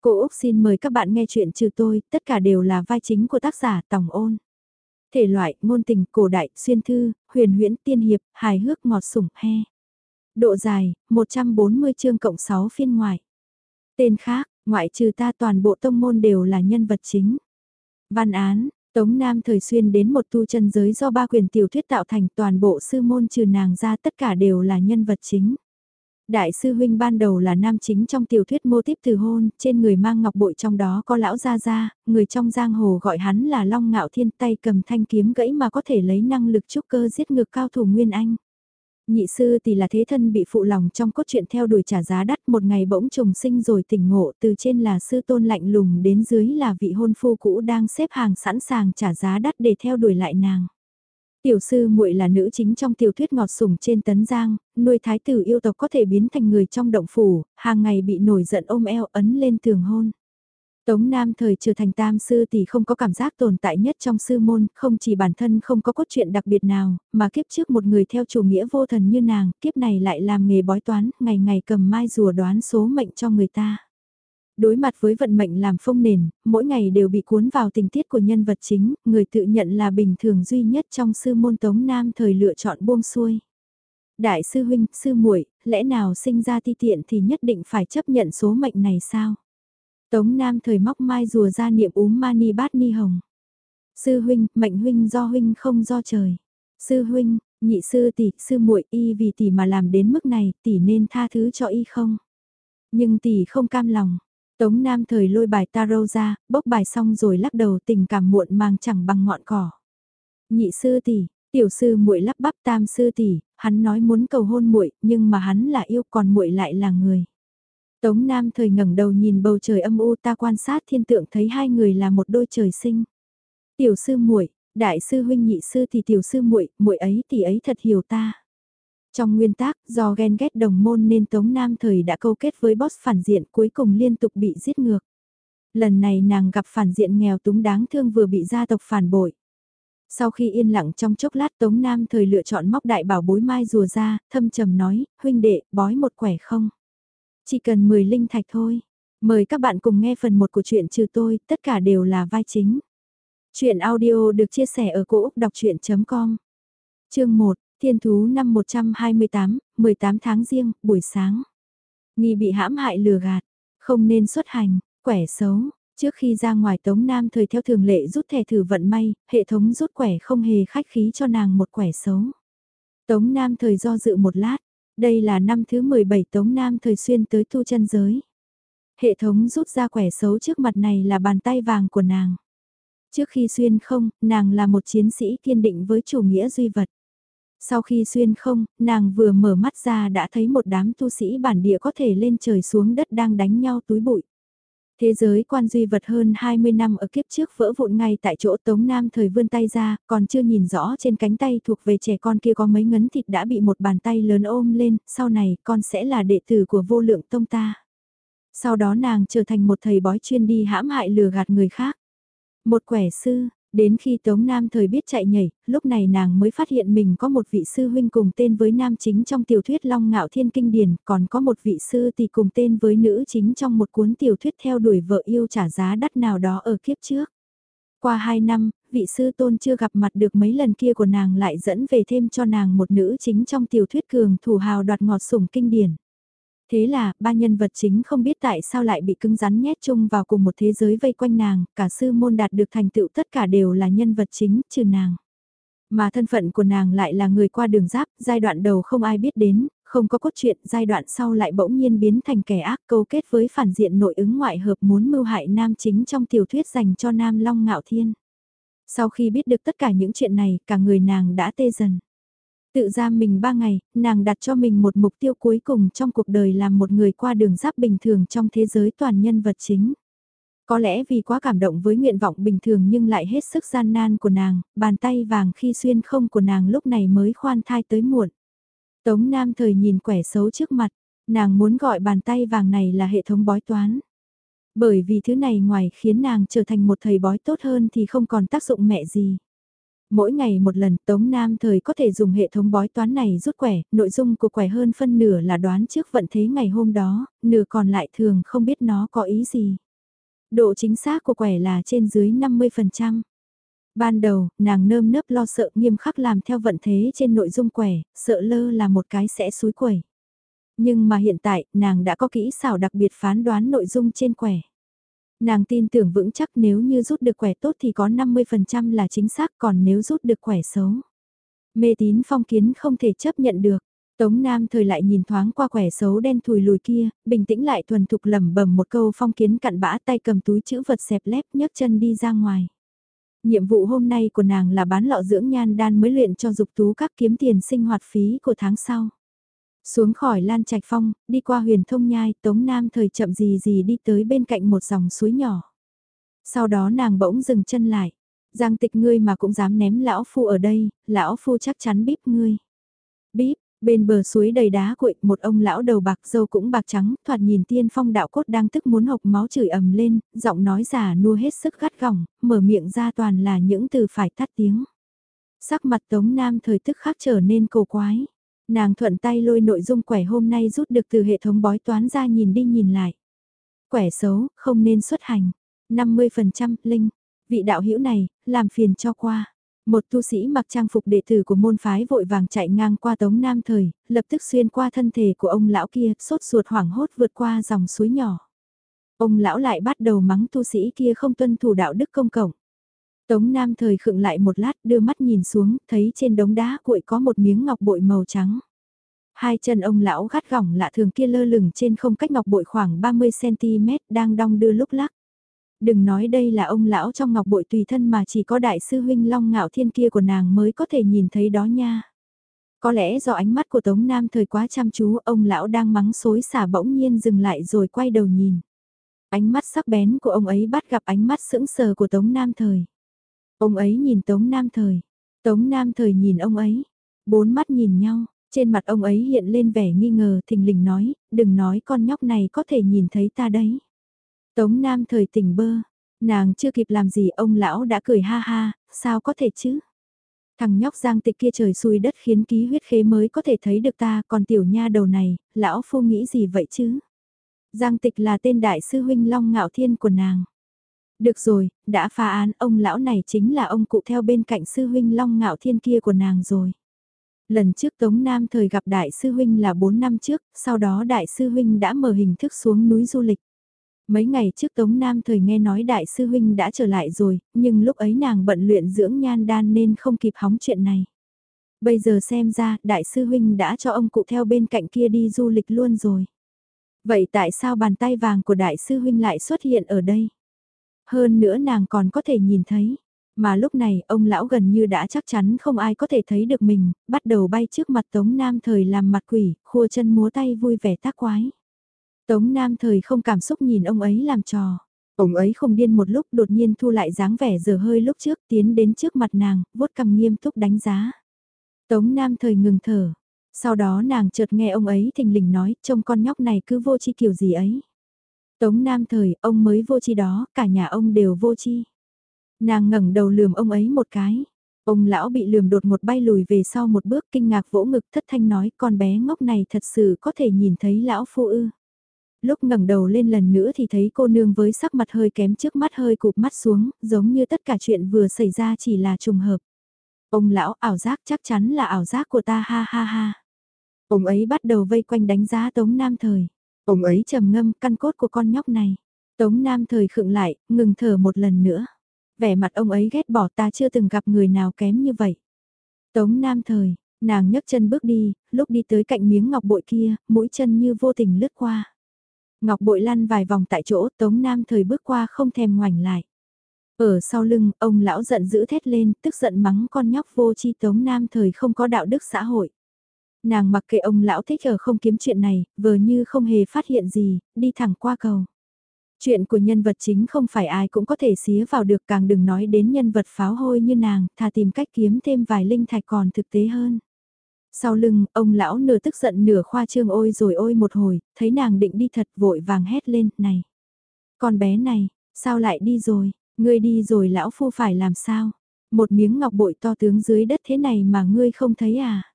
Cô Úc xin mời các bạn nghe chuyện trừ tôi, tất cả đều là vai chính của tác giả Tòng Ôn. Thể loại, ngôn tình, cổ đại, xuyên thư, huyền huyễn, tiên hiệp, hài hước, ngọt sủng, he. Độ dài, 140 chương cộng 6 phiên ngoại. Tên khác, ngoại trừ ta toàn bộ tông môn đều là nhân vật chính. Văn án, Tống Nam thời xuyên đến một tu chân giới do ba quyền tiểu thuyết tạo thành toàn bộ sư môn trừ nàng ra tất cả đều là nhân vật chính. Đại sư huynh ban đầu là nam chính trong tiểu thuyết mô tiếp từ hôn, trên người mang ngọc bội trong đó có lão gia gia, người trong giang hồ gọi hắn là Long Ngạo Thiên tay cầm thanh kiếm gãy mà có thể lấy năng lực trúc cơ giết ngược cao thủ Nguyên Anh. Nhị sư thì là thế thân bị phụ lòng trong cốt truyện theo đuổi trả giá đắt một ngày bỗng trùng sinh rồi tỉnh ngộ từ trên là sư tôn lạnh lùng đến dưới là vị hôn phu cũ đang xếp hàng sẵn sàng trả giá đắt để theo đuổi lại nàng. Tiểu sư muội là nữ chính trong tiểu thuyết ngọt sủng trên tấn giang, nuôi thái tử yêu tộc có thể biến thành người trong động phủ, hàng ngày bị nổi giận ôm eo ấn lên tường hôn. Tống Nam thời trở thành tam sư thì không có cảm giác tồn tại nhất trong sư môn, không chỉ bản thân không có cốt truyện đặc biệt nào, mà kiếp trước một người theo chủ nghĩa vô thần như nàng, kiếp này lại làm nghề bói toán, ngày ngày cầm mai rùa đoán số mệnh cho người ta. Đối mặt với vận mệnh làm phông nền, mỗi ngày đều bị cuốn vào tình tiết của nhân vật chính, người tự nhận là bình thường duy nhất trong sư môn Tống Nam thời lựa chọn buông xuôi. Đại sư huynh, sư muội, lẽ nào sinh ra ti tiện thì nhất định phải chấp nhận số mệnh này sao? Tống Nam thời móc mai rùa ra niệm úm mani bát ni hồng. Sư huynh, mệnh huynh do huynh không do trời. Sư huynh, nhị sư tỷ, sư muội y vì tỷ mà làm đến mức này, tỷ nên tha thứ cho y không? Nhưng tỷ không cam lòng. Tống Nam thời lôi bài tarot ra, bốc bài xong rồi lắc đầu tình cảm muộn màng chẳng bằng ngọn cỏ. Nhị sư tỷ, tiểu sư muội lắp bắp tam sư tỷ, hắn nói muốn cầu hôn muội, nhưng mà hắn là yêu còn muội lại là người. Tống Nam thời ngẩng đầu nhìn bầu trời âm u ta quan sát thiên tượng thấy hai người là một đôi trời sinh. Tiểu sư muội, đại sư huynh nhị sư thì tiểu sư muội, muội ấy thì ấy thật hiểu ta. Trong nguyên tác, do ghen ghét đồng môn nên Tống Nam thời đã câu kết với boss phản diện cuối cùng liên tục bị giết ngược. Lần này nàng gặp phản diện nghèo túng đáng thương vừa bị gia tộc phản bội. Sau khi yên lặng trong chốc lát Tống Nam thời lựa chọn móc đại bảo bối mai rùa ra, thâm trầm nói, huynh đệ, bói một quẻ không? Chỉ cần 10 linh thạch thôi. Mời các bạn cùng nghe phần 1 của truyện trừ tôi, tất cả đều là vai chính. Chuyện audio được chia sẻ ở cỗ đọc chuyện.com Chương 1, Thiên Thú năm 128, 18 tháng riêng, buổi sáng. Nghi bị hãm hại lừa gạt, không nên xuất hành, quẻ xấu. Trước khi ra ngoài Tống Nam thời theo thường lệ rút thẻ thử vận may, hệ thống rút quẻ không hề khách khí cho nàng một quẻ xấu. Tống Nam thời do dự một lát, đây là năm thứ 17 Tống Nam thời xuyên tới tu chân giới. Hệ thống rút ra quẻ xấu trước mặt này là bàn tay vàng của nàng. Trước khi xuyên không, nàng là một chiến sĩ kiên định với chủ nghĩa duy vật. Sau khi xuyên không, nàng vừa mở mắt ra đã thấy một đám tu sĩ bản địa có thể lên trời xuống đất đang đánh nhau túi bụi. Thế giới quan duy vật hơn 20 năm ở kiếp trước vỡ vụn ngay tại chỗ Tống Nam thời vươn tay ra, còn chưa nhìn rõ trên cánh tay thuộc về trẻ con kia có mấy ngấn thịt đã bị một bàn tay lớn ôm lên, sau này con sẽ là đệ tử của vô lượng tông ta. Sau đó nàng trở thành một thầy bói chuyên đi hãm hại lừa gạt người khác. Một quẻ sư, Đến khi Tống Nam thời biết chạy nhảy, lúc này nàng mới phát hiện mình có một vị sư huynh cùng tên với nam chính trong tiểu thuyết Long Ngạo Thiên Kinh Điển, còn có một vị sư thì cùng tên với nữ chính trong một cuốn tiểu thuyết theo đuổi vợ yêu trả giá đắt nào đó ở kiếp trước. Qua hai năm, vị sư tôn chưa gặp mặt được mấy lần kia của nàng lại dẫn về thêm cho nàng một nữ chính trong tiểu thuyết cường thủ hào đoạt ngọt sủng kinh điển. Thế là, ba nhân vật chính không biết tại sao lại bị cứng rắn nhét chung vào cùng một thế giới vây quanh nàng, cả sư môn đạt được thành tựu tất cả đều là nhân vật chính, trừ nàng. Mà thân phận của nàng lại là người qua đường giáp, giai đoạn đầu không ai biết đến, không có cốt truyện, giai đoạn sau lại bỗng nhiên biến thành kẻ ác câu kết với phản diện nội ứng ngoại hợp muốn mưu hại nam chính trong tiểu thuyết dành cho nam Long Ngạo Thiên. Sau khi biết được tất cả những chuyện này, cả người nàng đã tê dần. Tự ra mình ba ngày, nàng đặt cho mình một mục tiêu cuối cùng trong cuộc đời làm một người qua đường giáp bình thường trong thế giới toàn nhân vật chính. Có lẽ vì quá cảm động với nguyện vọng bình thường nhưng lại hết sức gian nan của nàng, bàn tay vàng khi xuyên không của nàng lúc này mới khoan thai tới muộn. Tống Nam thời nhìn quẻ xấu trước mặt, nàng muốn gọi bàn tay vàng này là hệ thống bói toán. Bởi vì thứ này ngoài khiến nàng trở thành một thầy bói tốt hơn thì không còn tác dụng mẹ gì. Mỗi ngày một lần Tống Nam thời có thể dùng hệ thống bói toán này rút quẻ, nội dung của quẻ hơn phân nửa là đoán trước vận thế ngày hôm đó, nửa còn lại thường không biết nó có ý gì. Độ chính xác của quẻ là trên dưới 50%. Ban đầu, nàng nơm nớp lo sợ nghiêm khắc làm theo vận thế trên nội dung quẻ, sợ lơ là một cái sẽ suối quẩy. Nhưng mà hiện tại, nàng đã có kỹ xảo đặc biệt phán đoán nội dung trên quẻ. Nàng tin tưởng vững chắc nếu như rút được quẻ tốt thì có 50% là chính xác còn nếu rút được quẻ xấu. Mê tín phong kiến không thể chấp nhận được. Tống Nam thời lại nhìn thoáng qua quẻ xấu đen thùi lùi kia, bình tĩnh lại thuần thục lẩm bẩm một câu phong kiến cặn bã tay cầm túi chữ vật xẹp lép nhấc chân đi ra ngoài. Nhiệm vụ hôm nay của nàng là bán lọ dưỡng nhan đan mới luyện cho dục tú các kiếm tiền sinh hoạt phí của tháng sau. Xuống khỏi Lan Trạch Phong, đi qua huyền thông nhai, Tống Nam thời chậm gì gì đi tới bên cạnh một dòng suối nhỏ. Sau đó nàng bỗng dừng chân lại. Giang tịch ngươi mà cũng dám ném lão phu ở đây, lão phu chắc chắn bíp ngươi. Bíp, bên bờ suối đầy đá cuội, một ông lão đầu bạc dâu cũng bạc trắng, thoạt nhìn tiên phong đạo cốt đang tức muốn hộc máu chửi ầm lên, giọng nói giả nua hết sức gắt gỏng, mở miệng ra toàn là những từ phải tắt tiếng. Sắc mặt Tống Nam thời tức khắc trở nên cổ quái. Nàng thuận tay lôi nội dung quẻ hôm nay rút được từ hệ thống bói toán ra nhìn đi nhìn lại. Quẻ xấu, không nên xuất hành. 50% linh. Vị đạo hữu này, làm phiền cho qua. Một tu sĩ mặc trang phục đệ tử của môn phái vội vàng chạy ngang qua tống nam thời, lập tức xuyên qua thân thể của ông lão kia, sốt ruột hoảng hốt vượt qua dòng suối nhỏ. Ông lão lại bắt đầu mắng tu sĩ kia không tuân thủ đạo đức công cộng. Tống Nam thời khựng lại một lát đưa mắt nhìn xuống, thấy trên đống đá cuội có một miếng ngọc bội màu trắng. Hai chân ông lão gắt gỏng lạ thường kia lơ lửng trên không cách ngọc bội khoảng 30cm đang đong đưa lúc lắc. Đừng nói đây là ông lão trong ngọc bội tùy thân mà chỉ có đại sư huynh long ngạo thiên kia của nàng mới có thể nhìn thấy đó nha. Có lẽ do ánh mắt của Tống Nam thời quá chăm chú ông lão đang mắng xối xả bỗng nhiên dừng lại rồi quay đầu nhìn. Ánh mắt sắc bén của ông ấy bắt gặp ánh mắt sững sờ của Tống Nam thời. Ông ấy nhìn Tống Nam Thời. Tống Nam Thời nhìn ông ấy. Bốn mắt nhìn nhau, trên mặt ông ấy hiện lên vẻ nghi ngờ thình lình nói, đừng nói con nhóc này có thể nhìn thấy ta đấy. Tống Nam Thời tỉnh bơ, nàng chưa kịp làm gì ông lão đã cười ha ha, sao có thể chứ? Thằng nhóc giang tịch kia trời xui đất khiến ký huyết khế mới có thể thấy được ta, còn tiểu nha đầu này, lão phu nghĩ gì vậy chứ? Giang tịch là tên đại sư huynh Long Ngạo Thiên của nàng. Được rồi, đã phá án ông lão này chính là ông cụ theo bên cạnh sư huynh Long Ngạo Thiên kia của nàng rồi. Lần trước Tống Nam thời gặp đại sư huynh là 4 năm trước, sau đó đại sư huynh đã mở hình thức xuống núi du lịch. Mấy ngày trước Tống Nam thời nghe nói đại sư huynh đã trở lại rồi, nhưng lúc ấy nàng bận luyện dưỡng nhan đan nên không kịp hóng chuyện này. Bây giờ xem ra, đại sư huynh đã cho ông cụ theo bên cạnh kia đi du lịch luôn rồi. Vậy tại sao bàn tay vàng của đại sư huynh lại xuất hiện ở đây? Hơn nữa nàng còn có thể nhìn thấy. Mà lúc này ông lão gần như đã chắc chắn không ai có thể thấy được mình, bắt đầu bay trước mặt Tống Nam Thời làm mặt quỷ, khua chân múa tay vui vẻ tác quái. Tống Nam Thời không cảm xúc nhìn ông ấy làm trò. Ông ấy không điên một lúc đột nhiên thu lại dáng vẻ giờ hơi lúc trước tiến đến trước mặt nàng, vuốt cầm nghiêm túc đánh giá. Tống Nam Thời ngừng thở. Sau đó nàng chợt nghe ông ấy thình lình nói, trông con nhóc này cứ vô chi kiểu gì ấy. Tống Nam thời, ông mới vô chi đó, cả nhà ông đều vô chi. Nàng ngẩng đầu lườm ông ấy một cái. Ông lão bị lườm đột một bay lùi về sau một bước kinh ngạc vỗ ngực thất thanh nói con bé ngốc này thật sự có thể nhìn thấy lão phu ư. Lúc ngẩng đầu lên lần nữa thì thấy cô nương với sắc mặt hơi kém trước mắt hơi cụp mắt xuống, giống như tất cả chuyện vừa xảy ra chỉ là trùng hợp. Ông lão ảo giác chắc chắn là ảo giác của ta ha ha ha. Ông ấy bắt đầu vây quanh đánh giá Tống Nam Thời. Ông ấy trầm ngâm căn cốt của con nhóc này. Tống Nam thời khựng lại, ngừng thở một lần nữa. Vẻ mặt ông ấy ghét bỏ ta chưa từng gặp người nào kém như vậy. Tống Nam thời, nàng nhấc chân bước đi, lúc đi tới cạnh miếng ngọc bội kia, mũi chân như vô tình lướt qua. Ngọc bội lăn vài vòng tại chỗ, Tống Nam thời bước qua không thèm ngoảnh lại. Ở sau lưng, ông lão giận dữ thét lên, tức giận mắng con nhóc vô chi Tống Nam thời không có đạo đức xã hội. Nàng mặc kệ ông lão thích ở không kiếm chuyện này, vờ như không hề phát hiện gì, đi thẳng qua cầu. Chuyện của nhân vật chính không phải ai cũng có thể xía vào được càng đừng nói đến nhân vật pháo hôi như nàng, thà tìm cách kiếm thêm vài linh thạch còn thực tế hơn. Sau lưng, ông lão nửa tức giận nửa khoa trương ôi rồi ôi một hồi, thấy nàng định đi thật vội vàng hét lên, này. Con bé này, sao lại đi rồi, ngươi đi rồi lão phu phải làm sao? Một miếng ngọc bội to tướng dưới đất thế này mà ngươi không thấy à?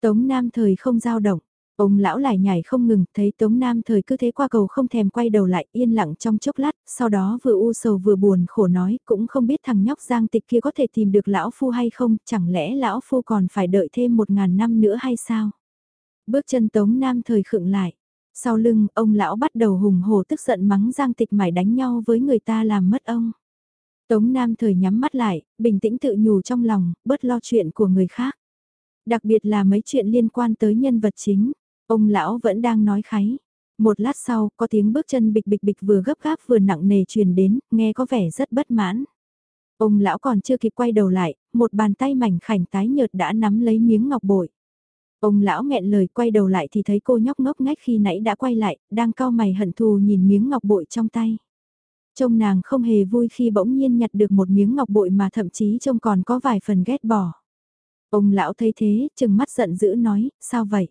Tống Nam thời không giao động, Ông lão lại nhảy không ngừng, thấy Tống Nam thời cứ thế qua cầu không thèm quay đầu lại yên lặng trong chốc lát, sau đó vừa u sầu vừa buồn khổ nói, cũng không biết thằng nhóc giang tịch kia có thể tìm được lão phu hay không, chẳng lẽ lão phu còn phải đợi thêm một ngàn năm nữa hay sao? Bước chân Tống Nam thời khựng lại, sau lưng ông lão bắt đầu hùng hổ tức giận mắng giang tịch mải đánh nhau với người ta làm mất ông. Tống Nam thời nhắm mắt lại, bình tĩnh tự nhủ trong lòng, bớt lo chuyện của người khác. Đặc biệt là mấy chuyện liên quan tới nhân vật chính. Ông lão vẫn đang nói kháy. Một lát sau, có tiếng bước chân bịch bịch bịch vừa gấp gáp vừa nặng nề truyền đến, nghe có vẻ rất bất mãn. Ông lão còn chưa kịp quay đầu lại, một bàn tay mảnh khảnh tái nhợt đã nắm lấy miếng ngọc bội. Ông lão nghẹn lời quay đầu lại thì thấy cô nhóc ngốc ngách khi nãy đã quay lại, đang cau mày hận thù nhìn miếng ngọc bội trong tay. Trông nàng không hề vui khi bỗng nhiên nhặt được một miếng ngọc bội mà thậm chí trông còn có vài phần ghét bỏ. Ông lão thấy thế, chừng mắt giận dữ nói, sao vậy?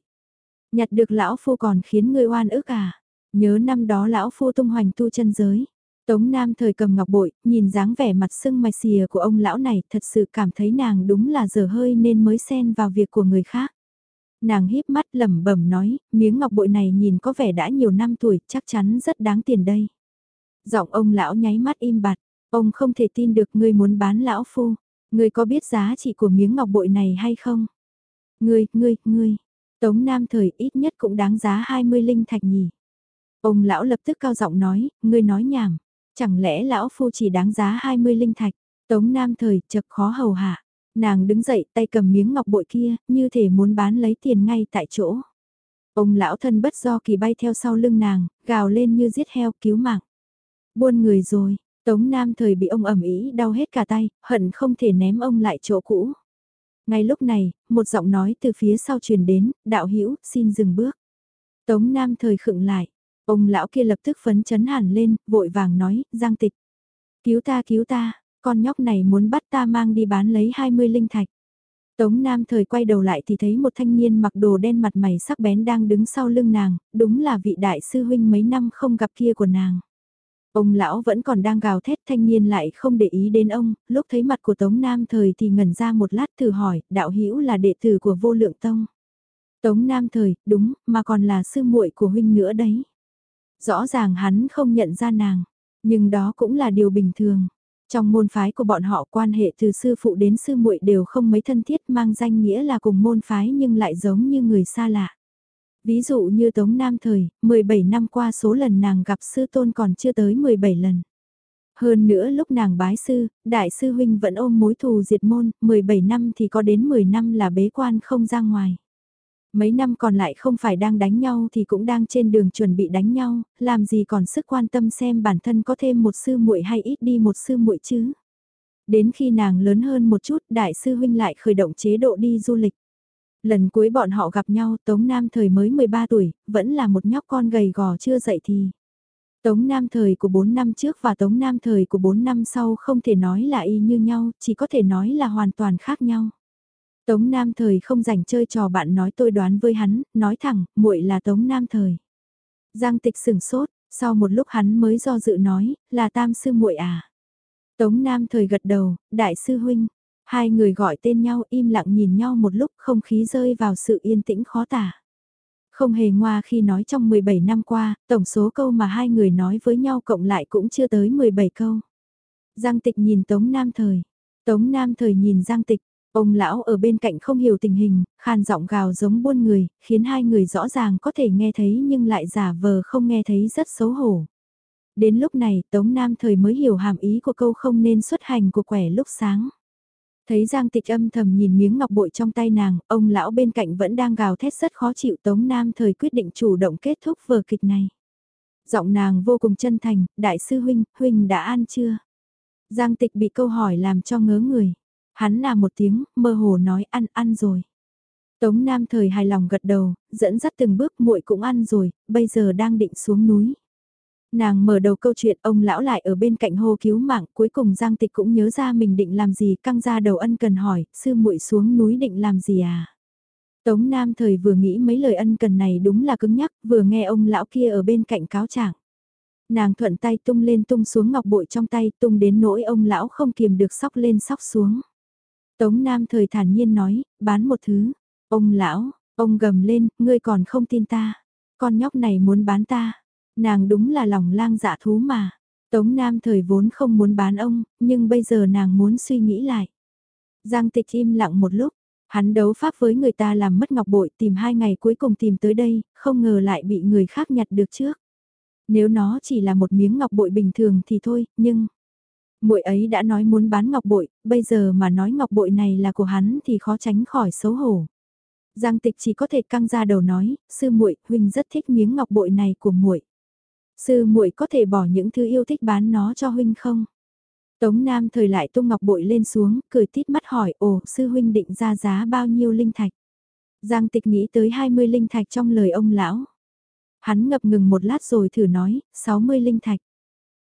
Nhặt được lão phu còn khiến người oan ức à? Nhớ năm đó lão phu tung hoành tu chân giới. Tống Nam thời cầm ngọc bội, nhìn dáng vẻ mặt sưng mày xìa của ông lão này, thật sự cảm thấy nàng đúng là dở hơi nên mới xen vào việc của người khác. Nàng híp mắt lẩm bẩm nói, miếng ngọc bội này nhìn có vẻ đã nhiều năm tuổi, chắc chắn rất đáng tiền đây. Giọng ông lão nháy mắt im bặt, ông không thể tin được ngươi muốn bán lão phu. Ngươi có biết giá trị của miếng ngọc bội này hay không? Ngươi, ngươi, ngươi, Tống Nam thời ít nhất cũng đáng giá 20 linh thạch nhỉ. Ông lão lập tức cao giọng nói, ngươi nói nhảm, chẳng lẽ lão phu chỉ đáng giá 20 linh thạch? Tống Nam thời chật khó hầu hạ. Nàng đứng dậy tay cầm miếng ngọc bội kia, như thể muốn bán lấy tiền ngay tại chỗ. Ông lão thân bất do kỳ bay theo sau lưng nàng, gào lên như giết heo cứu mạng. Buôn người rồi, Tống Nam thời bị ông ẩm ý đau hết cả tay, hận không thể ném ông lại chỗ cũ. Ngay lúc này, một giọng nói từ phía sau truyền đến, đạo hữu xin dừng bước. Tống Nam thời khựng lại, ông lão kia lập tức phấn chấn hẳn lên, vội vàng nói, giang tịch. Cứu ta cứu ta, con nhóc này muốn bắt ta mang đi bán lấy 20 linh thạch. Tống Nam thời quay đầu lại thì thấy một thanh niên mặc đồ đen mặt mày sắc bén đang đứng sau lưng nàng, đúng là vị đại sư huynh mấy năm không gặp kia của nàng. Ông lão vẫn còn đang gào thét thanh niên lại không để ý đến ông, lúc thấy mặt của Tống Nam thời thì ngẩn ra một lát thử hỏi, đạo hữu là đệ tử của vô lượng tông. Tống Nam thời, đúng, mà còn là sư muội của huynh nữa đấy. Rõ ràng hắn không nhận ra nàng, nhưng đó cũng là điều bình thường. Trong môn phái của bọn họ quan hệ từ sư phụ đến sư muội đều không mấy thân thiết mang danh nghĩa là cùng môn phái nhưng lại giống như người xa lạ. Ví dụ như Tống Nam Thời, 17 năm qua số lần nàng gặp sư tôn còn chưa tới 17 lần. Hơn nữa lúc nàng bái sư, đại sư huynh vẫn ôm mối thù diệt môn, 17 năm thì có đến 10 năm là bế quan không ra ngoài. Mấy năm còn lại không phải đang đánh nhau thì cũng đang trên đường chuẩn bị đánh nhau, làm gì còn sức quan tâm xem bản thân có thêm một sư muội hay ít đi một sư muội chứ. Đến khi nàng lớn hơn một chút, đại sư huynh lại khởi động chế độ đi du lịch. Lần cuối bọn họ gặp nhau Tống Nam thời mới 13 tuổi, vẫn là một nhóc con gầy gò chưa dậy thì. Tống Nam thời của 4 năm trước và Tống Nam thời của 4 năm sau không thể nói là y như nhau, chỉ có thể nói là hoàn toàn khác nhau. Tống Nam thời không rảnh chơi trò bạn nói tôi đoán với hắn, nói thẳng, muội là Tống Nam thời. Giang tịch sửng sốt, sau một lúc hắn mới do dự nói, là tam sư muội à. Tống Nam thời gật đầu, đại sư huynh, Hai người gọi tên nhau im lặng nhìn nhau một lúc không khí rơi vào sự yên tĩnh khó tả. Không hề ngoa khi nói trong 17 năm qua, tổng số câu mà hai người nói với nhau cộng lại cũng chưa tới 17 câu. Giang tịch nhìn Tống Nam Thời. Tống Nam Thời nhìn Giang tịch. Ông lão ở bên cạnh không hiểu tình hình, khan giọng gào giống buôn người, khiến hai người rõ ràng có thể nghe thấy nhưng lại giả vờ không nghe thấy rất xấu hổ. Đến lúc này Tống Nam Thời mới hiểu hàm ý của câu không nên xuất hành của quẻ lúc sáng. Thấy Giang Tịch âm thầm nhìn miếng ngọc bội trong tay nàng, ông lão bên cạnh vẫn đang gào thét rất khó chịu Tống Nam thời quyết định chủ động kết thúc vở kịch này. Giọng nàng vô cùng chân thành, đại sư huynh, huynh đã ăn chưa? Giang Tịch bị câu hỏi làm cho ngớ người. Hắn là một tiếng, mơ hồ nói ăn, ăn rồi. Tống Nam thời hài lòng gật đầu, dẫn dắt từng bước muội cũng ăn rồi, bây giờ đang định xuống núi. Nàng mở đầu câu chuyện ông lão lại ở bên cạnh hô cứu mạng cuối cùng Giang Tịch cũng nhớ ra mình định làm gì căng ra đầu ân cần hỏi sư muội xuống núi định làm gì à. Tống Nam thời vừa nghĩ mấy lời ân cần này đúng là cứng nhắc vừa nghe ông lão kia ở bên cạnh cáo trạng. Nàng thuận tay tung lên tung xuống ngọc bội trong tay tung đến nỗi ông lão không kiềm được sóc lên sóc xuống. Tống Nam thời thản nhiên nói, bán một thứ. Ông lão, Ông gầm lên, ngươi còn không tin ta. Con nhóc này muốn bán ta. Nàng đúng là lòng lang dạ thú mà. Tống Nam thời vốn không muốn bán ông, nhưng bây giờ nàng muốn suy nghĩ lại. Giang tịch im lặng một lúc, hắn đấu pháp với người ta làm mất ngọc bội tìm hai ngày cuối cùng tìm tới đây, không ngờ lại bị người khác nhặt được trước. Nếu nó chỉ là một miếng ngọc bội bình thường thì thôi, nhưng muội ấy đã nói muốn bán ngọc bội, bây giờ mà nói ngọc bội này là của hắn thì khó tránh khỏi xấu hổ. Giang Tịch chỉ có thể căng ra đầu nói, sư muội, huynh rất thích miếng ngọc bội này của muội. Sư muội có thể bỏ những thứ yêu thích bán nó cho huynh không? Tống Nam thời lại tung ngọc bội lên xuống, cười tít mắt hỏi, ồ, sư huynh định ra giá bao nhiêu linh thạch? Giang Tịch nghĩ tới 20 linh thạch trong lời ông lão. Hắn ngập ngừng một lát rồi thử nói, 60 linh thạch.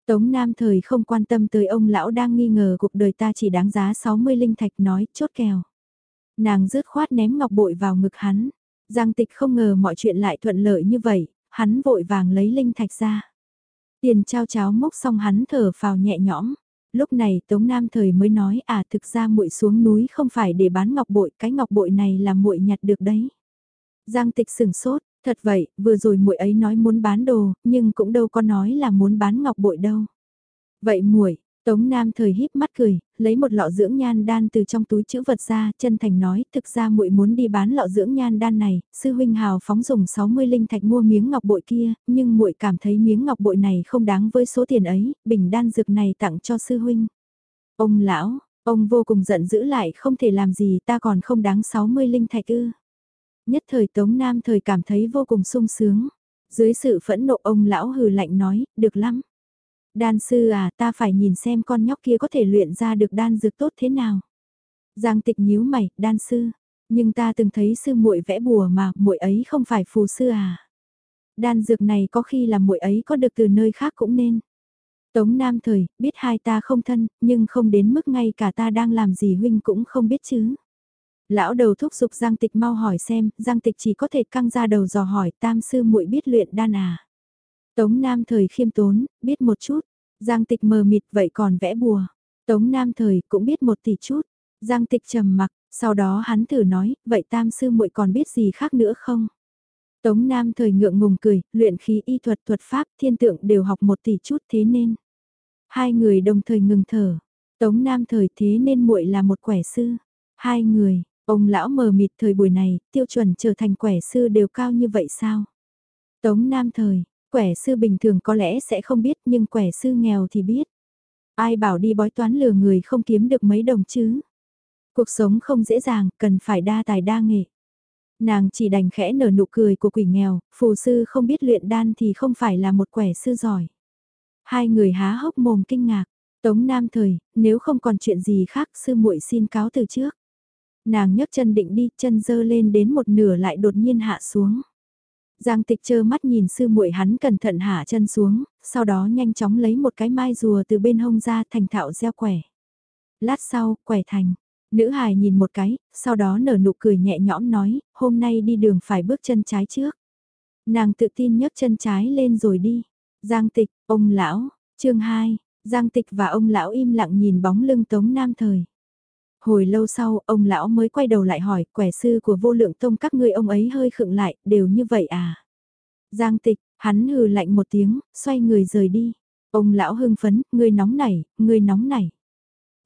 Tống Nam thời không quan tâm tới ông lão đang nghi ngờ cuộc đời ta chỉ đáng giá 60 linh thạch nói, chốt kèo. Nàng rứt khoát ném ngọc bội vào ngực hắn. Giang tịch không ngờ mọi chuyện lại thuận lợi như vậy, hắn vội vàng lấy linh thạch ra. Tiền trao cháo mốc xong hắn thở phào nhẹ nhõm. Lúc này Tống Nam thời mới nói à thực ra muội xuống núi không phải để bán ngọc bội, cái ngọc bội này là muội nhặt được đấy. Giang tịch sừng sốt, thật vậy, vừa rồi muội ấy nói muốn bán đồ, nhưng cũng đâu có nói là muốn bán ngọc bội đâu. Vậy muội, Tống Nam thời híp mắt cười, lấy một lọ dưỡng nhan đan từ trong túi chữ vật ra, chân thành nói, thực ra muội muốn đi bán lọ dưỡng nhan đan này, sư huynh hào phóng dùng 60 linh thạch mua miếng ngọc bội kia, nhưng muội cảm thấy miếng ngọc bội này không đáng với số tiền ấy, bình đan dược này tặng cho sư huynh. Ông lão, ông vô cùng giận dữ lại không thể làm gì ta còn không đáng 60 linh thạch ư. Nhất thời Tống Nam thời cảm thấy vô cùng sung sướng. Dưới sự phẫn nộ ông lão hừ lạnh nói, được lắm. Đan sư à, ta phải nhìn xem con nhóc kia có thể luyện ra được đan dược tốt thế nào. Giang tịch nhíu mày, đan sư. Nhưng ta từng thấy sư muội vẽ bùa mà, muội ấy không phải phù sư à. Đan dược này có khi là muội ấy có được từ nơi khác cũng nên. Tống Nam thời, biết hai ta không thân, nhưng không đến mức ngay cả ta đang làm gì huynh cũng không biết chứ. Lão đầu thúc giục Giang Tịch mau hỏi xem, Giang Tịch chỉ có thể căng ra đầu dò hỏi tam sư muội biết luyện đan à. Tống Nam thời khiêm tốn, biết một chút. Giang tịch mờ mịt vậy còn vẽ bùa. Tống Nam thời cũng biết một tỷ chút. Giang tịch trầm mặc, sau đó hắn thử nói, vậy tam sư muội còn biết gì khác nữa không? Tống Nam thời ngượng ngùng cười, luyện khí y thuật thuật pháp thiên tượng đều học một tỷ chút thế nên. Hai người đồng thời ngừng thở. Tống Nam thời thế nên muội là một quẻ sư. Hai người, ông lão mờ mịt thời buổi này, tiêu chuẩn trở thành quẻ sư đều cao như vậy sao? Tống Nam thời, Quẻ sư bình thường có lẽ sẽ không biết nhưng quẻ sư nghèo thì biết. Ai bảo đi bói toán lừa người không kiếm được mấy đồng chứ. Cuộc sống không dễ dàng, cần phải đa tài đa nghệ. Nàng chỉ đành khẽ nở nụ cười của quỷ nghèo, phù sư không biết luyện đan thì không phải là một quẻ sư giỏi. Hai người há hốc mồm kinh ngạc, Tống Nam thời, nếu không còn chuyện gì khác sư muội xin cáo từ trước. Nàng nhấc chân định đi, chân dơ lên đến một nửa lại đột nhiên hạ xuống. Giang tịch chơ mắt nhìn sư muội hắn cẩn thận hạ chân xuống, sau đó nhanh chóng lấy một cái mai rùa từ bên hông ra thành thạo gieo quẻ. Lát sau, quẻ thành. Nữ hài nhìn một cái, sau đó nở nụ cười nhẹ nhõm nói, hôm nay đi đường phải bước chân trái trước. Nàng tự tin nhấc chân trái lên rồi đi. Giang tịch, ông lão, chương 2, Giang tịch và ông lão im lặng nhìn bóng lưng tống nam thời. Hồi lâu sau, ông lão mới quay đầu lại hỏi, quẻ sư của vô lượng tông các ngươi ông ấy hơi khựng lại, đều như vậy à? Giang tịch, hắn hừ lạnh một tiếng, xoay người rời đi. Ông lão hưng phấn, ngươi nóng nảy, ngươi nóng nảy.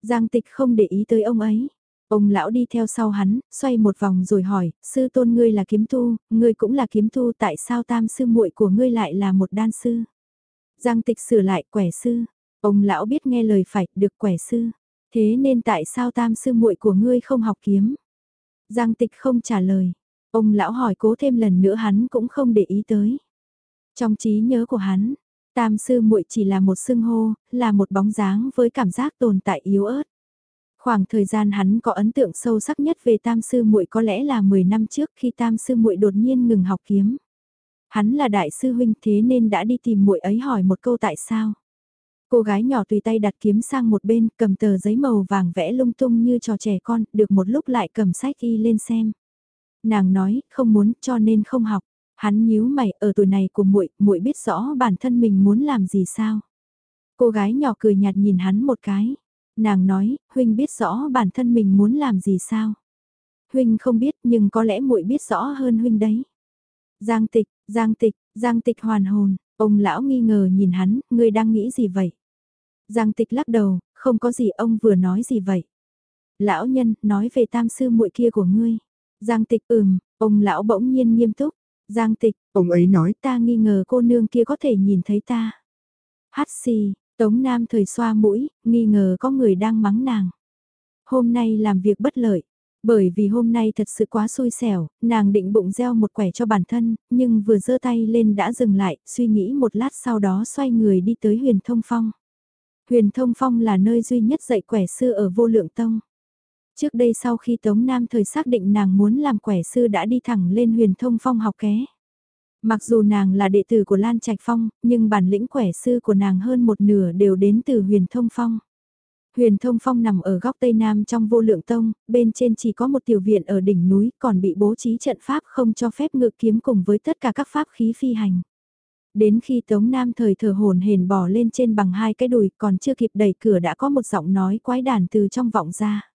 Giang tịch không để ý tới ông ấy. Ông lão đi theo sau hắn, xoay một vòng rồi hỏi, sư tôn ngươi là kiếm tu, ngươi cũng là kiếm tu tại sao tam sư muội của ngươi lại là một đan sư? Giang tịch sửa lại quẻ sư. Ông lão biết nghe lời phải, được quẻ sư. Thế nên tại sao tam sư muội của ngươi không học kiếm? Giang tịch không trả lời. Ông lão hỏi cố thêm lần nữa hắn cũng không để ý tới. Trong trí nhớ của hắn, tam sư muội chỉ là một xưng hô, là một bóng dáng với cảm giác tồn tại yếu ớt. Khoảng thời gian hắn có ấn tượng sâu sắc nhất về tam sư muội có lẽ là 10 năm trước khi tam sư muội đột nhiên ngừng học kiếm. Hắn là đại sư huynh thế nên đã đi tìm muội ấy hỏi một câu tại sao. Cô gái nhỏ tùy tay đặt kiếm sang một bên, cầm tờ giấy màu vàng vẽ lung tung như trò trẻ con, được một lúc lại cầm sách y lên xem. Nàng nói, không muốn, cho nên không học. Hắn nhíu mày, ở tuổi này của muội, muội biết rõ bản thân mình muốn làm gì sao? Cô gái nhỏ cười nhạt nhìn hắn một cái. Nàng nói, huynh biết rõ bản thân mình muốn làm gì sao? Huynh không biết nhưng có lẽ muội biết rõ hơn Huynh đấy. Giang tịch, Giang tịch, Giang tịch hoàn hồn, ông lão nghi ngờ nhìn hắn, ngươi đang nghĩ gì vậy? Giang tịch lắc đầu, không có gì ông vừa nói gì vậy? Lão nhân, nói về tam sư muội kia của ngươi. Giang tịch ừm, ông lão bỗng nhiên nghiêm túc. Giang tịch, ông ấy nói ta nghi ngờ cô nương kia có thể nhìn thấy ta. Hát xì, Tống Nam thời xoa mũi, nghi ngờ có người đang mắng nàng. Hôm nay làm việc bất lợi, bởi vì hôm nay thật sự quá xui xẻo, nàng định bụng gieo một quẻ cho bản thân, nhưng vừa giơ tay lên đã dừng lại, suy nghĩ một lát sau đó xoay người đi tới huyền thông phong. Huyền thông phong là nơi duy nhất dạy quẻ sư ở vô lượng tông. Trước đây sau khi Tống Nam thời xác định nàng muốn làm quẻ sư đã đi thẳng lên huyền thông phong học ké. Mặc dù nàng là đệ tử của Lan Trạch Phong, nhưng bản lĩnh quẻ sư của nàng hơn một nửa đều đến từ huyền thông phong. Huyền thông phong nằm ở góc tây nam trong vô lượng tông, bên trên chỉ có một tiểu viện ở đỉnh núi còn bị bố trí trận pháp không cho phép ngự kiếm cùng với tất cả các pháp khí phi hành. Đến khi Tống Nam thời thở hồn hền bỏ lên trên bằng hai cái đùi còn chưa kịp đẩy cửa đã có một giọng nói quái đản từ trong vọng ra.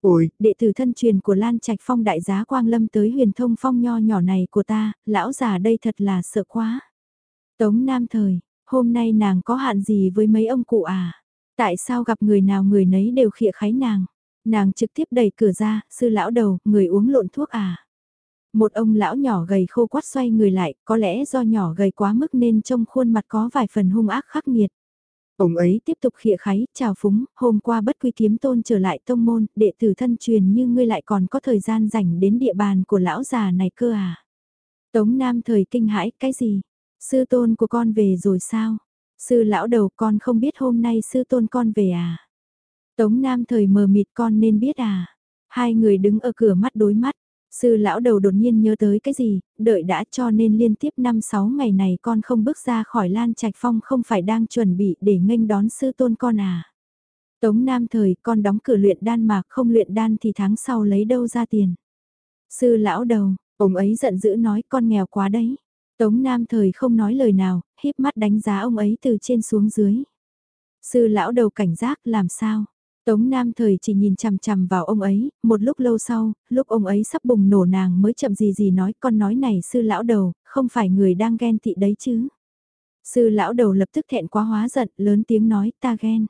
Ôi, đệ tử thân truyền của Lan Trạch Phong đại giá Quang Lâm tới huyền thông phong nho nhỏ này của ta, lão già đây thật là sợ quá. Tống Nam thời, hôm nay nàng có hạn gì với mấy ông cụ à? Tại sao gặp người nào người nấy đều khịa khái nàng? Nàng trực tiếp đẩy cửa ra, sư lão đầu, người uống lộn thuốc à? Một ông lão nhỏ gầy khô quát xoay người lại, có lẽ do nhỏ gầy quá mức nên trông khuôn mặt có vài phần hung ác khắc nghiệt. Ông ấy tiếp tục khịa kháy, chào phúng, hôm qua bất quy kiếm tôn trở lại tông môn, đệ tử thân truyền như ngươi lại còn có thời gian rảnh đến địa bàn của lão già này cơ à. Tống Nam thời kinh hãi, cái gì? Sư tôn của con về rồi sao? Sư lão đầu con không biết hôm nay sư tôn con về à? Tống Nam thời mờ mịt con nên biết à? Hai người đứng ở cửa mắt đối mắt, Sư lão đầu đột nhiên nhớ tới cái gì, đợi đã cho nên liên tiếp 5-6 ngày này con không bước ra khỏi Lan Trạch Phong không phải đang chuẩn bị để nghênh đón sư tôn con à. Tống Nam thời con đóng cửa luyện đan mà không luyện đan thì tháng sau lấy đâu ra tiền. Sư lão đầu, ông ấy giận dữ nói con nghèo quá đấy. Tống Nam thời không nói lời nào, híp mắt đánh giá ông ấy từ trên xuống dưới. Sư lão đầu cảnh giác làm sao? Tống Nam thời chỉ nhìn chằm chằm vào ông ấy, một lúc lâu sau, lúc ông ấy sắp bùng nổ nàng mới chậm gì gì nói con nói này sư lão đầu, không phải người đang ghen tị đấy chứ. Sư lão đầu lập tức thẹn quá hóa giận, lớn tiếng nói ta ghen.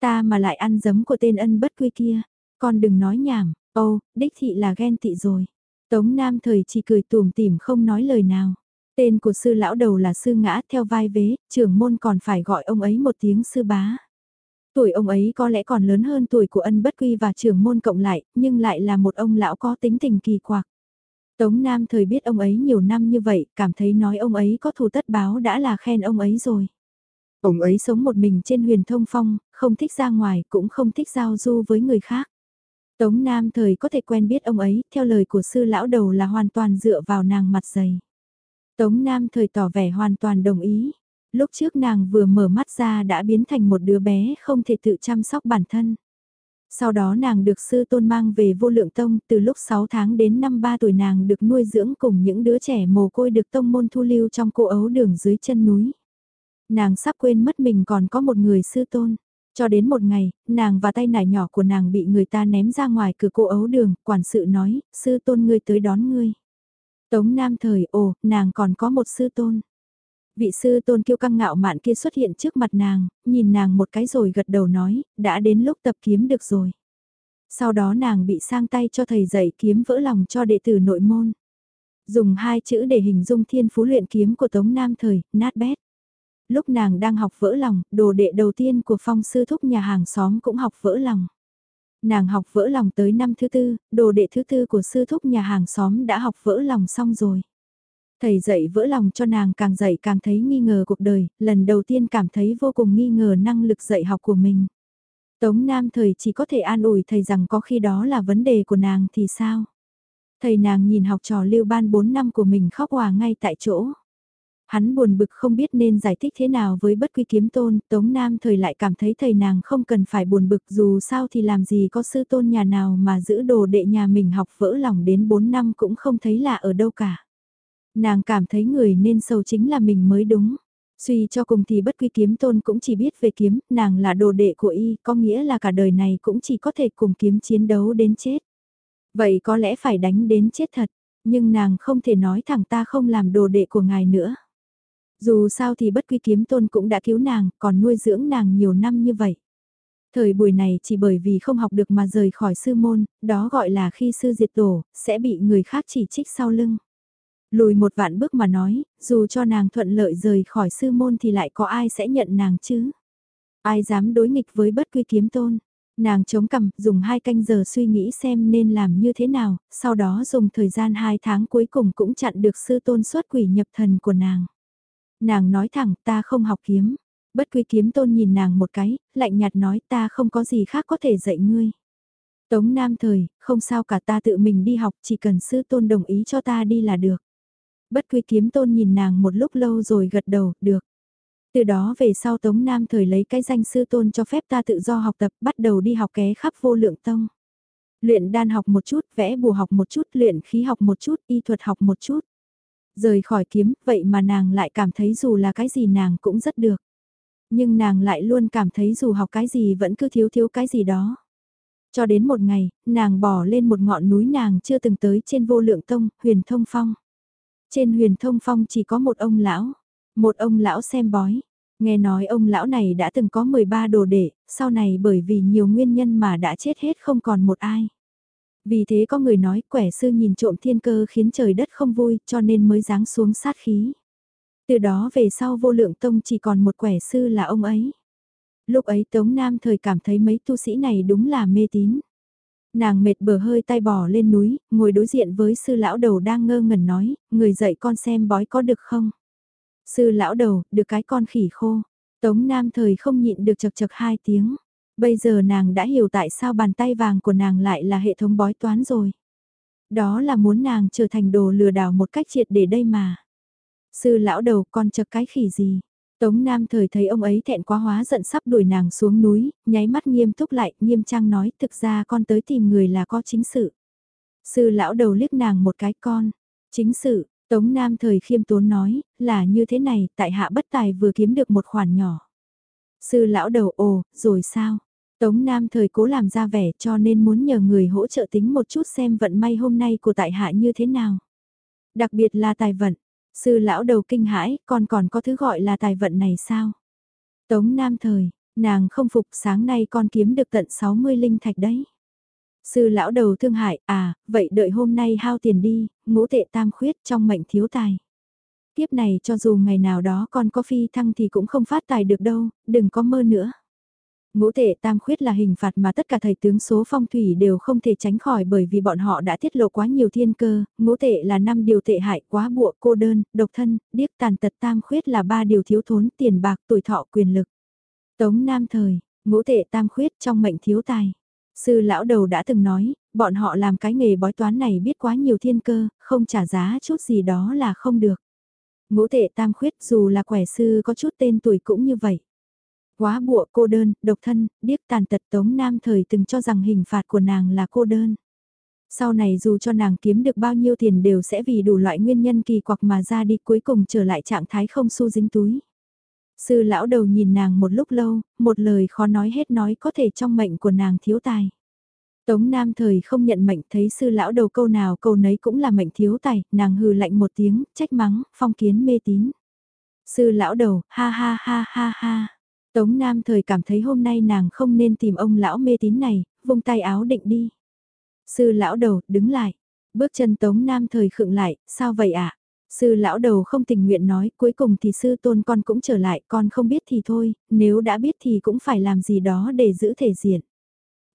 Ta mà lại ăn dấm của tên ân bất quy kia, con đừng nói nhảm, ô, đích thị là ghen tị rồi. Tống Nam thời chỉ cười tùm tìm không nói lời nào. Tên của sư lão đầu là sư ngã theo vai vế, trưởng môn còn phải gọi ông ấy một tiếng sư bá. Tuổi ông ấy có lẽ còn lớn hơn tuổi của ân bất quy và trưởng môn cộng lại, nhưng lại là một ông lão có tính tình kỳ quặc. Tống Nam thời biết ông ấy nhiều năm như vậy, cảm thấy nói ông ấy có thù tất báo đã là khen ông ấy rồi. Ông ấy sống một mình trên huyền thông phong, không thích ra ngoài, cũng không thích giao du với người khác. Tống Nam thời có thể quen biết ông ấy, theo lời của sư lão đầu là hoàn toàn dựa vào nàng mặt dày. Tống Nam thời tỏ vẻ hoàn toàn đồng ý lúc trước nàng vừa mở mắt ra đã biến thành một đứa bé không thể tự chăm sóc bản thân. Sau đó nàng được sư tôn mang về vô lượng tông, từ lúc 6 tháng đến năm 3 tuổi nàng được nuôi dưỡng cùng những đứa trẻ mồ côi được tông môn thu lưu trong cô ấu đường dưới chân núi. Nàng sắp quên mất mình còn có một người sư tôn. Cho đến một ngày, nàng và tay nải nhỏ của nàng bị người ta ném ra ngoài cửa cô ấu đường, quản sự nói, sư tôn ngươi tới đón ngươi. Tống Nam thời, ồ, nàng còn có một sư tôn. Vị sư tôn kiêu căng ngạo mạn kia xuất hiện trước mặt nàng, nhìn nàng một cái rồi gật đầu nói, đã đến lúc tập kiếm được rồi. Sau đó nàng bị sang tay cho thầy dạy kiếm vỡ lòng cho đệ tử nội môn. Dùng hai chữ để hình dung thiên phú luyện kiếm của Tống Nam thời, nát bét. Lúc nàng đang học vỡ lòng, đồ đệ đầu tiên của phong sư thúc nhà hàng xóm cũng học vỡ lòng. Nàng học vỡ lòng tới năm thứ tư, đồ đệ thứ tư của sư thúc nhà hàng xóm đã học vỡ lòng xong rồi. Thầy dạy vỡ lòng cho nàng càng dạy càng thấy nghi ngờ cuộc đời, lần đầu tiên cảm thấy vô cùng nghi ngờ năng lực dạy học của mình. Tống Nam thời chỉ có thể an ủi thầy rằng có khi đó là vấn đề của nàng thì sao? Thầy nàng nhìn học trò lưu ban 4 năm của mình khóc hòa ngay tại chỗ. Hắn buồn bực không biết nên giải thích thế nào với bất quy kiếm tôn, Tống Nam thời lại cảm thấy thầy nàng không cần phải buồn bực dù sao thì làm gì có sư tôn nhà nào mà giữ đồ đệ nhà mình học vỡ lòng đến 4 năm cũng không thấy là ở đâu cả. Nàng cảm thấy người nên sầu chính là mình mới đúng. Suy cho cùng thì bất quy kiếm tôn cũng chỉ biết về kiếm, nàng là đồ đệ của y, có nghĩa là cả đời này cũng chỉ có thể cùng kiếm chiến đấu đến chết. Vậy có lẽ phải đánh đến chết thật, nhưng nàng không thể nói thẳng ta không làm đồ đệ của ngài nữa. Dù sao thì bất quy kiếm tôn cũng đã cứu nàng, còn nuôi dưỡng nàng nhiều năm như vậy. Thời buổi này chỉ bởi vì không học được mà rời khỏi sư môn, đó gọi là khi sư diệt tổ, sẽ bị người khác chỉ trích sau lưng. Lùi một vạn bước mà nói, dù cho nàng thuận lợi rời khỏi sư môn thì lại có ai sẽ nhận nàng chứ? Ai dám đối nghịch với bất quy kiếm tôn? Nàng chống cằm, dùng hai canh giờ suy nghĩ xem nên làm như thế nào, sau đó dùng thời gian hai tháng cuối cùng cũng chặn được sư tôn xuất quỷ nhập thần của nàng. Nàng nói thẳng ta không học kiếm. Bất quy kiếm tôn nhìn nàng một cái, lạnh nhạt nói ta không có gì khác có thể dạy ngươi. Tống Nam thời, không sao cả ta tự mình đi học, chỉ cần sư tôn đồng ý cho ta đi là được. Bất quy kiếm tôn nhìn nàng một lúc lâu rồi gật đầu, được. Từ đó về sau Tống Nam thời lấy cái danh sư tôn cho phép ta tự do học tập, bắt đầu đi học ké khắp vô lượng tông. Luyện đan học một chút, vẽ bùa học một chút, luyện khí học một chút, y thuật học một chút. Rời khỏi kiếm, vậy mà nàng lại cảm thấy dù là cái gì nàng cũng rất được. Nhưng nàng lại luôn cảm thấy dù học cái gì vẫn cứ thiếu thiếu cái gì đó. Cho đến một ngày, nàng bỏ lên một ngọn núi nàng chưa từng tới trên vô lượng tông, huyền thông phong. Trên huyền thông phong chỉ có một ông lão, một ông lão xem bói. Nghe nói ông lão này đã từng có 13 đồ đệ, sau này bởi vì nhiều nguyên nhân mà đã chết hết không còn một ai. Vì thế có người nói quẻ sư nhìn trộm thiên cơ khiến trời đất không vui cho nên mới giáng xuống sát khí. Từ đó về sau vô lượng tông chỉ còn một quẻ sư là ông ấy. Lúc ấy Tống Nam thời cảm thấy mấy tu sĩ này đúng là mê tín. Nàng mệt bờ hơi tay bỏ lên núi, ngồi đối diện với sư lão đầu đang ngơ ngẩn nói, người dạy con xem bói có được không? Sư lão đầu, được cái con khỉ khô. Tống Nam thời không nhịn được chật chật hai tiếng. Bây giờ nàng đã hiểu tại sao bàn tay vàng của nàng lại là hệ thống bói toán rồi. Đó là muốn nàng trở thành đồ lừa đảo một cách triệt để đây mà. Sư lão đầu con chật cái khỉ gì? Tống Nam thời thấy ông ấy thẹn quá hóa giận sắp đuổi nàng xuống núi, nháy mắt nghiêm túc lại, nghiêm trang nói thực ra con tới tìm người là có chính sự. Sư lão đầu liếc nàng một cái con, chính sự, Tống Nam thời khiêm tốn nói, là như thế này, tại hạ bất tài vừa kiếm được một khoản nhỏ. Sư lão đầu ồ, rồi sao? Tống Nam thời cố làm ra vẻ cho nên muốn nhờ người hỗ trợ tính một chút xem vận may hôm nay của tại hạ như thế nào. Đặc biệt là tài vận. Sư lão đầu kinh hãi, còn còn có thứ gọi là tài vận này sao? Tống Nam thời, nàng không phục sáng nay con kiếm được tận 60 linh thạch đấy. Sư lão đầu thương hại, à, vậy đợi hôm nay hao tiền đi, ngũ tệ tam khuyết trong mệnh thiếu tài. Tiếp này cho dù ngày nào đó con có phi thăng thì cũng không phát tài được đâu, đừng có mơ nữa. Ngũ tệ tam khuyết là hình phạt mà tất cả thầy tướng số phong thủy đều không thể tránh khỏi bởi vì bọn họ đã tiết lộ quá nhiều thiên cơ, ngũ tệ là năm điều tệ hại quá bụa cô đơn, độc thân, điếc tàn tật tam khuyết là ba điều thiếu thốn tiền bạc tuổi thọ quyền lực. Tống Nam Thời, ngũ tệ tam khuyết trong mệnh thiếu tài. Sư lão đầu đã từng nói, bọn họ làm cái nghề bói toán này biết quá nhiều thiên cơ, không trả giá chút gì đó là không được. Ngũ tệ tam khuyết dù là quẻ sư có chút tên tuổi cũng như vậy. Quá bụa cô đơn, độc thân, điếc tàn tật tống nam thời từng cho rằng hình phạt của nàng là cô đơn. Sau này dù cho nàng kiếm được bao nhiêu tiền đều sẽ vì đủ loại nguyên nhân kỳ quặc mà ra đi cuối cùng trở lại trạng thái không xu dính túi. Sư lão đầu nhìn nàng một lúc lâu, một lời khó nói hết nói có thể trong mệnh của nàng thiếu tài. Tống Nam thời không nhận mệnh thấy sư lão đầu câu nào câu nấy cũng là mệnh thiếu tài, nàng hừ lạnh một tiếng, trách mắng, phong kiến mê tín. Sư lão đầu, ha ha ha ha ha. Tống Nam thời cảm thấy hôm nay nàng không nên tìm ông lão mê tín này, vung tay áo định đi. Sư lão đầu, đứng lại. Bước chân Tống Nam thời khựng lại, sao vậy ạ? À? Sư lão đầu không tình nguyện nói, cuối cùng thì sư tôn con cũng trở lại, con không biết thì thôi, nếu đã biết thì cũng phải làm gì đó để giữ thể diện.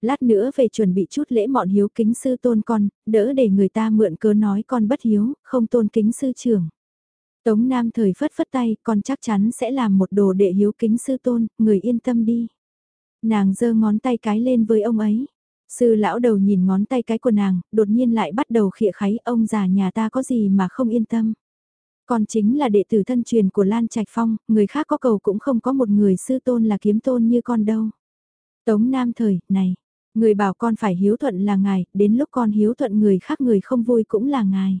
Lát nữa về chuẩn bị chút lễ mọn hiếu kính sư tôn con, đỡ để người ta mượn cớ nói con bất hiếu, không tôn kính sư trưởng. Tống Nam thời phất phất tay, con chắc chắn sẽ làm một đồ đệ hiếu kính sư tôn, người yên tâm đi. Nàng giơ ngón tay cái lên với ông ấy. Sư lão đầu nhìn ngón tay cái của nàng, đột nhiên lại bắt đầu khịa kháy ông già nhà ta có gì mà không yên tâm. Con chính là đệ tử thân truyền của Lan Trạch Phong, người khác có cầu cũng không có một người sư tôn là kiếm tôn như con đâu. Tống Nam thời, này, người bảo con phải hiếu thuận là ngài, đến lúc con hiếu thuận người khác người không vui cũng là ngài.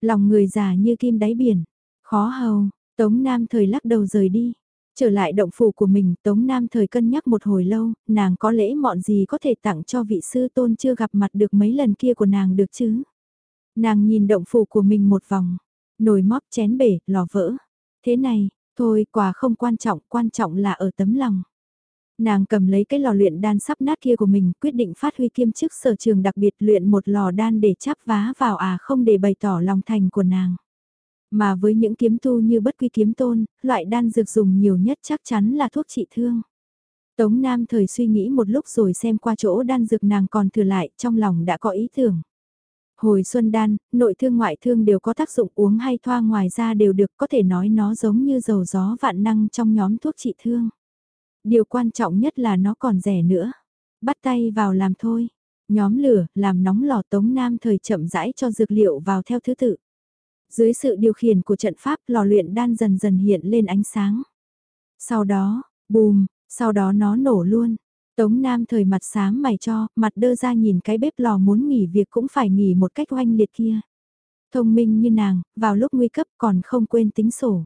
Lòng người già như kim đáy biển, khó hầu, Tống Nam thời lắc đầu rời đi. Trở lại động phủ của mình, Tống Nam thời cân nhắc một hồi lâu, nàng có lễ mọn gì có thể tặng cho vị sư tôn chưa gặp mặt được mấy lần kia của nàng được chứ? Nàng nhìn động phủ của mình một vòng, nồi móp chén bể, lò vỡ. Thế này, thôi quà không quan trọng, quan trọng là ở tấm lòng. Nàng cầm lấy cái lò luyện đan sắp nát kia của mình, quyết định phát huy kiêm chức sở trường đặc biệt luyện một lò đan để chắp vá vào à không để bày tỏ lòng thành của nàng. Mà với những kiếm tu như bất quy kiếm tôn, loại đan dược dùng nhiều nhất chắc chắn là thuốc trị thương. Tống Nam thời suy nghĩ một lúc rồi xem qua chỗ đan dược nàng còn thừa lại, trong lòng đã có ý tưởng. Hồi xuân đan, nội thương ngoại thương đều có tác dụng uống hay thoa ngoài ra đều được có thể nói nó giống như dầu gió vạn năng trong nhóm thuốc trị thương. Điều quan trọng nhất là nó còn rẻ nữa. Bắt tay vào làm thôi. Nhóm lửa, làm nóng lò tống nam thời chậm rãi cho dược liệu vào theo thứ tự. Dưới sự điều khiển của trận pháp lò luyện đan dần dần hiện lên ánh sáng. Sau đó, bùm, sau đó nó nổ luôn. Tống Nam thời mặt sáng mày cho, mặt đơ ra nhìn cái bếp lò muốn nghỉ việc cũng phải nghỉ một cách oanh liệt kia. Thông minh như nàng, vào lúc nguy cấp còn không quên tính sổ.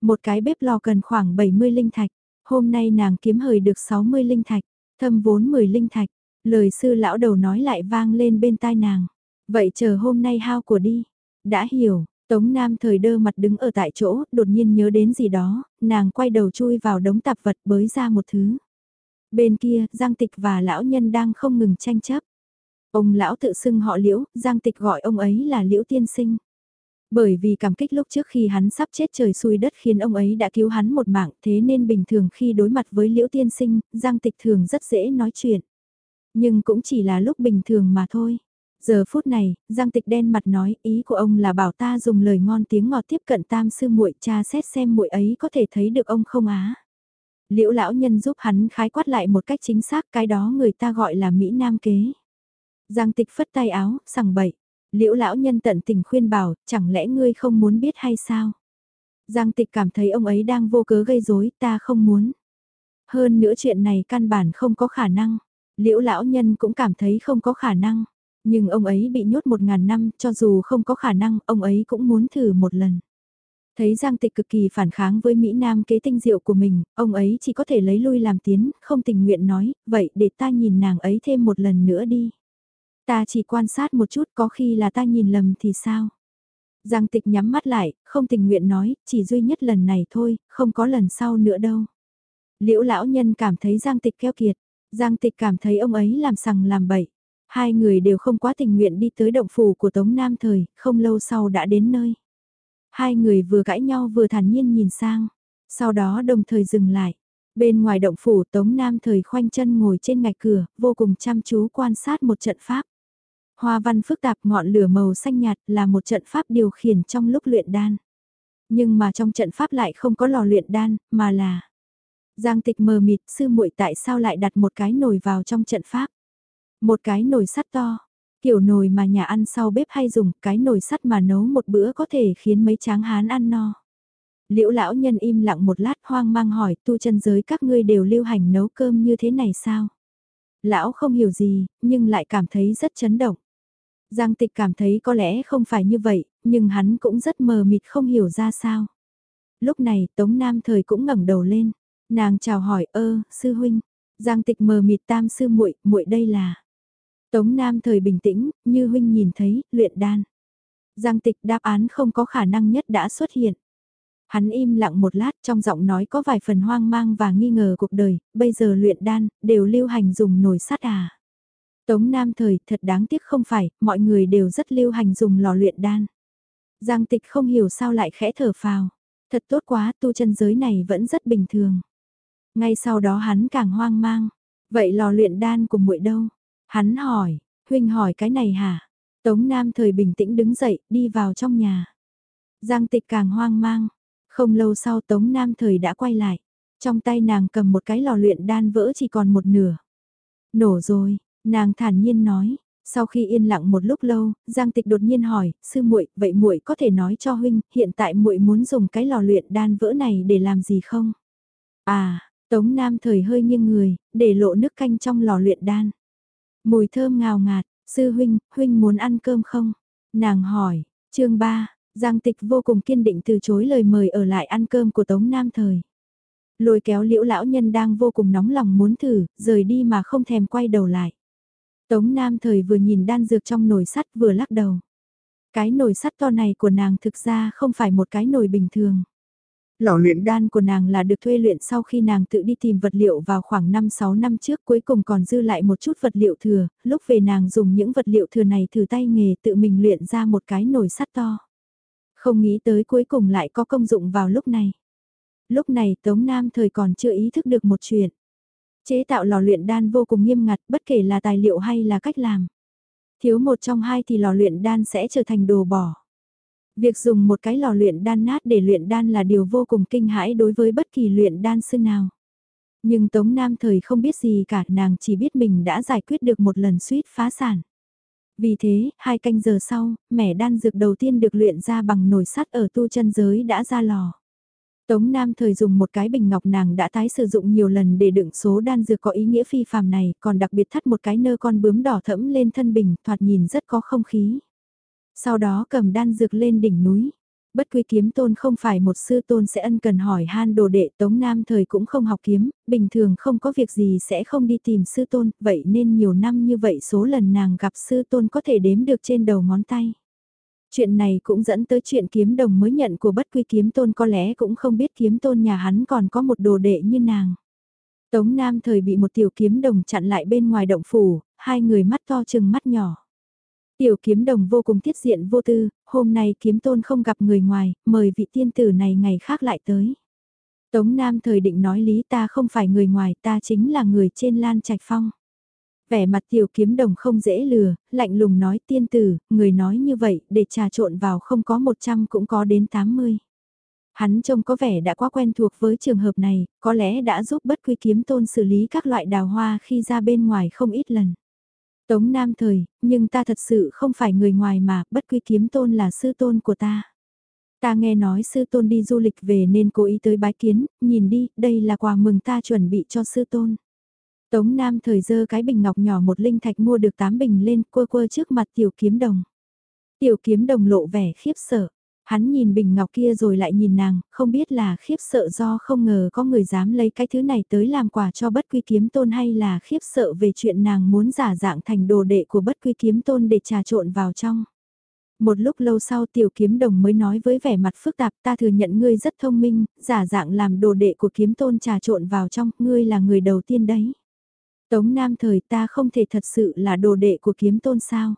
Một cái bếp lò cần khoảng 70 linh thạch, hôm nay nàng kiếm hời được 60 linh thạch, thâm vốn 10 linh thạch, lời sư lão đầu nói lại vang lên bên tai nàng. Vậy chờ hôm nay hao của đi, đã hiểu, Tống Nam thời đơ mặt đứng ở tại chỗ, đột nhiên nhớ đến gì đó, nàng quay đầu chui vào đống tạp vật bới ra một thứ. Bên kia, Giang Tịch và lão nhân đang không ngừng tranh chấp. Ông lão tự xưng họ Liễu, Giang Tịch gọi ông ấy là Liễu Tiên Sinh. Bởi vì cảm kích lúc trước khi hắn sắp chết trời xui đất khiến ông ấy đã cứu hắn một mạng thế nên bình thường khi đối mặt với Liễu Tiên Sinh, Giang Tịch thường rất dễ nói chuyện. Nhưng cũng chỉ là lúc bình thường mà thôi. Giờ phút này, Giang Tịch đen mặt nói, ý của ông là bảo ta dùng lời ngon tiếng ngọt tiếp cận tam sư muội, cha xét xem muội ấy có thể thấy được ông không á. Liễu lão nhân giúp hắn khái quát lại một cách chính xác, cái đó người ta gọi là Mỹ Nam kế. Giang Tịch phất tay áo, sằng bậy. Liễu lão nhân tận tình khuyên bảo, chẳng lẽ ngươi không muốn biết hay sao? Giang Tịch cảm thấy ông ấy đang vô cớ gây rối, ta không muốn. Hơn nữa chuyện này căn bản không có khả năng. Liễu lão nhân cũng cảm thấy không có khả năng. Nhưng ông ấy bị nhốt một ngàn năm, cho dù không có khả năng, ông ấy cũng muốn thử một lần. Thấy Giang Tịch cực kỳ phản kháng với Mỹ Nam kế tinh diệu của mình, ông ấy chỉ có thể lấy lui làm tiến, không tình nguyện nói, vậy để ta nhìn nàng ấy thêm một lần nữa đi. Ta chỉ quan sát một chút có khi là ta nhìn lầm thì sao? Giang Tịch nhắm mắt lại, không tình nguyện nói, chỉ duy nhất lần này thôi, không có lần sau nữa đâu. Liễu lão nhân cảm thấy Giang Tịch keo kiệt, Giang Tịch cảm thấy ông ấy làm sằng làm bậy. Hai người đều không quá tình nguyện đi tới động phủ của Tống Nam Thời, không lâu sau đã đến nơi. Hai người vừa cãi nhau vừa thản nhiên nhìn sang, sau đó đồng thời dừng lại. Bên ngoài động phủ Tống Nam Thời khoanh chân ngồi trên ngạch cửa, vô cùng chăm chú quan sát một trận pháp. Hoa văn phức tạp ngọn lửa màu xanh nhạt là một trận pháp điều khiển trong lúc luyện đan. Nhưng mà trong trận pháp lại không có lò luyện đan, mà là... Giang tịch mờ mịt sư muội tại sao lại đặt một cái nồi vào trong trận pháp. Một cái nồi sắt to, kiểu nồi mà nhà ăn sau bếp hay dùng, cái nồi sắt mà nấu một bữa có thể khiến mấy tráng hán ăn no. Liễu lão nhân im lặng một lát hoang mang hỏi tu chân giới các ngươi đều lưu hành nấu cơm như thế này sao? Lão không hiểu gì, nhưng lại cảm thấy rất chấn động. Giang tịch cảm thấy có lẽ không phải như vậy, nhưng hắn cũng rất mờ mịt không hiểu ra sao. Lúc này Tống Nam Thời cũng ngẩng đầu lên, nàng chào hỏi ơ, sư huynh. Giang tịch mờ mịt tam sư muội muội đây là. Tống Nam Thời bình tĩnh, như huynh nhìn thấy, luyện đan. Giang tịch đáp án không có khả năng nhất đã xuất hiện. Hắn im lặng một lát trong giọng nói có vài phần hoang mang và nghi ngờ cuộc đời, bây giờ luyện đan, đều lưu hành dùng nồi sắt à. Tống Nam thời thật đáng tiếc không phải, mọi người đều rất lưu hành dùng lò luyện đan. Giang tịch không hiểu sao lại khẽ thở phào. Thật tốt quá, tu chân giới này vẫn rất bình thường. Ngay sau đó hắn càng hoang mang. Vậy lò luyện đan của muội đâu? Hắn hỏi, huynh hỏi cái này hả? Tống Nam thời bình tĩnh đứng dậy, đi vào trong nhà. Giang tịch càng hoang mang. Không lâu sau Tống Nam thời đã quay lại. Trong tay nàng cầm một cái lò luyện đan vỡ chỉ còn một nửa. Nổ rồi, Nàng thản nhiên nói, sau khi yên lặng một lúc lâu, Giang Tịch đột nhiên hỏi, sư muội, vậy muội có thể nói cho huynh, hiện tại muội muốn dùng cái lò luyện đan vỡ này để làm gì không? À, Tống Nam thời hơi nghiêng người, để lộ nước canh trong lò luyện đan. Mùi thơm ngào ngạt, sư huynh, huynh muốn ăn cơm không? Nàng hỏi, chương 3, Giang Tịch vô cùng kiên định từ chối lời mời ở lại ăn cơm của Tống Nam thời. Lôi kéo liễu lão nhân đang vô cùng nóng lòng muốn thử, rời đi mà không thèm quay đầu lại. Tống Nam thời vừa nhìn đan dược trong nồi sắt vừa lắc đầu. Cái nồi sắt to này của nàng thực ra không phải một cái nồi bình thường. Lò luyện đan của nàng là được thuê luyện sau khi nàng tự đi tìm vật liệu vào khoảng 5-6 năm trước cuối cùng còn dư lại một chút vật liệu thừa, lúc về nàng dùng những vật liệu thừa này thử tay nghề tự mình luyện ra một cái nồi sắt to. Không nghĩ tới cuối cùng lại có công dụng vào lúc này. Lúc này Tống Nam thời còn chưa ý thức được một chuyện. Chế tạo lò luyện đan vô cùng nghiêm ngặt bất kể là tài liệu hay là cách làm. Thiếu một trong hai thì lò luyện đan sẽ trở thành đồ bỏ. Việc dùng một cái lò luyện đan nát để luyện đan là điều vô cùng kinh hãi đối với bất kỳ luyện đan sư nào. Nhưng Tống Nam thời không biết gì cả, nàng chỉ biết mình đã giải quyết được một lần suýt phá sản. Vì thế, hai canh giờ sau, mẻ đan dược đầu tiên được luyện ra bằng nồi sắt ở tu chân giới đã ra lò. Tống Nam thời dùng một cái bình ngọc nàng đã tái sử dụng nhiều lần để đựng số đan dược có ý nghĩa phi phàm này, còn đặc biệt thắt một cái nơ con bướm đỏ thẫm lên thân bình, thoạt nhìn rất có không khí. Sau đó cầm đan dược lên đỉnh núi. Bất quy kiếm tôn không phải một sư tôn sẽ ân cần hỏi han đồ đệ Tống Nam thời cũng không học kiếm, bình thường không có việc gì sẽ không đi tìm sư tôn, vậy nên nhiều năm như vậy số lần nàng gặp sư tôn có thể đếm được trên đầu ngón tay. Chuyện này cũng dẫn tới chuyện kiếm đồng mới nhận của bất quy kiếm tôn có lẽ cũng không biết kiếm tôn nhà hắn còn có một đồ đệ như nàng. Tống Nam thời bị một tiểu kiếm đồng chặn lại bên ngoài động phủ, hai người mắt to chừng mắt nhỏ. Tiểu kiếm đồng vô cùng tiết diện vô tư, hôm nay kiếm tôn không gặp người ngoài, mời vị tiên tử này ngày khác lại tới. Tống Nam thời định nói lý ta không phải người ngoài ta chính là người trên lan trạch phong. Vẻ mặt tiểu kiếm đồng không dễ lừa, lạnh lùng nói tiên tử, người nói như vậy, để trà trộn vào không có 100 cũng có đến 80. Hắn trông có vẻ đã quá quen thuộc với trường hợp này, có lẽ đã giúp bất quy kiếm tôn xử lý các loại đào hoa khi ra bên ngoài không ít lần. Tống Nam thời, nhưng ta thật sự không phải người ngoài mà, bất quy kiếm tôn là sư tôn của ta. Ta nghe nói sư tôn đi du lịch về nên cố ý tới bái kiến, nhìn đi, đây là quà mừng ta chuẩn bị cho sư tôn. Tống Nam thời dơ cái bình ngọc nhỏ một linh thạch mua được 8 bình lên quơ quơ trước mặt tiểu kiếm đồng. Tiểu kiếm đồng lộ vẻ khiếp sợ. Hắn nhìn bình ngọc kia rồi lại nhìn nàng, không biết là khiếp sợ do không ngờ có người dám lấy cái thứ này tới làm quà cho bất quy kiếm tôn hay là khiếp sợ về chuyện nàng muốn giả dạng thành đồ đệ của bất quy kiếm tôn để trà trộn vào trong. Một lúc lâu sau tiểu kiếm đồng mới nói với vẻ mặt phức tạp ta thừa nhận ngươi rất thông minh, giả dạng làm đồ đệ của kiếm tôn trà trộn vào trong, ngươi là người đầu tiên đấy. Tống Nam thời ta không thể thật sự là đồ đệ của kiếm tôn sao.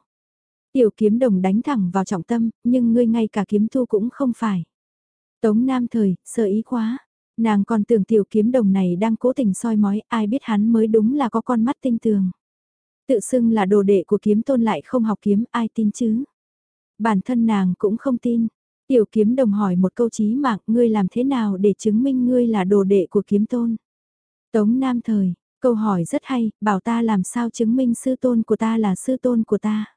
Tiểu kiếm đồng đánh thẳng vào trọng tâm, nhưng ngươi ngay cả kiếm thu cũng không phải. Tống Nam thời, sợ ý quá. Nàng còn tưởng tiểu kiếm đồng này đang cố tình soi mói, ai biết hắn mới đúng là có con mắt tinh tường. Tự xưng là đồ đệ của kiếm tôn lại không học kiếm, ai tin chứ? Bản thân nàng cũng không tin. Tiểu kiếm đồng hỏi một câu chí mạng, ngươi làm thế nào để chứng minh ngươi là đồ đệ của kiếm tôn? Tống Nam thời, Câu hỏi rất hay, bảo ta làm sao chứng minh sư tôn của ta là sư tôn của ta.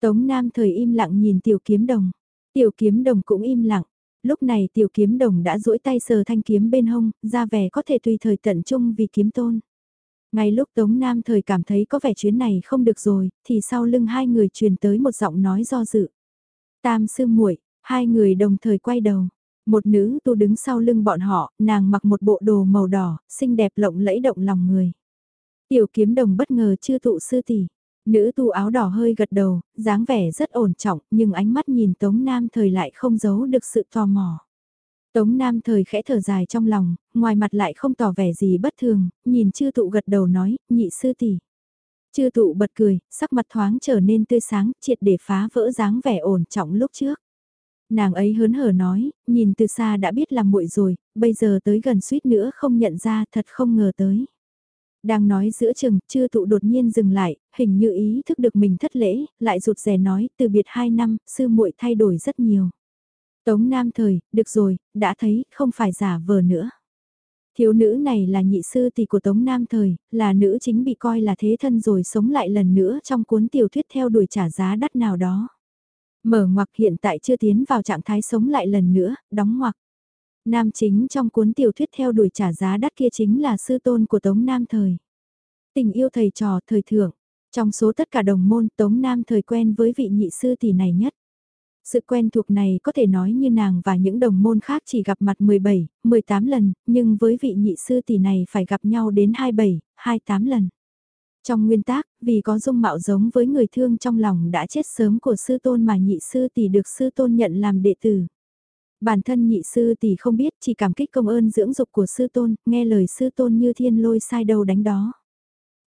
Tống Nam thời im lặng nhìn tiểu kiếm đồng. Tiểu kiếm đồng cũng im lặng. Lúc này tiểu kiếm đồng đã duỗi tay sờ thanh kiếm bên hông, ra vẻ có thể tùy thời tận trung vì kiếm tôn. Ngay lúc Tống Nam thời cảm thấy có vẻ chuyến này không được rồi, thì sau lưng hai người truyền tới một giọng nói do dự. Tam sư muội, hai người đồng thời quay đầu. Một nữ tu đứng sau lưng bọn họ, nàng mặc một bộ đồ màu đỏ, xinh đẹp lộng lẫy động lòng người. Tiểu kiếm đồng bất ngờ chưa tụ sư tỷ. Nữ tu áo đỏ hơi gật đầu, dáng vẻ rất ổn trọng, nhưng ánh mắt nhìn Tống Nam thời lại không giấu được sự tò mò. Tống Nam thời khẽ thở dài trong lòng, ngoài mặt lại không tỏ vẻ gì bất thường, nhìn chư tụ gật đầu nói, nhị sư tỷ. Chư tụ bật cười, sắc mặt thoáng trở nên tươi sáng, triệt để phá vỡ dáng vẻ ổn trọng lúc trước. Nàng ấy hớn hở nói, nhìn từ xa đã biết là muội rồi, bây giờ tới gần suýt nữa không nhận ra thật không ngờ tới. Đang nói giữa chừng, chưa tụ đột nhiên dừng lại, hình như ý thức được mình thất lễ, lại rụt rè nói, từ biệt hai năm, sư muội thay đổi rất nhiều. Tống Nam thời, được rồi, đã thấy, không phải giả vờ nữa. Thiếu nữ này là nhị sư tỷ của Tống Nam thời, là nữ chính bị coi là thế thân rồi sống lại lần nữa trong cuốn tiểu thuyết theo đuổi trả giá đắt nào đó. Mở ngoặc hiện tại chưa tiến vào trạng thái sống lại lần nữa, đóng ngoặc. Nam chính trong cuốn tiểu thuyết theo đuổi trả giá đắt kia chính là sư tôn của Tống Nam thời. Tình yêu thầy trò thời thượng, trong số tất cả đồng môn Tống Nam thời quen với vị nhị sư tỷ này nhất. Sự quen thuộc này có thể nói như nàng và những đồng môn khác chỉ gặp mặt 17, 18 lần, nhưng với vị nhị sư tỷ này phải gặp nhau đến 27, 28 lần. Trong nguyên tác, vì có dung mạo giống với người thương trong lòng đã chết sớm của sư tôn mà nhị sư tỷ được sư tôn nhận làm đệ tử. Bản thân nhị sư tỷ không biết chỉ cảm kích công ơn dưỡng dục của sư tôn, nghe lời sư tôn như thiên lôi sai đầu đánh đó.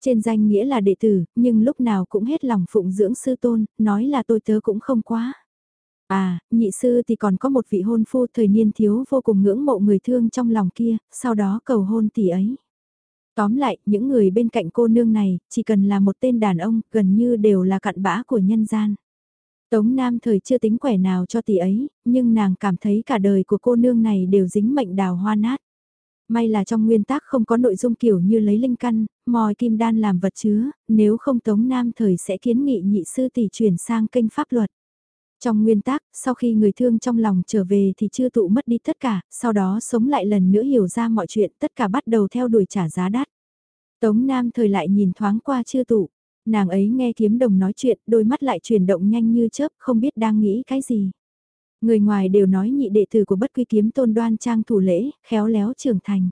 Trên danh nghĩa là đệ tử, nhưng lúc nào cũng hết lòng phụng dưỡng sư tôn, nói là tôi tớ cũng không quá. À, nhị sư thì còn có một vị hôn phu thời niên thiếu vô cùng ngưỡng mộ người thương trong lòng kia, sau đó cầu hôn tỷ ấy. Tóm lại, những người bên cạnh cô nương này, chỉ cần là một tên đàn ông, gần như đều là cặn bã của nhân gian. Tống Nam thời chưa tính quẻ nào cho tỷ ấy, nhưng nàng cảm thấy cả đời của cô nương này đều dính mệnh đào hoa nát. May là trong nguyên tác không có nội dung kiểu như lấy linh căn, mòi kim đan làm vật chứa, nếu không Tống Nam thời sẽ kiến nghị nhị sư tỷ chuyển sang kênh pháp luật. Trong nguyên tác, sau khi người thương trong lòng trở về thì chưa tụ mất đi tất cả, sau đó sống lại lần nữa hiểu ra mọi chuyện, tất cả bắt đầu theo đuổi trả giá đắt. Tống Nam thời lại nhìn thoáng qua chưa tụ, nàng ấy nghe kiếm đồng nói chuyện, đôi mắt lại chuyển động nhanh như chớp, không biết đang nghĩ cái gì. Người ngoài đều nói nhị đệ tử của bất quy kiếm tôn đoan trang thủ lễ, khéo léo trưởng thành.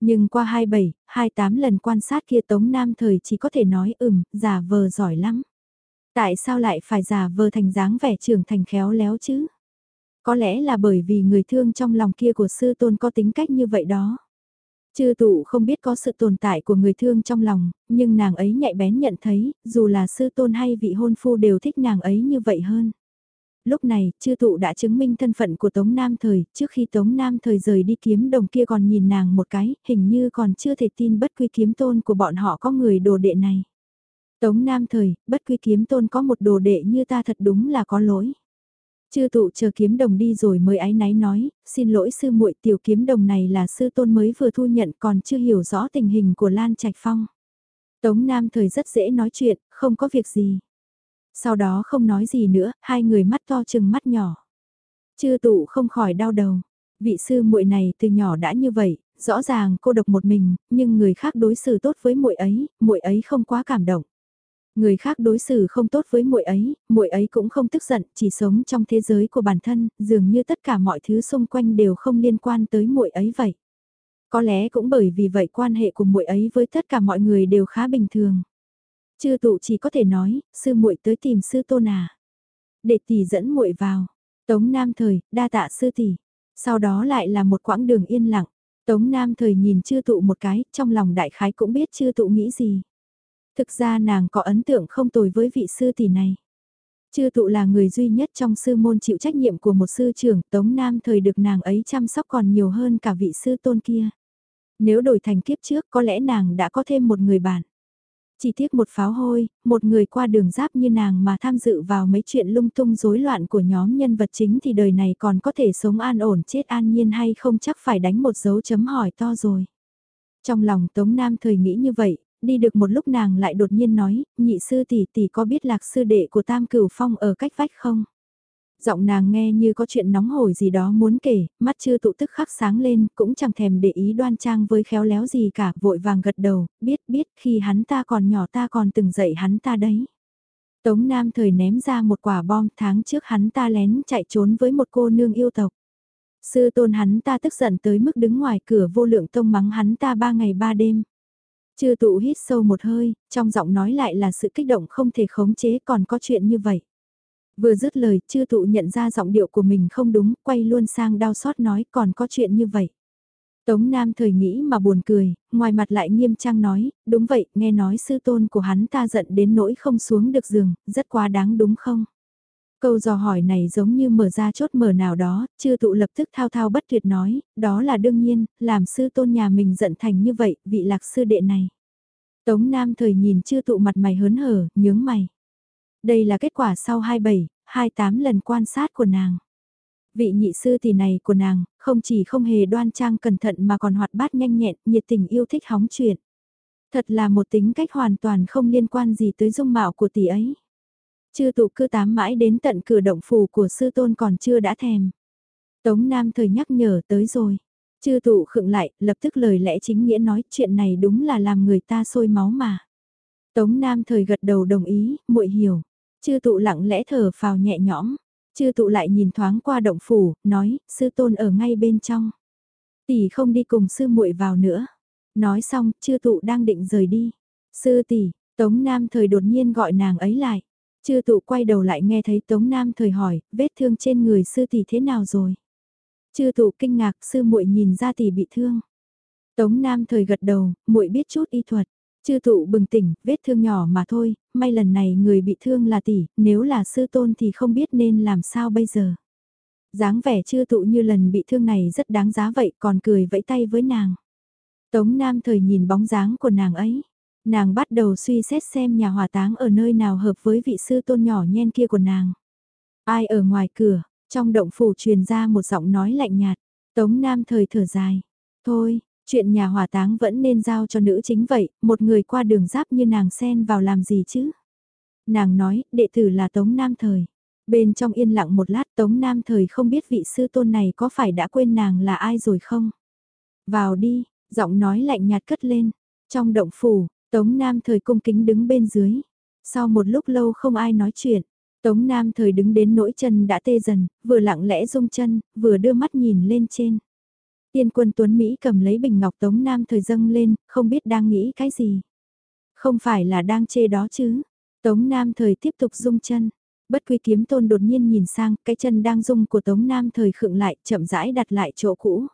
Nhưng qua 27, 28 lần quan sát kia Tống Nam thời chỉ có thể nói ừm, giả vờ giỏi lắm. Tại sao lại phải giả vờ thành dáng vẻ trưởng thành khéo léo chứ? Có lẽ là bởi vì người thương trong lòng kia của sư tôn có tính cách như vậy đó. Chư tụ không biết có sự tồn tại của người thương trong lòng, nhưng nàng ấy nhạy bén nhận thấy, dù là sư tôn hay vị hôn phu đều thích nàng ấy như vậy hơn. Lúc này, chư tụ đã chứng minh thân phận của Tống Nam Thời, trước khi Tống Nam Thời rời đi kiếm đồng kia còn nhìn nàng một cái, hình như còn chưa thể tin bất quy kiếm tôn của bọn họ có người đồ đệ này. Tống Nam Thời, bất quy kiếm tôn có một đồ đệ như ta thật đúng là có lỗi. Chư tụ chờ kiếm đồng đi rồi mới ái náy nói, xin lỗi sư muội tiểu kiếm đồng này là sư tôn mới vừa thu nhận còn chưa hiểu rõ tình hình của Lan Trạch Phong. Tống Nam thời rất dễ nói chuyện, không có việc gì. Sau đó không nói gì nữa, hai người mắt to chừng mắt nhỏ. Chư tụ không khỏi đau đầu. Vị sư muội này từ nhỏ đã như vậy, rõ ràng cô độc một mình, nhưng người khác đối xử tốt với muội ấy, muội ấy không quá cảm động. Người khác đối xử không tốt với muội ấy, muội ấy cũng không tức giận, chỉ sống trong thế giới của bản thân, dường như tất cả mọi thứ xung quanh đều không liên quan tới muội ấy vậy. Có lẽ cũng bởi vì vậy quan hệ của muội ấy với tất cả mọi người đều khá bình thường. Chư tụ chỉ có thể nói, sư muội tới tìm sư tôn à. Để tỷ dẫn muội vào. Tống Nam Thời, đa tạ sư tỷ. Sau đó lại là một quãng đường yên lặng. Tống Nam Thời nhìn chư tụ một cái, trong lòng đại khái cũng biết chư tụ nghĩ gì. Thực ra nàng có ấn tượng không tồi với vị sư tỷ này. Chư tụ là người duy nhất trong sư môn chịu trách nhiệm của một sư trưởng, Tống Nam thời được nàng ấy chăm sóc còn nhiều hơn cả vị sư tôn kia. Nếu đổi thành kiếp trước có lẽ nàng đã có thêm một người bạn. Chỉ tiếc một pháo hôi, một người qua đường giáp như nàng mà tham dự vào mấy chuyện lung tung rối loạn của nhóm nhân vật chính thì đời này còn có thể sống an ổn chết an nhiên hay không chắc phải đánh một dấu chấm hỏi to rồi. Trong lòng Tống Nam thời nghĩ như vậy, đi được một lúc nàng lại đột nhiên nói, nhị sư tỷ tỷ có biết lạc sư đệ của Tam Cửu Phong ở cách vách không? Giọng nàng nghe như có chuyện nóng hổi gì đó muốn kể, mắt chưa tụ tức khắc sáng lên, cũng chẳng thèm để ý đoan trang với khéo léo gì cả, vội vàng gật đầu, biết biết khi hắn ta còn nhỏ ta còn từng dạy hắn ta đấy. Tống Nam thời ném ra một quả bom tháng trước hắn ta lén chạy trốn với một cô nương yêu tộc. Sư tôn hắn ta tức giận tới mức đứng ngoài cửa vô lượng tông mắng hắn ta ba ngày ba đêm. Chư tụ hít sâu một hơi, trong giọng nói lại là sự kích động không thể khống chế còn có chuyện như vậy. Vừa dứt lời, chư tụ nhận ra giọng điệu của mình không đúng, quay luôn sang đau xót nói còn có chuyện như vậy. Tống Nam thời nghĩ mà buồn cười, ngoài mặt lại nghiêm trang nói, đúng vậy, nghe nói sư tôn của hắn ta giận đến nỗi không xuống được giường, rất quá đáng đúng không? Câu dò hỏi này giống như mở ra chốt mở nào đó, chư tụ lập tức thao thao bất tuyệt nói, đó là đương nhiên, làm sư tôn nhà mình giận thành như vậy, vị lạc sư đệ này. Tống Nam thời nhìn chư tụ mặt mày hớn hở, nhướng mày. Đây là kết quả sau 27, 28 lần quan sát của nàng. Vị nhị sư tỷ này của nàng, không chỉ không hề đoan trang cẩn thận mà còn hoạt bát nhanh nhẹn, nhiệt tình yêu thích hóng chuyện. Thật là một tính cách hoàn toàn không liên quan gì tới dung mạo của tỷ ấy. Chư tụ cư tám mãi đến tận cửa động phủ của sư tôn còn chưa đã thèm. Tống Nam thời nhắc nhở tới rồi. Chư tụ khựng lại, lập tức lời lẽ chính nghĩa nói chuyện này đúng là làm người ta sôi máu mà. Tống Nam thời gật đầu đồng ý, muội hiểu. Chư tụ lặng lẽ thở phào nhẹ nhõm. Chư tụ lại nhìn thoáng qua động phủ, nói, sư tôn ở ngay bên trong. Tỷ không đi cùng sư muội vào nữa. Nói xong, chư tụ đang định rời đi. Sư tỷ, Tống Nam thời đột nhiên gọi nàng ấy lại. Chư tụ quay đầu lại nghe thấy Tống Nam thời hỏi, vết thương trên người sư tỷ thế nào rồi? Chư tụ kinh ngạc, sư muội nhìn ra tỷ bị thương. Tống Nam thời gật đầu, muội biết chút y thuật. Chư tụ bừng tỉnh, vết thương nhỏ mà thôi, may lần này người bị thương là tỷ, nếu là sư tôn thì không biết nên làm sao bây giờ. dáng vẻ chư tụ như lần bị thương này rất đáng giá vậy còn cười vẫy tay với nàng. Tống Nam thời nhìn bóng dáng của nàng ấy. Nàng bắt đầu suy xét xem nhà hỏa táng ở nơi nào hợp với vị sư tôn nhỏ nhen kia của nàng. Ai ở ngoài cửa, trong động phủ truyền ra một giọng nói lạnh nhạt. Tống Nam thời thở dài. Thôi, chuyện nhà hỏa táng vẫn nên giao cho nữ chính vậy, một người qua đường giáp như nàng xen vào làm gì chứ? Nàng nói, đệ tử là Tống Nam thời. Bên trong yên lặng một lát Tống Nam thời không biết vị sư tôn này có phải đã quên nàng là ai rồi không? Vào đi, giọng nói lạnh nhạt cất lên. Trong động phủ, Tống Nam thời cung kính đứng bên dưới. Sau một lúc lâu không ai nói chuyện, Tống Nam thời đứng đến nỗi chân đã tê dần, vừa lặng lẽ rung chân, vừa đưa mắt nhìn lên trên. Tiên quân Tuấn Mỹ cầm lấy bình ngọc Tống Nam thời dâng lên, không biết đang nghĩ cái gì. Không phải là đang chê đó chứ. Tống Nam thời tiếp tục rung chân. Bất quy kiếm tôn đột nhiên nhìn sang, cái chân đang rung của Tống Nam thời khựng lại, chậm rãi đặt lại chỗ cũ.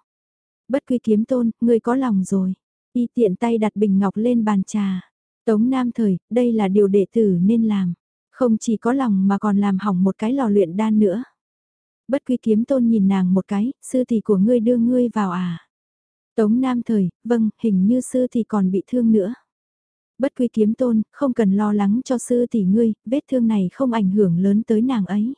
Bất quy kiếm tôn, ngươi có lòng rồi. Y tiện tay đặt bình ngọc lên bàn trà. Tống Nam thời, đây là điều đệ tử nên làm. Không chỉ có lòng mà còn làm hỏng một cái lò luyện đan nữa. Bất quy kiếm tôn nhìn nàng một cái, sư tỷ của ngươi đưa ngươi vào à. Tống Nam thời, vâng, hình như sư tỷ còn bị thương nữa. Bất quy kiếm tôn, không cần lo lắng cho sư tỷ ngươi, vết thương này không ảnh hưởng lớn tới nàng ấy.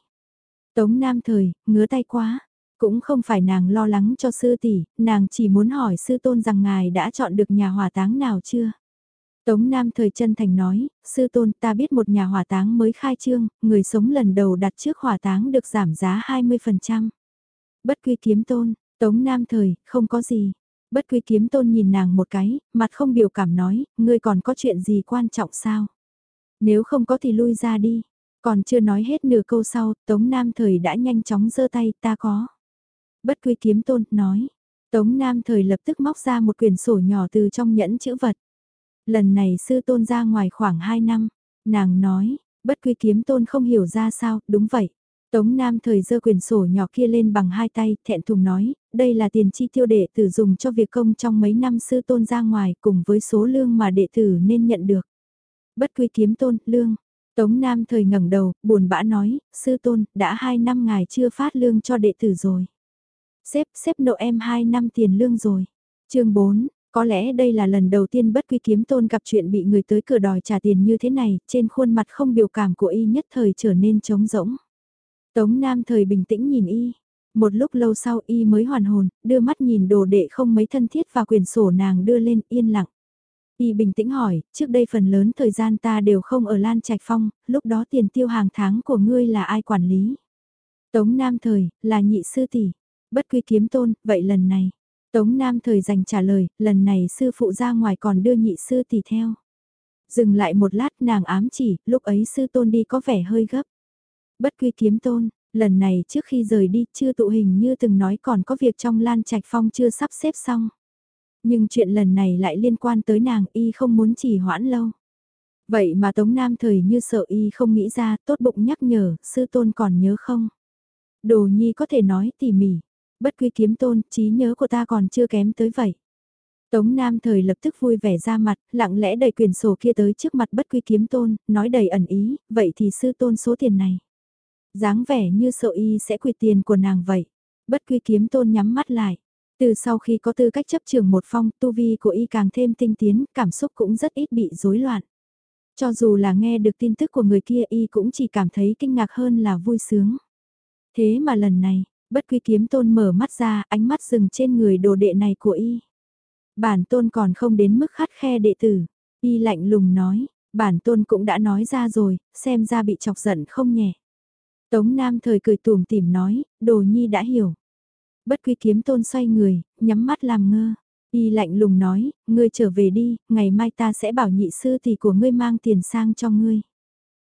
Tống Nam thời, ngứa tay quá, cũng không phải nàng lo lắng cho sư tỷ, nàng chỉ muốn hỏi sư tôn rằng ngài đã chọn được nhà hỏa táng nào chưa. Tống Nam thời chân thành nói, sư tôn ta biết một nhà hỏa táng mới khai trương, người sống lần đầu đặt trước hỏa táng được giảm giá 20%. Bất quy kiếm tôn, Tống Nam thời, không có gì. Bất quy kiếm tôn nhìn nàng một cái, mặt không biểu cảm nói, ngươi còn có chuyện gì quan trọng sao? Nếu không có thì lui ra đi. Còn chưa nói hết nửa câu sau, Tống Nam thời đã nhanh chóng giơ tay, ta có. Bất quy kiếm tôn, nói. Tống Nam thời lập tức móc ra một quyển sổ nhỏ từ trong nhẫn chữ vật. Lần này sư tôn ra ngoài khoảng 2 năm, nàng nói, bất quy kiếm tôn không hiểu ra sao, đúng vậy. Tống Nam thời dơ quyển sổ nhỏ kia lên bằng hai tay, thẹn thùng nói, đây là tiền chi tiêu đệ tử dùng cho việc công trong mấy năm sư tôn ra ngoài cùng với số lương mà đệ tử nên nhận được. Bất quy kiếm tôn, lương. Tống Nam thời ngẩng đầu, buồn bã nói, sư tôn, đã hai năm ngài chưa phát lương cho đệ tử rồi. Xếp, xếp nợ em hai năm tiền lương rồi. chương 4, có lẽ đây là lần đầu tiên bất quy kiếm tôn gặp chuyện bị người tới cửa đòi trả tiền như thế này, trên khuôn mặt không biểu cảm của y nhất thời trở nên trống rỗng. Tống Nam thời bình tĩnh nhìn y. Một lúc lâu sau y mới hoàn hồn, đưa mắt nhìn đồ đệ không mấy thân thiết và quyền sổ nàng đưa lên yên lặng. Y bình tĩnh hỏi, trước đây phần lớn thời gian ta đều không ở Lan Trạch Phong, lúc đó tiền tiêu hàng tháng của ngươi là ai quản lý? Tống Nam thời, là nhị sư tỷ. Bất quy kiếm tôn, vậy lần này. Tống Nam thời dành trả lời, lần này sư phụ ra ngoài còn đưa nhị sư tỷ theo. Dừng lại một lát nàng ám chỉ, lúc ấy sư tôn đi có vẻ hơi gấp. Bất quy kiếm tôn, lần này trước khi rời đi chưa tụ hình như từng nói còn có việc trong lan trạch phong chưa sắp xếp xong. Nhưng chuyện lần này lại liên quan tới nàng y không muốn chỉ hoãn lâu. Vậy mà Tống Nam thời như sợ y không nghĩ ra tốt bụng nhắc nhở, sư tôn còn nhớ không? Đồ nhi có thể nói tỉ mỉ, bất quy kiếm tôn, trí nhớ của ta còn chưa kém tới vậy. Tống Nam thời lập tức vui vẻ ra mặt, lặng lẽ đẩy quyền sổ kia tới trước mặt bất quy kiếm tôn, nói đầy ẩn ý, vậy thì sư tôn số tiền này. dáng vẻ như sợ y sẽ quyệt tiền của nàng vậy. Bất quy kiếm tôn nhắm mắt lại. Từ sau khi có tư cách chấp trường một phong, tu vi của y càng thêm tinh tiến, cảm xúc cũng rất ít bị rối loạn. Cho dù là nghe được tin tức của người kia y cũng chỉ cảm thấy kinh ngạc hơn là vui sướng. Thế mà lần này, Bất quy kiếm tôn mở mắt ra, ánh mắt dừng trên người đồ đệ này của y. Bản tôn còn không đến mức khắt khe đệ tử. Y lạnh lùng nói, bản tôn cũng đã nói ra rồi, xem ra bị chọc giận không nhẹ. Tống Nam thời cười tùm tìm nói, đồ nhi đã hiểu. Bất quy kiếm tôn xoay người, nhắm mắt làm ngơ. Y lạnh lùng nói, ngươi trở về đi, ngày mai ta sẽ bảo nhị sư thì của ngươi mang tiền sang cho ngươi.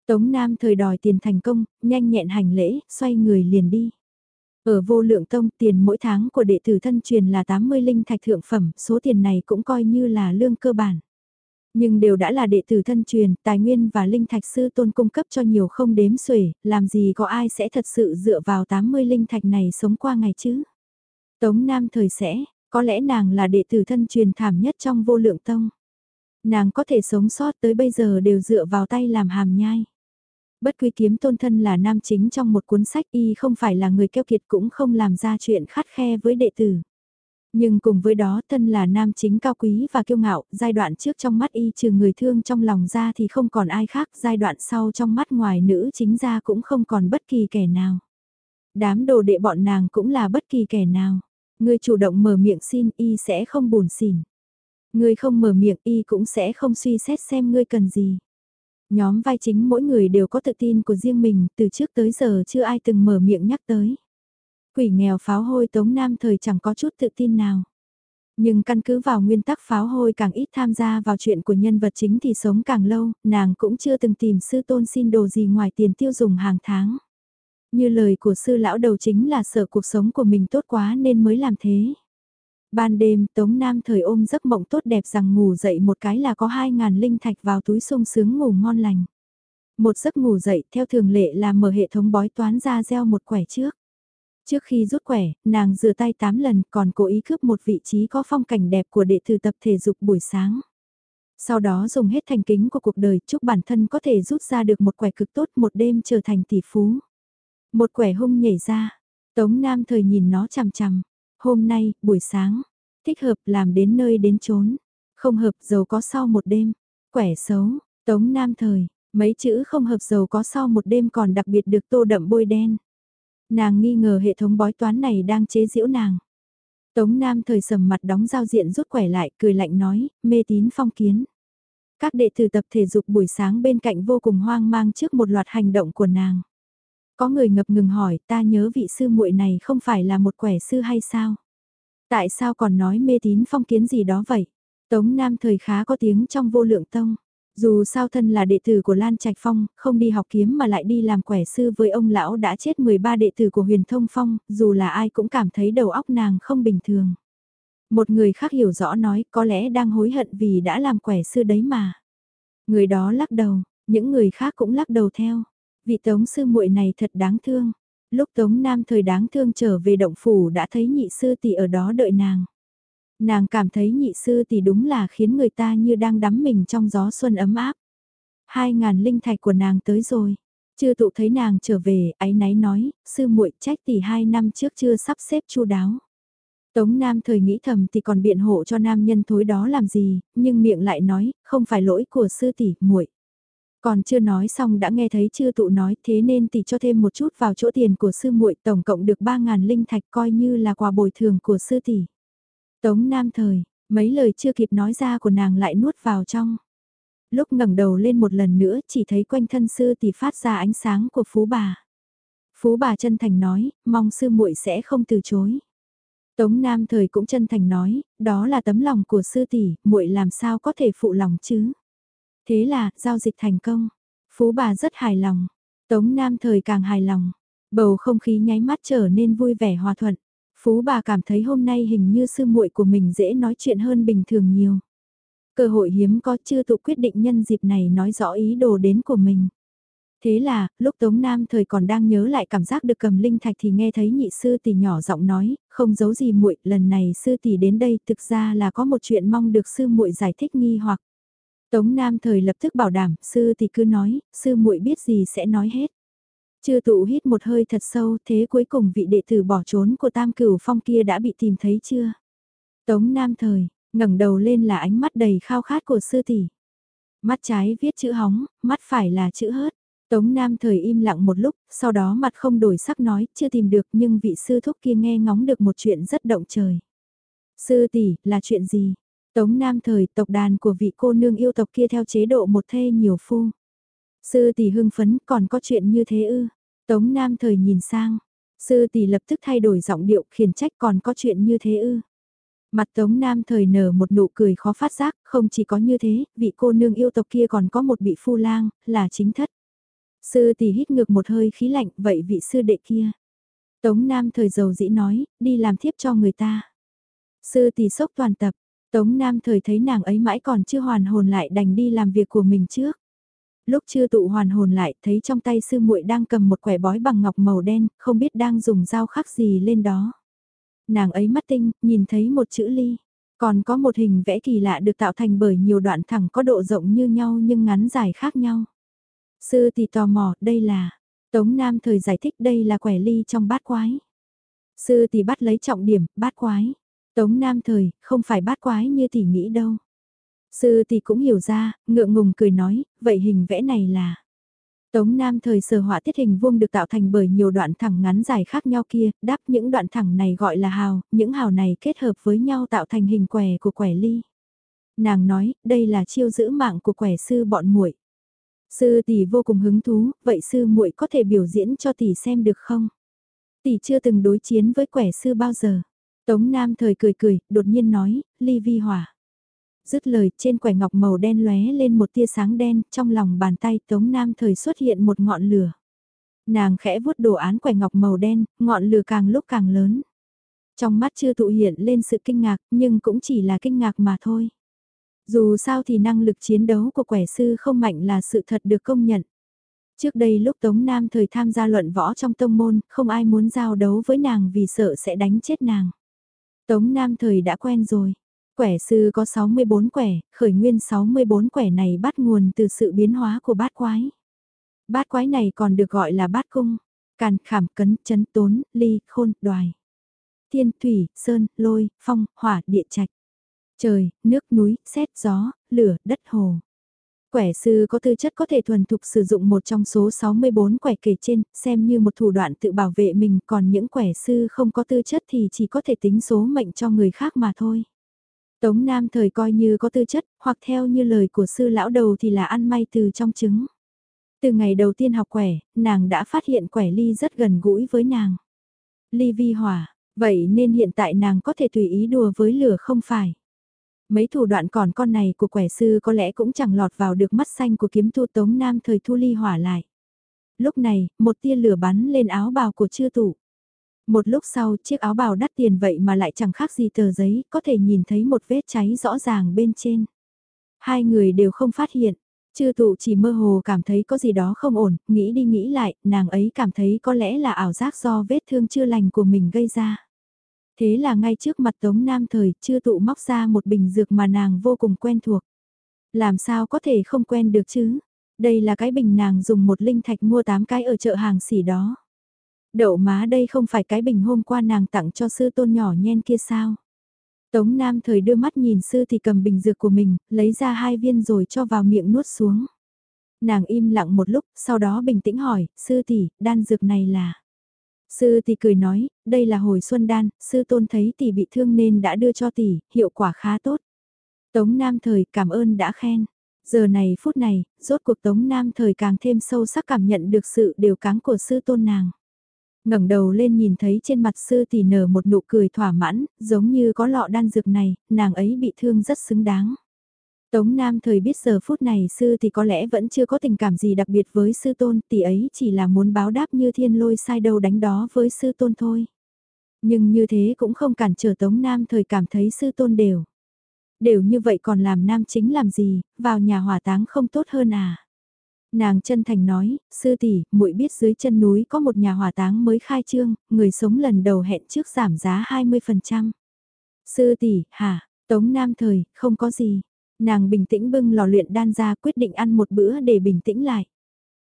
Tống Nam thời đòi tiền thành công, nhanh nhẹn hành lễ, xoay người liền đi. Ở vô lượng tông tiền mỗi tháng của đệ tử thân truyền là 80 linh thạch thượng phẩm, số tiền này cũng coi như là lương cơ bản. Nhưng đều đã là đệ tử thân truyền, tài nguyên và linh thạch sư tôn cung cấp cho nhiều không đếm xuể, làm gì có ai sẽ thật sự dựa vào 80 linh thạch này sống qua ngày chứ. Tống Nam thời sẽ, có lẽ nàng là đệ tử thân truyền thảm nhất trong vô lượng tông. Nàng có thể sống sót tới bây giờ đều dựa vào tay làm hàm nhai. Bất quy kiếm tôn thân là nam chính trong một cuốn sách y không phải là người keo kiệt cũng không làm ra chuyện khắt khe với đệ tử. Nhưng cùng với đó thân là nam chính cao quý và kiêu ngạo, giai đoạn trước trong mắt y trừ người thương trong lòng ra thì không còn ai khác, giai đoạn sau trong mắt ngoài nữ chính ra cũng không còn bất kỳ kẻ nào. Đám đồ đệ bọn nàng cũng là bất kỳ kẻ nào. Người chủ động mở miệng xin y sẽ không buồn xỉn. Người không mở miệng y cũng sẽ không suy xét xem ngươi cần gì. Nhóm vai chính mỗi người đều có tự tin của riêng mình, từ trước tới giờ chưa ai từng mở miệng nhắc tới. Quỷ nghèo pháo hôi Tống Nam thời chẳng có chút tự tin nào. Nhưng căn cứ vào nguyên tắc pháo hôi càng ít tham gia vào chuyện của nhân vật chính thì sống càng lâu, nàng cũng chưa từng tìm sư tôn xin đồ gì ngoài tiền tiêu dùng hàng tháng. Như lời của sư lão đầu chính là sợ cuộc sống của mình tốt quá nên mới làm thế. Ban đêm Tống Nam thời ôm giấc mộng tốt đẹp rằng ngủ dậy một cái là có 2.000 linh thạch vào túi sung sướng ngủ ngon lành. Một giấc ngủ dậy theo thường lệ là mở hệ thống bói toán ra gieo một quẻ trước. Trước khi rút quẻ, nàng rửa tay 8 lần còn cố ý cướp một vị trí có phong cảnh đẹp của đệ tử tập thể dục buổi sáng. Sau đó dùng hết thành kính của cuộc đời chúc bản thân có thể rút ra được một quẻ cực tốt một đêm trở thành tỷ phú. Một quẻ hung nhảy ra, Tống Nam thời nhìn nó chằm chằm. Hôm nay, buổi sáng, thích hợp làm đến nơi đến chốn. Không hợp giàu có sau một đêm. Quẻ xấu, Tống Nam thời, mấy chữ không hợp giàu có sau một đêm còn đặc biệt được tô đậm bôi đen. Nàng nghi ngờ hệ thống bói toán này đang chế giễu nàng. Tống Nam thời sầm mặt đóng giao diện rút quẻ lại, cười lạnh nói, mê tín phong kiến. Các đệ tử tập thể dục buổi sáng bên cạnh vô cùng hoang mang trước một loạt hành động của nàng. Có người ngập ngừng hỏi, ta nhớ vị sư muội này không phải là một quẻ sư hay sao? Tại sao còn nói mê tín phong kiến gì đó vậy? Tống Nam thời khá có tiếng trong vô lượng tông. Dù sao thân là đệ tử của Lan Trạch Phong, không đi học kiếm mà lại đi làm quẻ sư với ông lão đã chết 13 đệ tử của huyền thông phong, dù là ai cũng cảm thấy đầu óc nàng không bình thường. Một người khác hiểu rõ nói có lẽ đang hối hận vì đã làm quẻ sư đấy mà. Người đó lắc đầu, những người khác cũng lắc đầu theo. Vị tống sư muội này thật đáng thương. Lúc tống nam thời đáng thương trở về động phủ đã thấy nhị sư tỷ ở đó đợi nàng. Nàng cảm thấy nhị sư tỷ đúng là khiến người ta như đang đắm mình trong gió xuân ấm áp. Hai ngàn linh thạch của nàng tới rồi. Chưa tụ thấy nàng trở về, áy náy nói, sư muội trách tỷ hai năm trước chưa sắp xếp chu đáo. Tống Nam thời nghĩ thầm thì còn biện hộ cho nam nhân thối đó làm gì, nhưng miệng lại nói, không phải lỗi của sư tỷ, muội. Còn chưa nói xong đã nghe thấy chưa tụ nói thế nên tỷ cho thêm một chút vào chỗ tiền của sư muội tổng cộng được 3.000 linh thạch coi như là quà bồi thường của sư tỷ. Tống Nam thời, mấy lời chưa kịp nói ra của nàng lại nuốt vào trong. Lúc ngẩng đầu lên một lần nữa chỉ thấy quanh thân sư tỷ phát ra ánh sáng của phú bà. Phú bà chân thành nói, mong sư muội sẽ không từ chối. Tống Nam thời cũng chân thành nói, đó là tấm lòng của sư tỷ, muội làm sao có thể phụ lòng chứ? Thế là, giao dịch thành công. Phú bà rất hài lòng. Tống Nam thời càng hài lòng. Bầu không khí nháy mắt trở nên vui vẻ hòa thuận. Phú bà cảm thấy hôm nay hình như sư muội của mình dễ nói chuyện hơn bình thường nhiều. Cơ hội hiếm có chưa tụ quyết định nhân dịp này nói rõ ý đồ đến của mình. Thế là, lúc Tống Nam thời còn đang nhớ lại cảm giác được cầm linh thạch thì nghe thấy nhị sư tỷ nhỏ giọng nói, không giấu gì muội, lần này sư tỷ đến đây thực ra là có một chuyện mong được sư muội giải thích nghi hoặc. Tống Nam thời lập tức bảo đảm, sư thì cứ nói, sư muội biết gì sẽ nói hết. Chưa tụ hít một hơi thật sâu, thế cuối cùng vị đệ tử bỏ trốn của Tam Cửu Phong kia đã bị tìm thấy chưa? Tống Nam thời, ngẩng đầu lên là ánh mắt đầy khao khát của sư tỷ. Mắt trái viết chữ hóng, mắt phải là chữ hớt. Tống Nam thời im lặng một lúc, sau đó mặt không đổi sắc nói, chưa tìm được nhưng vị sư thúc kia nghe ngóng được một chuyện rất động trời. Sư tỷ, là chuyện gì? Tống Nam thời tộc đàn của vị cô nương yêu tộc kia theo chế độ một thê nhiều phu. Sư tỷ hưng phấn còn có chuyện như thế ư. Tống Nam thời nhìn sang. Sư tỷ lập tức thay đổi giọng điệu khiển trách còn có chuyện như thế ư. Mặt Tống Nam thời nở một nụ cười khó phát giác, không chỉ có như thế, vị cô nương yêu tộc kia còn có một bị phu lang, là chính thất. Sư tỷ hít ngược một hơi khí lạnh, vậy vị sư đệ kia. Tống Nam thời dầu dĩ nói, đi làm thiếp cho người ta. Sư tỷ sốc toàn tập, Tống Nam thời thấy nàng ấy mãi còn chưa hoàn hồn lại đành đi làm việc của mình trước. Lúc chưa tụ hoàn hồn lại thấy trong tay sư muội đang cầm một quẻ bói bằng ngọc màu đen, không biết đang dùng dao khắc gì lên đó. Nàng ấy mắt tinh, nhìn thấy một chữ ly. Còn có một hình vẽ kỳ lạ được tạo thành bởi nhiều đoạn thẳng có độ rộng như nhau nhưng ngắn dài khác nhau. Sư thì tò mò, đây là... Tống Nam thời giải thích đây là quẻ ly trong bát quái. Sư thì bắt lấy trọng điểm, bát quái. Tống Nam thời, không phải bát quái như tỷ nghĩ đâu. Sư thì cũng hiểu ra, ngượng ngùng cười nói, vậy hình vẽ này là... Tống Nam thời sở họa tiết hình vuông được tạo thành bởi nhiều đoạn thẳng ngắn dài khác nhau kia, đáp những đoạn thẳng này gọi là hào, những hào này kết hợp với nhau tạo thành hình quẻ của quẻ ly. Nàng nói, đây là chiêu giữ mạng của quẻ sư bọn muội. Sư tỷ vô cùng hứng thú, vậy sư muội có thể biểu diễn cho tỷ xem được không? Tỷ chưa từng đối chiến với quẻ sư bao giờ. Tống Nam thời cười cười, đột nhiên nói, ly vi hỏa. Dứt lời, trên quẻ ngọc màu đen lóe lên một tia sáng đen, trong lòng bàn tay Tống Nam thời xuất hiện một ngọn lửa. Nàng khẽ vuốt đồ án quẻ ngọc màu đen, ngọn lửa càng lúc càng lớn. Trong mắt chưa tụ hiện lên sự kinh ngạc, nhưng cũng chỉ là kinh ngạc mà thôi. Dù sao thì năng lực chiến đấu của quẻ sư không mạnh là sự thật được công nhận. Trước đây lúc Tống Nam thời tham gia luận võ trong tông môn, không ai muốn giao đấu với nàng vì sợ sẽ đánh chết nàng. Tống Nam thời đã quen rồi. Quẻ sư có 64 quẻ, khởi nguyên 64 quẻ này bắt nguồn từ sự biến hóa của bát quái. Bát quái này còn được gọi là bát cung, càn, khảm, cấn, chấn, tốn, ly, khôn, đoài. Thiên, thủy, sơn, lôi, phong, hỏa, địa trạch. Trời, nước, núi, xét, gió, lửa, đất, hồ. Quẻ sư có tư chất có thể thuần thục sử dụng một trong số 64 quẻ kể trên, xem như một thủ đoạn tự bảo vệ mình, còn những quẻ sư không có tư chất thì chỉ có thể tính số mệnh cho người khác mà thôi. Tống Nam thời coi như có tư chất, hoặc theo như lời của sư lão đầu thì là ăn may từ trong trứng. Từ ngày đầu tiên học quẻ, nàng đã phát hiện quẻ ly rất gần gũi với nàng. Ly vi hỏa, vậy nên hiện tại nàng có thể tùy ý đùa với lửa không phải. Mấy thủ đoạn còn con này của quẻ sư có lẽ cũng chẳng lọt vào được mắt xanh của kiếm thu tống nam thời thu ly hỏa lại. Lúc này, một tia lửa bắn lên áo bào của chư tụ. Một lúc sau, chiếc áo bào đắt tiền vậy mà lại chẳng khác gì tờ giấy, có thể nhìn thấy một vết cháy rõ ràng bên trên. Hai người đều không phát hiện, chư tụ chỉ mơ hồ cảm thấy có gì đó không ổn, nghĩ đi nghĩ lại, nàng ấy cảm thấy có lẽ là ảo giác do vết thương chưa lành của mình gây ra. Thế là ngay trước mặt Tống Nam Thời, chưa tụ móc ra một bình dược mà nàng vô cùng quen thuộc. Làm sao có thể không quen được chứ? Đây là cái bình nàng dùng một linh thạch mua 8 cái ở chợ hàng xỉ đó. Đậu má đây không phải cái bình hôm qua nàng tặng cho sư tôn nhỏ nhen kia sao? Tống Nam Thời đưa mắt nhìn sư thì cầm bình dược của mình, lấy ra hai viên rồi cho vào miệng nuốt xuống. Nàng im lặng một lúc, sau đó bình tĩnh hỏi, sư tỷ, đan dược này là... Sư tỷ cười nói, đây là hồi xuân đan, sư tôn thấy tỷ bị thương nên đã đưa cho tỷ, hiệu quả khá tốt. Tống Nam Thời cảm ơn đã khen. Giờ này phút này, rốt cuộc Tống Nam Thời càng thêm sâu sắc cảm nhận được sự đều cáng của sư tôn nàng. ngẩng đầu lên nhìn thấy trên mặt sư tỷ nở một nụ cười thỏa mãn, giống như có lọ đan dược này, nàng ấy bị thương rất xứng đáng. Tống Nam thời biết giờ phút này sư thì có lẽ vẫn chưa có tình cảm gì đặc biệt với sư tôn, tỷ ấy chỉ là muốn báo đáp như thiên lôi sai đâu đánh đó với sư tôn thôi. Nhưng như thế cũng không cản trở Tống Nam thời cảm thấy sư tôn đều. Đều như vậy còn làm nam chính làm gì, vào nhà hỏa táng không tốt hơn à. Nàng chân thành nói, sư tỷ, muội biết dưới chân núi có một nhà hỏa táng mới khai trương, người sống lần đầu hẹn trước giảm giá 20%. Sư tỷ, hả, Tống Nam thời, không có gì. Nàng bình tĩnh bưng lò luyện đan ra quyết định ăn một bữa để bình tĩnh lại.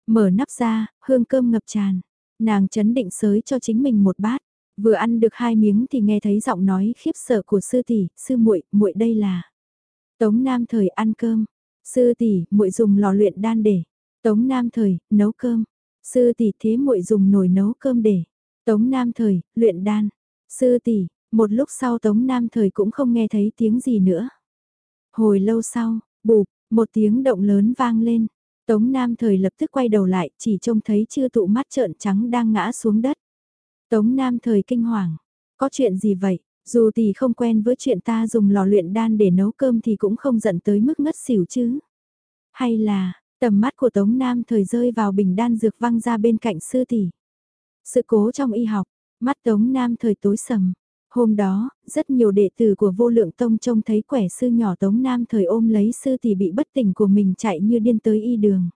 Mở nắp ra, hương cơm ngập tràn. Nàng chấn định sới cho chính mình một bát. Vừa ăn được hai miếng thì nghe thấy giọng nói khiếp sợ của sư tỷ, sư muội, muội đây là. Tống Nam thời ăn cơm. Sư tỷ, muội dùng lò luyện đan để. Tống Nam thời, nấu cơm. Sư tỷ thế muội dùng nồi nấu cơm để. Tống Nam thời, luyện đan. Sư tỷ, một lúc sau Tống Nam thời cũng không nghe thấy tiếng gì nữa. Hồi lâu sau, bụp, một tiếng động lớn vang lên. Tống Nam thời lập tức quay đầu lại, chỉ trông thấy chưa tụ mắt trợn trắng đang ngã xuống đất. Tống Nam thời kinh hoàng. Có chuyện gì vậy? Dù tỷ không quen với chuyện ta dùng lò luyện đan để nấu cơm thì cũng không giận tới mức ngất xỉu chứ. Hay là, Tầm mắt của Tống Nam thời rơi vào bình đan dược văng ra bên cạnh sư tỷ. Sự cố trong y học, mắt Tống Nam thời tối sầm. Hôm đó, rất nhiều đệ tử của vô lượng tông trông thấy quẻ sư nhỏ Tống Nam thời ôm lấy sư thì bị bất tỉnh của mình chạy như điên tới y đường.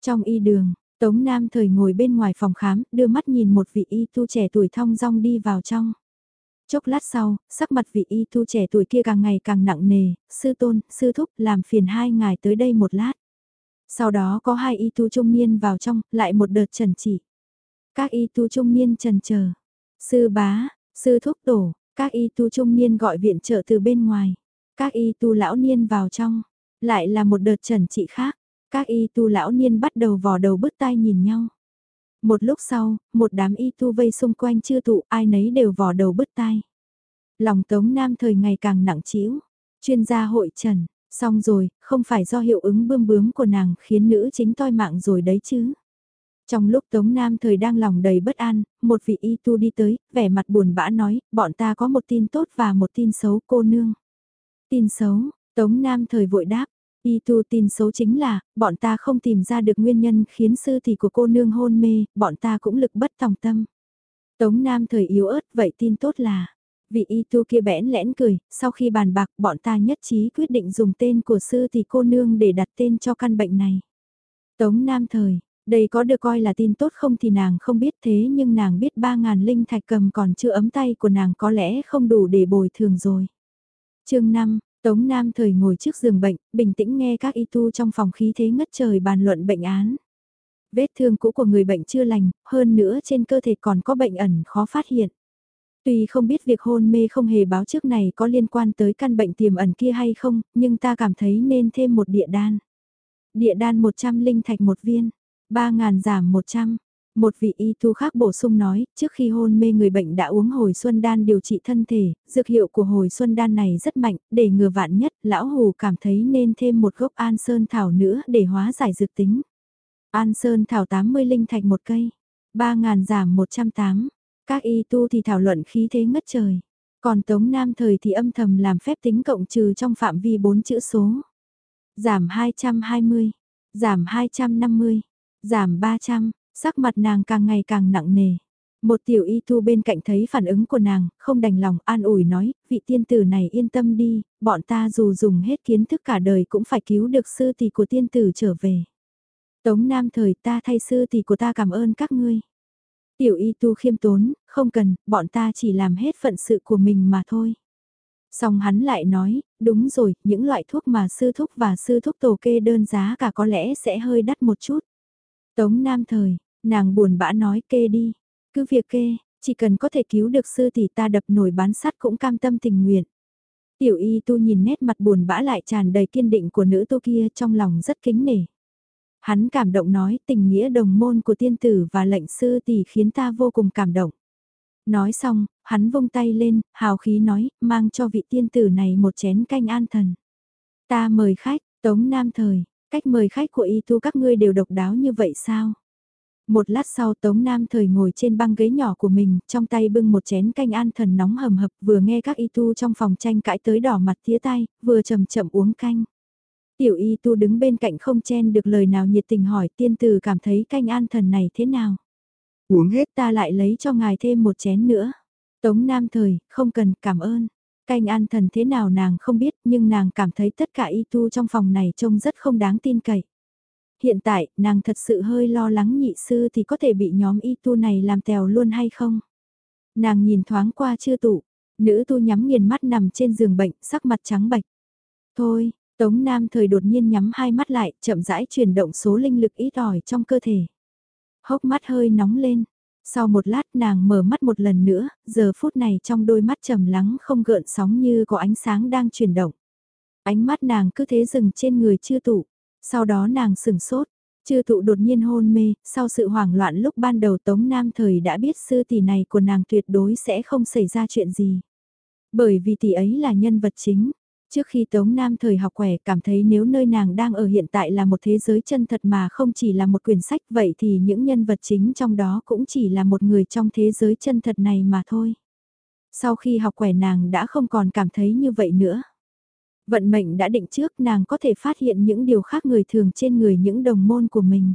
Trong y đường, Tống Nam thời ngồi bên ngoài phòng khám, đưa mắt nhìn một vị y tu trẻ tuổi thong dong đi vào trong. Chốc lát sau, sắc mặt vị y tu trẻ tuổi kia càng ngày càng nặng nề, sư tôn, sư thúc làm phiền hai ngài tới đây một lát. Sau đó có hai y tu trung niên vào trong, lại một đợt trần chỉ. Các y tu trung niên trần chờ. Sư bá, sư thúc tổ, các y tu trung niên gọi viện trợ từ bên ngoài. Các y tu lão niên vào trong, lại là một đợt trần trị khác. Các y tu lão niên bắt đầu vò đầu bứt tai nhìn nhau. Một lúc sau, một đám y tu vây xung quanh chưa tụ ai nấy đều vò đầu bứt tai. Lòng tống nam thời ngày càng nặng trĩu Chuyên gia hội trần, xong rồi, không phải do hiệu ứng bươm bướm của nàng khiến nữ chính toi mạng rồi đấy chứ. Trong lúc Tống Nam thời đang lòng đầy bất an, một vị y tu đi tới, vẻ mặt buồn bã nói, bọn ta có một tin tốt và một tin xấu cô nương. Tin xấu, Tống Nam thời vội đáp, y tu tin xấu chính là, bọn ta không tìm ra được nguyên nhân khiến sư tỷ của cô nương hôn mê, bọn ta cũng lực bất tòng tâm. Tống Nam thời yếu ớt, vậy tin tốt là, vị y tu kia bẽn lẽn cười, sau khi bàn bạc bọn ta nhất trí quyết định dùng tên của sư tỷ cô nương để đặt tên cho căn bệnh này. Tống Nam thời, đây có được coi là tin tốt không thì nàng không biết thế nhưng nàng biết 3.000 linh thạch cầm còn chưa ấm tay của nàng có lẽ không đủ để bồi thường rồi. chương 5, Tống Nam thời ngồi trước giường bệnh, bình tĩnh nghe các y tu trong phòng khí thế ngất trời bàn luận bệnh án. Vết thương cũ của người bệnh chưa lành, hơn nữa trên cơ thể còn có bệnh ẩn khó phát hiện. Tuy không biết việc hôn mê không hề báo trước này có liên quan tới căn bệnh tiềm ẩn kia hay không, nhưng ta cảm thấy nên thêm một địa đan. Địa đan 100 linh thạch một viên, 3.000 giảm 100. Một vị y tu khác bổ sung nói, trước khi hôn mê người bệnh đã uống hồi xuân đan điều trị thân thể, dược hiệu của hồi xuân đan này rất mạnh, để ngừa vạn nhất, lão hù cảm thấy nên thêm một gốc an sơn thảo nữa để hóa giải dược tính. An sơn thảo 80 linh thạch một cây, 3.000 giảm 108. Các y tu thì thảo luận khí thế ngất trời. Còn Tống Nam thời thì âm thầm làm phép tính cộng trừ trong phạm vi 4 chữ số. Giảm 220, giảm 250, giảm 300, sắc mặt nàng càng ngày càng nặng nề. Một tiểu y tu bên cạnh thấy phản ứng của nàng, không đành lòng an ủi nói, vị tiên tử này yên tâm đi, bọn ta dù dùng hết kiến thức cả đời cũng phải cứu được sư tỷ của tiên tử trở về. Tống Nam thời ta thay sư tỷ của ta cảm ơn các ngươi. Tiểu y tu khiêm tốn, không cần, bọn ta chỉ làm hết phận sự của mình mà thôi. Xong hắn lại nói, đúng rồi, những loại thuốc mà sư thúc và sư thúc tổ kê đơn giá cả có lẽ sẽ hơi đắt một chút. Tống Nam Thời, nàng buồn bã nói kê đi, cứ việc kê, chỉ cần có thể cứu được sư thì ta đập nổi bán sắt cũng cam tâm tình nguyện. Tiểu y tu nhìn nét mặt buồn bã lại tràn đầy kiên định của nữ tu kia trong lòng rất kính nể. Hắn cảm động nói tình nghĩa đồng môn của tiên tử và lệnh sư tỷ khiến ta vô cùng cảm động. Nói xong, hắn vung tay lên, hào khí nói, mang cho vị tiên tử này một chén canh an thần. Ta mời khách, Tống Nam Thời, cách mời khách của y tu các ngươi đều độc đáo như vậy sao? Một lát sau Tống Nam Thời ngồi trên băng ghế nhỏ của mình, trong tay bưng một chén canh an thần nóng hầm hập, vừa nghe các y tu trong phòng tranh cãi tới đỏ mặt tía tay, vừa chậm chậm uống canh. Tiểu y tu đứng bên cạnh không chen được lời nào nhiệt tình hỏi tiên tử cảm thấy canh an thần này thế nào. Uống hết ta lại lấy cho ngài thêm một chén nữa. Tống Nam Thời, không cần, cảm ơn. Canh an thần thế nào nàng không biết nhưng nàng cảm thấy tất cả y tu trong phòng này trông rất không đáng tin cậy. Hiện tại, nàng thật sự hơi lo lắng nhị sư thì có thể bị nhóm y tu này làm tèo luôn hay không? Nàng nhìn thoáng qua chưa tụ, nữ tu nhắm nghiền mắt nằm trên giường bệnh, sắc mặt trắng bạch. Thôi, Tống Nam thời đột nhiên nhắm hai mắt lại, chậm rãi chuyển động số linh lực ít ỏi trong cơ thể. Hốc mắt hơi nóng lên. Sau một lát nàng mở mắt một lần nữa, giờ phút này trong đôi mắt trầm lắng không gợn sóng như có ánh sáng đang chuyển động. Ánh mắt nàng cứ thế dừng trên người chưa tụ. Sau đó nàng sừng sốt, chưa tụ đột nhiên hôn mê, sau sự hoảng loạn lúc ban đầu Tống Nam thời đã biết sư tỷ này của nàng tuyệt đối sẽ không xảy ra chuyện gì. Bởi vì tỷ ấy là nhân vật chính, Trước khi Tống Nam thời học quẻ cảm thấy nếu nơi nàng đang ở hiện tại là một thế giới chân thật mà không chỉ là một quyển sách vậy thì những nhân vật chính trong đó cũng chỉ là một người trong thế giới chân thật này mà thôi. Sau khi học quẻ nàng đã không còn cảm thấy như vậy nữa. Vận mệnh đã định trước nàng có thể phát hiện những điều khác người thường trên người những đồng môn của mình.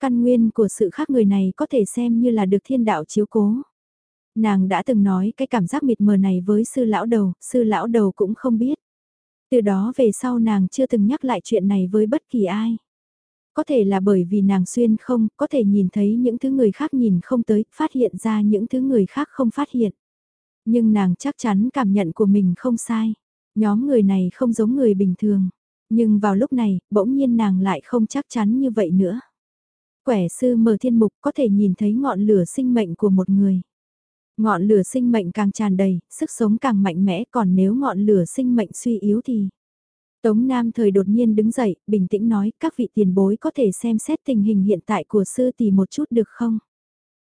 Căn nguyên của sự khác người này có thể xem như là được thiên đạo chiếu cố. Nàng đã từng nói cái cảm giác mịt mờ này với sư lão đầu, sư lão đầu cũng không biết. Từ đó về sau nàng chưa từng nhắc lại chuyện này với bất kỳ ai. Có thể là bởi vì nàng xuyên không, có thể nhìn thấy những thứ người khác nhìn không tới, phát hiện ra những thứ người khác không phát hiện. Nhưng nàng chắc chắn cảm nhận của mình không sai. Nhóm người này không giống người bình thường. Nhưng vào lúc này, bỗng nhiên nàng lại không chắc chắn như vậy nữa. Quẻ sư mở thiên mục có thể nhìn thấy ngọn lửa sinh mệnh của một người. Ngọn lửa sinh mệnh càng tràn đầy, sức sống càng mạnh mẽ còn nếu ngọn lửa sinh mệnh suy yếu thì... Tống Nam thời đột nhiên đứng dậy, bình tĩnh nói các vị tiền bối có thể xem xét tình hình hiện tại của sư tỷ một chút được không?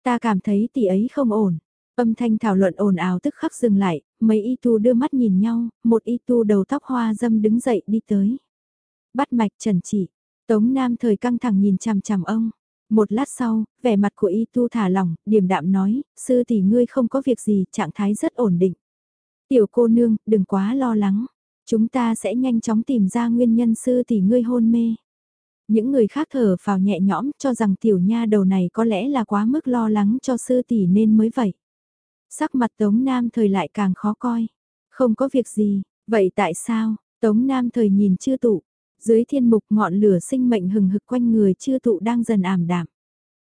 Ta cảm thấy tỷ ấy không ổn. Âm thanh thảo luận ồn ào tức khắc dừng lại, mấy y tu đưa mắt nhìn nhau, một y tu đầu tóc hoa dâm đứng dậy đi tới. Bắt mạch trần chỉ, Tống Nam thời căng thẳng nhìn chằm chằm ông. Một lát sau, vẻ mặt của y tu thả lỏng, điềm đạm nói, sư tỷ ngươi không có việc gì, trạng thái rất ổn định. Tiểu cô nương, đừng quá lo lắng. Chúng ta sẽ nhanh chóng tìm ra nguyên nhân sư tỷ ngươi hôn mê. Những người khác thở vào nhẹ nhõm cho rằng tiểu nha đầu này có lẽ là quá mức lo lắng cho sư tỷ nên mới vậy. Sắc mặt Tống Nam thời lại càng khó coi. Không có việc gì, vậy tại sao? Tống Nam thời nhìn chưa tụ. Dưới thiên mục ngọn lửa sinh mệnh hừng hực quanh người chưa tụ đang dần ảm đạm.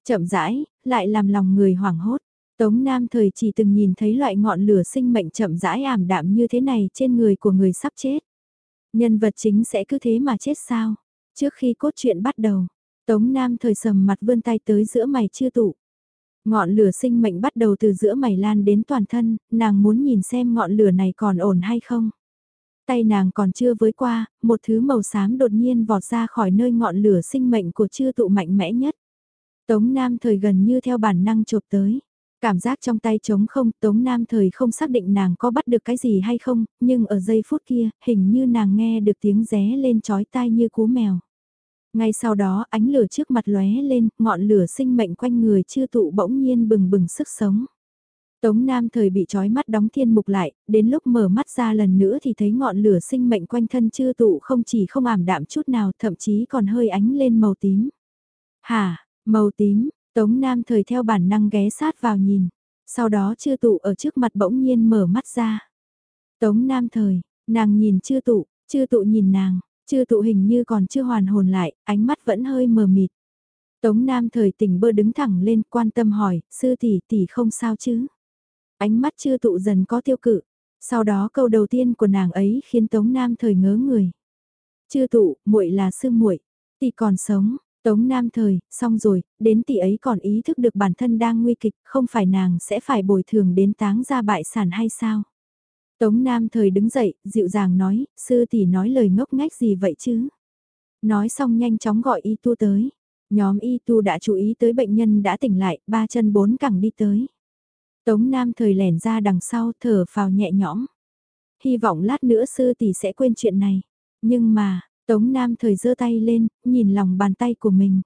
Chậm rãi, lại làm lòng người hoảng hốt. Tống Nam thời chỉ từng nhìn thấy loại ngọn lửa sinh mệnh chậm rãi ảm đạm như thế này trên người của người sắp chết. Nhân vật chính sẽ cứ thế mà chết sao? Trước khi cốt truyện bắt đầu, Tống Nam thời sầm mặt vươn tay tới giữa mày chưa tụ. Ngọn lửa sinh mệnh bắt đầu từ giữa mày lan đến toàn thân, nàng muốn nhìn xem ngọn lửa này còn ổn hay không. Tay nàng còn chưa với qua, một thứ màu xám đột nhiên vọt ra khỏi nơi ngọn lửa sinh mệnh của chư tụ mạnh mẽ nhất. Tống Nam thời gần như theo bản năng chộp tới. Cảm giác trong tay trống không, Tống Nam thời không xác định nàng có bắt được cái gì hay không, nhưng ở giây phút kia, hình như nàng nghe được tiếng ré lên chói tai như cú mèo. Ngay sau đó ánh lửa trước mặt lóe lên, ngọn lửa sinh mệnh quanh người chư tụ bỗng nhiên bừng bừng sức sống. Tống Nam thời bị trói mắt đóng thiên mục lại, đến lúc mở mắt ra lần nữa thì thấy ngọn lửa sinh mệnh quanh thân chưa tụ không chỉ không ảm đạm chút nào thậm chí còn hơi ánh lên màu tím. Hả, màu tím, Tống Nam thời theo bản năng ghé sát vào nhìn, sau đó chưa tụ ở trước mặt bỗng nhiên mở mắt ra. Tống Nam thời, nàng nhìn chưa tụ, chưa tụ nhìn nàng, chưa tụ hình như còn chưa hoàn hồn lại, ánh mắt vẫn hơi mờ mịt. Tống Nam thời tỉnh bơ đứng thẳng lên quan tâm hỏi, sư tỷ tỷ không sao chứ? Ánh mắt chưa tụ dần có tiêu cự. Sau đó câu đầu tiên của nàng ấy khiến Tống Nam thời ngớ người. Chưa tụ, muội là sư muội, tỷ còn sống. Tống Nam thời, xong rồi, đến tỷ ấy còn ý thức được bản thân đang nguy kịch, không phải nàng sẽ phải bồi thường đến táng ra bại sản hay sao? Tống Nam thời đứng dậy, dịu dàng nói, sư tỷ nói lời ngốc ngách gì vậy chứ? Nói xong nhanh chóng gọi y tu tới. Nhóm y tu đã chú ý tới bệnh nhân đã tỉnh lại, ba chân bốn cẳng đi tới. Tống Nam thời lẻn ra đằng sau thở phào nhẹ nhõm. Hy vọng lát nữa sư tỷ sẽ quên chuyện này. Nhưng mà, Tống Nam thời giơ tay lên, nhìn lòng bàn tay của mình.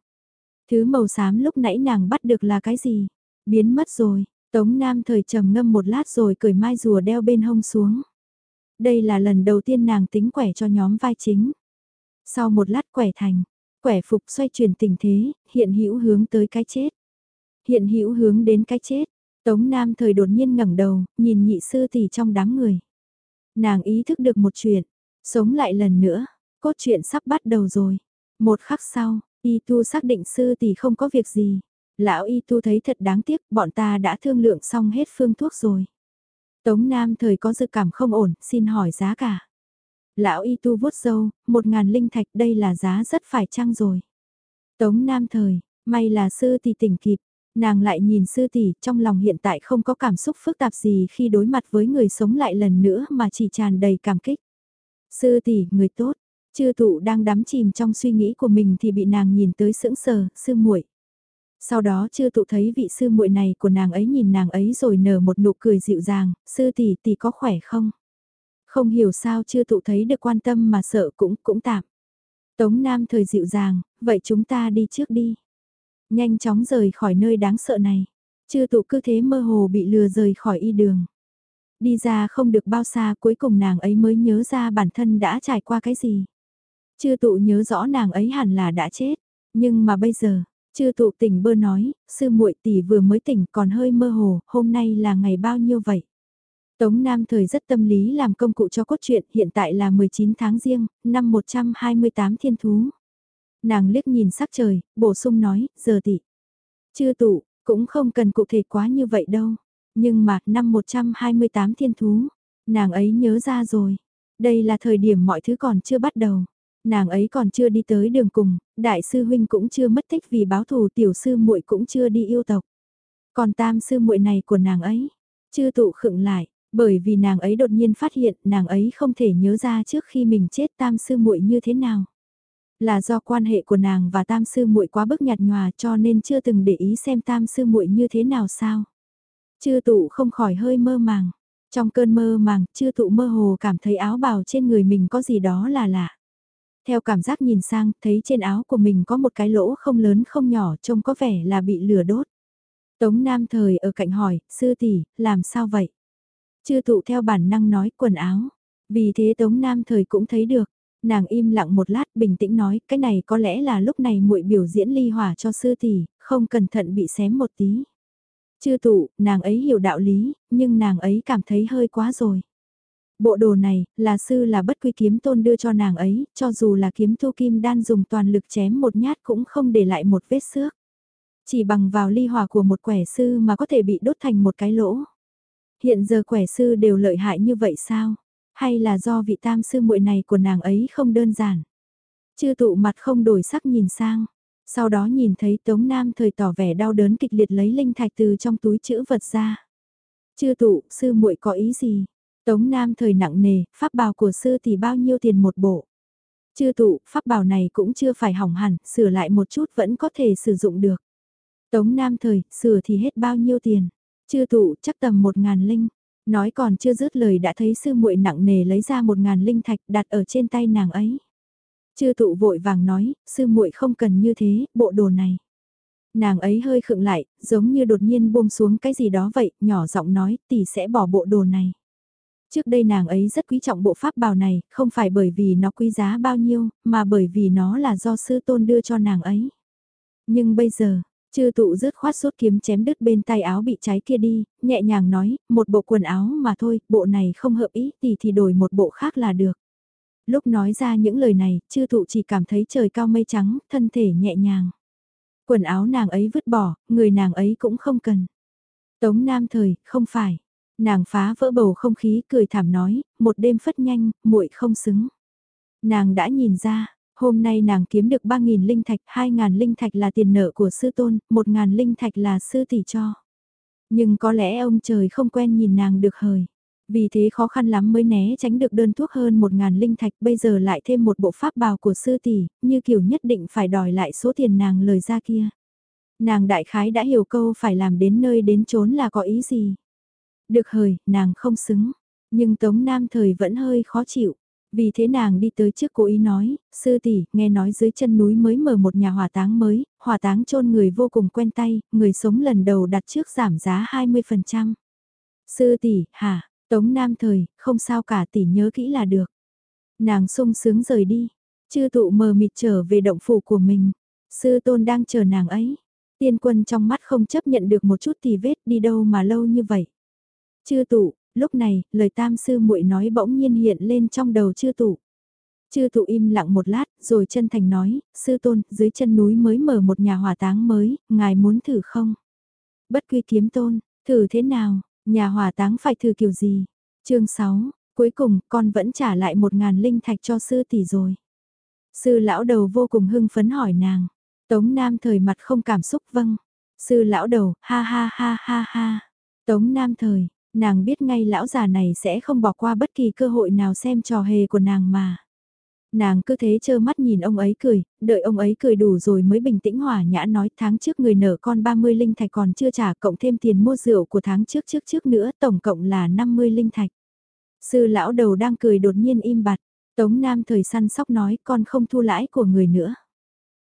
Thứ màu xám lúc nãy nàng bắt được là cái gì? Biến mất rồi. Tống Nam thời trầm ngâm một lát rồi cởi mai rùa đeo bên hông xuống. Đây là lần đầu tiên nàng tính quẻ cho nhóm vai chính. Sau một lát quẻ thành, quẻ phục xoay chuyển tình thế, hiện hữu hướng tới cái chết. Hiện hữu hướng đến cái chết, Tống Nam thời đột nhiên ngẩng đầu, nhìn nhị sư tỷ trong đám người. Nàng ý thức được một chuyện, sống lại lần nữa, cốt truyện sắp bắt đầu rồi. Một khắc sau, Y Tu xác định sư tỷ không có việc gì. Lão Y Tu thấy thật đáng tiếc, bọn ta đã thương lượng xong hết phương thuốc rồi. Tống Nam thời có dự cảm không ổn, xin hỏi giá cả. Lão Y Tu vuốt dâu, một ngàn linh thạch đây là giá rất phải chăng rồi. Tống Nam thời, may là sư tỷ tỉnh kịp, Nàng lại nhìn sư tỷ, trong lòng hiện tại không có cảm xúc phức tạp gì khi đối mặt với người sống lại lần nữa mà chỉ tràn đầy cảm kích. Sư tỷ, người tốt, chư tụ đang đắm chìm trong suy nghĩ của mình thì bị nàng nhìn tới sững sờ, sư muội. Sau đó chư tụ thấy vị sư muội này của nàng ấy nhìn nàng ấy rồi nở một nụ cười dịu dàng, sư tỷ tỷ có khỏe không? Không hiểu sao chư tụ thấy được quan tâm mà sợ cũng cũng tạm. Tống Nam thời dịu dàng, vậy chúng ta đi trước đi. Nhanh chóng rời khỏi nơi đáng sợ này. Chư tụ cứ thế mơ hồ bị lừa rời khỏi y đường. Đi ra không được bao xa cuối cùng nàng ấy mới nhớ ra bản thân đã trải qua cái gì. Chư tụ nhớ rõ nàng ấy hẳn là đã chết, nhưng mà bây giờ, chư tụ tỉnh bơ nói, sư muội tỷ vừa mới tỉnh còn hơi mơ hồ, hôm nay là ngày bao nhiêu vậy? Tống Nam thời rất tâm lý làm công cụ cho cốt truyện, hiện tại là 19 tháng riêng, năm 128 thiên thú. Nàng liếc nhìn sắc trời, bổ sung nói, giờ tỷ. Chưa tụ, cũng không cần cụ thể quá như vậy đâu. Nhưng mà, năm 128 thiên thú, nàng ấy nhớ ra rồi. Đây là thời điểm mọi thứ còn chưa bắt đầu. Nàng ấy còn chưa đi tới đường cùng, đại sư huynh cũng chưa mất tích vì báo thù tiểu sư muội cũng chưa đi yêu tộc. Còn tam sư muội này của nàng ấy, chưa tụ khựng lại, bởi vì nàng ấy đột nhiên phát hiện nàng ấy không thể nhớ ra trước khi mình chết tam sư muội như thế nào. Là do quan hệ của nàng và tam sư muội quá bức nhạt nhòa cho nên chưa từng để ý xem tam sư muội như thế nào sao. Chư tụ không khỏi hơi mơ màng. Trong cơn mơ màng, chư tụ mơ hồ cảm thấy áo bào trên người mình có gì đó là lạ. Theo cảm giác nhìn sang, thấy trên áo của mình có một cái lỗ không lớn không nhỏ trông có vẻ là bị lửa đốt. Tống Nam Thời ở cạnh hỏi, sư tỷ, làm sao vậy? Chư tụ theo bản năng nói quần áo. Vì thế Tống Nam Thời cũng thấy được. Nàng im lặng một lát bình tĩnh nói, cái này có lẽ là lúc này muội biểu diễn ly hỏa cho sư tỷ, không cẩn thận bị xém một tí. Chư tụ, nàng ấy hiểu đạo lý, nhưng nàng ấy cảm thấy hơi quá rồi. Bộ đồ này, là sư là bất quy kiếm tôn đưa cho nàng ấy, cho dù là kiếm thu kim đan dùng toàn lực chém một nhát cũng không để lại một vết xước. Chỉ bằng vào ly hỏa của một quẻ sư mà có thể bị đốt thành một cái lỗ. Hiện giờ quẻ sư đều lợi hại như vậy sao? Hay là do vị tam sư muội này của nàng ấy không đơn giản? Chư tụ mặt không đổi sắc nhìn sang. Sau đó nhìn thấy Tống Nam thời tỏ vẻ đau đớn kịch liệt lấy linh thạch từ trong túi chữ vật ra. Chư tụ, sư muội có ý gì? Tống Nam thời nặng nề, pháp bào của sư thì bao nhiêu tiền một bộ? Chư tụ, pháp bào này cũng chưa phải hỏng hẳn, sửa lại một chút vẫn có thể sử dụng được. Tống Nam thời, sửa thì hết bao nhiêu tiền? Chư tụ, chắc tầm một ngàn linh. Nói còn chưa dứt lời đã thấy sư muội nặng nề lấy ra một ngàn linh thạch đặt ở trên tay nàng ấy. Chư tụ vội vàng nói, sư muội không cần như thế, bộ đồ này. Nàng ấy hơi khựng lại, giống như đột nhiên buông xuống cái gì đó vậy, nhỏ giọng nói, tỷ sẽ bỏ bộ đồ này. Trước đây nàng ấy rất quý trọng bộ pháp bào này, không phải bởi vì nó quý giá bao nhiêu, mà bởi vì nó là do sư tôn đưa cho nàng ấy. Nhưng bây giờ, chư tụ rớt khoát sốt kiếm chém đứt bên tay áo bị cháy kia đi, nhẹ nhàng nói, một bộ quần áo mà thôi, bộ này không hợp ý thì thì đổi một bộ khác là được. Lúc nói ra những lời này, chư tụ chỉ cảm thấy trời cao mây trắng, thân thể nhẹ nhàng. Quần áo nàng ấy vứt bỏ, người nàng ấy cũng không cần. Tống Nam Thời, không phải. Nàng phá vỡ bầu không khí cười thảm nói, một đêm phất nhanh, muội không xứng. Nàng đã nhìn ra, hôm nay nàng kiếm được 3.000 linh thạch, 2.000 linh thạch là tiền nợ của sư tôn, 1.000 linh thạch là sư tỷ cho. Nhưng có lẽ ông trời không quen nhìn nàng được hời. Vì thế khó khăn lắm mới né tránh được đơn thuốc hơn 1.000 linh thạch bây giờ lại thêm một bộ pháp bào của sư tỷ, như kiểu nhất định phải đòi lại số tiền nàng lời ra kia. Nàng đại khái đã hiểu câu phải làm đến nơi đến chốn là có ý gì. Được hời, nàng không xứng. Nhưng Tống Nam thời vẫn hơi khó chịu. Vì thế nàng đi tới trước cố ý nói, sư tỷ, nghe nói dưới chân núi mới mở một nhà hỏa táng mới, hỏa táng chôn người vô cùng quen tay, người sống lần đầu đặt trước giảm giá 20%. Sư tỷ, hả, Tống Nam thời, không sao cả tỷ nhớ kỹ là được. Nàng sung sướng rời đi, chư tụ mờ mịt trở về động phủ của mình. Sư tôn đang chờ nàng ấy. Tiên quân trong mắt không chấp nhận được một chút tì vết đi đâu mà lâu như vậy. Chư tụ, lúc này, lời tam sư muội nói bỗng nhiên hiện lên trong đầu chư tụ. Chư tụ im lặng một lát, rồi chân thành nói, sư tôn, dưới chân núi mới mở một nhà hỏa táng mới, ngài muốn thử không? Bất quy kiếm tôn, thử thế nào, nhà hỏa táng phải thử kiểu gì? chương 6, cuối cùng, con vẫn trả lại một ngàn linh thạch cho sư tỷ rồi. Sư lão đầu vô cùng hưng phấn hỏi nàng. Tống Nam thời mặt không cảm xúc vâng. Sư lão đầu, ha ha ha ha ha. Tống Nam thời, Nàng biết ngay lão già này sẽ không bỏ qua bất kỳ cơ hội nào xem trò hề của nàng mà. Nàng cứ thế chơ mắt nhìn ông ấy cười, đợi ông ấy cười đủ rồi mới bình tĩnh hỏa nhã nói tháng trước người nợ con 30 linh thạch còn chưa trả cộng thêm tiền mua rượu của tháng trước trước trước nữa tổng cộng là 50 linh thạch. Sư lão đầu đang cười đột nhiên im bặt, Tống Nam thời săn sóc nói con không thu lãi của người nữa.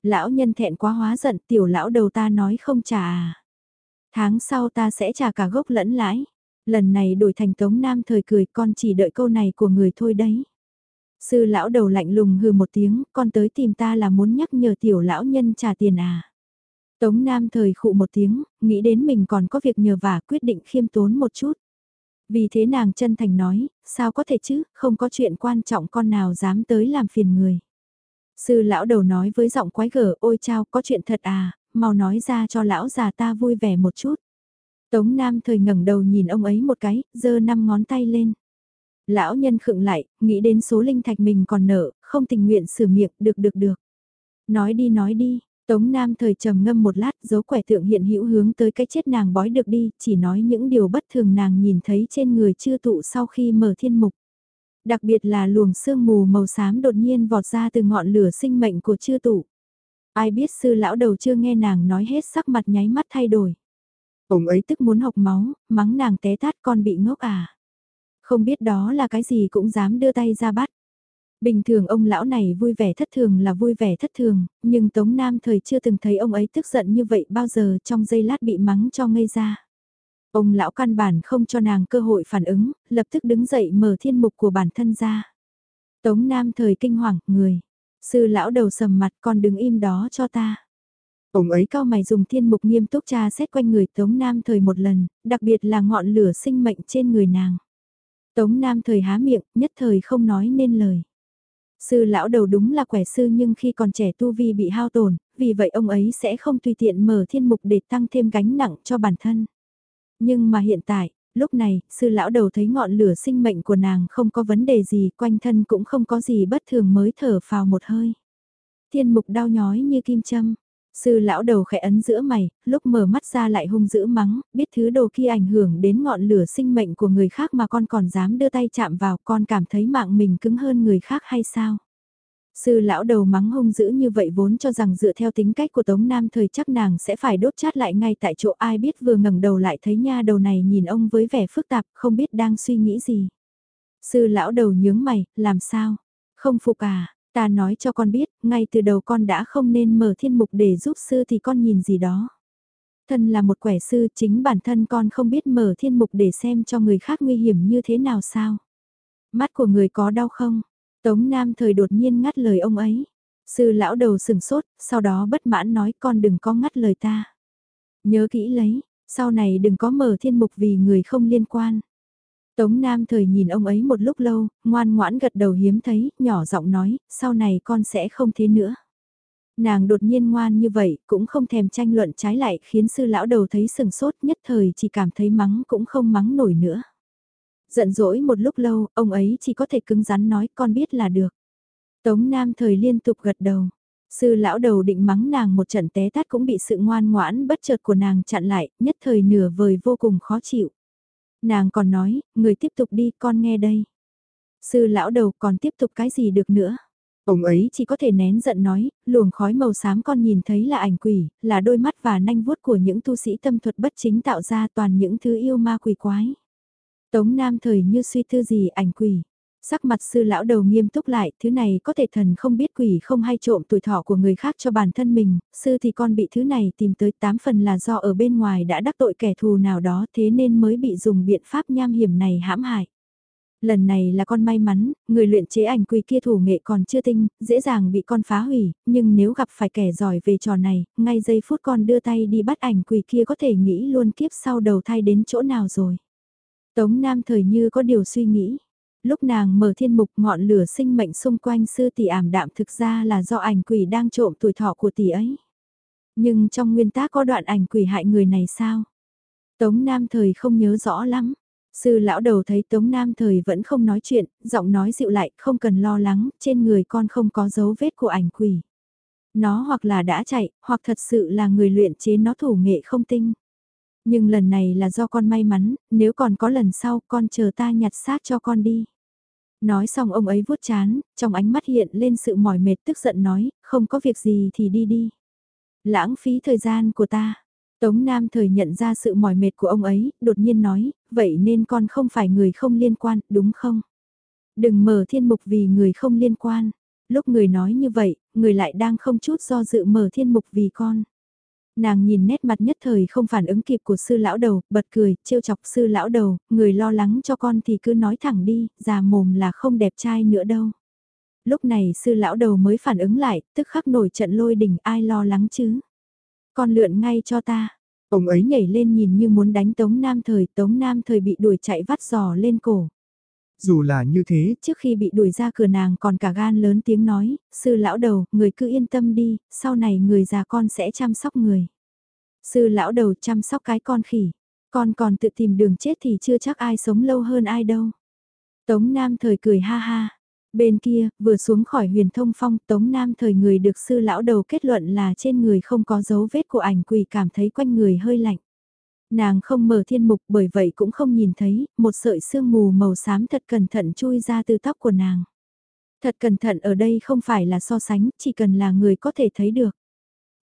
Lão nhân thẹn quá hóa giận tiểu lão đầu ta nói không trả à. Tháng sau ta sẽ trả cả gốc lẫn lãi. Lần này đổi thành Tống Nam thời cười con chỉ đợi câu này của người thôi đấy. Sư lão đầu lạnh lùng hừ một tiếng, con tới tìm ta là muốn nhắc nhở tiểu lão nhân trả tiền à. Tống Nam thời khụ một tiếng, nghĩ đến mình còn có việc nhờ vả quyết định khiêm tốn một chút. Vì thế nàng chân thành nói, sao có thể chứ, không có chuyện quan trọng con nào dám tới làm phiền người. Sư lão đầu nói với giọng quái gở, ôi chao, có chuyện thật à, mau nói ra cho lão già ta vui vẻ một chút. Tống Nam thời ngẩng đầu nhìn ông ấy một cái, giơ năm ngón tay lên. Lão nhân khựng lại, nghĩ đến số linh thạch mình còn nợ, không tình nguyện sửa miệng, được được được. Nói đi nói đi, Tống Nam thời trầm ngâm một lát, dấu quẻ tượng hiện hữu hướng tới cái chết nàng bói được đi, chỉ nói những điều bất thường nàng nhìn thấy trên người chưa tụ sau khi mở thiên mục. Đặc biệt là luồng sương mù màu xám đột nhiên vọt ra từ ngọn lửa sinh mệnh của chưa tụ. Ai biết sư lão đầu chưa nghe nàng nói hết sắc mặt nháy mắt thay đổi. Ông ấy tức muốn học máu, mắng nàng té tát con bị ngốc à. Không biết đó là cái gì cũng dám đưa tay ra bắt. Bình thường ông lão này vui vẻ thất thường là vui vẻ thất thường, nhưng Tống Nam thời chưa từng thấy ông ấy tức giận như vậy bao giờ trong giây lát bị mắng cho ngây ra. Ông lão căn bản không cho nàng cơ hội phản ứng, lập tức đứng dậy mở thiên mục của bản thân ra. Tống Nam thời kinh hoàng, người. Sư lão đầu sầm mặt con đứng im đó cho ta. Ông ấy cao mày dùng thiên mục nghiêm túc tra xét quanh người Tống Nam thời một lần, đặc biệt là ngọn lửa sinh mệnh trên người nàng. Tống Nam thời há miệng, nhất thời không nói nên lời. Sư lão đầu đúng là quẻ sư nhưng khi còn trẻ tu vi bị hao tổn, vì vậy ông ấy sẽ không tùy tiện mở thiên mục để tăng thêm gánh nặng cho bản thân. Nhưng mà hiện tại, lúc này, sư lão đầu thấy ngọn lửa sinh mệnh của nàng không có vấn đề gì, quanh thân cũng không có gì bất thường mới thở phào một hơi. Thiên mục đau nhói như kim châm. Sư lão đầu khẽ ấn giữa mày, lúc mở mắt ra lại hung dữ mắng, biết thứ đồ kia ảnh hưởng đến ngọn lửa sinh mệnh của người khác mà con còn dám đưa tay chạm vào, con cảm thấy mạng mình cứng hơn người khác hay sao? Sư lão đầu mắng hung dữ như vậy vốn cho rằng dựa theo tính cách của Tống Nam thời chắc nàng sẽ phải đốt chát lại ngay tại chỗ ai biết vừa ngẩng đầu lại thấy nha đầu này nhìn ông với vẻ phức tạp không biết đang suy nghĩ gì. Sư lão đầu nhướng mày, làm sao? Không phục à, ta nói cho con biết, ngay từ đầu con đã không nên mở thiên mục để giúp sư thì con nhìn gì đó. Thân là một quẻ sư chính bản thân con không biết mở thiên mục để xem cho người khác nguy hiểm như thế nào sao? Mắt của người có đau không? Tống Nam thời đột nhiên ngắt lời ông ấy. Sư lão đầu sừng sốt, sau đó bất mãn nói con đừng có ngắt lời ta. Nhớ kỹ lấy, sau này đừng có mở thiên mục vì người không liên quan. Tống Nam thời nhìn ông ấy một lúc lâu, ngoan ngoãn gật đầu hiếm thấy, nhỏ giọng nói, sau này con sẽ không thế nữa. Nàng đột nhiên ngoan như vậy, cũng không thèm tranh luận trái lại khiến sư lão đầu thấy sừng sốt nhất thời chỉ cảm thấy mắng cũng không mắng nổi nữa. Giận dỗi một lúc lâu, ông ấy chỉ có thể cứng rắn nói con biết là được. Tống Nam thời liên tục gật đầu. Sư lão đầu định mắng nàng một trận té tát cũng bị sự ngoan ngoãn bất chợt của nàng chặn lại, nhất thời nửa vời vô cùng khó chịu. Nàng còn nói, người tiếp tục đi con nghe đây. Sư lão đầu còn tiếp tục cái gì được nữa. Ông ấy chỉ có thể nén giận nói, luồng khói màu xám con nhìn thấy là ảnh quỷ, là đôi mắt và nanh vuốt của những tu sĩ tâm thuật bất chính tạo ra toàn những thứ yêu ma quỷ quái. Tống Nam thời như suy tư gì ảnh quỷ. Sắc mặt sư lão đầu nghiêm túc lại, thứ này có thể thần không biết quỷ không hay trộm tuổi thọ của người khác cho bản thân mình, sư thì con bị thứ này tìm tới tám phần là do ở bên ngoài đã đắc tội kẻ thù nào đó thế nên mới bị dùng biện pháp nham hiểm này hãm hại. Lần này là con may mắn, người luyện chế ảnh quỷ kia thủ nghệ còn chưa tinh, dễ dàng bị con phá hủy, nhưng nếu gặp phải kẻ giỏi về trò này, ngay giây phút con đưa tay đi bắt ảnh quỷ kia có thể nghĩ luôn kiếp sau đầu thai đến chỗ nào rồi. Tống Nam thời như có điều suy nghĩ. Lúc nàng mở thiên mục ngọn lửa sinh mệnh xung quanh sư tỷ ảm đạm thực ra là do ảnh quỷ đang trộm tuổi thọ của tỷ ấy. Nhưng trong nguyên tác có đoạn ảnh quỷ hại người này sao? Tống Nam thời không nhớ rõ lắm. Sư lão đầu thấy Tống Nam thời vẫn không nói chuyện, giọng nói dịu lại, không cần lo lắng, trên người con không có dấu vết của ảnh quỷ. Nó hoặc là đã chạy, hoặc thật sự là người luyện chế nó thủ nghệ không tinh. Nhưng lần này là do con may mắn, nếu còn có lần sau con chờ ta nhặt xác cho con đi. Nói xong ông ấy vuốt chán, trong ánh mắt hiện lên sự mỏi mệt tức giận nói, không có việc gì thì đi đi. Lãng phí thời gian của ta. Tống Nam thời nhận ra sự mỏi mệt của ông ấy, đột nhiên nói, vậy nên con không phải người không liên quan, đúng không? Đừng mở thiên mục vì người không liên quan. Lúc người nói như vậy, người lại đang không chút do dự mở thiên mục vì con. Nàng nhìn nét mặt nhất thời không phản ứng kịp của sư lão đầu, bật cười, trêu chọc sư lão đầu, người lo lắng cho con thì cứ nói thẳng đi, già mồm là không đẹp trai nữa đâu. Lúc này sư lão đầu mới phản ứng lại, tức khắc nổi trận lôi đình ai lo lắng chứ. Con lượn ngay cho ta. Ông ấy nhảy lên nhìn như muốn đánh Tống Nam Thời, Tống Nam Thời bị đuổi chạy vắt giò lên cổ. Dù là như thế, trước khi bị đuổi ra cửa nàng còn cả gan lớn tiếng nói, sư lão đầu, người cứ yên tâm đi, sau này người già con sẽ chăm sóc người. Sư lão đầu chăm sóc cái con khỉ, con còn tự tìm đường chết thì chưa chắc ai sống lâu hơn ai đâu. Tống Nam thời cười ha ha. Bên kia, vừa xuống khỏi huyền thông phong, Tống Nam thời người được sư lão đầu kết luận là trên người không có dấu vết của ảnh quỷ cảm thấy quanh người hơi lạnh. Nàng không mở thiên mục bởi vậy cũng không nhìn thấy, một sợi sương mù màu xám thật cẩn thận chui ra từ tóc của nàng. Thật cẩn thận ở đây không phải là so sánh, chỉ cần là người có thể thấy được.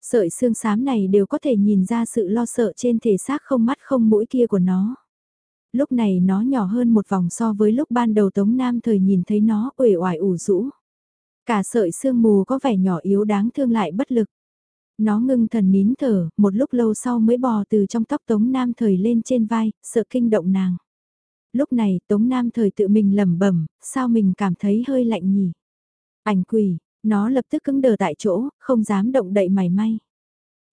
Sợi xương xám này đều có thể nhìn ra sự lo sợ trên thể xác không mắt không mũi kia của nó. Lúc này nó nhỏ hơn một vòng so với lúc ban đầu Tống Nam thời nhìn thấy nó uể oải ủ rũ. Cả sợi xương mù có vẻ nhỏ yếu đáng thương lại bất lực. Nó ngưng thần nín thở, một lúc lâu sau mới bò từ trong tóc Tống Nam Thời lên trên vai, sợ kinh động nàng. Lúc này Tống Nam Thời tự mình lẩm bẩm, sao mình cảm thấy hơi lạnh nhỉ? Ảnh quỷ, nó lập tức cứng đờ tại chỗ, không dám động đậy mảy may.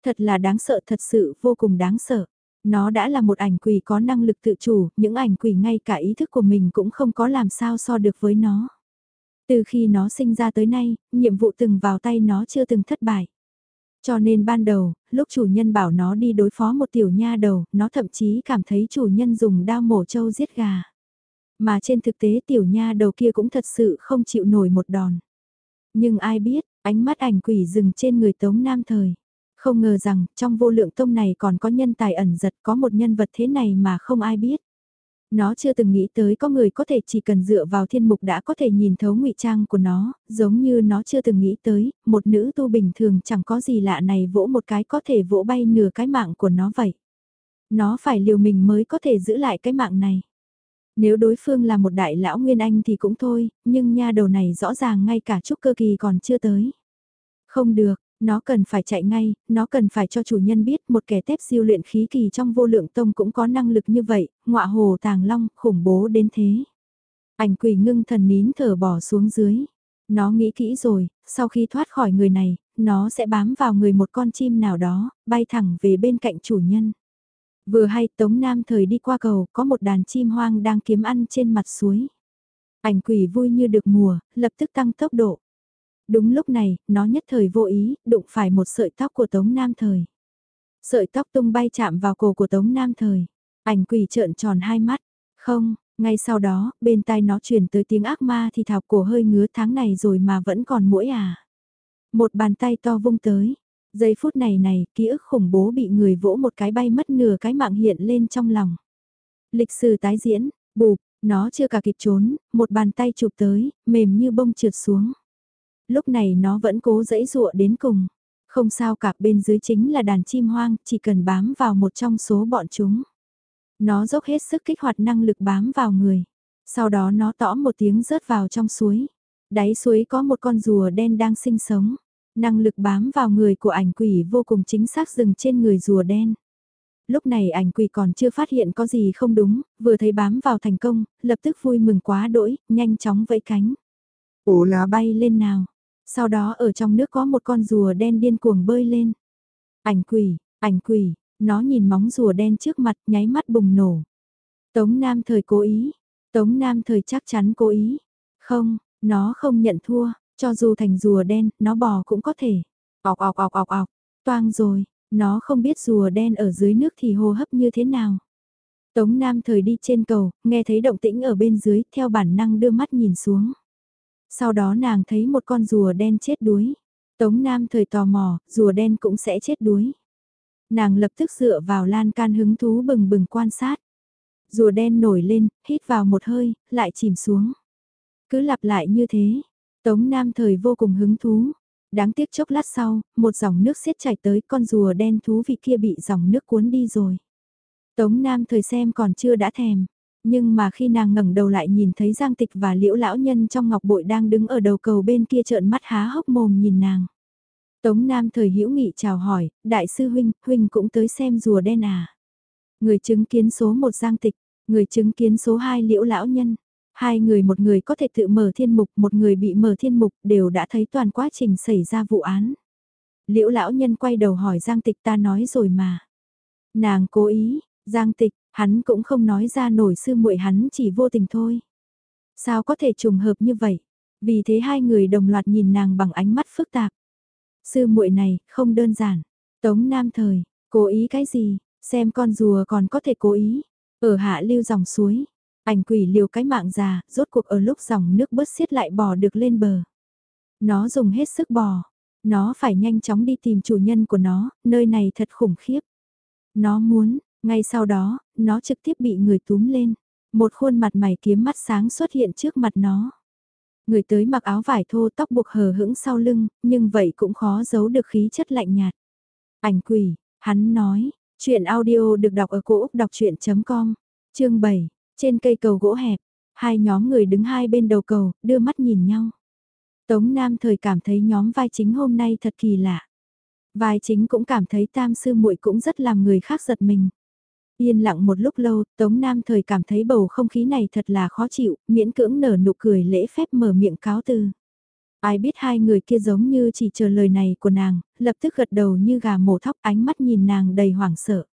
Thật là đáng sợ thật sự vô cùng đáng sợ. Nó đã là một ảnh quỷ có năng lực tự chủ, những ảnh quỷ ngay cả ý thức của mình cũng không có làm sao so được với nó. Từ khi nó sinh ra tới nay, nhiệm vụ từng vào tay nó chưa từng thất bại. Cho nên ban đầu, lúc chủ nhân bảo nó đi đối phó một tiểu nha đầu, nó thậm chí cảm thấy chủ nhân dùng đao mổ trâu giết gà. Mà trên thực tế tiểu nha đầu kia cũng thật sự không chịu nổi một đòn. Nhưng ai biết, ánh mắt ảnh quỷ dừng trên người Tống Nam Thời. Không ngờ rằng, trong vô lượng tông này còn có nhân tài ẩn giật có một nhân vật thế này mà không ai biết. Nó chưa từng nghĩ tới có người có thể chỉ cần dựa vào thiên mục đã có thể nhìn thấu ngụy trang của nó, giống như nó chưa từng nghĩ tới, một nữ tu bình thường chẳng có gì lạ này vỗ một cái có thể vỗ bay nửa cái mạng của nó vậy. Nó phải liều mình mới có thể giữ lại cái mạng này. Nếu đối phương là một đại lão nguyên anh thì cũng thôi, nhưng nha đầu này rõ ràng ngay cả chút cơ kỳ còn chưa tới. Không được, nó cần phải chạy ngay, nó cần phải cho chủ nhân biết một kẻ tép siêu luyện khí kỳ trong vô lượng tông cũng có năng lực như vậy, ngọa hồ tàng long, khủng bố đến thế. Ảnh quỷ ngưng thần nín thở bỏ xuống dưới. Nó nghĩ kỹ rồi, sau khi thoát khỏi người này, nó sẽ bám vào người một con chim nào đó, bay thẳng về bên cạnh chủ nhân. Vừa hay Tống Nam thời đi qua cầu, có một đàn chim hoang đang kiếm ăn trên mặt suối. Ảnh quỷ vui như được mùa, lập tức tăng tốc độ. Đúng lúc này, nó nhất thời vô ý, đụng phải một sợi tóc của Tống Nam Thời. Sợi tóc tung bay chạm vào cổ của Tống Nam Thời. Ảnh quỷ trợn tròn hai mắt. Không, ngay sau đó, bên tai nó truyền tới tiếng ác ma thì thảo cổ hơi ngứa tháng này rồi mà vẫn còn mũi à. Một bàn tay to vung tới. Giây phút này này, ký ức khủng bố bị người vỗ một cái bay mất nửa cái mạng hiện lên trong lòng. Lịch sử tái diễn, bụp, nó chưa cả kịp trốn, một bàn tay chụp tới, mềm như bông trượt xuống lúc này nó vẫn cố dẫy dụa đến cùng. Không sao cả bên dưới chính là đàn chim hoang, chỉ cần bám vào một trong số bọn chúng. Nó dốc hết sức kích hoạt năng lực bám vào người. Sau đó nó tõ một tiếng rớt vào trong suối. Đáy suối có một con rùa đen đang sinh sống. Năng lực bám vào người của ảnh quỷ vô cùng chính xác dừng trên người rùa đen. Lúc này ảnh quỷ còn chưa phát hiện có gì không đúng, vừa thấy bám vào thành công, lập tức vui mừng quá đỗi, nhanh chóng vẫy cánh. ồ là bay lên nào, sau đó ở trong nước có một con rùa đen điên cuồng bơi lên. Ảnh quỷ, ảnh quỷ, nó nhìn móng rùa đen trước mặt nháy mắt bùng nổ. Tống Nam thời cố ý, Tống Nam thời chắc chắn cố ý. Không, nó không nhận thua, cho dù thành rùa đen, nó bò cũng có thể. Ọc ọc ọc ọc ọc, toang rồi, nó không biết rùa đen ở dưới nước thì hô hấp như thế nào. Tống Nam thời đi trên cầu, nghe thấy động tĩnh ở bên dưới, theo bản năng đưa mắt nhìn xuống. Sau đó nàng thấy một con rùa đen chết đuối. Tống Nam thời tò mò, rùa đen cũng sẽ chết đuối. Nàng lập tức dựa vào lan can hứng thú bừng bừng quan sát. Rùa đen nổi lên, hít vào một hơi, lại chìm xuống. Cứ lặp lại như thế, Tống Nam thời vô cùng hứng thú. Đáng tiếc chốc lát sau, một dòng nước xiết chảy tới con rùa đen thú vị kia bị dòng nước cuốn đi rồi. Tống Nam thời xem còn chưa đã thèm, nhưng mà khi nàng ngẩng đầu lại nhìn thấy Giang Tịch và Liễu lão nhân trong ngọc bội đang đứng ở đầu cầu bên kia trợn mắt há hốc mồm nhìn nàng. Tống Nam thời hữu nghị chào hỏi, đại sư huynh, huynh cũng tới xem rùa đen à. Người chứng kiến số một giang tịch, người chứng kiến số hai liễu lão nhân. Hai người một người có thể tự mở thiên mục, một người bị mở thiên mục đều đã thấy toàn quá trình xảy ra vụ án. Liễu lão nhân quay đầu hỏi Giang Tịch ta nói rồi mà. Nàng cố ý, Giang Tịch, hắn cũng không nói ra nổi sư muội hắn chỉ vô tình thôi. Sao có thể trùng hợp như vậy? Vì thế hai người đồng loạt nhìn nàng bằng ánh mắt phức tạp. Sư muội này, không đơn giản. Tống Nam Thời, cố ý cái gì? Xem con rùa còn có thể cố ý. Ở hạ lưu dòng suối, ảnh quỷ liều cái mạng già, rốt cuộc ở lúc dòng nước bớt xiết lại bò được lên bờ. Nó dùng hết sức bò, nó phải nhanh chóng đi tìm chủ nhân của nó, nơi này thật khủng khiếp. Nó muốn, ngay sau đó, nó trực tiếp bị người túm lên. Một khuôn mặt mày kiếm mắt sáng xuất hiện trước mặt nó. Người tới mặc áo vải thô tóc buộc hờ hững sau lưng, nhưng vậy cũng khó giấu được khí chất lạnh nhạt. Ảnh quỷ, hắn nói, chuyện audio được đọc ở cổ Úc đọc chuyện.com, chương 7, trên cây cầu gỗ hẹp, hai nhóm người đứng hai bên đầu cầu, đưa mắt nhìn nhau. Tống Nam thời cảm thấy nhóm vai chính hôm nay thật kỳ lạ. Vai chính cũng cảm thấy tam sư muội cũng rất làm người khác giật mình. Yên lặng một lúc lâu, Tống Nam thời cảm thấy bầu không khí này thật là khó chịu, miễn cưỡng nở nụ cười lễ phép mở miệng cáo từ. Ai biết hai người kia giống như chỉ chờ lời này của nàng, lập tức gật đầu như gà mổ thóc ánh mắt nhìn nàng đầy hoảng sợ.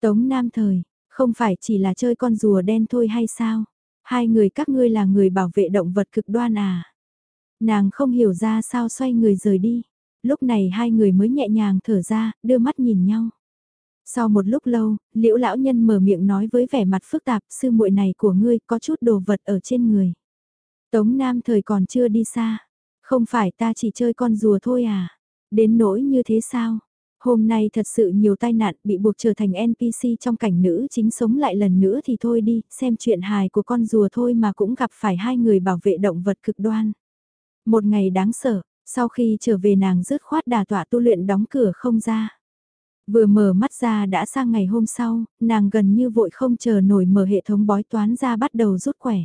Tống Nam thời, không phải chỉ là chơi con rùa đen thôi hay sao? Hai người các ngươi là người bảo vệ động vật cực đoan à? Nàng không hiểu ra sao xoay người rời đi. Lúc này hai người mới nhẹ nhàng thở ra, đưa mắt nhìn nhau. Sau một lúc lâu, liễu lão nhân mở miệng nói với vẻ mặt phức tạp, sư muội này của ngươi có chút đồ vật ở trên người. Tống Nam thời còn chưa đi xa. Không phải ta chỉ chơi con rùa thôi à? Đến nỗi như thế sao? Hôm nay thật sự nhiều tai nạn bị buộc trở thành NPC trong cảnh nữ chính sống lại lần nữa thì thôi đi, xem chuyện hài của con rùa thôi mà cũng gặp phải hai người bảo vệ động vật cực đoan. Một ngày đáng sợ, sau khi trở về nàng rứt khoát đà tọa tu luyện đóng cửa không ra. Vừa mở mắt ra đã sang ngày hôm sau, nàng gần như vội không chờ nổi mở hệ thống bói toán ra bắt đầu rút quẻ.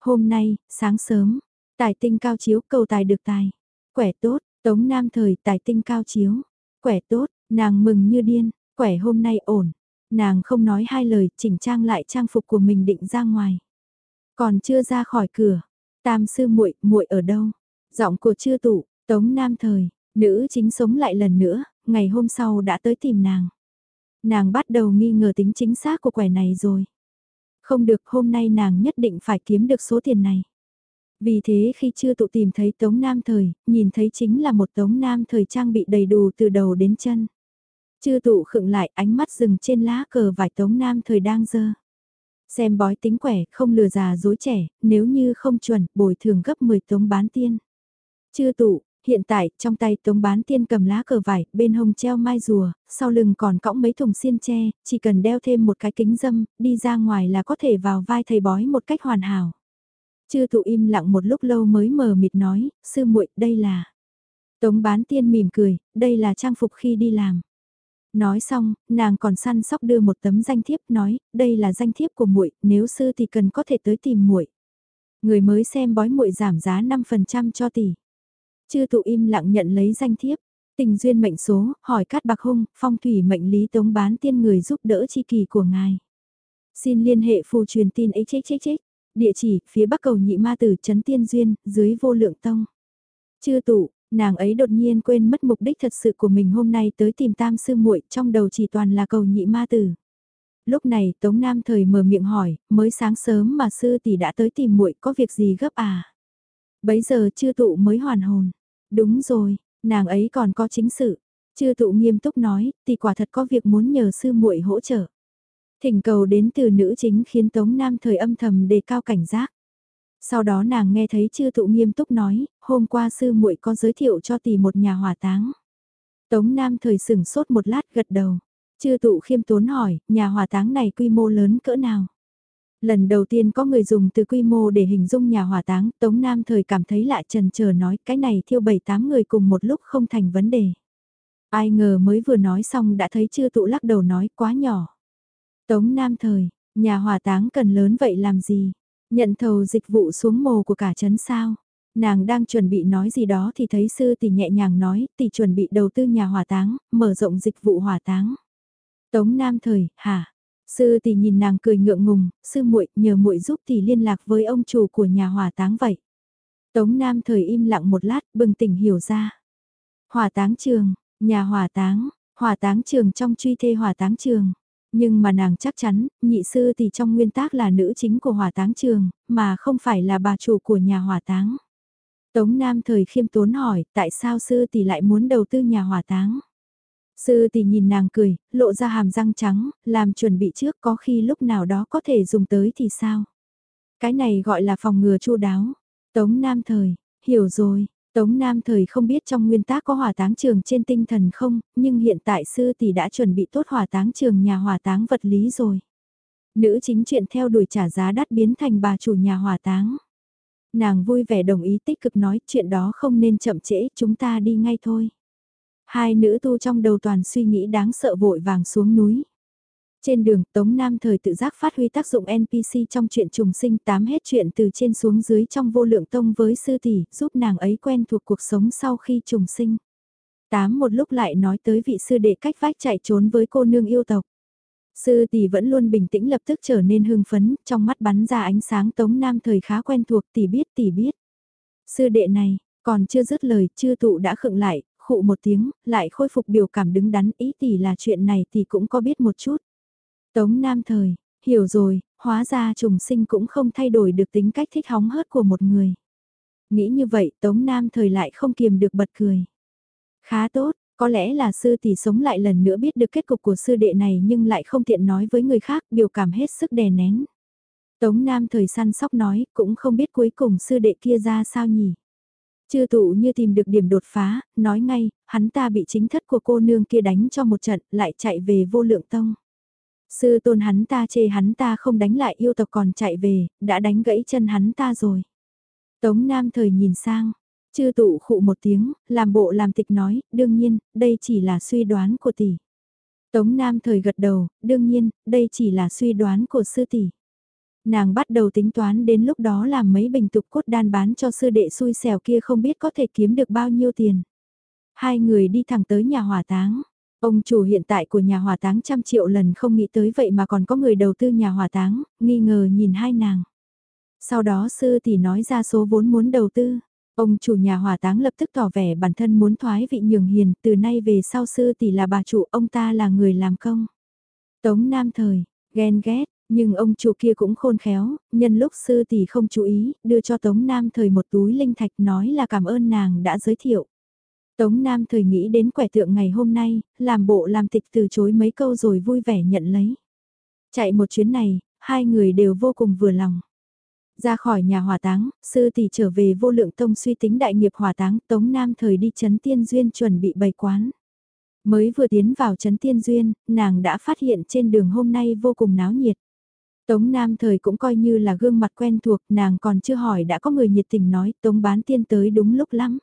Hôm nay, sáng sớm, tài tinh cao chiếu cầu tài được tài. Quẻ tốt, tống nam thời tài tinh cao chiếu. Quẻ tốt, nàng mừng như điên, quẻ hôm nay ổn. Nàng không nói hai lời, chỉnh trang lại trang phục của mình định ra ngoài. Còn chưa ra khỏi cửa, tam sư muội muội ở đâu? Giọng của chưa tụ, tống nam thời, nữ chính sống lại lần nữa, ngày hôm sau đã tới tìm nàng. Nàng bắt đầu nghi ngờ tính chính xác của quẻ này rồi. Không được hôm nay nàng nhất định phải kiếm được số tiền này. Vì thế khi chưa tụ tìm thấy Tống Nam Thời, nhìn thấy chính là một Tống Nam Thời trang bị đầy đủ từ đầu đến chân. chưa tụ khựng lại ánh mắt dừng trên lá cờ vải Tống Nam Thời đang dơ. Xem bói tính quẻ, không lừa già dối trẻ, nếu như không chuẩn, bồi thường gấp 10 Tống bán tiên. chưa tụ, Hiện tại, trong tay Tống Bán Tiên cầm lá cờ vải, bên hông treo mai rùa, sau lưng còn cõng mấy thùng xiên tre, chỉ cần đeo thêm một cái kính dâm, đi ra ngoài là có thể vào vai thầy bói một cách hoàn hảo. Chư thụ im lặng một lúc lâu mới mờ mịt nói, sư muội đây là... Tống Bán Tiên mỉm cười, đây là trang phục khi đi làm. Nói xong, nàng còn săn sóc đưa một tấm danh thiếp nói, đây là danh thiếp của muội, nếu sư thì cần có thể tới tìm muội. Người mới xem bói muội giảm giá 5% cho tỷ. Chư tụ im lặng nhận lấy danh thiếp. Tình duyên mệnh số, hỏi cát bạc hung, phong thủy mệnh lý tống bán tiên người giúp đỡ chi kỳ của ngài. Xin liên hệ phù truyền tin ấy chết chết chết. Địa chỉ, phía bắc cầu nhị ma tử trấn tiên duyên, dưới vô lượng tông. Chư tụ, nàng ấy đột nhiên quên mất mục đích thật sự của mình hôm nay tới tìm tam sư muội trong đầu chỉ toàn là cầu nhị ma tử. Lúc này Tống Nam thời mở miệng hỏi, mới sáng sớm mà sư tỷ đã tới tìm muội có việc gì gấp à? Bấy giờ chư tụ mới hoàn hồn. Đúng rồi, nàng ấy còn có chính sự. Chư tụ nghiêm túc nói, thì quả thật có việc muốn nhờ sư muội hỗ trợ. Thỉnh cầu đến từ nữ chính khiến Tống Nam thời âm thầm đề cao cảnh giác. Sau đó nàng nghe thấy chư tụ nghiêm túc nói, hôm qua sư muội có giới thiệu cho tỷ một nhà hỏa táng. Tống Nam thời sửng sốt một lát gật đầu. Chư tụ khiêm tốn hỏi, nhà hỏa táng này quy mô lớn cỡ nào? Lần đầu tiên có người dùng từ quy mô để hình dung nhà hỏa táng, Tống Nam thời cảm thấy lạ trần chờ nói cái này thiêu 7-8 người cùng một lúc không thành vấn đề. Ai ngờ mới vừa nói xong đã thấy chưa tụ lắc đầu nói quá nhỏ. Tống Nam thời, nhà hỏa táng cần lớn vậy làm gì? Nhận thầu dịch vụ xuống mồ của cả trấn sao? Nàng đang chuẩn bị nói gì đó thì thấy sư tỷ nhẹ nhàng nói, tỷ chuẩn bị đầu tư nhà hỏa táng, mở rộng dịch vụ hỏa táng. Tống Nam Thời, hả? Sư tỷ nhìn nàng cười ngượng ngùng, sư muội nhờ muội giúp tỷ liên lạc với ông chủ của nhà hỏa táng vậy. Tống Nam Thời im lặng một lát, bừng tỉnh hiểu ra. Hỏa táng trường, nhà hỏa táng, hỏa táng trường trong truy thê hỏa táng trường. Nhưng mà nàng chắc chắn, nhị sư tỷ trong nguyên tác là nữ chính của hỏa táng trường, mà không phải là bà chủ của nhà hỏa táng. Tống Nam thời khiêm tốn hỏi, tại sao sư tỷ lại muốn đầu tư nhà hỏa táng? Sư tỷ nhìn nàng cười, lộ ra hàm răng trắng, làm chuẩn bị trước có khi lúc nào đó có thể dùng tới thì sao? Cái này gọi là phòng ngừa chu đáo. Tống Nam thời, hiểu rồi, Tống Nam thời không biết trong nguyên tác có hỏa táng trường trên tinh thần không, nhưng hiện tại sư tỷ đã chuẩn bị tốt hỏa táng trường nhà hỏa táng vật lý rồi. Nữ chính chuyện theo đuổi trả giá đắt biến thành bà chủ nhà hỏa táng. Nàng vui vẻ đồng ý tích cực nói chuyện đó không nên chậm trễ, chúng ta đi ngay thôi. Hai nữ tu trong đầu toàn suy nghĩ đáng sợ vội vàng xuống núi. Trên đường, Tống Nam thời tự giác phát huy tác dụng NPC trong chuyện trùng sinh tám hết chuyện từ trên xuống dưới trong vô lượng tông với sư tỷ, giúp nàng ấy quen thuộc cuộc sống sau khi trùng sinh. Tám một lúc lại nói tới vị sư đệ cách vách chạy trốn với cô nương yêu tộc. Sư tỷ vẫn luôn bình tĩnh lập tức trở nên hưng phấn, trong mắt bắn ra ánh sáng Tống Nam thời khá quen thuộc tỷ biết tỷ biết. Sư đệ này, còn chưa dứt lời, chưa tụ đã khựng lại, khụ một tiếng, lại khôi phục biểu cảm đứng đắn ý tỷ là chuyện này thì cũng có biết một chút. Tống Nam thời, hiểu rồi, hóa ra trùng sinh cũng không thay đổi được tính cách thích hóng hớt của một người. Nghĩ như vậy Tống Nam thời lại không kiềm được bật cười. Khá tốt, có lẽ là sư tỷ sống lại lần nữa biết được kết cục của sư đệ này nhưng lại không tiện nói với người khác biểu cảm hết sức đè nén. Tống Nam thời săn sóc nói cũng không biết cuối cùng sư đệ kia ra sao nhỉ. Chư tụ như tìm được điểm đột phá, nói ngay, hắn ta bị chính thất của cô nương kia đánh cho một trận, lại chạy về vô lượng tông. Sư tôn hắn ta chê hắn ta không đánh lại yêu tộc còn chạy về, đã đánh gãy chân hắn ta rồi. Tống Nam thời nhìn sang, chư tụ khụ một tiếng, làm bộ làm tịch nói, đương nhiên, đây chỉ là suy đoán của tỷ. Tống Nam thời gật đầu, đương nhiên, đây chỉ là suy đoán của sư tỷ. Nàng bắt đầu tính toán đến lúc đó làm mấy bình tục cốt đan bán cho sư đệ xui xẻo kia không biết có thể kiếm được bao nhiêu tiền. Hai người đi thẳng tới nhà hỏa táng. Ông chủ hiện tại của nhà hỏa táng trăm triệu lần không nghĩ tới vậy mà còn có người đầu tư nhà hỏa táng, nghi ngờ nhìn hai nàng. Sau đó sư tỷ nói ra số vốn muốn đầu tư. Ông chủ nhà hỏa táng lập tức tỏ vẻ bản thân muốn thoái vị nhường hiền, từ nay về sau sư tỷ là bà chủ, ông ta là người làm công. Tống Nam Thời, ghen ghét, nhưng ông chủ kia cũng khôn khéo, nhân lúc sư tỷ không chú ý, đưa cho Tống Nam Thời một túi linh thạch nói là cảm ơn nàng đã giới thiệu. Tống Nam thời nghĩ đến quẻ tượng ngày hôm nay, làm bộ làm tịch từ chối mấy câu rồi vui vẻ nhận lấy. Chạy một chuyến này, hai người đều vô cùng vừa lòng. Ra khỏi nhà hỏa táng, sư tỷ trở về vô lượng tông suy tính đại nghiệp hỏa táng, Tống Nam thời đi chấn tiên duyên chuẩn bị bày quán. Mới vừa tiến vào chấn tiên duyên, nàng đã phát hiện trên đường hôm nay vô cùng náo nhiệt. Tống Nam thời cũng coi như là gương mặt quen thuộc, nàng còn chưa hỏi đã có người nhiệt tình nói Tống bán tiên tới đúng lúc lắm.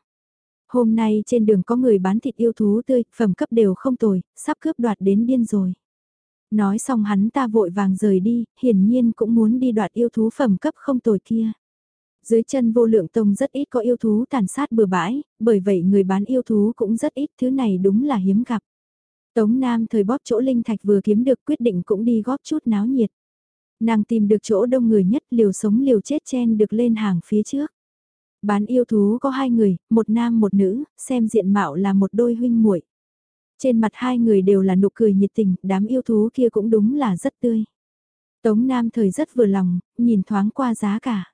Hôm nay trên đường có người bán thịt yêu thú tươi, phẩm cấp đều không tồi, sắp cướp đoạt đến điên rồi. Nói xong hắn ta vội vàng rời đi, hiển nhiên cũng muốn đi đoạt yêu thú phẩm cấp không tồi kia. Dưới chân vô lượng tông rất ít có yêu thú tàn sát bừa bãi, bởi vậy người bán yêu thú cũng rất ít, thứ này đúng là hiếm gặp. Tống Nam thời bóp chỗ linh thạch vừa kiếm được quyết định cũng đi góp chút náo nhiệt. Nàng tìm được chỗ đông người nhất liều sống liều chết chen được lên hàng phía trước. Bán yêu thú có hai người, một nam một nữ, xem diện mạo là một đôi huynh muội. Trên mặt hai người đều là nụ cười nhiệt tình, đám yêu thú kia cũng đúng là rất tươi. Tống Nam thời rất vừa lòng, nhìn thoáng qua giá cả.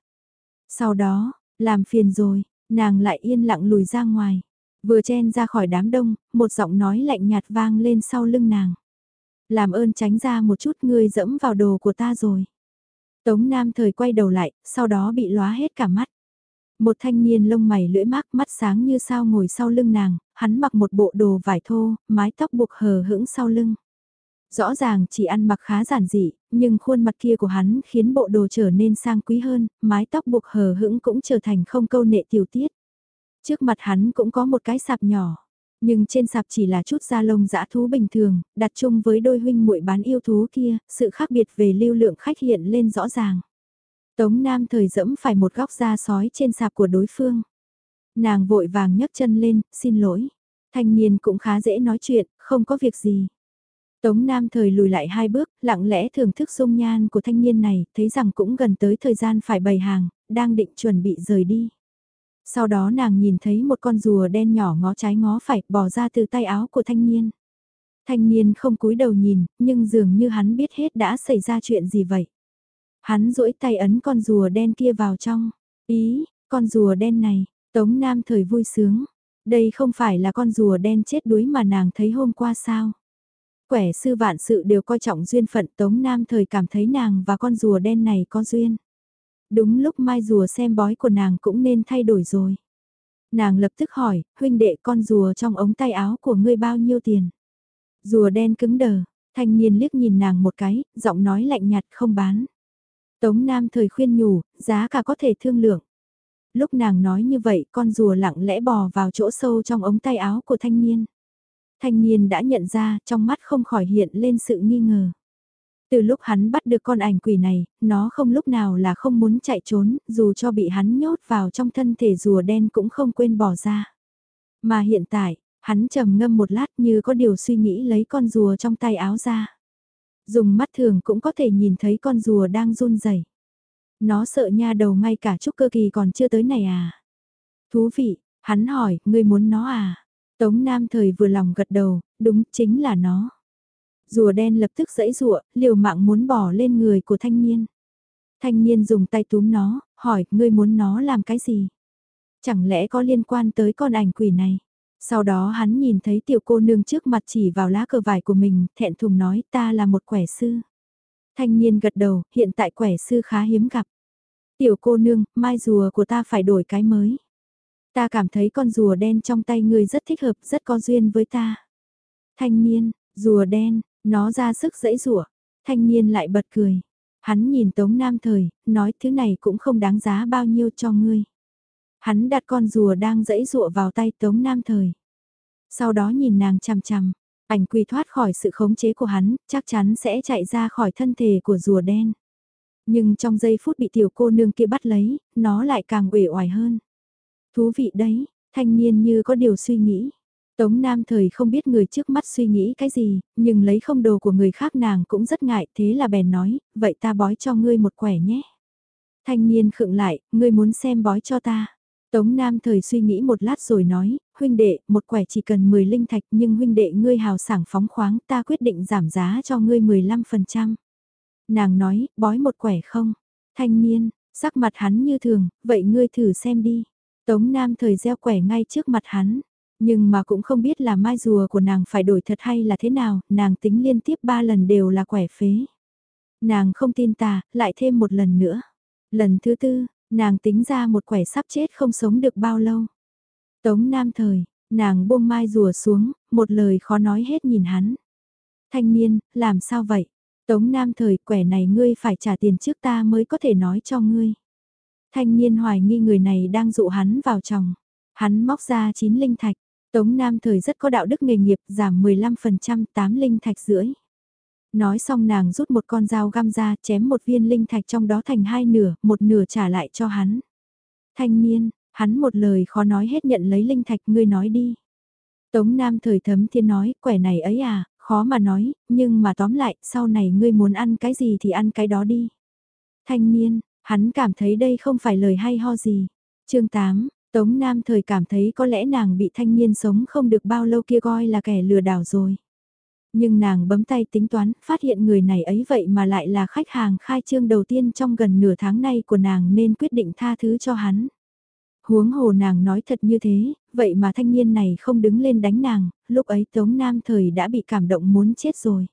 Sau đó, làm phiền rồi, nàng lại yên lặng lùi ra ngoài. Vừa chen ra khỏi đám đông, một giọng nói lạnh nhạt vang lên sau lưng nàng. Làm ơn tránh ra một chút ngươi dẫm vào đồ của ta rồi. Tống Nam thời quay đầu lại, sau đó bị lóa hết cả mắt. Một thanh niên lông mày lưỡi mát mắt sáng như sao ngồi sau lưng nàng, hắn mặc một bộ đồ vải thô, mái tóc buộc hờ hững sau lưng. Rõ ràng chỉ ăn mặc khá giản dị, nhưng khuôn mặt kia của hắn khiến bộ đồ trở nên sang quý hơn, mái tóc buộc hờ hững cũng trở thành không câu nệ tiểu tiết. Trước mặt hắn cũng có một cái sạp nhỏ, nhưng trên sạp chỉ là chút da lông dã thú bình thường, đặt chung với đôi huynh muội bán yêu thú kia, sự khác biệt về lưu lượng khách hiện lên rõ ràng. Tống Nam thời dẫm phải một góc da sói trên sạp của đối phương. Nàng vội vàng nhấc chân lên, xin lỗi. Thanh niên cũng khá dễ nói chuyện, không có việc gì. Tống Nam thời lùi lại hai bước, lặng lẽ thưởng thức dung nhan của thanh niên này, thấy rằng cũng gần tới thời gian phải bày hàng, đang định chuẩn bị rời đi. Sau đó nàng nhìn thấy một con rùa đen nhỏ ngó trái ngó phải bỏ ra từ tay áo của thanh niên. Thanh niên không cúi đầu nhìn, nhưng dường như hắn biết hết đã xảy ra chuyện gì vậy. Hắn duỗi tay ấn con rùa đen kia vào trong. Ý, con rùa đen này, Tống Nam thời vui sướng. Đây không phải là con rùa đen chết đuối mà nàng thấy hôm qua sao. Quẻ sư vạn sự đều coi trọng duyên phận Tống Nam thời cảm thấy nàng và con rùa đen này có duyên. Đúng lúc mai rùa xem bói của nàng cũng nên thay đổi rồi. Nàng lập tức hỏi, huynh đệ con rùa trong ống tay áo của ngươi bao nhiêu tiền? Rùa đen cứng đờ, thanh niên liếc nhìn nàng một cái, giọng nói lạnh nhạt không bán. Tống Nam thời khuyên nhủ, giá cả có thể thương lượng. Lúc nàng nói như vậy con rùa lặng lẽ bò vào chỗ sâu trong ống tay áo của thanh niên. Thanh niên đã nhận ra trong mắt không khỏi hiện lên sự nghi ngờ. Từ lúc hắn bắt được con ảnh quỷ này, nó không lúc nào là không muốn chạy trốn, dù cho bị hắn nhốt vào trong thân thể rùa đen cũng không quên bỏ ra. Mà hiện tại, hắn trầm ngâm một lát như có điều suy nghĩ lấy con rùa trong tay áo ra. Dùng mắt thường cũng có thể nhìn thấy con rùa đang run rẩy. Nó sợ nha đầu ngay cả chút cơ kỳ còn chưa tới này à. Thú vị, hắn hỏi, ngươi muốn nó à? Tống Nam thời vừa lòng gật đầu, đúng chính là nó. Rùa đen lập tức dẫy rụa, liều mạng muốn bỏ lên người của thanh niên. Thanh niên dùng tay túm nó, hỏi, ngươi muốn nó làm cái gì? Chẳng lẽ có liên quan tới con ảnh quỷ này? Sau đó hắn nhìn thấy tiểu cô nương trước mặt chỉ vào lá cờ vải của mình, thẹn thùng nói ta là một quẻ sư. Thanh niên gật đầu, hiện tại quẻ sư khá hiếm gặp. Tiểu cô nương, mai rùa của ta phải đổi cái mới. Ta cảm thấy con rùa đen trong tay ngươi rất thích hợp, rất có duyên với ta. Thanh niên, rùa đen, nó ra sức dẫy rủa Thanh niên lại bật cười. Hắn nhìn Tống Nam Thời, nói thứ này cũng không đáng giá bao nhiêu cho ngươi. Hắn đặt con rùa đang dẫy rụa vào tay Tống Nam Thời. Sau đó nhìn nàng chằm chằm, ảnh quỳ thoát khỏi sự khống chế của hắn, chắc chắn sẽ chạy ra khỏi thân thể của rùa đen. Nhưng trong giây phút bị tiểu cô nương kia bắt lấy, nó lại càng uể oải hơn. Thú vị đấy, thanh niên như có điều suy nghĩ. Tống Nam thời không biết người trước mắt suy nghĩ cái gì, nhưng lấy không đồ của người khác nàng cũng rất ngại, thế là bèn nói, vậy ta bói cho ngươi một quẻ nhé. Thanh niên khựng lại, ngươi muốn xem bói cho ta. Tống Nam thời suy nghĩ một lát rồi nói, huynh đệ, một quẻ chỉ cần 10 linh thạch nhưng huynh đệ ngươi hào sảng phóng khoáng ta quyết định giảm giá cho ngươi 15%. Nàng nói, bói một quẻ không? Thanh niên, sắc mặt hắn như thường, vậy ngươi thử xem đi. Tống Nam thời gieo quẻ ngay trước mặt hắn, nhưng mà cũng không biết là mai rùa của nàng phải đổi thật hay là thế nào, nàng tính liên tiếp ba lần đều là quẻ phế. Nàng không tin ta, lại thêm một lần nữa. Lần thứ tư, nàng tính ra một quẻ sắp chết không sống được bao lâu. Tống Nam thời, nàng buông mai rùa xuống, một lời khó nói hết nhìn hắn. Thanh niên, làm sao vậy? Tống Nam thời quẻ này ngươi phải trả tiền trước ta mới có thể nói cho ngươi. Thanh niên hoài nghi người này đang dụ hắn vào chồng. Hắn móc ra chín linh thạch. Tống Nam thời rất có đạo đức nghề nghiệp giảm 15% 8 linh thạch rưỡi. Nói xong nàng rút một con dao găm ra chém một viên linh thạch trong đó thành hai nửa, một nửa trả lại cho hắn. Thanh niên, hắn một lời khó nói hết nhận lấy linh thạch ngươi nói đi. Tống Nam thời thấm thiên nói, quẻ này ấy à, khó mà nói, nhưng mà tóm lại, sau này ngươi muốn ăn cái gì thì ăn cái đó đi. Thanh niên, hắn cảm thấy đây không phải lời hay ho gì. chương 8, Tống Nam thời cảm thấy có lẽ nàng bị thanh niên sống không được bao lâu kia coi là kẻ lừa đảo rồi. Nhưng nàng bấm tay tính toán, phát hiện người này ấy vậy mà lại là khách hàng khai trương đầu tiên trong gần nửa tháng nay của nàng nên quyết định tha thứ cho hắn. Huống hồ nàng nói thật như thế, vậy mà thanh niên này không đứng lên đánh nàng, lúc ấy Tống Nam thời đã bị cảm động muốn chết rồi.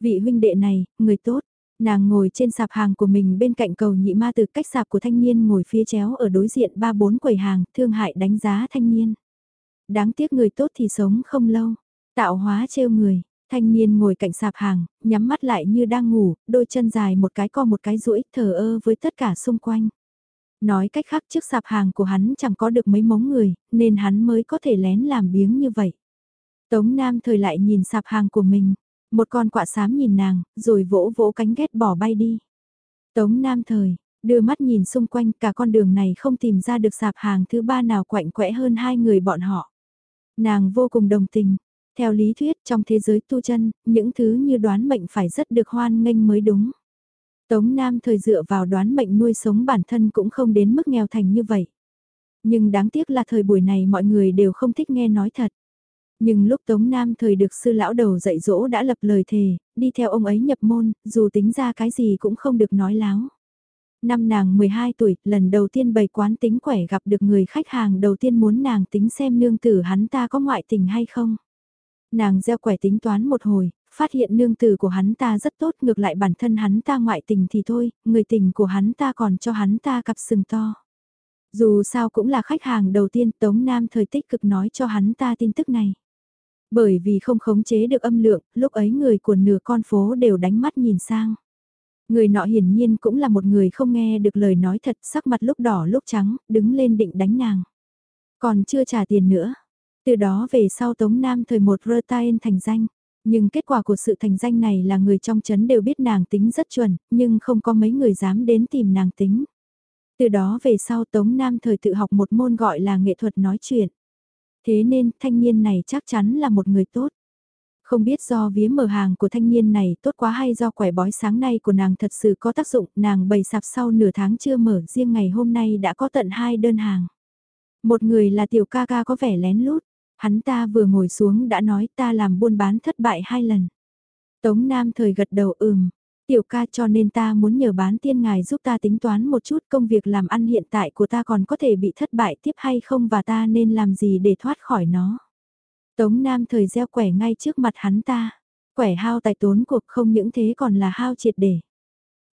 Vị huynh đệ này, người tốt, nàng ngồi trên sạp hàng của mình bên cạnh cầu nhị ma từ cách sạp của thanh niên ngồi phía chéo ở đối diện ba bốn quầy hàng, thương hại đánh giá thanh niên. Đáng tiếc người tốt thì sống không lâu, tạo hóa trêu người, thanh niên ngồi cạnh sạp hàng, nhắm mắt lại như đang ngủ, đôi chân dài một cái co một cái duỗi thờ ơ với tất cả xung quanh. Nói cách khác trước sạp hàng của hắn chẳng có được mấy mống người, nên hắn mới có thể lén làm biếng như vậy. Tống Nam thời lại nhìn sạp hàng của mình, một con quạ xám nhìn nàng, rồi vỗ vỗ cánh ghét bỏ bay đi. Tống Nam thời, Đưa mắt nhìn xung quanh cả con đường này không tìm ra được sạp hàng thứ ba nào quạnh quẽ hơn hai người bọn họ. Nàng vô cùng đồng tình. Theo lý thuyết trong thế giới tu chân, những thứ như đoán mệnh phải rất được hoan nghênh mới đúng. Tống Nam thời dựa vào đoán mệnh nuôi sống bản thân cũng không đến mức nghèo thành như vậy. Nhưng đáng tiếc là thời buổi này mọi người đều không thích nghe nói thật. Nhưng lúc Tống Nam thời được sư lão đầu dạy dỗ đã lập lời thề, đi theo ông ấy nhập môn, dù tính ra cái gì cũng không được nói láo. Năm nàng 12 tuổi, lần đầu tiên bày quán tính quẻ gặp được người khách hàng đầu tiên muốn nàng tính xem nương tử hắn ta có ngoại tình hay không. Nàng gieo quẻ tính toán một hồi, phát hiện nương tử của hắn ta rất tốt ngược lại bản thân hắn ta ngoại tình thì thôi, người tình của hắn ta còn cho hắn ta cặp sừng to. Dù sao cũng là khách hàng đầu tiên Tống Nam thời tích cực nói cho hắn ta tin tức này. Bởi vì không khống chế được âm lượng, lúc ấy người của nửa con phố đều đánh mắt nhìn sang. Người nọ hiển nhiên cũng là một người không nghe được lời nói thật sắc mặt lúc đỏ lúc trắng, đứng lên định đánh nàng. Còn chưa trả tiền nữa. Từ đó về sau Tống Nam thời một rơ tay thành danh. Nhưng kết quả của sự thành danh này là người trong chấn đều biết nàng tính rất chuẩn, nhưng không có mấy người dám đến tìm nàng tính. Từ đó về sau Tống Nam thời tự học một môn gọi là nghệ thuật nói chuyện. Thế nên thanh niên này chắc chắn là một người tốt. Không biết do vía mở hàng của thanh niên này tốt quá hay do quẻ bói sáng nay của nàng thật sự có tác dụng, nàng bày sạp sau nửa tháng chưa mở, riêng ngày hôm nay đã có tận hai đơn hàng. Một người là tiểu ca ca có vẻ lén lút, hắn ta vừa ngồi xuống đã nói ta làm buôn bán thất bại hai lần. Tống Nam thời gật đầu ừm, tiểu ca cho nên ta muốn nhờ bán tiên ngài giúp ta tính toán một chút công việc làm ăn hiện tại của ta còn có thể bị thất bại tiếp hay không và ta nên làm gì để thoát khỏi nó. Tống Nam thời gieo quẻ ngay trước mặt hắn ta. Quẻ hao tài tốn cuộc không những thế còn là hao triệt để.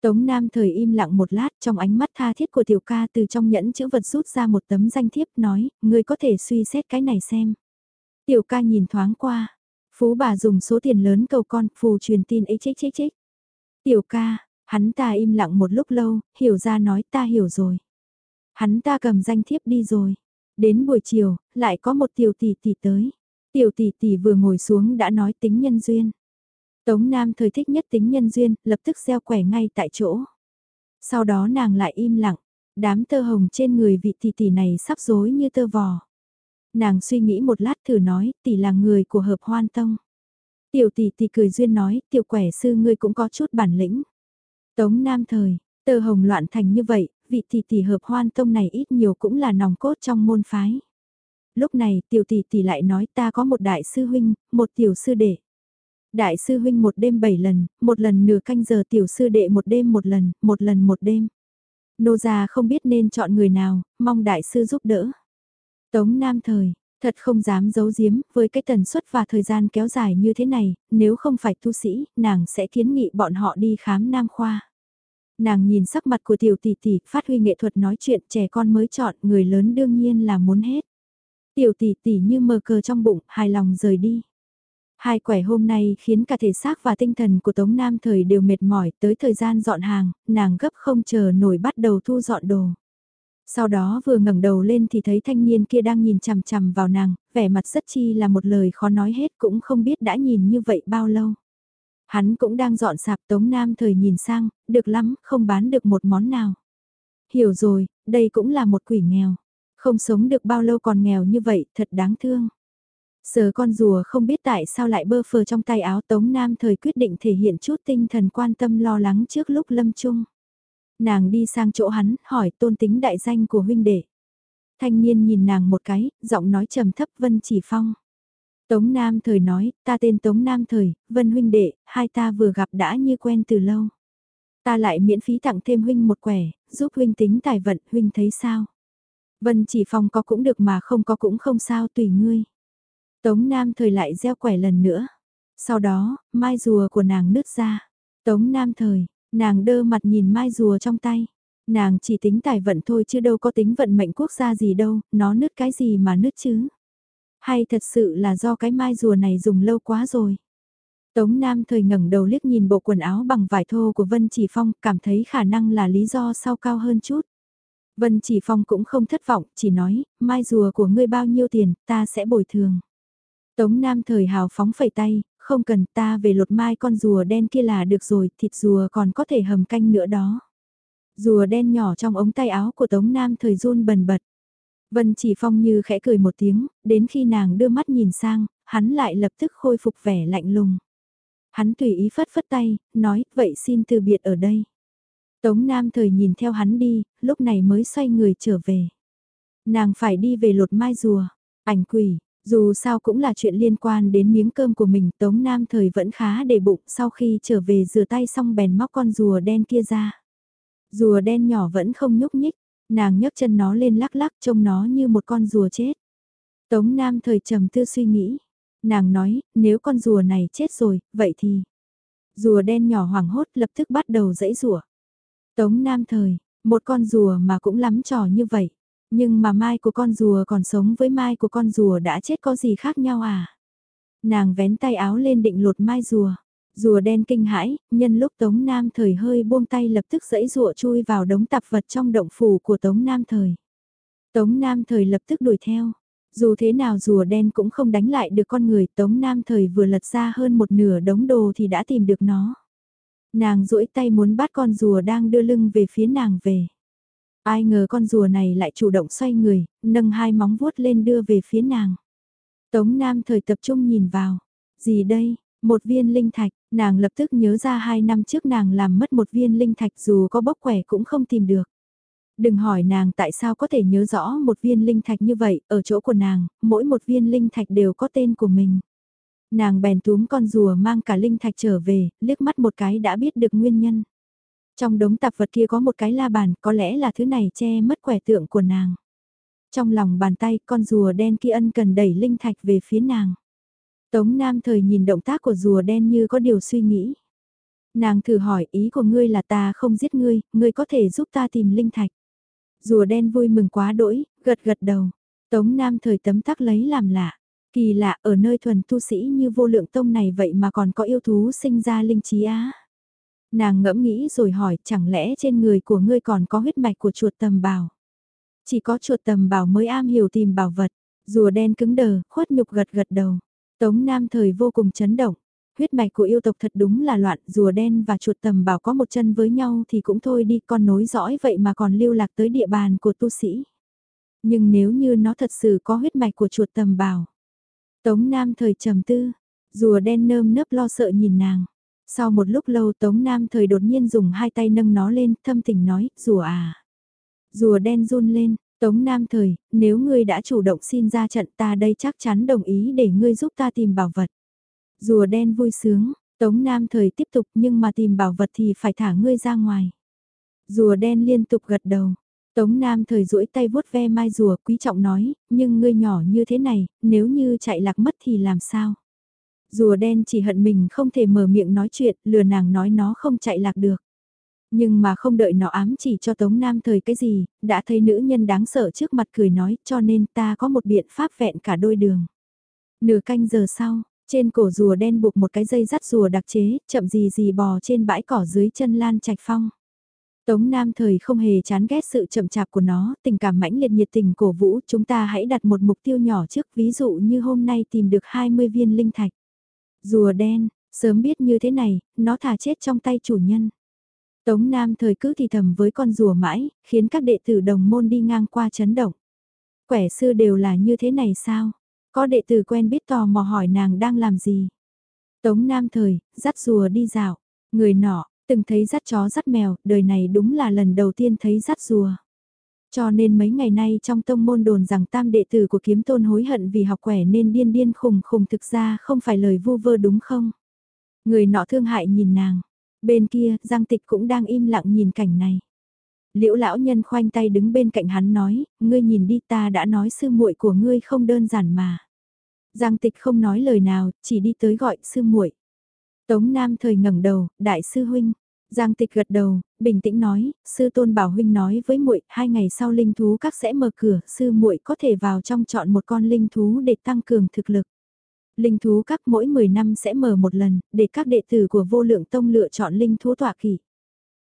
Tống Nam thời im lặng một lát trong ánh mắt tha thiết của tiểu ca từ trong nhẫn chữ vật rút ra một tấm danh thiếp nói, ngươi có thể suy xét cái này xem. Tiểu ca nhìn thoáng qua, phú bà dùng số tiền lớn cầu con, phù truyền tin ấy chích chích chích. Tiểu ca, hắn ta im lặng một lúc lâu, hiểu ra nói ta hiểu rồi. Hắn ta cầm danh thiếp đi rồi. Đến buổi chiều, lại có một tiểu tỷ tỷ tới. Tiểu tỷ tỷ vừa ngồi xuống đã nói tính nhân duyên. Tống Nam thời thích nhất tính nhân duyên, lập tức gieo quẻ ngay tại chỗ. Sau đó nàng lại im lặng, đám tơ hồng trên người vị tỷ tỷ này sắp rối như tơ vò. Nàng suy nghĩ một lát thử nói, tỷ là người của hợp hoan tông. Tiểu tỷ tỷ cười duyên nói, tiểu quẻ sư ngươi cũng có chút bản lĩnh. Tống Nam thời, tờ hồng loạn thành như vậy, vị tỷ tỷ hợp hoan tông này ít nhiều cũng là nòng cốt trong môn phái. Lúc này tiểu tỷ tỷ lại nói ta có một đại sư huynh, một tiểu sư đệ. Đại sư huynh một đêm bảy lần, một lần nửa canh giờ tiểu sư đệ một đêm một lần, một lần một đêm. Nô già không biết nên chọn người nào, mong đại sư giúp đỡ. Tống Nam Thời, thật không dám giấu giếm, với cái tần suất và thời gian kéo dài như thế này, nếu không phải tu sĩ, nàng sẽ kiến nghị bọn họ đi khám Nam Khoa. Nàng nhìn sắc mặt của tiểu tỷ tỷ, phát huy nghệ thuật nói chuyện trẻ con mới chọn, người lớn đương nhiên là muốn hết. Tiểu tỷ tỷ như mờ cờ trong bụng, hài lòng rời đi. Hai quẻ hôm nay khiến cả thể xác và tinh thần của Tống Nam thời đều mệt mỏi tới thời gian dọn hàng, nàng gấp không chờ nổi bắt đầu thu dọn đồ. Sau đó vừa ngẩng đầu lên thì thấy thanh niên kia đang nhìn chằm chằm vào nàng, vẻ mặt rất chi là một lời khó nói hết cũng không biết đã nhìn như vậy bao lâu. Hắn cũng đang dọn sạp Tống Nam thời nhìn sang, được lắm, không bán được một món nào. Hiểu rồi, đây cũng là một quỷ nghèo. Không sống được bao lâu còn nghèo như vậy, thật đáng thương. Sờ con rùa không biết tại sao lại bơ phờ trong tay áo Tống Nam thời quyết định thể hiện chút tinh thần quan tâm lo lắng trước lúc lâm chung. Nàng đi sang chỗ hắn, hỏi tôn tính đại danh của huynh đệ. Thanh niên nhìn nàng một cái, giọng nói trầm thấp Vân Chỉ Phong. Tống Nam thời nói, ta tên Tống Nam thời, Vân huynh đệ, hai ta vừa gặp đã như quen từ lâu. Ta lại miễn phí tặng thêm huynh một quẻ, giúp huynh tính tài vận, huynh thấy sao? Vân chỉ phong có cũng được mà không có cũng không sao tùy ngươi. Tống Nam thời lại gieo quẻ lần nữa. Sau đó, mai rùa của nàng nứt ra. Tống Nam thời, nàng đơ mặt nhìn mai rùa trong tay. Nàng chỉ tính tài vận thôi chứ đâu có tính vận mệnh quốc gia gì đâu, nó nứt cái gì mà nứt chứ. Hay thật sự là do cái mai rùa này dùng lâu quá rồi. Tống Nam thời ngẩng đầu liếc nhìn bộ quần áo bằng vải thô của Vân Chỉ Phong, cảm thấy khả năng là lý do sau cao hơn chút. Vân Chỉ Phong cũng không thất vọng, chỉ nói, mai rùa của ngươi bao nhiêu tiền, ta sẽ bồi thường. Tống Nam thời hào phóng phẩy tay, không cần ta về lột mai con rùa đen kia là được rồi, thịt rùa còn có thể hầm canh nữa đó. Rùa đen nhỏ trong ống tay áo của Tống Nam thời run bần bật. Vân chỉ phong như khẽ cười một tiếng, đến khi nàng đưa mắt nhìn sang, hắn lại lập tức khôi phục vẻ lạnh lùng. Hắn tùy ý phất phất tay, nói, vậy xin từ biệt ở đây. Tống Nam thời nhìn theo hắn đi, lúc này mới xoay người trở về. Nàng phải đi về lột mai rùa, ảnh quỷ, dù sao cũng là chuyện liên quan đến miếng cơm của mình, Tống Nam thời vẫn khá để bụng sau khi trở về rửa tay xong bèn móc con rùa đen kia ra. Rùa đen nhỏ vẫn không nhúc nhích, nàng nhấc chân nó lên lắc lắc trông nó như một con rùa chết. Tống Nam thời trầm tư suy nghĩ, nàng nói, nếu con rùa này chết rồi, vậy thì... Rùa đen nhỏ hoảng hốt lập tức bắt đầu dãy rùa. Tống Nam thời, một con rùa mà cũng lắm trò như vậy. Nhưng mà mai của con rùa còn sống với mai của con rùa đã chết có gì khác nhau à? Nàng vén tay áo lên định lột mai rùa. Rùa đen kinh hãi, nhân lúc Tống Nam Thời hơi buông tay lập tức dẫy rùa chui vào đống tạp vật trong động phủ của Tống Nam Thời. Tống Nam Thời lập tức đuổi theo. Dù thế nào rùa đen cũng không đánh lại được con người Tống Nam Thời vừa lật ra hơn một nửa đống đồ thì đã tìm được nó. Nàng duỗi tay muốn bắt con rùa đang đưa lưng về phía nàng về. Ai ngờ con rùa này lại chủ động xoay người, nâng hai móng vuốt lên đưa về phía nàng. Tống Nam thời tập trung nhìn vào. Gì đây? Một viên linh thạch, nàng lập tức nhớ ra hai năm trước nàng làm mất một viên linh thạch dù có bốc quẻ cũng không tìm được. Đừng hỏi nàng tại sao có thể nhớ rõ một viên linh thạch như vậy, ở chỗ của nàng, mỗi một viên linh thạch đều có tên của mình. Nàng bèn túm con rùa mang cả linh thạch trở về, liếc mắt một cái đã biết được nguyên nhân. Trong đống tạp vật kia có một cái la bàn, có lẽ là thứ này che mất quẻ tượng của nàng. Trong lòng bàn tay, con rùa đen kia ân cần đẩy linh thạch về phía nàng. Tống Nam thời nhìn động tác của rùa đen như có điều suy nghĩ. Nàng thử hỏi ý của ngươi là ta không giết ngươi, ngươi có thể giúp ta tìm linh thạch. Rùa đen vui mừng quá đỗi, gật gật đầu. Tống Nam thời tấm tắc lấy làm lạ. Kỳ lạ ở nơi thuần tu sĩ như vô lượng tông này vậy mà còn có yêu thú sinh ra linh trí á. Nàng ngẫm nghĩ rồi hỏi chẳng lẽ trên người của ngươi còn có huyết mạch của chuột tầm bào. Chỉ có chuột tầm bào mới am hiểu tìm bảo vật. Rùa đen cứng đờ, khuất nhục gật gật đầu. Tống Nam thời vô cùng chấn động. Huyết mạch của yêu tộc thật đúng là loạn, rùa đen và chuột tầm bảo có một chân với nhau thì cũng thôi đi con nối dõi vậy mà còn lưu lạc tới địa bàn của tu sĩ. Nhưng nếu như nó thật sự có huyết mạch của chuột tầm bảo. Tống Nam thời trầm tư, rùa đen nơm nớp lo sợ nhìn nàng. Sau một lúc lâu Tống Nam thời đột nhiên dùng hai tay nâng nó lên, thâm tình nói, rùa à. Rùa đen run lên, Tống Nam thời, nếu ngươi đã chủ động xin ra trận ta đây chắc chắn đồng ý để ngươi giúp ta tìm bảo vật. Rùa đen vui sướng, Tống Nam thời tiếp tục nhưng mà tìm bảo vật thì phải thả ngươi ra ngoài. Rùa đen liên tục gật đầu. Tống Nam thời duỗi tay vuốt ve mai rùa quý trọng nói, nhưng ngươi nhỏ như thế này, nếu như chạy lạc mất thì làm sao? Rùa đen chỉ hận mình không thể mở miệng nói chuyện, lừa nàng nói nó không chạy lạc được. Nhưng mà không đợi nó ám chỉ cho Tống Nam thời cái gì, đã thấy nữ nhân đáng sợ trước mặt cười nói cho nên ta có một biện pháp vẹn cả đôi đường. Nửa canh giờ sau, trên cổ rùa đen buộc một cái dây dắt rùa đặc chế, chậm gì gì bò trên bãi cỏ dưới chân Lan Trạch Phong. Tống Nam thời không hề chán ghét sự chậm chạp của nó, tình cảm mãnh liệt nhiệt tình cổ vũ, chúng ta hãy đặt một mục tiêu nhỏ trước, ví dụ như hôm nay tìm được 20 viên linh thạch. Rùa đen, sớm biết như thế này, nó thả chết trong tay chủ nhân. Tống Nam thời cứ thì thầm với con rùa mãi, khiến các đệ tử đồng môn đi ngang qua chấn động. Quẻ sư đều là như thế này sao? Có đệ tử quen biết tò mò hỏi nàng đang làm gì? Tống Nam thời, dắt rùa đi dạo. Người nọ, từng thấy dắt chó dắt mèo, đời này đúng là lần đầu tiên thấy dắt rùa. Cho nên mấy ngày nay trong tông môn đồn rằng tam đệ tử của kiếm tôn hối hận vì học quẻ nên điên điên khùng khùng thực ra không phải lời vu vơ đúng không? Người nọ thương hại nhìn nàng. Bên kia, Giang Tịch cũng đang im lặng nhìn cảnh này. Liễu lão nhân khoanh tay đứng bên cạnh hắn nói, ngươi nhìn đi ta đã nói sư muội của ngươi không đơn giản mà. Giang Tịch không nói lời nào, chỉ đi tới gọi sư muội. Tống Nam thời ngẩng đầu, đại sư huynh. Giang Tịch gật đầu, bình tĩnh nói, sư tôn bảo huynh nói với muội, hai ngày sau linh thú các sẽ mở cửa, sư muội có thể vào trong chọn một con linh thú để tăng cường thực lực. Linh thú các mỗi 10 năm sẽ mở một lần, để các đệ tử của vô lượng tông lựa chọn linh thú tọa kỷ.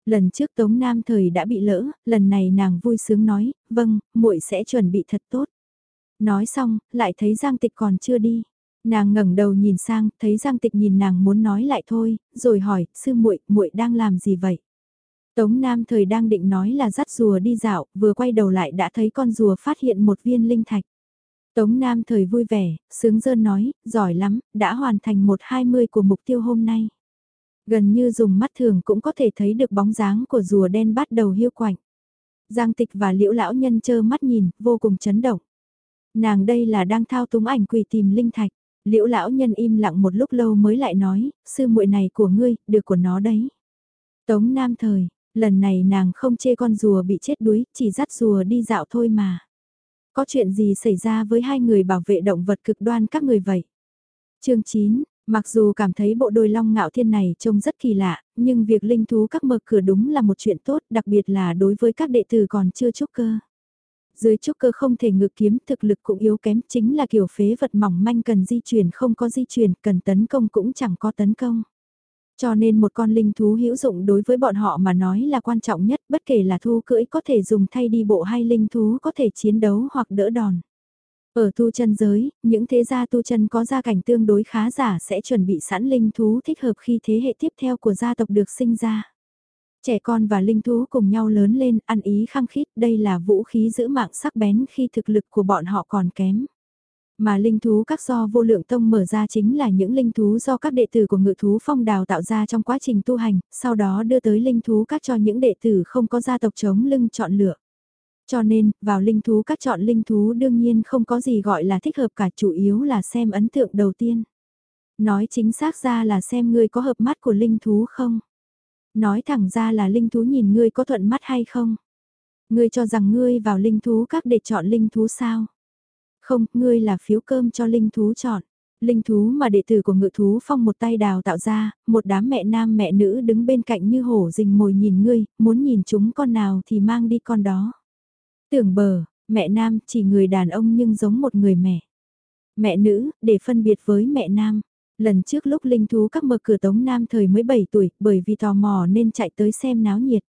Lần trước Tống Nam thời đã bị lỡ, lần này nàng vui sướng nói, vâng, muội sẽ chuẩn bị thật tốt. Nói xong, lại thấy Giang Tịch còn chưa đi. Nàng ngẩng đầu nhìn sang, thấy Giang Tịch nhìn nàng muốn nói lại thôi, rồi hỏi, sư muội, muội đang làm gì vậy? Tống Nam thời đang định nói là dắt rùa đi dạo, vừa quay đầu lại đã thấy con rùa phát hiện một viên linh thạch. Tống Nam thời vui vẻ, sướng dơn nói, giỏi lắm, đã hoàn thành một hai mươi của mục tiêu hôm nay. Gần như dùng mắt thường cũng có thể thấy được bóng dáng của rùa đen bắt đầu hiu quạnh. Giang tịch và liễu lão nhân chơ mắt nhìn, vô cùng chấn động. Nàng đây là đang thao túng ảnh quỷ tìm linh thạch. Liễu lão nhân im lặng một lúc lâu mới lại nói, sư muội này của ngươi, được của nó đấy. Tống Nam thời, lần này nàng không chê con rùa bị chết đuối, chỉ dắt rùa đi dạo thôi mà. Có chuyện gì xảy ra với hai người bảo vệ động vật cực đoan các người vậy? chương 9, mặc dù cảm thấy bộ đôi long ngạo thiên này trông rất kỳ lạ, nhưng việc linh thú các mở cửa đúng là một chuyện tốt, đặc biệt là đối với các đệ tử còn chưa trúc cơ. Dưới trúc cơ không thể ngự kiếm, thực lực cũng yếu kém, chính là kiểu phế vật mỏng manh cần di chuyển không có di chuyển, cần tấn công cũng chẳng có tấn công. Cho nên một con linh thú hữu dụng đối với bọn họ mà nói là quan trọng nhất, bất kể là thu cưỡi có thể dùng thay đi bộ hay linh thú có thể chiến đấu hoặc đỡ đòn. Ở tu chân giới, những thế gia tu chân có gia cảnh tương đối khá giả sẽ chuẩn bị sẵn linh thú thích hợp khi thế hệ tiếp theo của gia tộc được sinh ra. Trẻ con và linh thú cùng nhau lớn lên, ăn ý khăng khít, đây là vũ khí giữ mạng sắc bén khi thực lực của bọn họ còn kém. Mà linh thú các do vô lượng tông mở ra chính là những linh thú do các đệ tử của ngự thú phong đào tạo ra trong quá trình tu hành, sau đó đưa tới linh thú các cho những đệ tử không có gia tộc chống lưng chọn lựa. Cho nên, vào linh thú các chọn linh thú đương nhiên không có gì gọi là thích hợp cả chủ yếu là xem ấn tượng đầu tiên. Nói chính xác ra là xem ngươi có hợp mắt của linh thú không. Nói thẳng ra là linh thú nhìn ngươi có thuận mắt hay không. Ngươi cho rằng ngươi vào linh thú các để chọn linh thú sao. Không, ngươi là phiếu cơm cho linh thú chọn. Linh thú mà đệ tử của ngự thú phong một tay đào tạo ra, một đám mẹ nam mẹ nữ đứng bên cạnh như hổ rình mồi nhìn ngươi, muốn nhìn chúng con nào thì mang đi con đó. Tưởng bờ, mẹ nam chỉ người đàn ông nhưng giống một người mẹ. Mẹ nữ, để phân biệt với mẹ nam. Lần trước lúc linh thú các mở cửa tống nam thời mới 7 tuổi, bởi vì tò mò nên chạy tới xem náo nhiệt.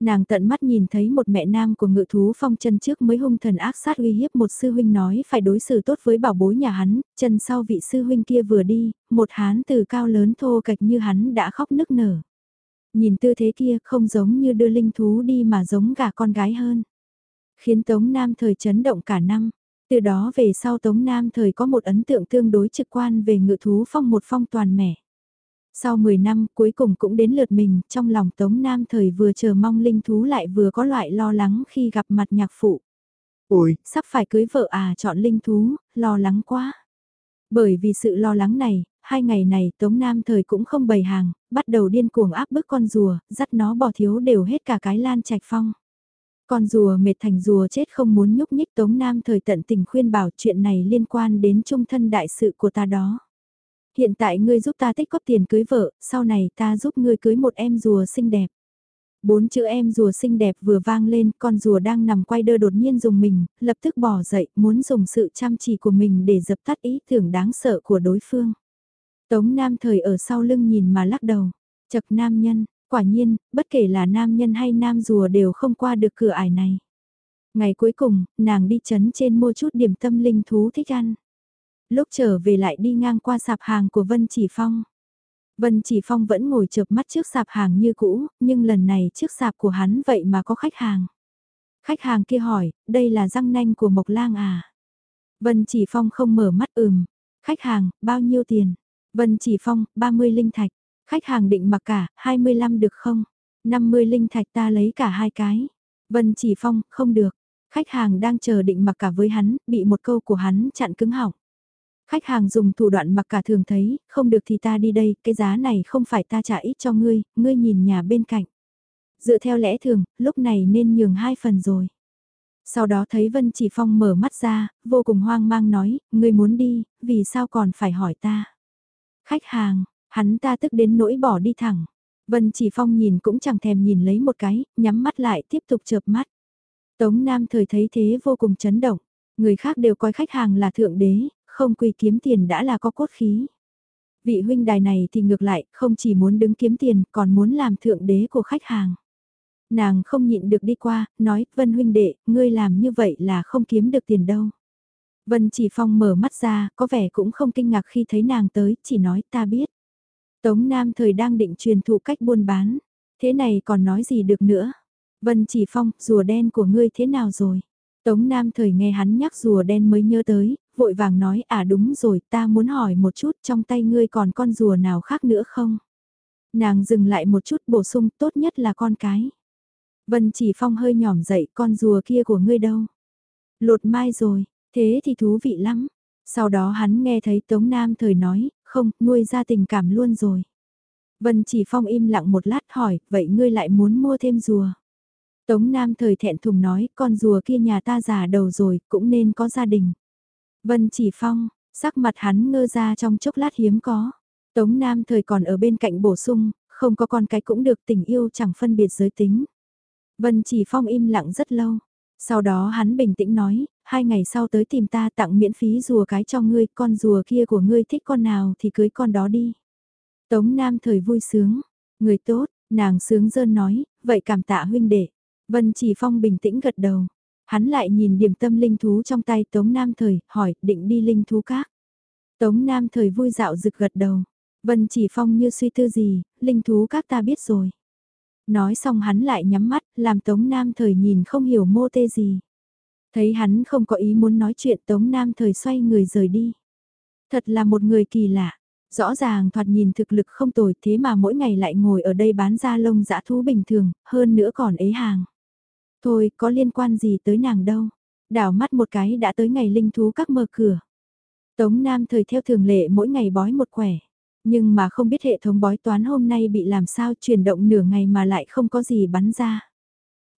Nàng tận mắt nhìn thấy một mẹ nam của ngự thú phong chân trước mới hung thần ác sát uy hiếp một sư huynh nói phải đối xử tốt với bảo bối nhà hắn, chân sau vị sư huynh kia vừa đi, một hán từ cao lớn thô cạch như hắn đã khóc nức nở. Nhìn tư thế kia không giống như đưa linh thú đi mà giống gà con gái hơn. Khiến Tống Nam thời chấn động cả năm. Từ đó về sau Tống Nam thời có một ấn tượng tương đối trực quan về ngự thú phong một phong toàn mẻ. Sau 10 năm cuối cùng cũng đến lượt mình, trong lòng Tống Nam thời vừa chờ mong linh thú lại vừa có loại lo lắng khi gặp mặt nhạc phụ. Ôi, sắp phải cưới vợ à chọn linh thú, lo lắng quá. Bởi vì sự lo lắng này, hai ngày này Tống Nam thời cũng không bày hàng, bắt đầu điên cuồng áp bức con rùa, dắt nó bỏ thiếu đều hết cả cái lan trạch phong. Con rùa mệt thành rùa chết không muốn nhúc nhích Tống Nam thời tận tình khuyên bảo chuyện này liên quan đến trung thân đại sự của ta đó hiện tại ngươi giúp ta tích góp tiền cưới vợ, sau này ta giúp ngươi cưới một em rùa xinh đẹp. Bốn chữ em rùa xinh đẹp vừa vang lên, con rùa đang nằm quay đơ đột nhiên dùng mình, lập tức bỏ dậy, muốn dùng sự chăm chỉ của mình để dập tắt ý tưởng đáng sợ của đối phương. Tống Nam thời ở sau lưng nhìn mà lắc đầu, chật nam nhân, quả nhiên, bất kể là nam nhân hay nam rùa đều không qua được cửa ải này. Ngày cuối cùng, nàng đi chấn trên mua chút điểm tâm linh thú thích ăn lúc trở về lại đi ngang qua sạp hàng của Vân Chỉ Phong. Vân Chỉ Phong vẫn ngồi chợp mắt trước sạp hàng như cũ, nhưng lần này trước sạp của hắn vậy mà có khách hàng. Khách hàng kia hỏi, đây là răng nanh của Mộc Lang à? Vân Chỉ Phong không mở mắt ừm. Khách hàng, bao nhiêu tiền? Vân Chỉ Phong, 30 linh thạch. Khách hàng định mặc cả, 25 được không? 50 linh thạch ta lấy cả hai cái. Vân Chỉ Phong, không được. Khách hàng đang chờ định mặc cả với hắn, bị một câu của hắn chặn cứng họng. Khách hàng dùng thủ đoạn mặc cả thường thấy, không được thì ta đi đây, cái giá này không phải ta trả ít cho ngươi, ngươi nhìn nhà bên cạnh. Dựa theo lẽ thường, lúc này nên nhường hai phần rồi. Sau đó thấy Vân Chỉ Phong mở mắt ra, vô cùng hoang mang nói, ngươi muốn đi, vì sao còn phải hỏi ta. Khách hàng, hắn ta tức đến nỗi bỏ đi thẳng. Vân Chỉ Phong nhìn cũng chẳng thèm nhìn lấy một cái, nhắm mắt lại tiếp tục chợp mắt. Tống Nam thời thấy thế vô cùng chấn động. Người khác đều coi khách hàng là thượng đế, không quy kiếm tiền đã là có cốt khí. Vị huynh đài này thì ngược lại, không chỉ muốn đứng kiếm tiền, còn muốn làm thượng đế của khách hàng. Nàng không nhịn được đi qua, nói, Vân huynh đệ, ngươi làm như vậy là không kiếm được tiền đâu. Vân chỉ phong mở mắt ra, có vẻ cũng không kinh ngạc khi thấy nàng tới, chỉ nói ta biết. Tống Nam thời đang định truyền thụ cách buôn bán. Thế này còn nói gì được nữa? Vân Chỉ Phong, rùa đen của ngươi thế nào rồi? Tống Nam thời nghe hắn nhắc rùa đen mới nhớ tới, vội vàng nói à đúng rồi ta muốn hỏi một chút trong tay ngươi còn con rùa nào khác nữa không? Nàng dừng lại một chút bổ sung tốt nhất là con cái. Vân Chỉ Phong hơi nhỏm dậy con rùa kia của ngươi đâu? Lột mai rồi, thế thì thú vị lắm. Sau đó hắn nghe thấy Tống Nam thời nói, không, nuôi ra tình cảm luôn rồi. Vân Chỉ Phong im lặng một lát hỏi, vậy ngươi lại muốn mua thêm rùa? Tống Nam thời thẹn thùng nói, con rùa kia nhà ta già đầu rồi, cũng nên có gia đình. Vân Chỉ Phong, sắc mặt hắn ngơ ra trong chốc lát hiếm có. Tống Nam thời còn ở bên cạnh bổ sung, không có con cái cũng được tình yêu chẳng phân biệt giới tính. Vân Chỉ Phong im lặng rất lâu. Sau đó hắn bình tĩnh nói, hai ngày sau tới tìm ta tặng miễn phí rùa cái cho ngươi, con rùa kia của ngươi thích con nào thì cưới con đó đi. Tống Nam thời vui sướng, người tốt, nàng sướng dơn nói, vậy cảm tạ huynh đệ. Vân Chỉ Phong bình tĩnh gật đầu. Hắn lại nhìn điểm tâm linh thú trong tay Tống Nam thời, hỏi, định đi linh thú các. Tống Nam thời vui dạo rực gật đầu. Vân Chỉ Phong như suy tư gì, linh thú các ta biết rồi. Nói xong hắn lại nhắm mắt, làm Tống Nam thời nhìn không hiểu mô tê gì. Thấy hắn không có ý muốn nói chuyện Tống Nam thời xoay người rời đi. Thật là một người kỳ lạ. Rõ ràng thoạt nhìn thực lực không tồi thế mà mỗi ngày lại ngồi ở đây bán da lông dã thú bình thường, hơn nữa còn ế hàng. Thôi, có liên quan gì tới nàng đâu. Đảo mắt một cái đã tới ngày linh thú các mở cửa. Tống Nam thời theo thường lệ mỗi ngày bói một quẻ. Nhưng mà không biết hệ thống bói toán hôm nay bị làm sao chuyển động nửa ngày mà lại không có gì bắn ra.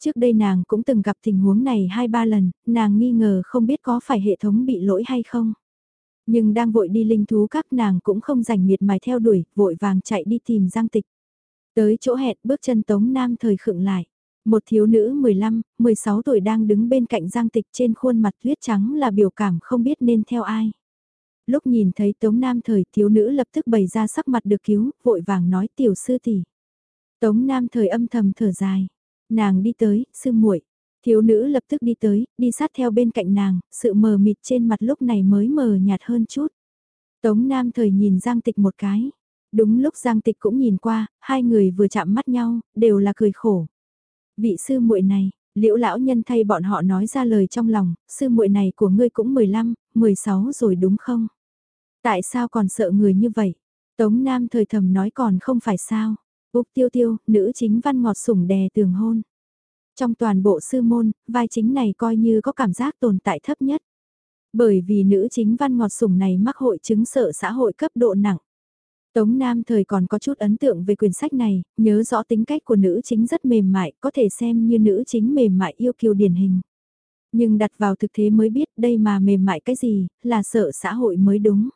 Trước đây nàng cũng từng gặp tình huống này hai ba lần, nàng nghi ngờ không biết có phải hệ thống bị lỗi hay không. Nhưng đang vội đi linh thú các nàng cũng không rảnh miệt mài theo đuổi, vội vàng chạy đi tìm Giang Tịch. Tới chỗ hẹn bước chân Tống Nam thời khựng lại. Một thiếu nữ 15, 16 tuổi đang đứng bên cạnh Giang Tịch trên khuôn mặt tuyết trắng là biểu cảm không biết nên theo ai. Lúc nhìn thấy Tống Nam thời thiếu nữ lập tức bày ra sắc mặt được cứu, vội vàng nói tiểu sư tỷ. Tống Nam thời âm thầm thở dài. Nàng đi tới, sư muội Thiếu nữ lập tức đi tới, đi sát theo bên cạnh nàng, sự mờ mịt trên mặt lúc này mới mờ nhạt hơn chút. Tống Nam thời nhìn Giang Tịch một cái. Đúng lúc Giang Tịch cũng nhìn qua, hai người vừa chạm mắt nhau, đều là cười khổ. Vị sư muội này, liễu lão nhân thay bọn họ nói ra lời trong lòng, sư muội này của ngươi cũng 15, 16 rồi đúng không? Tại sao còn sợ người như vậy? Tống Nam thời thầm nói còn không phải sao? Úc tiêu tiêu, nữ chính văn ngọt sủng đè tường hôn. Trong toàn bộ sư môn, vai chính này coi như có cảm giác tồn tại thấp nhất. Bởi vì nữ chính văn ngọt sủng này mắc hội chứng sợ xã hội cấp độ nặng. Tống Nam thời còn có chút ấn tượng về quyển sách này, nhớ rõ tính cách của nữ chính rất mềm mại, có thể xem như nữ chính mềm mại yêu kiều điển hình. Nhưng đặt vào thực thế mới biết đây mà mềm mại cái gì, là sợ xã hội mới đúng.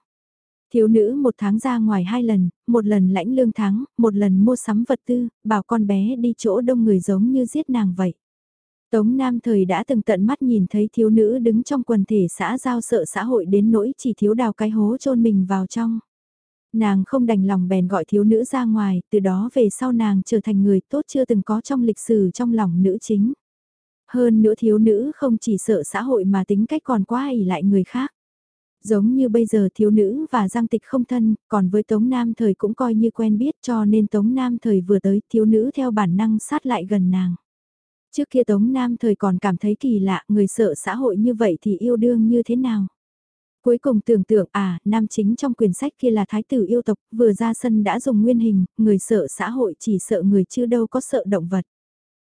Thiếu nữ một tháng ra ngoài hai lần, một lần lãnh lương tháng, một lần mua sắm vật tư, bảo con bé đi chỗ đông người giống như giết nàng vậy. Tống Nam thời đã từng tận mắt nhìn thấy thiếu nữ đứng trong quần thể xã giao sợ xã hội đến nỗi chỉ thiếu đào cái hố chôn mình vào trong. Nàng không đành lòng bèn gọi thiếu nữ ra ngoài, từ đó về sau nàng trở thành người tốt chưa từng có trong lịch sử trong lòng nữ chính. Hơn nữa thiếu nữ không chỉ sợ xã hội mà tính cách còn quá ỉ lại người khác. Giống như bây giờ thiếu nữ và Giang Tịch không thân, còn với Tống Nam thời cũng coi như quen biết cho nên Tống Nam thời vừa tới thiếu nữ theo bản năng sát lại gần nàng. Trước kia Tống Nam thời còn cảm thấy kỳ lạ người sợ xã hội như vậy thì yêu đương như thế nào. Cuối cùng tưởng tượng à, nam chính trong quyển sách kia là thái tử yêu tộc, vừa ra sân đã dùng nguyên hình, người sợ xã hội chỉ sợ người chưa đâu có sợ động vật.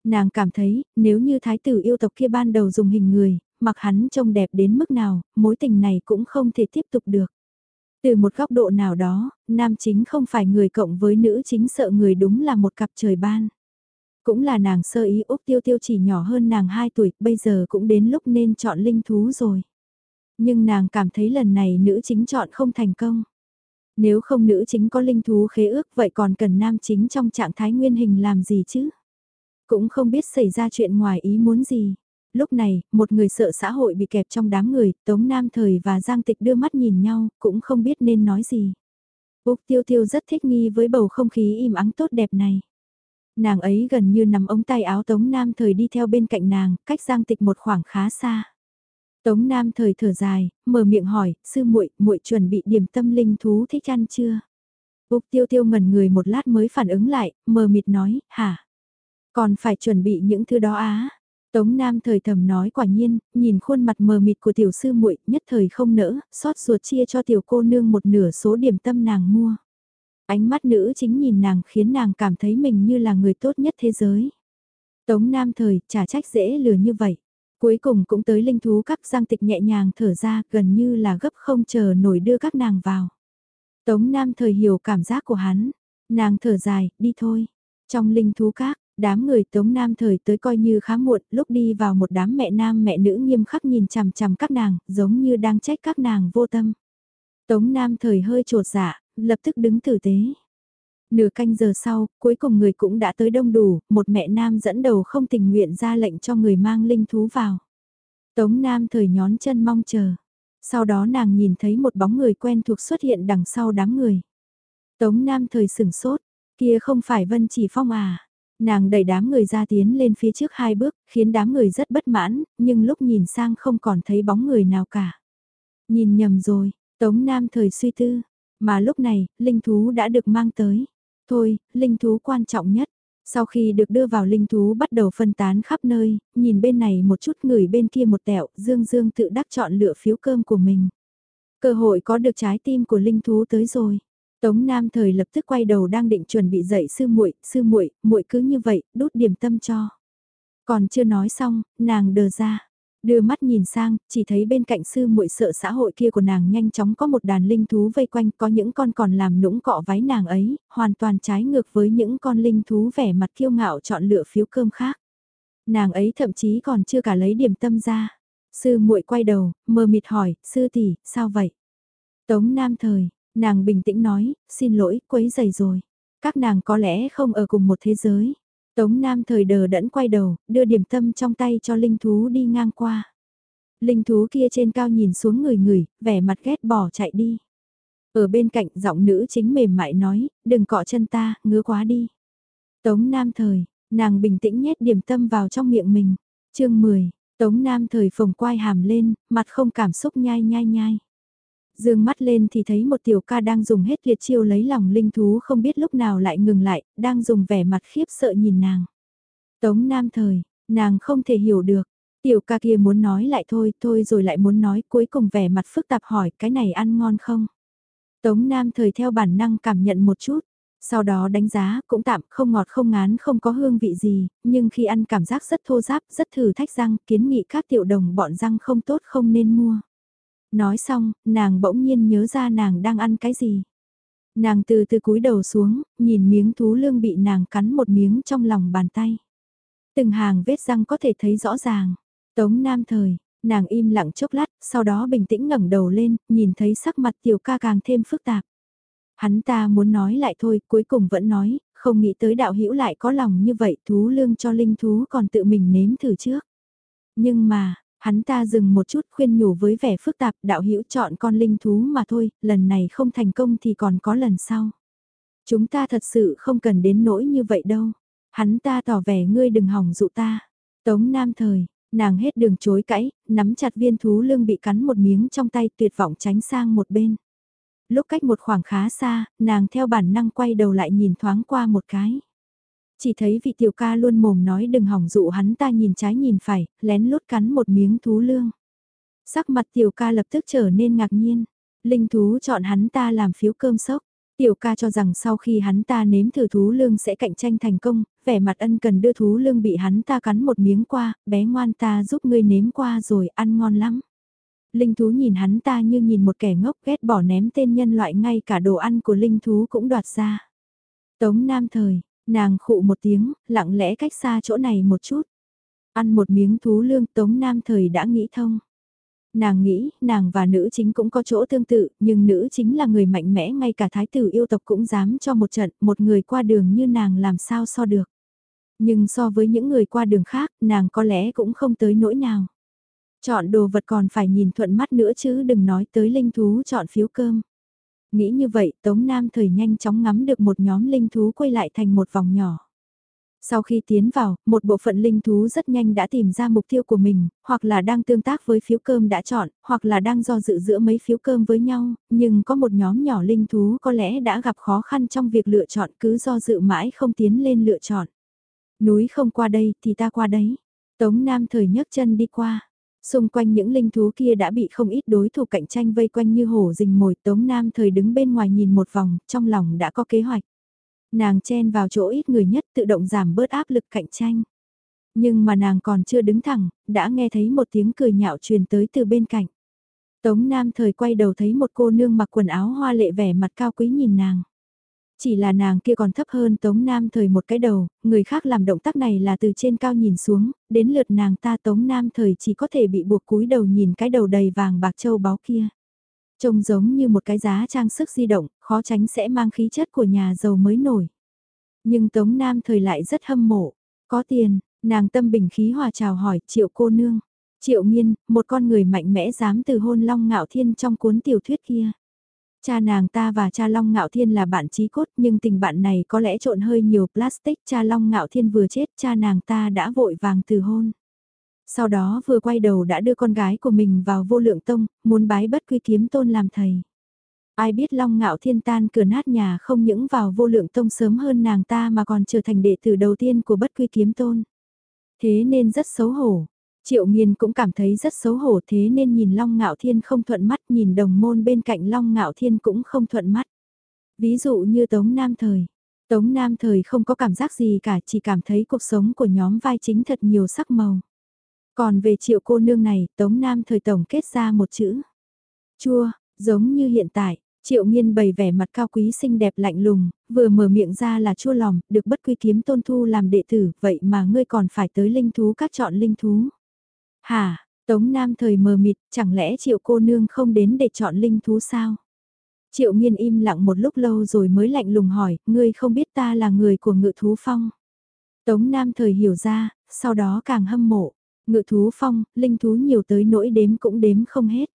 Nàng cảm thấy, nếu như thái tử yêu tộc kia ban đầu dùng hình người, mặc hắn trông đẹp đến mức nào, mối tình này cũng không thể tiếp tục được. Từ một góc độ nào đó, nam chính không phải người cộng với nữ chính sợ người đúng là một cặp trời ban. Cũng là nàng sơ ý Úc Tiêu Tiêu chỉ nhỏ hơn nàng 2 tuổi, bây giờ cũng đến lúc nên chọn linh thú rồi. Nhưng nàng cảm thấy lần này nữ chính chọn không thành công. Nếu không nữ chính có linh thú khế ước vậy còn cần nam chính trong trạng thái nguyên hình làm gì chứ? Cũng không biết xảy ra chuyện ngoài ý muốn gì. Lúc này, một người sợ xã hội bị kẹp trong đám người, Tống Nam Thời và Giang Tịch đưa mắt nhìn nhau, cũng không biết nên nói gì. Úc Tiêu Tiêu rất thích nghi với bầu không khí im ắng tốt đẹp này. Nàng ấy gần như nằm ống tay áo Tống Nam Thời đi theo bên cạnh nàng, cách Giang Tịch một khoảng khá xa. Tống Nam Thời thở dài, mở miệng hỏi, sư muội, muội chuẩn bị điểm tâm linh thú thích ăn chưa? Úc Tiêu Tiêu ngẩn người một lát mới phản ứng lại, mờ mịt nói, hả? Còn phải chuẩn bị những thứ đó á. Tống Nam thời thầm nói quả nhiên, nhìn khuôn mặt mờ mịt của tiểu sư muội nhất thời không nỡ, xót ruột chia cho tiểu cô nương một nửa số điểm tâm nàng mua. Ánh mắt nữ chính nhìn nàng khiến nàng cảm thấy mình như là người tốt nhất thế giới. Tống Nam thời, trả trách dễ lừa như vậy. Cuối cùng cũng tới linh thú các giang tịch nhẹ nhàng thở ra gần như là gấp không chờ nổi đưa các nàng vào. Tống Nam thời hiểu cảm giác của hắn. Nàng thở dài, đi thôi. Trong linh thú các, đám người Tống Nam thời tới coi như khá muộn, lúc đi vào một đám mẹ nam mẹ nữ nghiêm khắc nhìn chằm chằm các nàng, giống như đang trách các nàng vô tâm. Tống Nam thời hơi trột dạ, lập tức đứng tử tế. Nửa canh giờ sau, cuối cùng người cũng đã tới đông đủ, một mẹ nam dẫn đầu không tình nguyện ra lệnh cho người mang linh thú vào. Tống Nam thời nhón chân mong chờ. Sau đó nàng nhìn thấy một bóng người quen thuộc xuất hiện đằng sau đám người. Tống Nam thời sửng sốt, kia không phải Vân Chỉ Phong à. Nàng đẩy đám người ra tiến lên phía trước hai bước, khiến đám người rất bất mãn, nhưng lúc nhìn sang không còn thấy bóng người nào cả. Nhìn nhầm rồi, Tống Nam thời suy tư, mà lúc này, linh thú đã được mang tới. Thôi, linh thú quan trọng nhất. Sau khi được đưa vào linh thú bắt đầu phân tán khắp nơi, nhìn bên này một chút người bên kia một tẹo, Dương Dương tự đắc chọn lựa phiếu cơm của mình. Cơ hội có được trái tim của linh thú tới rồi. Tống Nam thời lập tức quay đầu đang định chuẩn bị dậy sư muội, sư muội, muội cứ như vậy, đút điểm tâm cho. Còn chưa nói xong, nàng đờ ra. Đưa mắt nhìn sang, chỉ thấy bên cạnh sư muội sợ xã hội kia của nàng nhanh chóng có một đàn linh thú vây quanh, có những con còn làm nũng cọ váy nàng ấy, hoàn toàn trái ngược với những con linh thú vẻ mặt kiêu ngạo chọn lựa phiếu cơm khác. Nàng ấy thậm chí còn chưa cả lấy điểm tâm ra. Sư muội quay đầu, mờ mịt hỏi, sư tỷ, sao vậy? Tống Nam Thời, nàng bình tĩnh nói, xin lỗi, quấy giày rồi. Các nàng có lẽ không ở cùng một thế giới. Tống Nam thời đờ đẫn quay đầu, đưa điểm tâm trong tay cho linh thú đi ngang qua. Linh thú kia trên cao nhìn xuống người người, vẻ mặt ghét bỏ chạy đi. Ở bên cạnh giọng nữ chính mềm mại nói, đừng cọ chân ta, ngứa quá đi. Tống Nam thời, nàng bình tĩnh nhét điểm tâm vào trong miệng mình. chương 10, Tống Nam thời phồng quai hàm lên, mặt không cảm xúc nhai nhai nhai. Dương mắt lên thì thấy một tiểu ca đang dùng hết liệt chiêu lấy lòng linh thú không biết lúc nào lại ngừng lại, đang dùng vẻ mặt khiếp sợ nhìn nàng. Tống Nam thời, nàng không thể hiểu được. Tiểu ca kia muốn nói lại thôi, thôi rồi lại muốn nói cuối cùng vẻ mặt phức tạp hỏi cái này ăn ngon không? Tống Nam thời theo bản năng cảm nhận một chút, sau đó đánh giá cũng tạm không ngọt không ngán không có hương vị gì, nhưng khi ăn cảm giác rất thô giáp, rất thử thách răng, kiến nghị các tiểu đồng bọn răng không tốt không nên mua. Nói xong, nàng bỗng nhiên nhớ ra nàng đang ăn cái gì. Nàng từ từ cúi đầu xuống, nhìn miếng thú lương bị nàng cắn một miếng trong lòng bàn tay. Từng hàng vết răng có thể thấy rõ ràng. Tống Nam thời, nàng im lặng chốc lát, sau đó bình tĩnh ngẩng đầu lên, nhìn thấy sắc mặt tiểu ca càng thêm phức tạp. Hắn ta muốn nói lại thôi, cuối cùng vẫn nói, không nghĩ tới đạo hữu lại có lòng như vậy, thú lương cho linh thú còn tự mình nếm thử trước. Nhưng mà, Hắn ta dừng một chút khuyên nhủ với vẻ phức tạp đạo hữu chọn con linh thú mà thôi, lần này không thành công thì còn có lần sau. Chúng ta thật sự không cần đến nỗi như vậy đâu. Hắn ta tỏ vẻ ngươi đừng hỏng dụ ta. Tống Nam Thời, nàng hết đường chối cãi, nắm chặt viên thú lương bị cắn một miếng trong tay tuyệt vọng tránh sang một bên. Lúc cách một khoảng khá xa, nàng theo bản năng quay đầu lại nhìn thoáng qua một cái. Chỉ thấy vị tiểu ca luôn mồm nói đừng hỏng dụ hắn ta nhìn trái nhìn phải, lén lút cắn một miếng thú lương. Sắc mặt tiểu ca lập tức trở nên ngạc nhiên. Linh thú chọn hắn ta làm phiếu cơm sốc. Tiểu ca cho rằng sau khi hắn ta nếm thử thú lương sẽ cạnh tranh thành công, vẻ mặt ân cần đưa thú lương bị hắn ta cắn một miếng qua, bé ngoan ta giúp ngươi nếm qua rồi ăn ngon lắm. Linh thú nhìn hắn ta như nhìn một kẻ ngốc ghét bỏ ném tên nhân loại ngay cả đồ ăn của linh thú cũng đoạt ra. Tống Nam Thời, Nàng khụ một tiếng, lặng lẽ cách xa chỗ này một chút. Ăn một miếng thú lương Tống Nam thời đã nghĩ thông. Nàng nghĩ, nàng và nữ chính cũng có chỗ tương tự, nhưng nữ chính là người mạnh mẽ ngay cả thái tử yêu tộc cũng dám cho một trận, một người qua đường như nàng làm sao so được. Nhưng so với những người qua đường khác, nàng có lẽ cũng không tới nỗi nào. Chọn đồ vật còn phải nhìn thuận mắt nữa chứ đừng nói tới linh thú chọn phiếu cơm. Nghĩ như vậy Tống Nam thời nhanh chóng ngắm được một nhóm linh thú quay lại thành một vòng nhỏ. Sau khi tiến vào, một bộ phận linh thú rất nhanh đã tìm ra mục tiêu của mình, hoặc là đang tương tác với phiếu cơm đã chọn, hoặc là đang do dự giữa mấy phiếu cơm với nhau, nhưng có một nhóm nhỏ linh thú có lẽ đã gặp khó khăn trong việc lựa chọn cứ do dự mãi không tiến lên lựa chọn. Núi không qua đây thì ta qua đấy. Tống Nam thời nhấc chân đi qua. Xung quanh những linh thú kia đã bị không ít đối thủ cạnh tranh vây quanh như hổ rình mồi. Tống Nam thời đứng bên ngoài nhìn một vòng, trong lòng đã có kế hoạch. Nàng chen vào chỗ ít người nhất tự động giảm bớt áp lực cạnh tranh. Nhưng mà nàng còn chưa đứng thẳng, đã nghe thấy một tiếng cười nhạo truyền tới từ bên cạnh. Tống Nam thời quay đầu thấy một cô nương mặc quần áo hoa lệ vẻ mặt cao quý nhìn nàng. Chỉ là nàng kia còn thấp hơn Tống Nam thời một cái đầu, người khác làm động tác này là từ trên cao nhìn xuống, đến lượt nàng ta Tống Nam thời chỉ có thể bị buộc cúi đầu nhìn cái đầu đầy vàng bạc châu báu kia. Trông giống như một cái giá trang sức di động, khó tránh sẽ mang khí chất của nhà giàu mới nổi. Nhưng Tống Nam thời lại rất hâm mộ, có tiền, nàng tâm bình khí hòa chào hỏi triệu cô nương. Triệu nghiên, một con người mạnh mẽ dám từ hôn Long Ngạo Thiên trong cuốn tiểu thuyết kia. Cha nàng ta và cha Long Ngạo Thiên là bạn trí cốt nhưng tình bạn này có lẽ trộn hơi nhiều plastic. Cha Long Ngạo Thiên vừa chết cha nàng ta đã vội vàng từ hôn. Sau đó vừa quay đầu đã đưa con gái của mình vào vô lượng tông, muốn bái bất quy kiếm tôn làm thầy. Ai biết Long Ngạo Thiên tan cửa nát nhà không những vào vô lượng tông sớm hơn nàng ta mà còn trở thành đệ tử đầu tiên của bất quy kiếm tôn. Thế nên rất xấu hổ, Triệu Nghiên cũng cảm thấy rất xấu hổ thế nên nhìn Long Ngạo Thiên không thuận mắt nhìn đồng môn bên cạnh Long Ngạo Thiên cũng không thuận mắt. Ví dụ như Tống Nam Thời. Tống Nam Thời không có cảm giác gì cả chỉ cảm thấy cuộc sống của nhóm vai chính thật nhiều sắc màu. Còn về triệu cô nương này, Tống Nam Thời tổng kết ra một chữ. Chua, giống như hiện tại, Triệu Nghiên bày vẻ mặt cao quý xinh đẹp lạnh lùng, vừa mở miệng ra là chua lòng, được bất quy kiếm tôn thu làm đệ tử, vậy mà ngươi còn phải tới linh thú các chọn linh thú. Hả, Tống Nam thời mờ mịt, chẳng lẽ triệu cô nương không đến để chọn linh thú sao? Triệu nghiên im lặng một lúc lâu rồi mới lạnh lùng hỏi, ngươi không biết ta là người của ngự thú phong. Tống Nam thời hiểu ra, sau đó càng hâm mộ. Ngự thú phong, linh thú nhiều tới nỗi đếm cũng đếm không hết.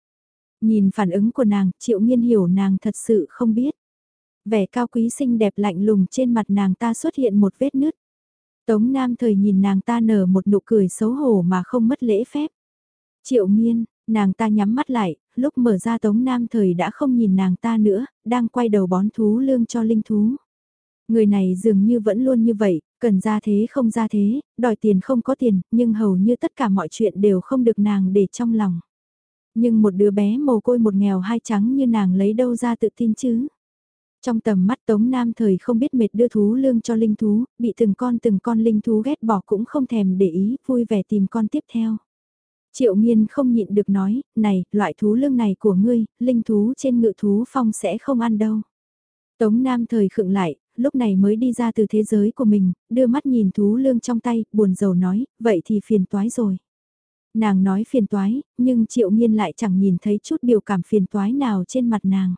Nhìn phản ứng của nàng, triệu nghiên hiểu nàng thật sự không biết. Vẻ cao quý xinh đẹp lạnh lùng trên mặt nàng ta xuất hiện một vết nứt. Tống Nam thời nhìn nàng ta nở một nụ cười xấu hổ mà không mất lễ phép. Triệu nghiên, nàng ta nhắm mắt lại, lúc mở ra Tống Nam thời đã không nhìn nàng ta nữa, đang quay đầu bón thú lương cho linh thú. Người này dường như vẫn luôn như vậy, cần ra thế không ra thế, đòi tiền không có tiền, nhưng hầu như tất cả mọi chuyện đều không được nàng để trong lòng. Nhưng một đứa bé mồ côi một nghèo hai trắng như nàng lấy đâu ra tự tin chứ? Trong tầm mắt Tống Nam thời không biết mệt đưa thú lương cho linh thú, bị từng con từng con linh thú ghét bỏ cũng không thèm để ý, vui vẻ tìm con tiếp theo. Triệu nghiên không nhịn được nói, này, loại thú lương này của ngươi, linh thú trên ngự thú phong sẽ không ăn đâu. Tống Nam thời khựng lại, lúc này mới đi ra từ thế giới của mình, đưa mắt nhìn thú lương trong tay, buồn rầu nói, vậy thì phiền toái rồi. Nàng nói phiền toái, nhưng triệu nghiên lại chẳng nhìn thấy chút biểu cảm phiền toái nào trên mặt nàng.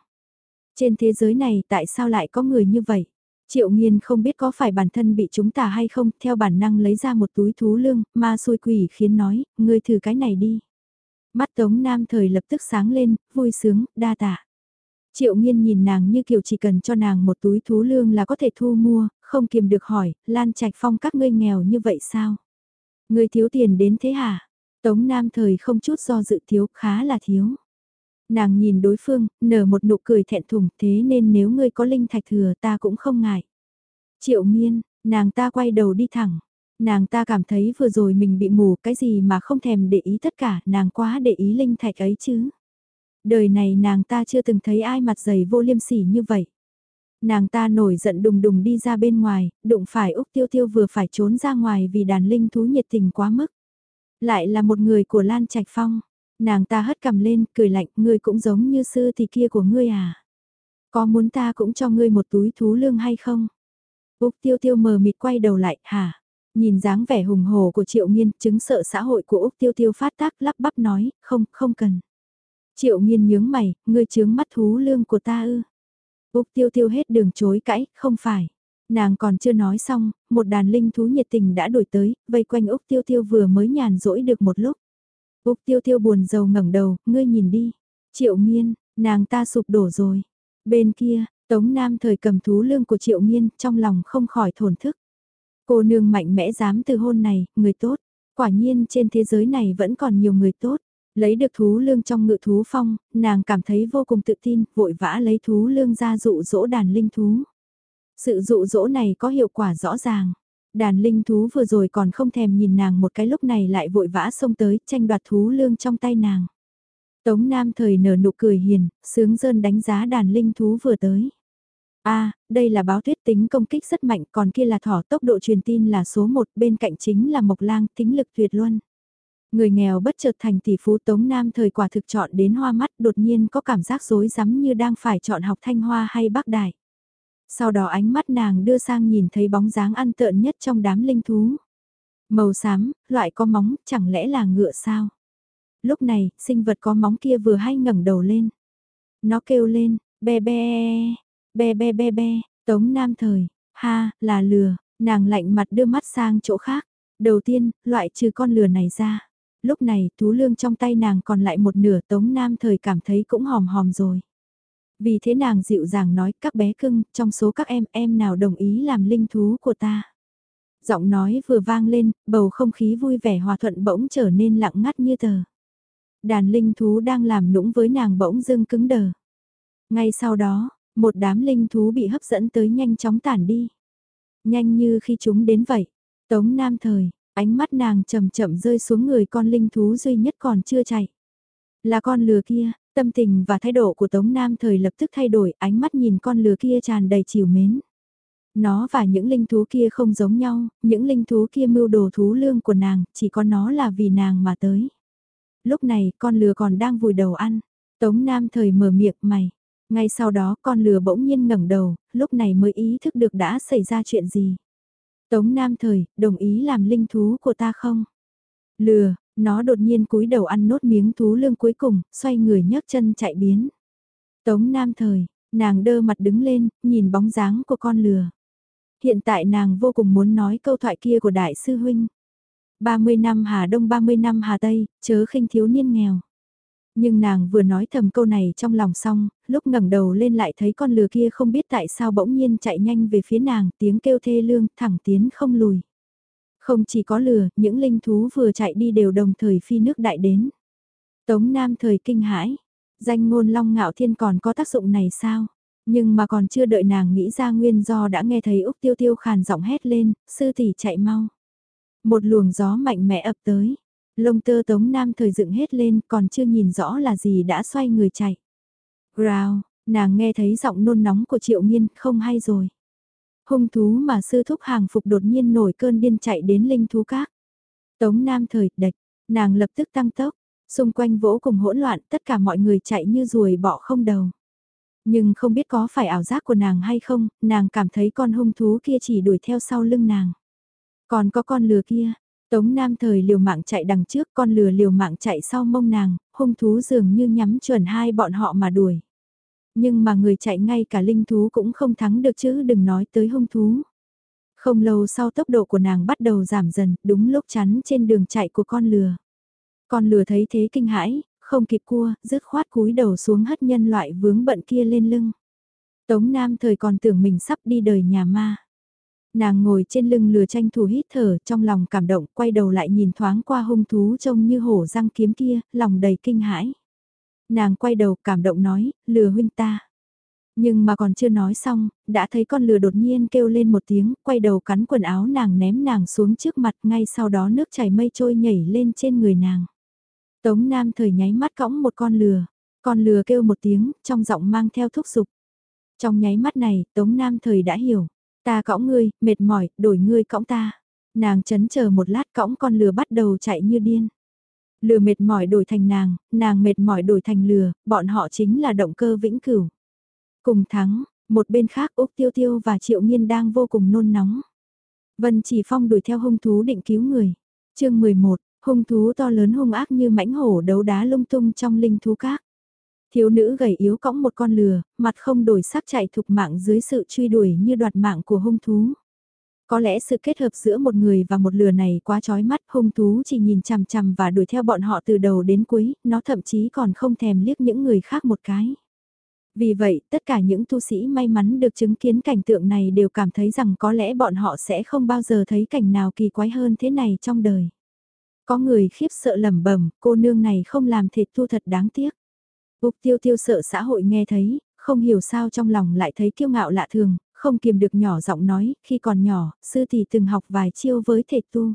Trên thế giới này tại sao lại có người như vậy? Triệu nghiên không biết có phải bản thân bị chúng ta hay không, theo bản năng lấy ra một túi thú lương, ma xôi quỷ khiến nói, ngươi thử cái này đi. Mắt Tống Nam thời lập tức sáng lên, vui sướng, đa tạ. Triệu nghiên nhìn nàng như kiểu chỉ cần cho nàng một túi thú lương là có thể thu mua, không kiềm được hỏi, Lan Trạch Phong các ngươi nghèo như vậy sao? Ngươi thiếu tiền đến thế hả? Tống Nam thời không chút do dự thiếu, khá là thiếu. Nàng nhìn đối phương, nở một nụ cười thẹn thùng, thế nên nếu ngươi có linh thạch thừa ta cũng không ngại. Triệu miên nàng ta quay đầu đi thẳng. Nàng ta cảm thấy vừa rồi mình bị mù cái gì mà không thèm để ý tất cả, nàng quá để ý linh thạch ấy chứ. Đời này nàng ta chưa từng thấy ai mặt dày vô liêm sỉ như vậy. Nàng ta nổi giận đùng đùng đi ra bên ngoài, đụng phải Úc Tiêu Tiêu vừa phải trốn ra ngoài vì đàn linh thú nhiệt tình quá mức. Lại là một người của Lan Trạch Phong. Nàng ta hất cầm lên, cười lạnh, ngươi cũng giống như sư thì kia của ngươi à. Có muốn ta cũng cho ngươi một túi thú lương hay không? Úc tiêu tiêu mờ mịt quay đầu lại, hả? Nhìn dáng vẻ hùng hồ của Triệu Nghiên, chứng sợ xã hội của Úc tiêu tiêu phát tác lắp bắp nói, không, không cần. Triệu Nghiên nhướng mày, ngươi chướng mắt thú lương của ta ư? Úc tiêu tiêu hết đường chối cãi, không phải. Nàng còn chưa nói xong, một đàn linh thú nhiệt tình đã đổi tới, vây quanh Úc tiêu tiêu vừa mới nhàn rỗi được một lúc. Úc tiêu tiêu buồn rầu ngẩng đầu, ngươi nhìn đi. Triệu nghiên, nàng ta sụp đổ rồi. Bên kia, Tống Nam thời cầm thú lương của Triệu nghiên, trong lòng không khỏi thổn thức. Cô nương mạnh mẽ dám từ hôn này, người tốt. Quả nhiên trên thế giới này vẫn còn nhiều người tốt. Lấy được thú lương trong ngự thú phong, nàng cảm thấy vô cùng tự tin, vội vã lấy thú lương ra dụ dỗ đàn linh thú. Sự dụ dỗ này có hiệu quả rõ ràng. Đàn linh thú vừa rồi còn không thèm nhìn nàng một cái lúc này lại vội vã xông tới tranh đoạt thú lương trong tay nàng. Tống Nam thời nở nụ cười hiền, sướng dơn đánh giá đàn linh thú vừa tới. a đây là báo tuyết tính công kích rất mạnh còn kia là thỏ tốc độ truyền tin là số 1 bên cạnh chính là mộc lang tính lực tuyệt luân. Người nghèo bất chợt thành tỷ phú Tống Nam thời quả thực chọn đến hoa mắt đột nhiên có cảm giác rối rắm như đang phải chọn học thanh hoa hay bác đại. Sau đó ánh mắt nàng đưa sang nhìn thấy bóng dáng ăn tợn nhất trong đám linh thú. Màu xám, loại có móng, chẳng lẽ là ngựa sao? Lúc này, sinh vật có móng kia vừa hay ngẩng đầu lên. Nó kêu lên, be be, be be be be, tống nam thời, ha, là lừa, nàng lạnh mặt đưa mắt sang chỗ khác. Đầu tiên, loại trừ con lừa này ra. Lúc này, thú lương trong tay nàng còn lại một nửa tống nam thời cảm thấy cũng hòm hòm rồi. Vì thế nàng dịu dàng nói các bé cưng, trong số các em, em nào đồng ý làm linh thú của ta. Giọng nói vừa vang lên, bầu không khí vui vẻ hòa thuận bỗng trở nên lặng ngắt như tờ. Đàn linh thú đang làm nũng với nàng bỗng dưng cứng đờ. Ngay sau đó, một đám linh thú bị hấp dẫn tới nhanh chóng tản đi. Nhanh như khi chúng đến vậy. Tống Nam Thời, ánh mắt nàng chậm chậm rơi xuống người con linh thú duy nhất còn chưa chạy. Là con lừa kia, tâm tình và thái độ của Tống Nam Thời lập tức thay đổi, ánh mắt nhìn con lừa kia tràn đầy chiều mến. Nó và những linh thú kia không giống nhau, những linh thú kia mưu đồ thú lương của nàng, chỉ có nó là vì nàng mà tới. Lúc này, con lừa còn đang vùi đầu ăn. Tống Nam thời mở miệng mày. Ngay sau đó con lừa bỗng nhiên ngẩng đầu, lúc này mới ý thức được đã xảy ra chuyện gì. Tống Nam thời, đồng ý làm linh thú của ta không? Lừa, nó đột nhiên cúi đầu ăn nốt miếng thú lương cuối cùng, xoay người nhấc chân chạy biến. Tống Nam thời, nàng đơ mặt đứng lên, nhìn bóng dáng của con lừa. Hiện tại nàng vô cùng muốn nói câu thoại kia của đại sư huynh. 30 năm Hà Đông 30 năm Hà Tây, chớ khinh thiếu niên nghèo. Nhưng nàng vừa nói thầm câu này trong lòng xong, lúc ngẩng đầu lên lại thấy con lừa kia không biết tại sao bỗng nhiên chạy nhanh về phía nàng, tiếng kêu thê lương, thẳng tiến không lùi. Không chỉ có lừa, những linh thú vừa chạy đi đều đồng thời phi nước đại đến. Tống Nam thời kinh hãi, danh ngôn long ngạo thiên còn có tác dụng này sao? Nhưng mà còn chưa đợi nàng nghĩ ra nguyên do đã nghe thấy Úc Tiêu Tiêu khàn giọng hét lên, sư tỷ chạy mau. Một luồng gió mạnh mẽ ập tới. Lông tơ tống nam thời dựng hết lên còn chưa nhìn rõ là gì đã xoay người chạy. Growl, nàng nghe thấy giọng nôn nóng của triệu nghiên không hay rồi. Hung thú mà sư thúc hàng phục đột nhiên nổi cơn điên chạy đến linh thú các. Tống nam thời đạch, nàng lập tức tăng tốc, xung quanh vỗ cùng hỗn loạn tất cả mọi người chạy như ruồi bọ không đầu. Nhưng không biết có phải ảo giác của nàng hay không, nàng cảm thấy con hung thú kia chỉ đuổi theo sau lưng nàng. Còn có con lừa kia, Tống Nam thời liều mạng chạy đằng trước con lừa liều mạng chạy sau mông nàng, hung thú dường như nhắm chuẩn hai bọn họ mà đuổi. Nhưng mà người chạy ngay cả linh thú cũng không thắng được chứ đừng nói tới hung thú. Không lâu sau tốc độ của nàng bắt đầu giảm dần, đúng lúc chắn trên đường chạy của con lừa. Con lừa thấy thế kinh hãi, không kịp cua, rứt khoát cúi đầu xuống hất nhân loại vướng bận kia lên lưng. Tống Nam thời còn tưởng mình sắp đi đời nhà ma. Nàng ngồi trên lưng lừa tranh thủ hít thở trong lòng cảm động quay đầu lại nhìn thoáng qua hung thú trông như hổ răng kiếm kia, lòng đầy kinh hãi. Nàng quay đầu cảm động nói, lừa huynh ta. Nhưng mà còn chưa nói xong, đã thấy con lừa đột nhiên kêu lên một tiếng, quay đầu cắn quần áo nàng ném nàng xuống trước mặt ngay sau đó nước chảy mây trôi nhảy lên trên người nàng. Tống Nam thời nháy mắt cõng một con lừa, con lừa kêu một tiếng, trong giọng mang theo thúc giục. Trong nháy mắt này, Tống Nam thời đã hiểu, Ta cõng ngươi, mệt mỏi, đổi ngươi cõng ta. Nàng chấn chờ một lát cõng con lừa bắt đầu chạy như điên. Lừa mệt mỏi đổi thành nàng, nàng mệt mỏi đổi thành lừa, bọn họ chính là động cơ vĩnh cửu. Cùng thắng, một bên khác Úc Tiêu Tiêu và Triệu Nghiên đang vô cùng nôn nóng. Vân Chỉ Phong đuổi theo hung thú định cứu người. chương 11, hung thú to lớn hung ác như mãnh hổ đấu đá lung tung trong linh thú các. Thiếu nữ gầy yếu cõng một con lừa, mặt không đổi sắc chạy thục mạng dưới sự truy đuổi như đoạt mạng của hung thú. Có lẽ sự kết hợp giữa một người và một lừa này quá trói mắt, hung thú chỉ nhìn chằm chằm và đuổi theo bọn họ từ đầu đến cuối, nó thậm chí còn không thèm liếc những người khác một cái. Vì vậy, tất cả những tu sĩ may mắn được chứng kiến cảnh tượng này đều cảm thấy rằng có lẽ bọn họ sẽ không bao giờ thấy cảnh nào kỳ quái hơn thế này trong đời. Có người khiếp sợ lẩm bẩm, cô nương này không làm thịt tu thật đáng tiếc. Úc tiêu tiêu sợ xã hội nghe thấy, không hiểu sao trong lòng lại thấy kiêu ngạo lạ thường, không kiềm được nhỏ giọng nói, khi còn nhỏ, sư tỷ từng học vài chiêu với thể tu.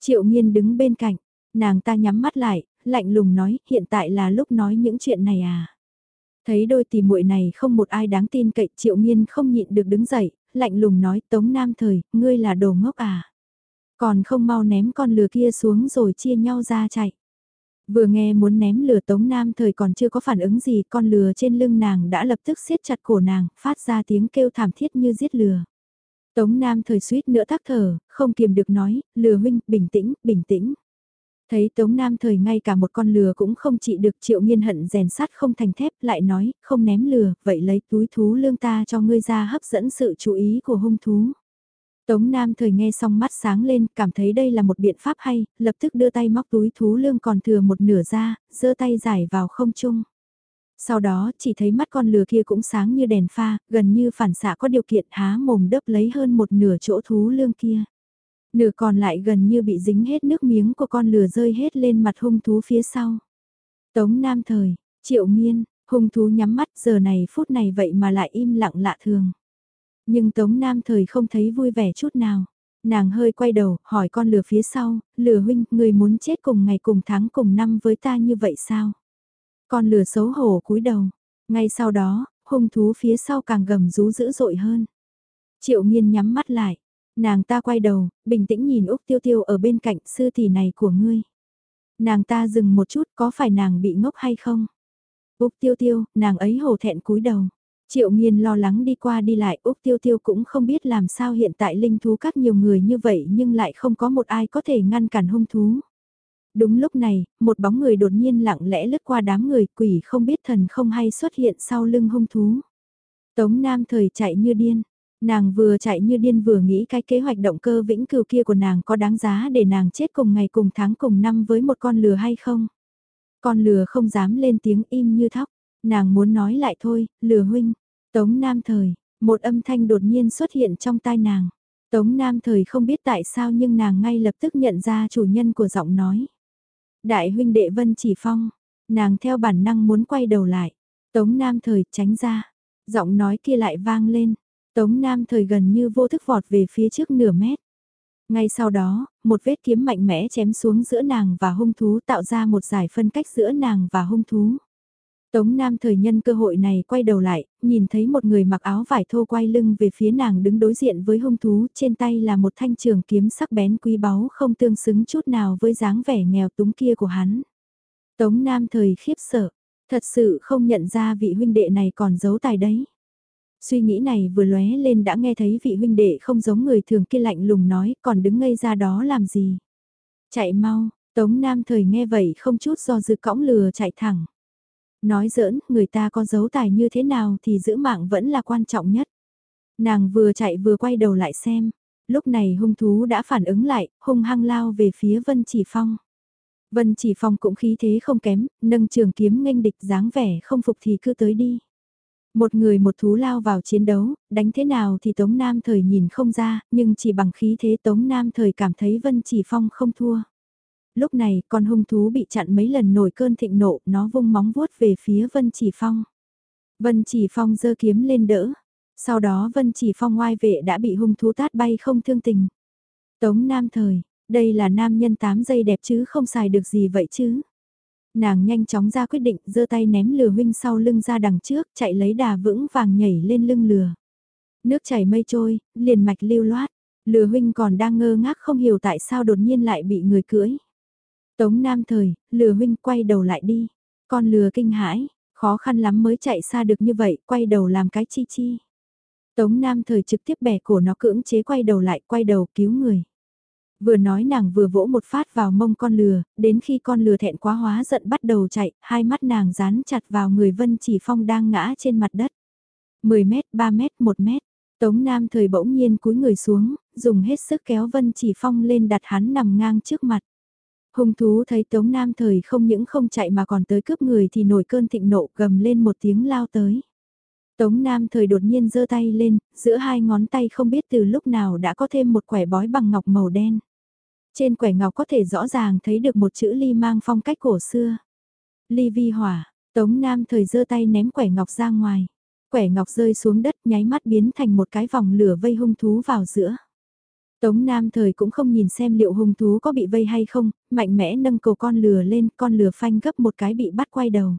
Triệu nghiên đứng bên cạnh, nàng ta nhắm mắt lại, lạnh lùng nói, hiện tại là lúc nói những chuyện này à. Thấy đôi tỷ muội này không một ai đáng tin cậy, triệu nghiên không nhịn được đứng dậy, lạnh lùng nói, tống nam thời, ngươi là đồ ngốc à. Còn không mau ném con lừa kia xuống rồi chia nhau ra chạy. Vừa nghe muốn ném lừa Tống Nam thời còn chưa có phản ứng gì, con lừa trên lưng nàng đã lập tức siết chặt cổ nàng, phát ra tiếng kêu thảm thiết như giết lừa. Tống Nam thời suýt nữa thắc thở, không kiềm được nói, lừa huynh, bình tĩnh, bình tĩnh. Thấy Tống Nam thời ngay cả một con lừa cũng không trị được triệu nghiên hận rèn sắt không thành thép, lại nói, không ném lừa, vậy lấy túi thú lương ta cho ngươi ra hấp dẫn sự chú ý của hung thú. Tống Nam thời nghe xong mắt sáng lên, cảm thấy đây là một biện pháp hay, lập tức đưa tay móc túi thú lương còn thừa một nửa ra, giơ tay giải vào không trung. Sau đó chỉ thấy mắt con lừa kia cũng sáng như đèn pha, gần như phản xạ có điều kiện há mồm đớp lấy hơn một nửa chỗ thú lương kia. Nửa còn lại gần như bị dính hết nước miếng của con lừa rơi hết lên mặt hung thú phía sau. Tống Nam thời, triệu miên, hung thú nhắm mắt giờ này phút này vậy mà lại im lặng lạ thường. Nhưng Tống Nam thời không thấy vui vẻ chút nào. Nàng hơi quay đầu, hỏi con lừa phía sau, lừa huynh, người muốn chết cùng ngày cùng tháng cùng năm với ta như vậy sao? Con lừa xấu hổ cúi đầu. Ngay sau đó, hung thú phía sau càng gầm rú dữ dội hơn. Triệu nghiên nhắm mắt lại. Nàng ta quay đầu, bình tĩnh nhìn Úc Tiêu Tiêu ở bên cạnh sư tỷ này của ngươi. Nàng ta dừng một chút có phải nàng bị ngốc hay không? Úc Tiêu Tiêu, nàng ấy hổ thẹn cúi đầu. Triệu nghiên lo lắng đi qua đi lại Úc Tiêu Tiêu cũng không biết làm sao hiện tại linh thú các nhiều người như vậy nhưng lại không có một ai có thể ngăn cản hung thú. Đúng lúc này, một bóng người đột nhiên lặng lẽ lướt qua đám người quỷ không biết thần không hay xuất hiện sau lưng hung thú. Tống Nam thời chạy như điên. Nàng vừa chạy như điên vừa nghĩ cái kế hoạch động cơ vĩnh cửu kia của nàng có đáng giá để nàng chết cùng ngày cùng tháng cùng năm với một con lừa hay không. Con lừa không dám lên tiếng im như thóc. Nàng muốn nói lại thôi, lừa huynh. Tống Nam Thời, một âm thanh đột nhiên xuất hiện trong tai nàng. Tống Nam Thời không biết tại sao nhưng nàng ngay lập tức nhận ra chủ nhân của giọng nói. Đại huynh đệ Vân Chỉ Phong, nàng theo bản năng muốn quay đầu lại. Tống Nam Thời tránh ra, giọng nói kia lại vang lên. Tống Nam Thời gần như vô thức vọt về phía trước nửa mét. Ngay sau đó, một vết kiếm mạnh mẽ chém xuống giữa nàng và hung thú tạo ra một giải phân cách giữa nàng và hung thú. Tống Nam thời nhân cơ hội này quay đầu lại, nhìn thấy một người mặc áo vải thô quay lưng về phía nàng đứng đối diện với hung thú, trên tay là một thanh trường kiếm sắc bén quý báu không tương xứng chút nào với dáng vẻ nghèo túng kia của hắn. Tống Nam thời khiếp sợ, thật sự không nhận ra vị huynh đệ này còn giấu tài đấy. Suy nghĩ này vừa lóe lên đã nghe thấy vị huynh đệ không giống người thường kia lạnh lùng nói còn đứng ngây ra đó làm gì. Chạy mau, Tống Nam thời nghe vậy không chút do dự cõng lừa chạy thẳng. Nói giỡn, người ta có giấu tài như thế nào thì giữ mạng vẫn là quan trọng nhất. Nàng vừa chạy vừa quay đầu lại xem. Lúc này hung thú đã phản ứng lại, hung hăng lao về phía Vân Chỉ Phong. Vân Chỉ Phong cũng khí thế không kém, nâng trường kiếm nghênh địch dáng vẻ không phục thì cứ tới đi. Một người một thú lao vào chiến đấu, đánh thế nào thì Tống Nam Thời nhìn không ra, nhưng chỉ bằng khí thế Tống Nam Thời cảm thấy Vân Chỉ Phong không thua lúc này con hung thú bị chặn mấy lần nổi cơn thịnh nộ, nó vung móng vuốt về phía Vân Chỉ Phong. Vân Chỉ Phong giơ kiếm lên đỡ, sau đó Vân Chỉ Phong ngoai vệ đã bị hung thú tát bay không thương tình. Tống Nam Thời, đây là nam nhân 8 giây đẹp chứ không xài được gì vậy chứ. Nàng nhanh chóng ra quyết định giơ tay ném lừa huynh sau lưng ra đằng trước chạy lấy đà vững vàng nhảy lên lưng lừa. Nước chảy mây trôi, liền mạch lưu loát, lừa huynh còn đang ngơ ngác không hiểu tại sao đột nhiên lại bị người cưỡi. Tống Nam Thời, lừa huynh quay đầu lại đi. Con lừa kinh hãi, khó khăn lắm mới chạy xa được như vậy, quay đầu làm cái chi chi. Tống Nam Thời trực tiếp bẻ cổ nó cưỡng chế quay đầu lại, quay đầu cứu người. Vừa nói nàng vừa vỗ một phát vào mông con lừa, đến khi con lừa thẹn quá hóa giận bắt đầu chạy, hai mắt nàng dán chặt vào người Vân Chỉ Phong đang ngã trên mặt đất. 10 mét, 3 mét, 1 mét. Tống Nam Thời bỗng nhiên cúi người xuống, dùng hết sức kéo Vân Chỉ Phong lên đặt hắn nằm ngang trước mặt. Hung thú thấy Tống Nam thời không những không chạy mà còn tới cướp người thì nổi cơn thịnh nộ gầm lên một tiếng lao tới. Tống Nam thời đột nhiên giơ tay lên, giữa hai ngón tay không biết từ lúc nào đã có thêm một quẻ bói bằng ngọc màu đen. Trên quẻ ngọc có thể rõ ràng thấy được một chữ ly mang phong cách cổ xưa. Ly vi hỏa, Tống Nam thời giơ tay ném quẻ ngọc ra ngoài. Quẻ ngọc rơi xuống đất nháy mắt biến thành một cái vòng lửa vây hung thú vào giữa. Tống Nam thời cũng không nhìn xem liệu hung thú có bị vây hay không, mạnh mẽ nâng cầu con lừa lên, con lừa phanh gấp một cái bị bắt quay đầu.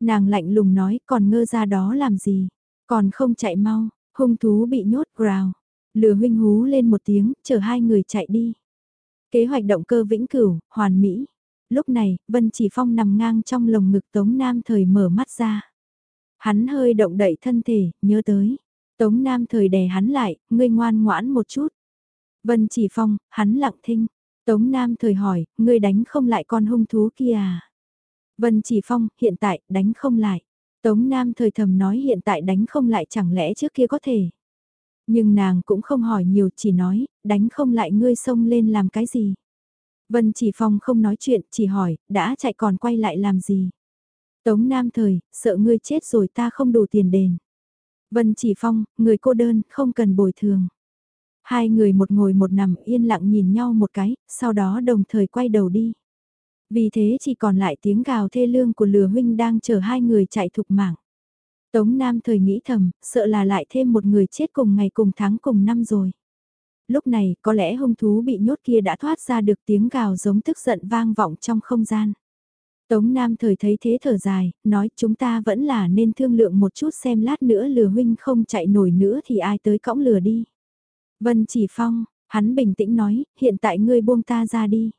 Nàng lạnh lùng nói, còn ngơ ra đó làm gì, còn không chạy mau, hung thú bị nhốt rào. Lừa huynh hú lên một tiếng, chờ hai người chạy đi. Kế hoạch động cơ vĩnh cửu, hoàn mỹ. Lúc này, Vân Chỉ Phong nằm ngang trong lồng ngực Tống Nam thời mở mắt ra. Hắn hơi động đậy thân thể, nhớ tới. Tống Nam thời đè hắn lại, ngươi ngoan ngoãn một chút. Vân Chỉ Phong, hắn lặng thinh. Tống Nam thời hỏi, ngươi đánh không lại con hung thú kia à? Vân Chỉ Phong, hiện tại, đánh không lại. Tống Nam thời thầm nói hiện tại đánh không lại chẳng lẽ trước kia có thể. Nhưng nàng cũng không hỏi nhiều chỉ nói, đánh không lại ngươi xông lên làm cái gì. Vân Chỉ Phong không nói chuyện, chỉ hỏi, đã chạy còn quay lại làm gì. Tống Nam thời, sợ ngươi chết rồi ta không đủ tiền đền. Vân Chỉ Phong, người cô đơn, không cần bồi thường. Hai người một ngồi một nằm yên lặng nhìn nhau một cái, sau đó đồng thời quay đầu đi. Vì thế chỉ còn lại tiếng gào thê lương của lừa huynh đang chờ hai người chạy thục mạng. Tống Nam thời nghĩ thầm, sợ là lại thêm một người chết cùng ngày cùng tháng cùng năm rồi. Lúc này, có lẽ hung thú bị nhốt kia đã thoát ra được tiếng gào giống tức giận vang vọng trong không gian. Tống Nam thời thấy thế thở dài, nói chúng ta vẫn là nên thương lượng một chút xem lát nữa lừa huynh không chạy nổi nữa thì ai tới cõng lừa đi. Vân Chỉ Phong, hắn bình tĩnh nói, hiện tại ngươi buông ta ra đi.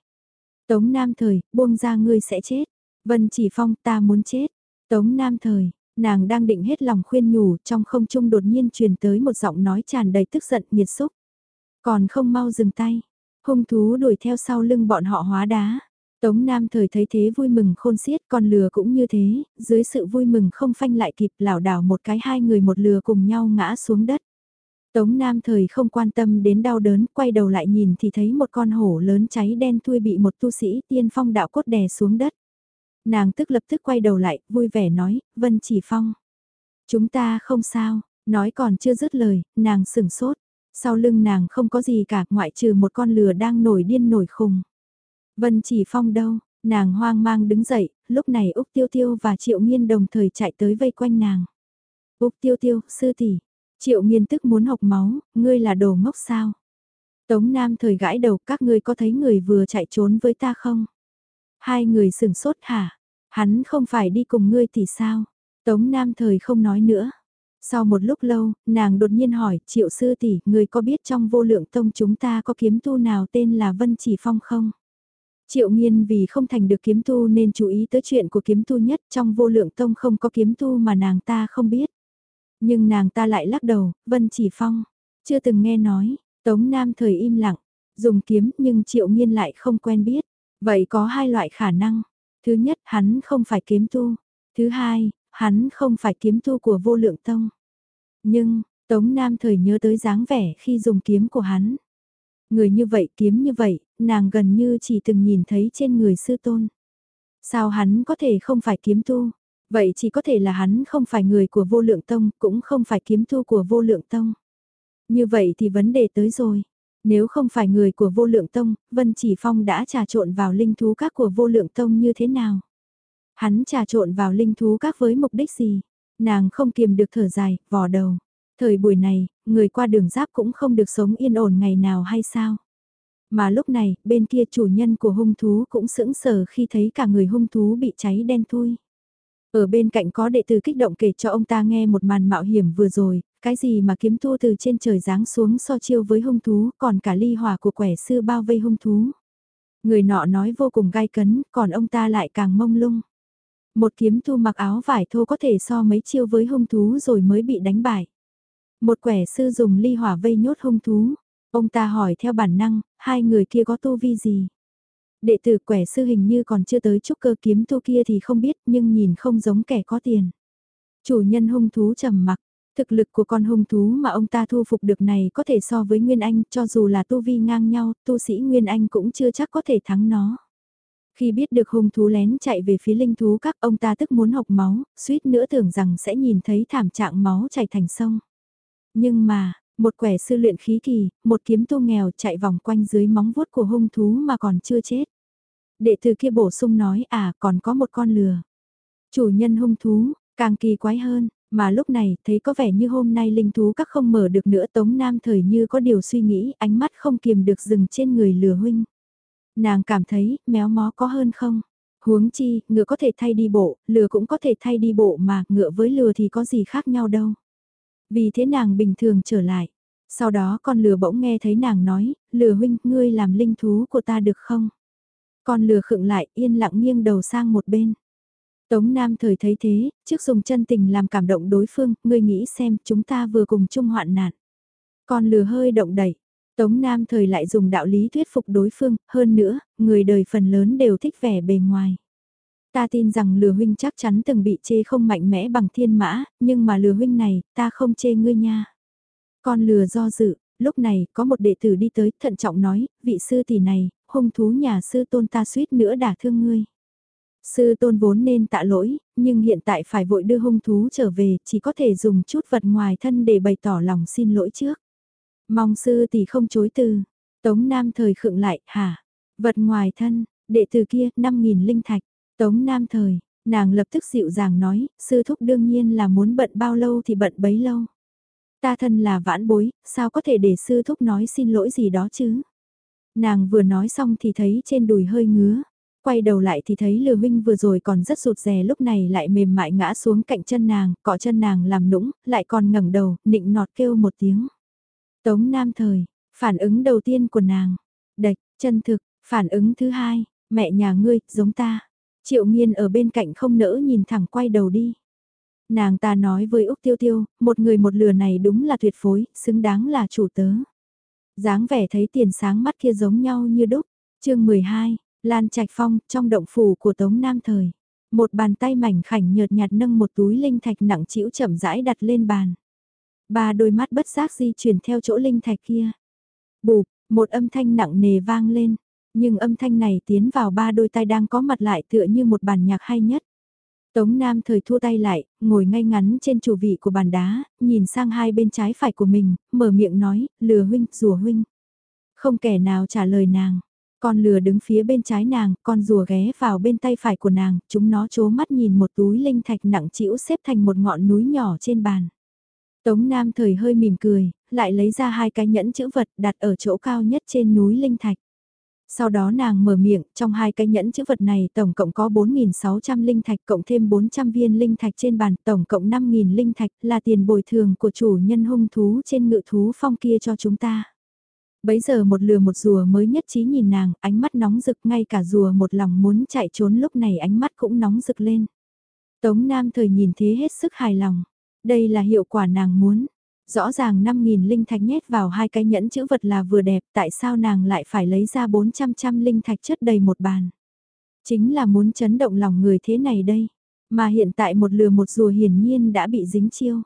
Tống Nam Thời, buông ra ngươi sẽ chết. Vân Chỉ Phong, ta muốn chết. Tống Nam Thời, nàng đang định hết lòng khuyên nhủ, trong không trung đột nhiên truyền tới một giọng nói tràn đầy tức giận, nhiệt xúc. Còn không mau dừng tay. Hung thú đuổi theo sau lưng bọn họ hóa đá. Tống Nam thời thấy thế vui mừng khôn xiết, con lừa cũng như thế, dưới sự vui mừng không phanh lại kịp lảo đảo một cái hai người một lừa cùng nhau ngã xuống đất. Tống Nam thời không quan tâm đến đau đớn, quay đầu lại nhìn thì thấy một con hổ lớn cháy đen thui bị một tu sĩ tiên phong đạo cốt đè xuống đất. Nàng tức lập tức quay đầu lại, vui vẻ nói, Vân Chỉ Phong. Chúng ta không sao, nói còn chưa dứt lời, nàng sửng sốt. Sau lưng nàng không có gì cả, ngoại trừ một con lừa đang nổi điên nổi khùng. Vân Chỉ Phong đâu, nàng hoang mang đứng dậy, lúc này Úc Tiêu Tiêu và Triệu Nghiên đồng thời chạy tới vây quanh nàng. Úc Tiêu Tiêu, sư tỷ, Triệu nghiên tức muốn học máu, ngươi là đồ ngốc sao? Tống Nam thời gãi đầu các ngươi có thấy người vừa chạy trốn với ta không? Hai người sửng sốt hả? Hắn không phải đi cùng ngươi thì sao? Tống Nam thời không nói nữa. Sau một lúc lâu, nàng đột nhiên hỏi, triệu sư tỷ, người có biết trong vô lượng tông chúng ta có kiếm tu nào tên là Vân Chỉ Phong không? Triệu nghiên vì không thành được kiếm tu nên chú ý tới chuyện của kiếm tu nhất trong vô lượng tông không có kiếm tu mà nàng ta không biết. Nhưng nàng ta lại lắc đầu, Vân Chỉ Phong, chưa từng nghe nói, Tống Nam thời im lặng, dùng kiếm nhưng Triệu Nghiên lại không quen biết. Vậy có hai loại khả năng. Thứ nhất, hắn không phải kiếm tu. Thứ hai, hắn không phải kiếm tu của vô lượng tông. Nhưng, Tống Nam thời nhớ tới dáng vẻ khi dùng kiếm của hắn. Người như vậy kiếm như vậy, nàng gần như chỉ từng nhìn thấy trên người sư tôn. Sao hắn có thể không phải kiếm tu? Vậy chỉ có thể là hắn không phải người của vô lượng tông, cũng không phải kiếm thu của vô lượng tông. Như vậy thì vấn đề tới rồi. Nếu không phải người của vô lượng tông, Vân Chỉ Phong đã trà trộn vào linh thú các của vô lượng tông như thế nào? Hắn trà trộn vào linh thú các với mục đích gì? Nàng không kiềm được thở dài, vò đầu. Thời buổi này, người qua đường giáp cũng không được sống yên ổn ngày nào hay sao? Mà lúc này, bên kia chủ nhân của hung thú cũng sững sờ khi thấy cả người hung thú bị cháy đen thui. Ở bên cạnh có đệ tử kích động kể cho ông ta nghe một màn mạo hiểm vừa rồi, cái gì mà kiếm thua từ trên trời giáng xuống so chiêu với hung thú, còn cả ly hỏa của quẻ sư bao vây hung thú. Người nọ nói vô cùng gai cấn, còn ông ta lại càng mông lung. Một kiếm thu mặc áo vải thô có thể so mấy chiêu với hung thú rồi mới bị đánh bại. Một quẻ sư dùng ly hỏa vây nhốt hung thú. Ông ta hỏi theo bản năng, hai người kia có tu vi gì? Đệ tử quẻ sư hình như còn chưa tới trúc cơ kiếm tu kia thì không biết nhưng nhìn không giống kẻ có tiền. Chủ nhân hung thú trầm mặc, thực lực của con hung thú mà ông ta thu phục được này có thể so với Nguyên Anh cho dù là tu vi ngang nhau, tu sĩ Nguyên Anh cũng chưa chắc có thể thắng nó. Khi biết được hung thú lén chạy về phía linh thú các ông ta tức muốn học máu, suýt nữa tưởng rằng sẽ nhìn thấy thảm trạng máu chảy thành sông. Nhưng mà, một quẻ sư luyện khí kỳ, một kiếm tu nghèo chạy vòng quanh dưới móng vuốt của hung thú mà còn chưa chết. Đệ tử kia bổ sung nói à còn có một con lừa. Chủ nhân hung thú, càng kỳ quái hơn, Mà lúc này, thấy có vẻ như hôm nay linh thú các không mở được nữa Tống Nam thời như có điều suy nghĩ, ánh mắt không kiềm được dừng trên người lừa huynh. Nàng cảm thấy, méo mó có hơn không? Huống chi, ngựa có thể thay đi bộ, lừa cũng có thể thay đi bộ mà, ngựa với lừa thì có gì khác nhau đâu. Vì thế nàng bình thường trở lại. Sau đó con lừa bỗng nghe thấy nàng nói, lừa huynh, ngươi làm linh thú của ta được không? Con lừa khựng lại, yên lặng nghiêng đầu sang một bên. Tống Nam thời thấy thế, trước dùng chân tình làm cảm động đối phương, ngươi nghĩ xem chúng ta vừa cùng chung hoạn nạn. Con lừa hơi động đẩy, Tống Nam thời lại dùng đạo lý thuyết phục đối phương, hơn nữa, người đời phần lớn đều thích vẻ bề ngoài. Ta tin rằng lừa huynh chắc chắn từng bị chê không mạnh mẽ bằng thiên mã, nhưng mà lừa huynh này, ta không chê ngươi nha. Con lừa do dự, lúc này có một đệ tử đi tới thận trọng nói, vị sư tỷ này, hung thú nhà sư tôn ta suýt nữa đả thương ngươi. Sư tôn vốn nên tạ lỗi, nhưng hiện tại phải vội đưa hung thú trở về, chỉ có thể dùng chút vật ngoài thân để bày tỏ lòng xin lỗi trước. Mong sư tỷ không chối từ. Tống Nam thời khựng lại, hả? Vật ngoài thân, đệ tử kia, 5.000 linh thạch. Tống Nam thời, nàng lập tức dịu dàng nói, sư thúc đương nhiên là muốn bận bao lâu thì bận bấy lâu. Ta thân là vãn bối, sao có thể để sư thúc nói xin lỗi gì đó chứ? Nàng vừa nói xong thì thấy trên đùi hơi ngứa. Quay đầu lại thì thấy lừa huynh vừa rồi còn rất rụt rè lúc này lại mềm mại ngã xuống cạnh chân nàng, cọ chân nàng làm nũng, lại còn ngẩng đầu, nịnh nọt kêu một tiếng. Tống Nam Thời, phản ứng đầu tiên của nàng, đạch, chân thực, phản ứng thứ hai, mẹ nhà ngươi, giống ta. Triệu Nghiên ở bên cạnh không nỡ nhìn thẳng quay đầu đi. Nàng ta nói với Úc Tiêu Tiêu, một người một lừa này đúng là tuyệt phối, xứng đáng là chủ tớ dáng vẻ thấy tiền sáng mắt kia giống nhau như đúc. chương 12, Lan Trạch Phong, trong động phủ của Tống Nam Thời. Một bàn tay mảnh khảnh nhợt nhạt nâng một túi linh thạch nặng chĩu chậm rãi đặt lên bàn. Ba đôi mắt bất giác di chuyển theo chỗ linh thạch kia. Bụp, một âm thanh nặng nề vang lên, nhưng âm thanh này tiến vào ba đôi tay đang có mặt lại tựa như một bản nhạc hay nhất. Tống Nam thời thua tay lại, ngồi ngay ngắn trên chủ vị của bàn đá, nhìn sang hai bên trái phải của mình, mở miệng nói, lừa huynh, rùa huynh. Không kẻ nào trả lời nàng. Con lừa đứng phía bên trái nàng, con rùa ghé vào bên tay phải của nàng, chúng nó chố mắt nhìn một túi linh thạch nặng chĩu xếp thành một ngọn núi nhỏ trên bàn. Tống Nam thời hơi mỉm cười, lại lấy ra hai cái nhẫn chữ vật đặt ở chỗ cao nhất trên núi linh thạch. Sau đó nàng mở miệng, trong hai cái nhẫn chữ vật này tổng cộng có 4.600 linh thạch cộng thêm 400 viên linh thạch trên bàn, tổng cộng 5.000 linh thạch là tiền bồi thường của chủ nhân hung thú trên ngự thú phong kia cho chúng ta. Bấy giờ một lừa một rùa mới nhất trí nhìn nàng, ánh mắt nóng rực ngay cả rùa một lòng muốn chạy trốn lúc này ánh mắt cũng nóng rực lên. Tống Nam thời nhìn thế hết sức hài lòng. Đây là hiệu quả nàng muốn. Rõ ràng 5.000 linh thạch nhét vào hai cái nhẫn chữ vật là vừa đẹp, tại sao nàng lại phải lấy ra 400 trăm linh thạch chất đầy một bàn. Chính là muốn chấn động lòng người thế này đây. Mà hiện tại một lừa một rùa hiển nhiên đã bị dính chiêu.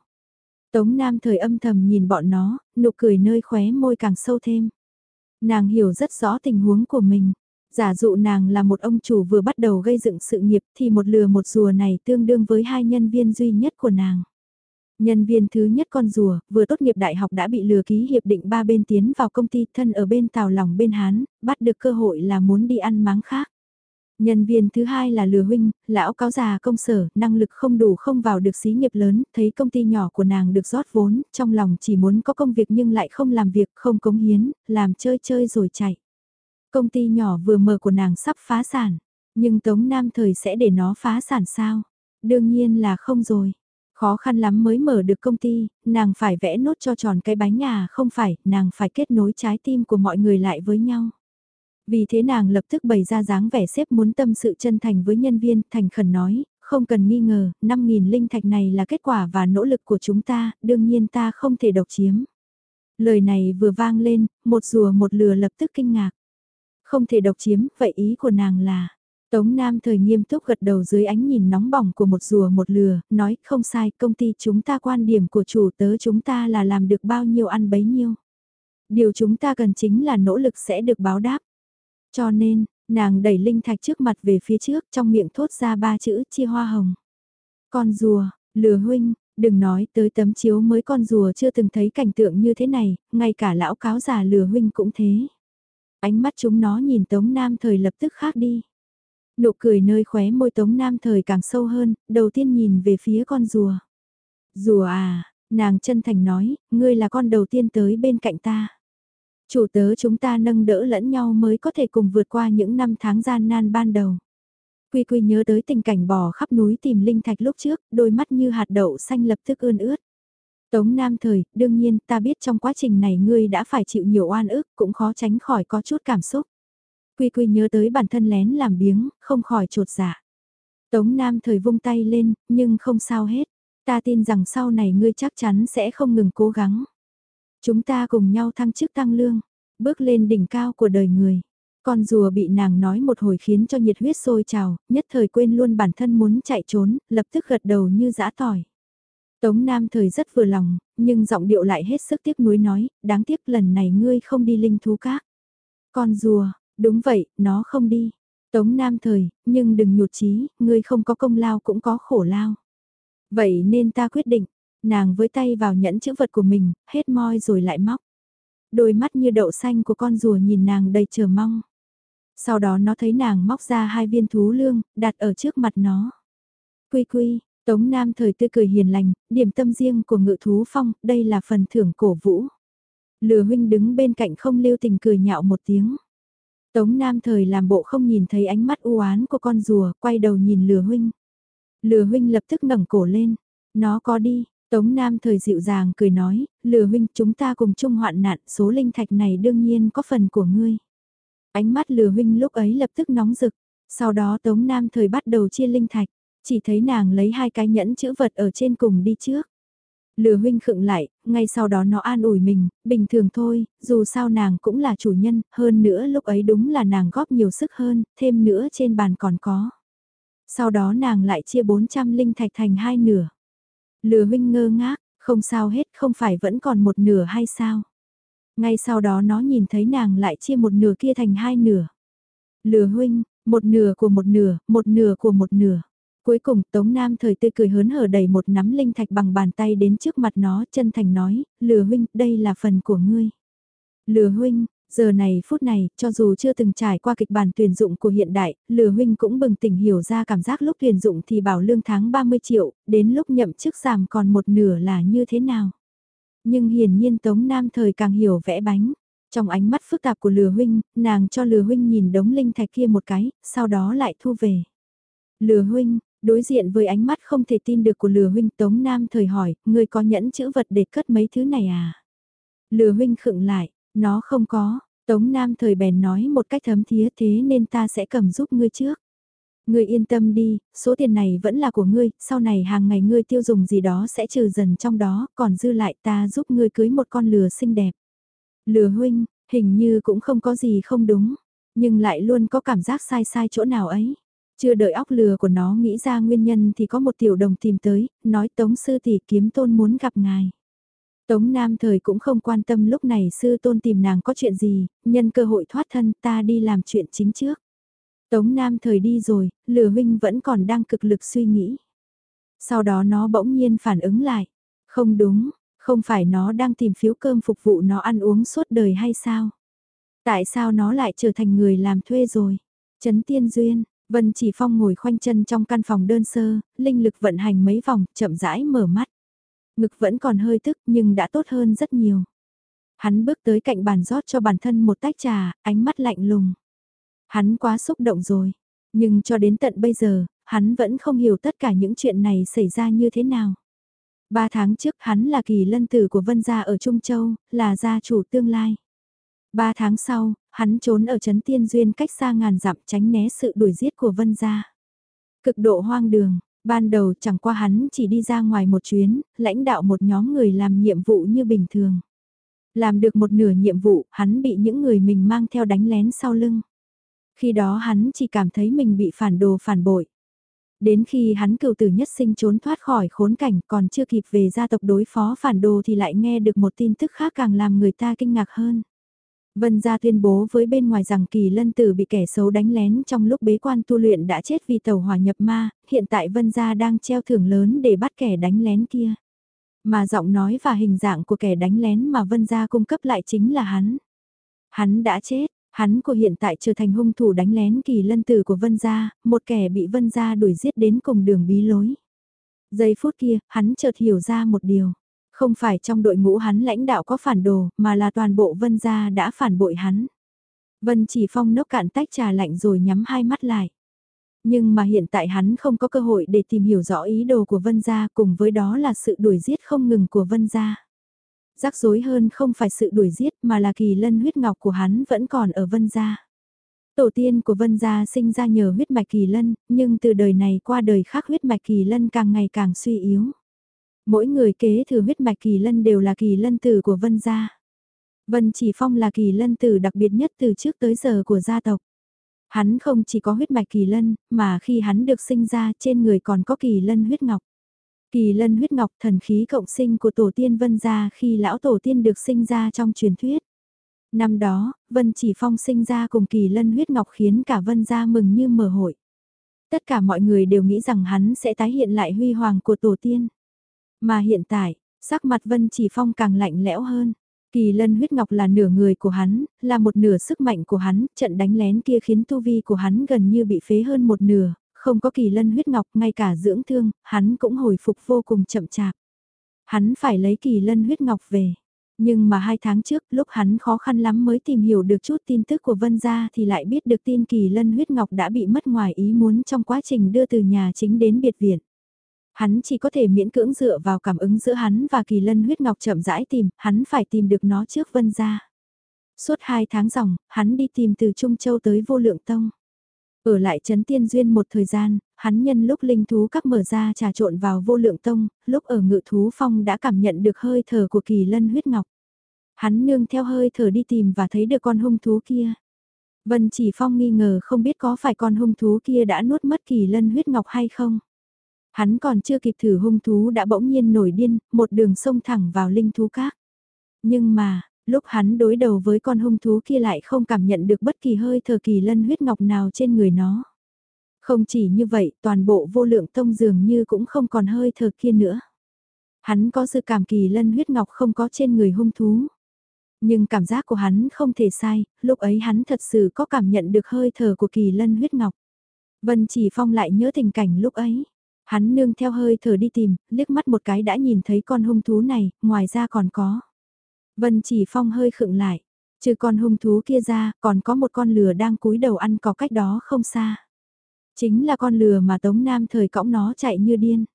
Tống Nam thời âm thầm nhìn bọn nó, nụ cười nơi khóe môi càng sâu thêm. Nàng hiểu rất rõ tình huống của mình. Giả dụ nàng là một ông chủ vừa bắt đầu gây dựng sự nghiệp thì một lừa một rùa này tương đương với hai nhân viên duy nhất của nàng. Nhân viên thứ nhất con rùa, vừa tốt nghiệp đại học đã bị lừa ký hiệp định ba bên tiến vào công ty thân ở bên Tàu lòng bên Hán, bắt được cơ hội là muốn đi ăn máng khác. Nhân viên thứ hai là lừa huynh, lão cáo già công sở, năng lực không đủ không vào được xí nghiệp lớn, thấy công ty nhỏ của nàng được rót vốn, trong lòng chỉ muốn có công việc nhưng lại không làm việc, không cống hiến, làm chơi chơi rồi chạy. Công ty nhỏ vừa mở của nàng sắp phá sản, nhưng Tống Nam thời sẽ để nó phá sản sao? Đương nhiên là không rồi. Khó khăn lắm mới mở được công ty, nàng phải vẽ nốt cho tròn cái bánh nhà không phải, nàng phải kết nối trái tim của mọi người lại với nhau. Vì thế nàng lập tức bày ra dáng vẻ xếp muốn tâm sự chân thành với nhân viên, thành khẩn nói, không cần nghi ngờ, 5.000 linh thạch này là kết quả và nỗ lực của chúng ta, đương nhiên ta không thể độc chiếm. Lời này vừa vang lên, một rùa một lừa lập tức kinh ngạc. Không thể độc chiếm, vậy ý của nàng là, Tống Nam thời nghiêm túc gật đầu dưới ánh nhìn nóng bỏng của một rùa một lừa, nói không sai, công ty chúng ta quan điểm của chủ tớ chúng ta là làm được bao nhiêu ăn bấy nhiêu. Điều chúng ta cần chính là nỗ lực sẽ được báo đáp. Cho nên, nàng đẩy linh thạch trước mặt về phía trước trong miệng thốt ra ba chữ chia hoa hồng. Con rùa, lừa huynh, đừng nói tới tấm chiếu mới con rùa chưa từng thấy cảnh tượng như thế này, ngay cả lão cáo già lừa huynh cũng thế. Ánh mắt chúng nó nhìn Tống Nam thời lập tức khác đi. Nụ cười nơi khóe môi Tống Nam thời càng sâu hơn, đầu tiên nhìn về phía con rùa. Rùa à, nàng chân thành nói, ngươi là con đầu tiên tới bên cạnh ta. Chủ tớ chúng ta nâng đỡ lẫn nhau mới có thể cùng vượt qua những năm tháng gian nan ban đầu. Quy Quy nhớ tới tình cảnh bò khắp núi tìm linh thạch lúc trước, đôi mắt như hạt đậu xanh lập tức ươn ướt. Tống Nam Thời, đương nhiên ta biết trong quá trình này ngươi đã phải chịu nhiều oan ức, cũng khó tránh khỏi có chút cảm xúc. Quy Quy nhớ tới bản thân lén làm biếng, không khỏi trột dạ. Tống Nam Thời vung tay lên, nhưng không sao hết. Ta tin rằng sau này ngươi chắc chắn sẽ không ngừng cố gắng. Chúng ta cùng nhau thăng chức tăng lương, bước lên đỉnh cao của đời người. Con rùa bị nàng nói một hồi khiến cho nhiệt huyết sôi trào, nhất thời quên luôn bản thân muốn chạy trốn, lập tức gật đầu như dã tỏi. Tống Nam thời rất vừa lòng, nhưng giọng điệu lại hết sức tiếc nuối nói, đáng tiếc lần này ngươi không đi linh thú các. Con rùa, đúng vậy, nó không đi. Tống Nam thời, nhưng đừng nhụt chí, ngươi không có công lao cũng có khổ lao. Vậy nên ta quyết định, nàng với tay vào nhẫn chữ vật của mình, hết moi rồi lại móc. Đôi mắt như đậu xanh của con rùa nhìn nàng đầy chờ mong. Sau đó nó thấy nàng móc ra hai viên thú lương, đặt ở trước mặt nó. Quy quy, Tống Nam thời tươi cười hiền lành, điểm tâm riêng của ngự thú phong, đây là phần thưởng cổ vũ. Lừa huynh đứng bên cạnh không lưu tình cười nhạo một tiếng. Tống Nam thời làm bộ không nhìn thấy ánh mắt u oán của con rùa, quay đầu nhìn lừa huynh. Lừa huynh lập tức ngẩng cổ lên, nó có đi, Tống Nam thời dịu dàng cười nói, lừa huynh chúng ta cùng chung hoạn nạn, số linh thạch này đương nhiên có phần của ngươi. Ánh mắt lừa huynh lúc ấy lập tức nóng rực, sau đó Tống Nam thời bắt đầu chia linh thạch, chỉ thấy nàng lấy hai cái nhẫn chữ vật ở trên cùng đi trước. Lừa huynh khựng lại, ngay sau đó nó an ủi mình, bình thường thôi, dù sao nàng cũng là chủ nhân, hơn nữa lúc ấy đúng là nàng góp nhiều sức hơn, thêm nữa trên bàn còn có. Sau đó nàng lại chia 400 linh thạch thành hai nửa. Lừa huynh ngơ ngác, không sao hết, không phải vẫn còn một nửa hay sao? Ngay sau đó nó nhìn thấy nàng lại chia một nửa kia thành hai nửa. Lừa huynh, một nửa của một nửa, một nửa của một nửa. Cuối cùng Tống Nam thời tươi cười hớn hở đẩy một nắm linh thạch bằng bàn tay đến trước mặt nó chân thành nói, lừa huynh, đây là phần của ngươi. Lừa huynh, giờ này phút này, cho dù chưa từng trải qua kịch bản tuyển dụng của hiện đại, lừa huynh cũng bừng tỉnh hiểu ra cảm giác lúc tuyển dụng thì bảo lương tháng 30 triệu, đến lúc nhậm chức giảm còn một nửa là như thế nào. Nhưng hiển nhiên Tống Nam thời càng hiểu vẽ bánh. Trong ánh mắt phức tạp của lừa huynh, nàng cho lừa huynh nhìn đống linh thạch kia một cái, sau đó lại thu về. Lừa huynh, đối diện với ánh mắt không thể tin được của lừa huynh Tống Nam thời hỏi, người có nhẫn chữ vật để cất mấy thứ này à? Lừa huynh khựng lại, nó không có, Tống Nam thời bèn nói một cách thấm thía thế nên ta sẽ cầm giúp ngươi trước. Ngươi yên tâm đi, số tiền này vẫn là của ngươi, sau này hàng ngày ngươi tiêu dùng gì đó sẽ trừ dần trong đó, còn dư lại ta giúp ngươi cưới một con lừa xinh đẹp. Lừa huynh, hình như cũng không có gì không đúng, nhưng lại luôn có cảm giác sai sai chỗ nào ấy. Chưa đợi óc lừa của nó nghĩ ra nguyên nhân thì có một tiểu đồng tìm tới, nói Tống sư tỷ kiếm tôn muốn gặp ngài. Tống Nam thời cũng không quan tâm lúc này sư tôn tìm nàng có chuyện gì, nhân cơ hội thoát thân ta đi làm chuyện chính trước. Tống Nam thời đi rồi, lừa huynh vẫn còn đang cực lực suy nghĩ. Sau đó nó bỗng nhiên phản ứng lại. Không đúng, không phải nó đang tìm phiếu cơm phục vụ nó ăn uống suốt đời hay sao? Tại sao nó lại trở thành người làm thuê rồi? Trấn Tiên Duyên, Vân Chỉ Phong ngồi khoanh chân trong căn phòng đơn sơ, linh lực vận hành mấy vòng, chậm rãi mở mắt. Ngực vẫn còn hơi tức nhưng đã tốt hơn rất nhiều. Hắn bước tới cạnh bàn rót cho bản thân một tách trà, ánh mắt lạnh lùng. Hắn quá xúc động rồi, nhưng cho đến tận bây giờ, hắn vẫn không hiểu tất cả những chuyện này xảy ra như thế nào. Ba tháng trước hắn là kỳ lân tử của Vân Gia ở Trung Châu, là gia chủ tương lai. Ba tháng sau, hắn trốn ở Trấn Tiên Duyên cách xa ngàn dặm tránh né sự đuổi giết của Vân Gia. Cực độ hoang đường, ban đầu chẳng qua hắn chỉ đi ra ngoài một chuyến, lãnh đạo một nhóm người làm nhiệm vụ như bình thường. Làm được một nửa nhiệm vụ, hắn bị những người mình mang theo đánh lén sau lưng. Khi đó hắn chỉ cảm thấy mình bị phản đồ phản bội. Đến khi hắn cựu tử nhất sinh trốn thoát khỏi khốn cảnh còn chưa kịp về gia tộc đối phó phản đồ thì lại nghe được một tin tức khác càng làm người ta kinh ngạc hơn. Vân gia tuyên bố với bên ngoài rằng kỳ lân tử bị kẻ xấu đánh lén trong lúc bế quan tu luyện đã chết vì tàu hỏa nhập ma, hiện tại Vân gia đang treo thưởng lớn để bắt kẻ đánh lén kia. Mà giọng nói và hình dạng của kẻ đánh lén mà Vân gia cung cấp lại chính là hắn. Hắn đã chết, Hắn của hiện tại trở thành hung thủ đánh lén kỳ lân tử của Vân Gia, một kẻ bị Vân Gia đuổi giết đến cùng đường bí lối. Giây phút kia, hắn chợt hiểu ra một điều. Không phải trong đội ngũ hắn lãnh đạo có phản đồ, mà là toàn bộ vân gia đã phản bội hắn. Vân chỉ phong nốc cạn tách trà lạnh rồi nhắm hai mắt lại. Nhưng mà hiện tại hắn không có cơ hội để tìm hiểu rõ ý đồ của Vân Gia cùng với đó là sự đuổi giết không ngừng của Vân Gia. Rắc rối hơn không phải sự đuổi giết mà là kỳ lân huyết ngọc của hắn vẫn còn ở Vân Gia. Tổ tiên của Vân Gia sinh ra nhờ huyết mạch kỳ lân, nhưng từ đời này qua đời khác huyết mạch kỳ lân càng ngày càng suy yếu. Mỗi người kế thừa huyết mạch kỳ lân đều là kỳ lân tử của Vân Gia. Vân Chỉ Phong là kỳ lân tử đặc biệt nhất từ trước tới giờ của gia tộc. Hắn không chỉ có huyết mạch kỳ lân, mà khi hắn được sinh ra trên người còn có kỳ lân huyết ngọc. Kỳ lân huyết ngọc thần khí cộng sinh của tổ tiên Vân gia khi lão tổ tiên được sinh ra trong truyền thuyết. Năm đó, Vân Chỉ Phong sinh ra cùng kỳ lân huyết ngọc khiến cả Vân gia mừng như mở hội. Tất cả mọi người đều nghĩ rằng hắn sẽ tái hiện lại huy hoàng của tổ tiên. Mà hiện tại, sắc mặt Vân Chỉ Phong càng lạnh lẽo hơn. Kỳ lân huyết ngọc là nửa người của hắn, là một nửa sức mạnh của hắn, trận đánh lén kia khiến tu vi của hắn gần như bị phế hơn một nửa, không có kỳ lân huyết ngọc, ngay cả dưỡng thương, hắn cũng hồi phục vô cùng chậm chạp. Hắn phải lấy kỳ lân huyết ngọc về. Nhưng mà hai tháng trước, lúc hắn khó khăn lắm mới tìm hiểu được chút tin tức của Vân Gia thì lại biết được tin kỳ lân huyết ngọc đã bị mất ngoài ý muốn trong quá trình đưa từ nhà chính đến biệt viện. Hắn chỉ có thể miễn cưỡng dựa vào cảm ứng giữa hắn và kỳ lân huyết ngọc chậm rãi tìm, hắn phải tìm được nó trước Vân ra Suốt hai tháng dòng, hắn đi tìm từ Trung Châu tới vô lượng tông. Ở lại Trấn Tiên Duyên một thời gian, hắn nhân lúc linh thú các mở ra trà trộn vào vô lượng tông, lúc ở ngự thú phong đã cảm nhận được hơi thở của kỳ lân huyết ngọc. Hắn nương theo hơi thở đi tìm và thấy được con hung thú kia. Vân chỉ phong nghi ngờ không biết có phải con hung thú kia đã nuốt mất kỳ lân huyết ngọc hay không. Hắn còn chưa kịp thử hung thú đã bỗng nhiên nổi điên, một đường sông thẳng vào linh thú các. Nhưng mà, lúc hắn đối đầu với con hung thú kia lại không cảm nhận được bất kỳ hơi thở kỳ lân huyết ngọc nào trên người nó. Không chỉ như vậy, toàn bộ vô lượng tông dường như cũng không còn hơi thở kia nữa. Hắn có sự cảm kỳ lân huyết ngọc không có trên người hung thú. Nhưng cảm giác của hắn không thể sai, lúc ấy hắn thật sự có cảm nhận được hơi thở của kỳ lân huyết ngọc. Vân chỉ phong lại nhớ tình cảnh lúc ấy. Hắn nương theo hơi thở đi tìm, liếc mắt một cái đã nhìn thấy con hung thú này, ngoài ra còn có. Vân chỉ phong hơi khựng lại, trừ con hung thú kia ra, còn có một con lừa đang cúi đầu ăn có cách đó không xa. Chính là con lừa mà Tống Nam thời cõng nó chạy như điên.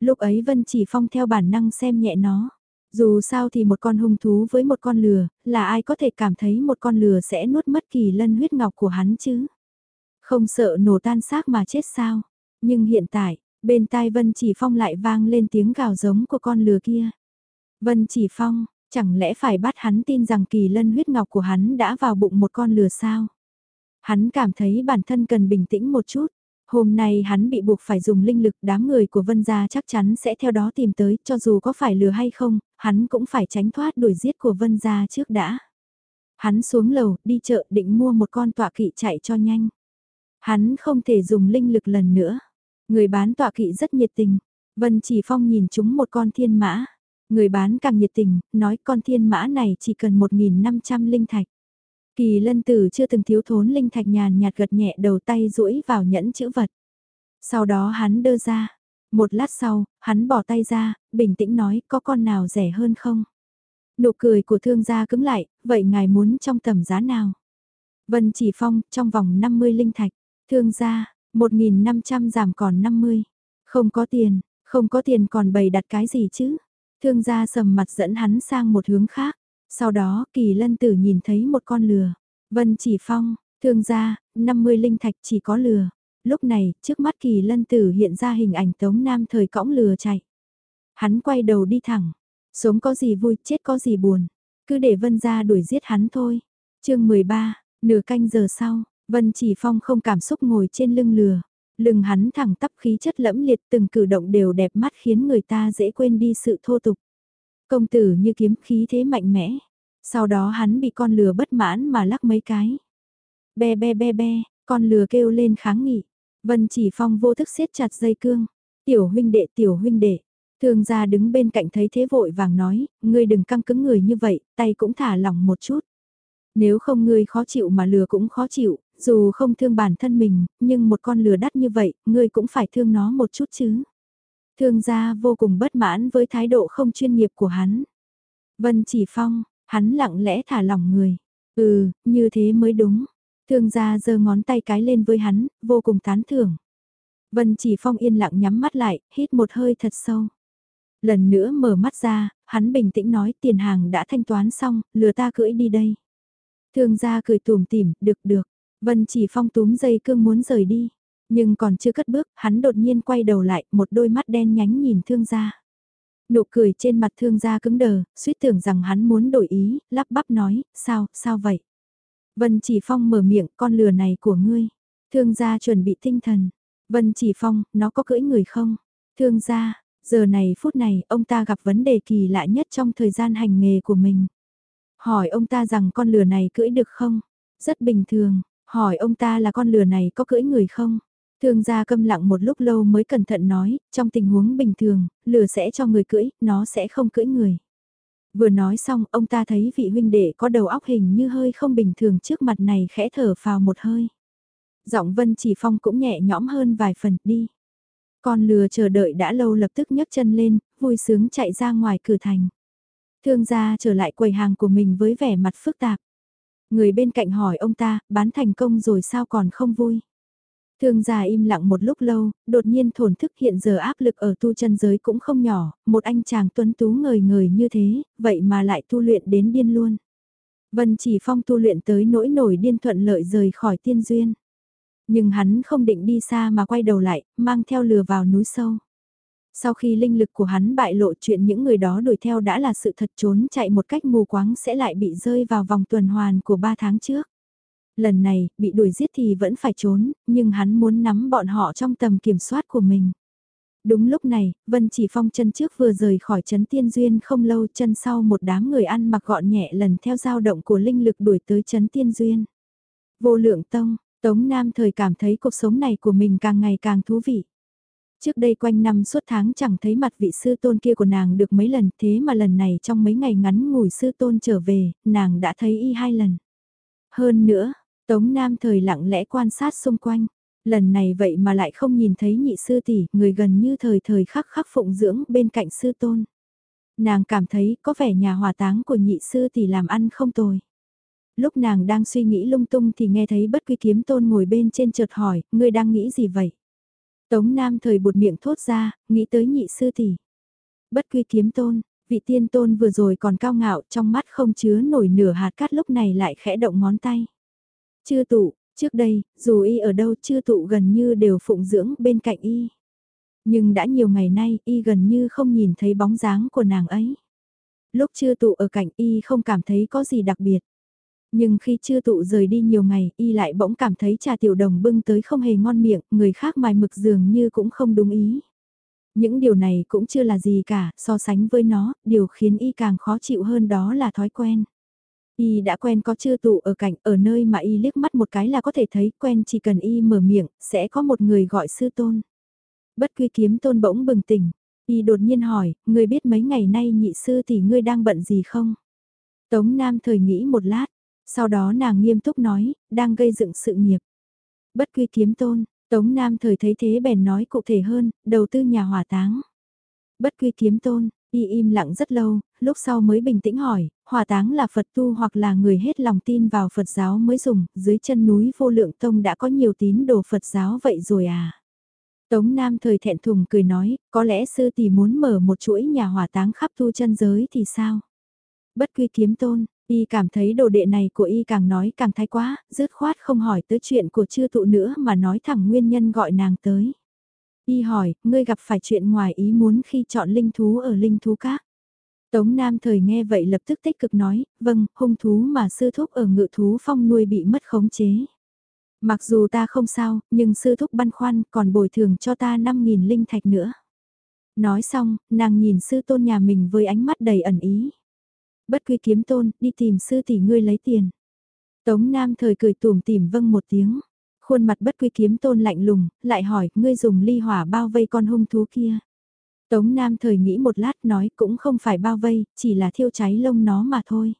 Lúc ấy Vân chỉ phong theo bản năng xem nhẹ nó. Dù sao thì một con hung thú với một con lừa, là ai có thể cảm thấy một con lừa sẽ nuốt mất kỳ lân huyết ngọc của hắn chứ? Không sợ nổ tan xác mà chết sao? Nhưng hiện tại, bên tai Vân Chỉ Phong lại vang lên tiếng gào giống của con lừa kia. Vân Chỉ Phong, chẳng lẽ phải bắt hắn tin rằng kỳ lân huyết ngọc của hắn đã vào bụng một con lừa sao? Hắn cảm thấy bản thân cần bình tĩnh một chút. Hôm nay hắn bị buộc phải dùng linh lực đám người của Vân Gia chắc chắn sẽ theo đó tìm tới cho dù có phải lừa hay không, hắn cũng phải tránh thoát đuổi giết của Vân Gia trước đã. Hắn xuống lầu, đi chợ định mua một con tọa kỵ chạy cho nhanh. Hắn không thể dùng linh lực lần nữa. Người bán tọa kỵ rất nhiệt tình. Vân Chỉ Phong nhìn chúng một con thiên mã. Người bán càng nhiệt tình, nói con thiên mã này chỉ cần 1.500 linh thạch. Kỳ lân tử chưa từng thiếu thốn linh thạch nhàn nhạt gật nhẹ đầu tay duỗi vào nhẫn chữ vật. Sau đó hắn đơ ra. Một lát sau, hắn bỏ tay ra, bình tĩnh nói có con nào rẻ hơn không? Nụ cười của thương gia cứng lại, vậy ngài muốn trong tầm giá nào? Vân chỉ phong, trong vòng 50 linh thạch. Thương gia, 1.500 giảm còn 50. Không có tiền, không có tiền còn bày đặt cái gì chứ? Thương gia sầm mặt dẫn hắn sang một hướng khác. Sau đó kỳ lân tử nhìn thấy một con lừa. Vân chỉ phong, thương gia, 50 linh thạch chỉ có lừa. Lúc này, trước mắt kỳ lân tử hiện ra hình ảnh tống nam thời cõng lừa chạy. Hắn quay đầu đi thẳng. Sống có gì vui, chết có gì buồn. Cứ để vân gia đuổi giết hắn thôi. chương 13, nửa canh giờ sau, Vân Chỉ Phong không cảm xúc ngồi trên lưng lừa. Lưng hắn thẳng tắp khí chất lẫm liệt từng cử động đều đẹp mắt khiến người ta dễ quên đi sự thô tục. Công tử như kiếm khí thế mạnh mẽ. Sau đó hắn bị con lừa bất mãn mà lắc mấy cái. Be be be be, con lừa kêu lên kháng nghị. Vân chỉ phong vô thức siết chặt dây cương. Tiểu huynh đệ tiểu huynh đệ. Thương gia đứng bên cạnh thấy thế vội vàng nói, ngươi đừng căng cứng người như vậy, tay cũng thả lỏng một chút. Nếu không ngươi khó chịu mà lừa cũng khó chịu, dù không thương bản thân mình, nhưng một con lừa đắt như vậy, ngươi cũng phải thương nó một chút chứ. Thương gia vô cùng bất mãn với thái độ không chuyên nghiệp của hắn. Vân chỉ phong, hắn lặng lẽ thả lỏng người. Ừ, như thế mới đúng. Thương gia giơ ngón tay cái lên với hắn, vô cùng tán thưởng. Vân chỉ phong yên lặng nhắm mắt lại, hít một hơi thật sâu. Lần nữa mở mắt ra, hắn bình tĩnh nói tiền hàng đã thanh toán xong, lừa ta cưỡi đi đây. Thương gia cười tùm tìm, được được. Vân chỉ phong túm dây cương muốn rời đi. Nhưng còn chưa cất bước, hắn đột nhiên quay đầu lại, một đôi mắt đen nhánh nhìn thương gia. Nụ cười trên mặt thương gia cứng đờ, suýt tưởng rằng hắn muốn đổi ý, lắp bắp nói, sao, sao vậy? Vân chỉ phong mở miệng, con lừa này của ngươi. Thương gia chuẩn bị tinh thần. Vân chỉ phong, nó có cưỡi người không? Thương gia, giờ này phút này, ông ta gặp vấn đề kỳ lạ nhất trong thời gian hành nghề của mình. Hỏi ông ta rằng con lừa này cưỡi được không? Rất bình thường, hỏi ông ta là con lừa này có cưỡi người không? Thương gia câm lặng một lúc lâu mới cẩn thận nói, trong tình huống bình thường, lừa sẽ cho người cưỡi, nó sẽ không cưỡi người. Vừa nói xong, ông ta thấy vị huynh đệ có đầu óc hình như hơi không bình thường trước mặt này khẽ thở vào một hơi. Giọng Vân Chỉ Phong cũng nhẹ nhõm hơn vài phần, đi. Con lừa chờ đợi đã lâu lập tức nhấc chân lên, vui sướng chạy ra ngoài cửa thành. Thương gia trở lại quầy hàng của mình với vẻ mặt phức tạp. Người bên cạnh hỏi ông ta, bán thành công rồi sao còn không vui. Thương gia im lặng một lúc lâu, đột nhiên thổn thức hiện giờ áp lực ở tu chân giới cũng không nhỏ, một anh chàng tuấn tú ngời ngời như thế, vậy mà lại tu luyện đến điên luôn. Vân chỉ phong tu luyện tới nỗi nổi điên thuận lợi rời khỏi tiên duyên. Nhưng hắn không định đi xa mà quay đầu lại, mang theo lừa vào núi sâu. Sau khi linh lực của hắn bại lộ chuyện những người đó đuổi theo đã là sự thật trốn chạy một cách mù quáng sẽ lại bị rơi vào vòng tuần hoàn của ba tháng trước. Lần này, bị đuổi giết thì vẫn phải trốn, nhưng hắn muốn nắm bọn họ trong tầm kiểm soát của mình. Đúng lúc này, Vân Chỉ Phong chân trước vừa rời khỏi chấn tiên duyên không lâu chân sau một đám người ăn mặc gọn nhẹ lần theo dao động của linh lực đuổi tới chấn tiên duyên. Vô lượng tông, Tống Nam thời cảm thấy cuộc sống này của mình càng ngày càng thú vị. Trước đây quanh năm suốt tháng chẳng thấy mặt vị sư tôn kia của nàng được mấy lần thế mà lần này trong mấy ngày ngắn ngủi sư tôn trở về, nàng đã thấy y hai lần. Hơn nữa, Tống Nam thời lặng lẽ quan sát xung quanh, lần này vậy mà lại không nhìn thấy nhị sư tỷ, người gần như thời thời khắc khắc phụng dưỡng bên cạnh sư tôn. Nàng cảm thấy có vẻ nhà hòa táng của nhị sư tỷ làm ăn không tồi. Lúc nàng đang suy nghĩ lung tung thì nghe thấy bất quy kiếm tôn ngồi bên trên chợt hỏi, ngươi đang nghĩ gì vậy? Tống Nam thời bột miệng thốt ra, nghĩ tới nhị sư tỷ. Bất quy kiếm tôn, vị tiên tôn vừa rồi còn cao ngạo trong mắt không chứa nổi nửa hạt cát lúc này lại khẽ động ngón tay. Chư tụ, trước đây, dù y ở đâu chư tụ gần như đều phụng dưỡng bên cạnh y. Nhưng đã nhiều ngày nay y gần như không nhìn thấy bóng dáng của nàng ấy. Lúc chư tụ ở cạnh y không cảm thấy có gì đặc biệt. Nhưng khi chưa tụ rời đi nhiều ngày, y lại bỗng cảm thấy trà tiểu đồng bưng tới không hề ngon miệng, người khác mài mực dường như cũng không đúng ý. Những điều này cũng chưa là gì cả, so sánh với nó, điều khiến y càng khó chịu hơn đó là thói quen. Y đã quen có chưa tụ ở cạnh, ở nơi mà y liếc mắt một cái là có thể thấy quen chỉ cần y mở miệng, sẽ có một người gọi sư tôn. Bất quy kiếm tôn bỗng bừng tỉnh, y đột nhiên hỏi, người biết mấy ngày nay nhị sư thì ngươi đang bận gì không? Tống Nam thời nghĩ một lát, sau đó nàng nghiêm túc nói, đang gây dựng sự nghiệp. Bất quy kiếm tôn, Tống Nam thời thấy thế bèn nói cụ thể hơn, đầu tư nhà hỏa táng. Bất quy kiếm tôn, y im lặng rất lâu, lúc sau mới bình tĩnh hỏi, hỏa táng là Phật tu hoặc là người hết lòng tin vào Phật giáo mới dùng, dưới chân núi vô lượng tông đã có nhiều tín đồ Phật giáo vậy rồi à. Tống Nam thời thẹn thùng cười nói, có lẽ sư tỷ muốn mở một chuỗi nhà hỏa táng khắp tu chân giới thì sao? Bất quy kiếm tôn, Y cảm thấy đồ đệ này của Y càng nói càng thái quá, dứt khoát không hỏi tới chuyện của chư tụ nữa mà nói thẳng nguyên nhân gọi nàng tới. Y hỏi, ngươi gặp phải chuyện ngoài ý muốn khi chọn linh thú ở linh thú các. Tống Nam thời nghe vậy lập tức tích cực nói, vâng, hung thú mà sư thúc ở ngự thú phong nuôi bị mất khống chế. Mặc dù ta không sao, nhưng sư thúc băn khoăn còn bồi thường cho ta 5.000 linh thạch nữa. Nói xong, nàng nhìn sư tôn nhà mình với ánh mắt đầy ẩn ý bất quy kiếm tôn, đi tìm sư tỷ ngươi lấy tiền. Tống Nam thời cười tùm tìm vâng một tiếng. Khuôn mặt bất quy kiếm tôn lạnh lùng, lại hỏi, ngươi dùng ly hỏa bao vây con hung thú kia. Tống Nam thời nghĩ một lát nói cũng không phải bao vây, chỉ là thiêu cháy lông nó mà thôi.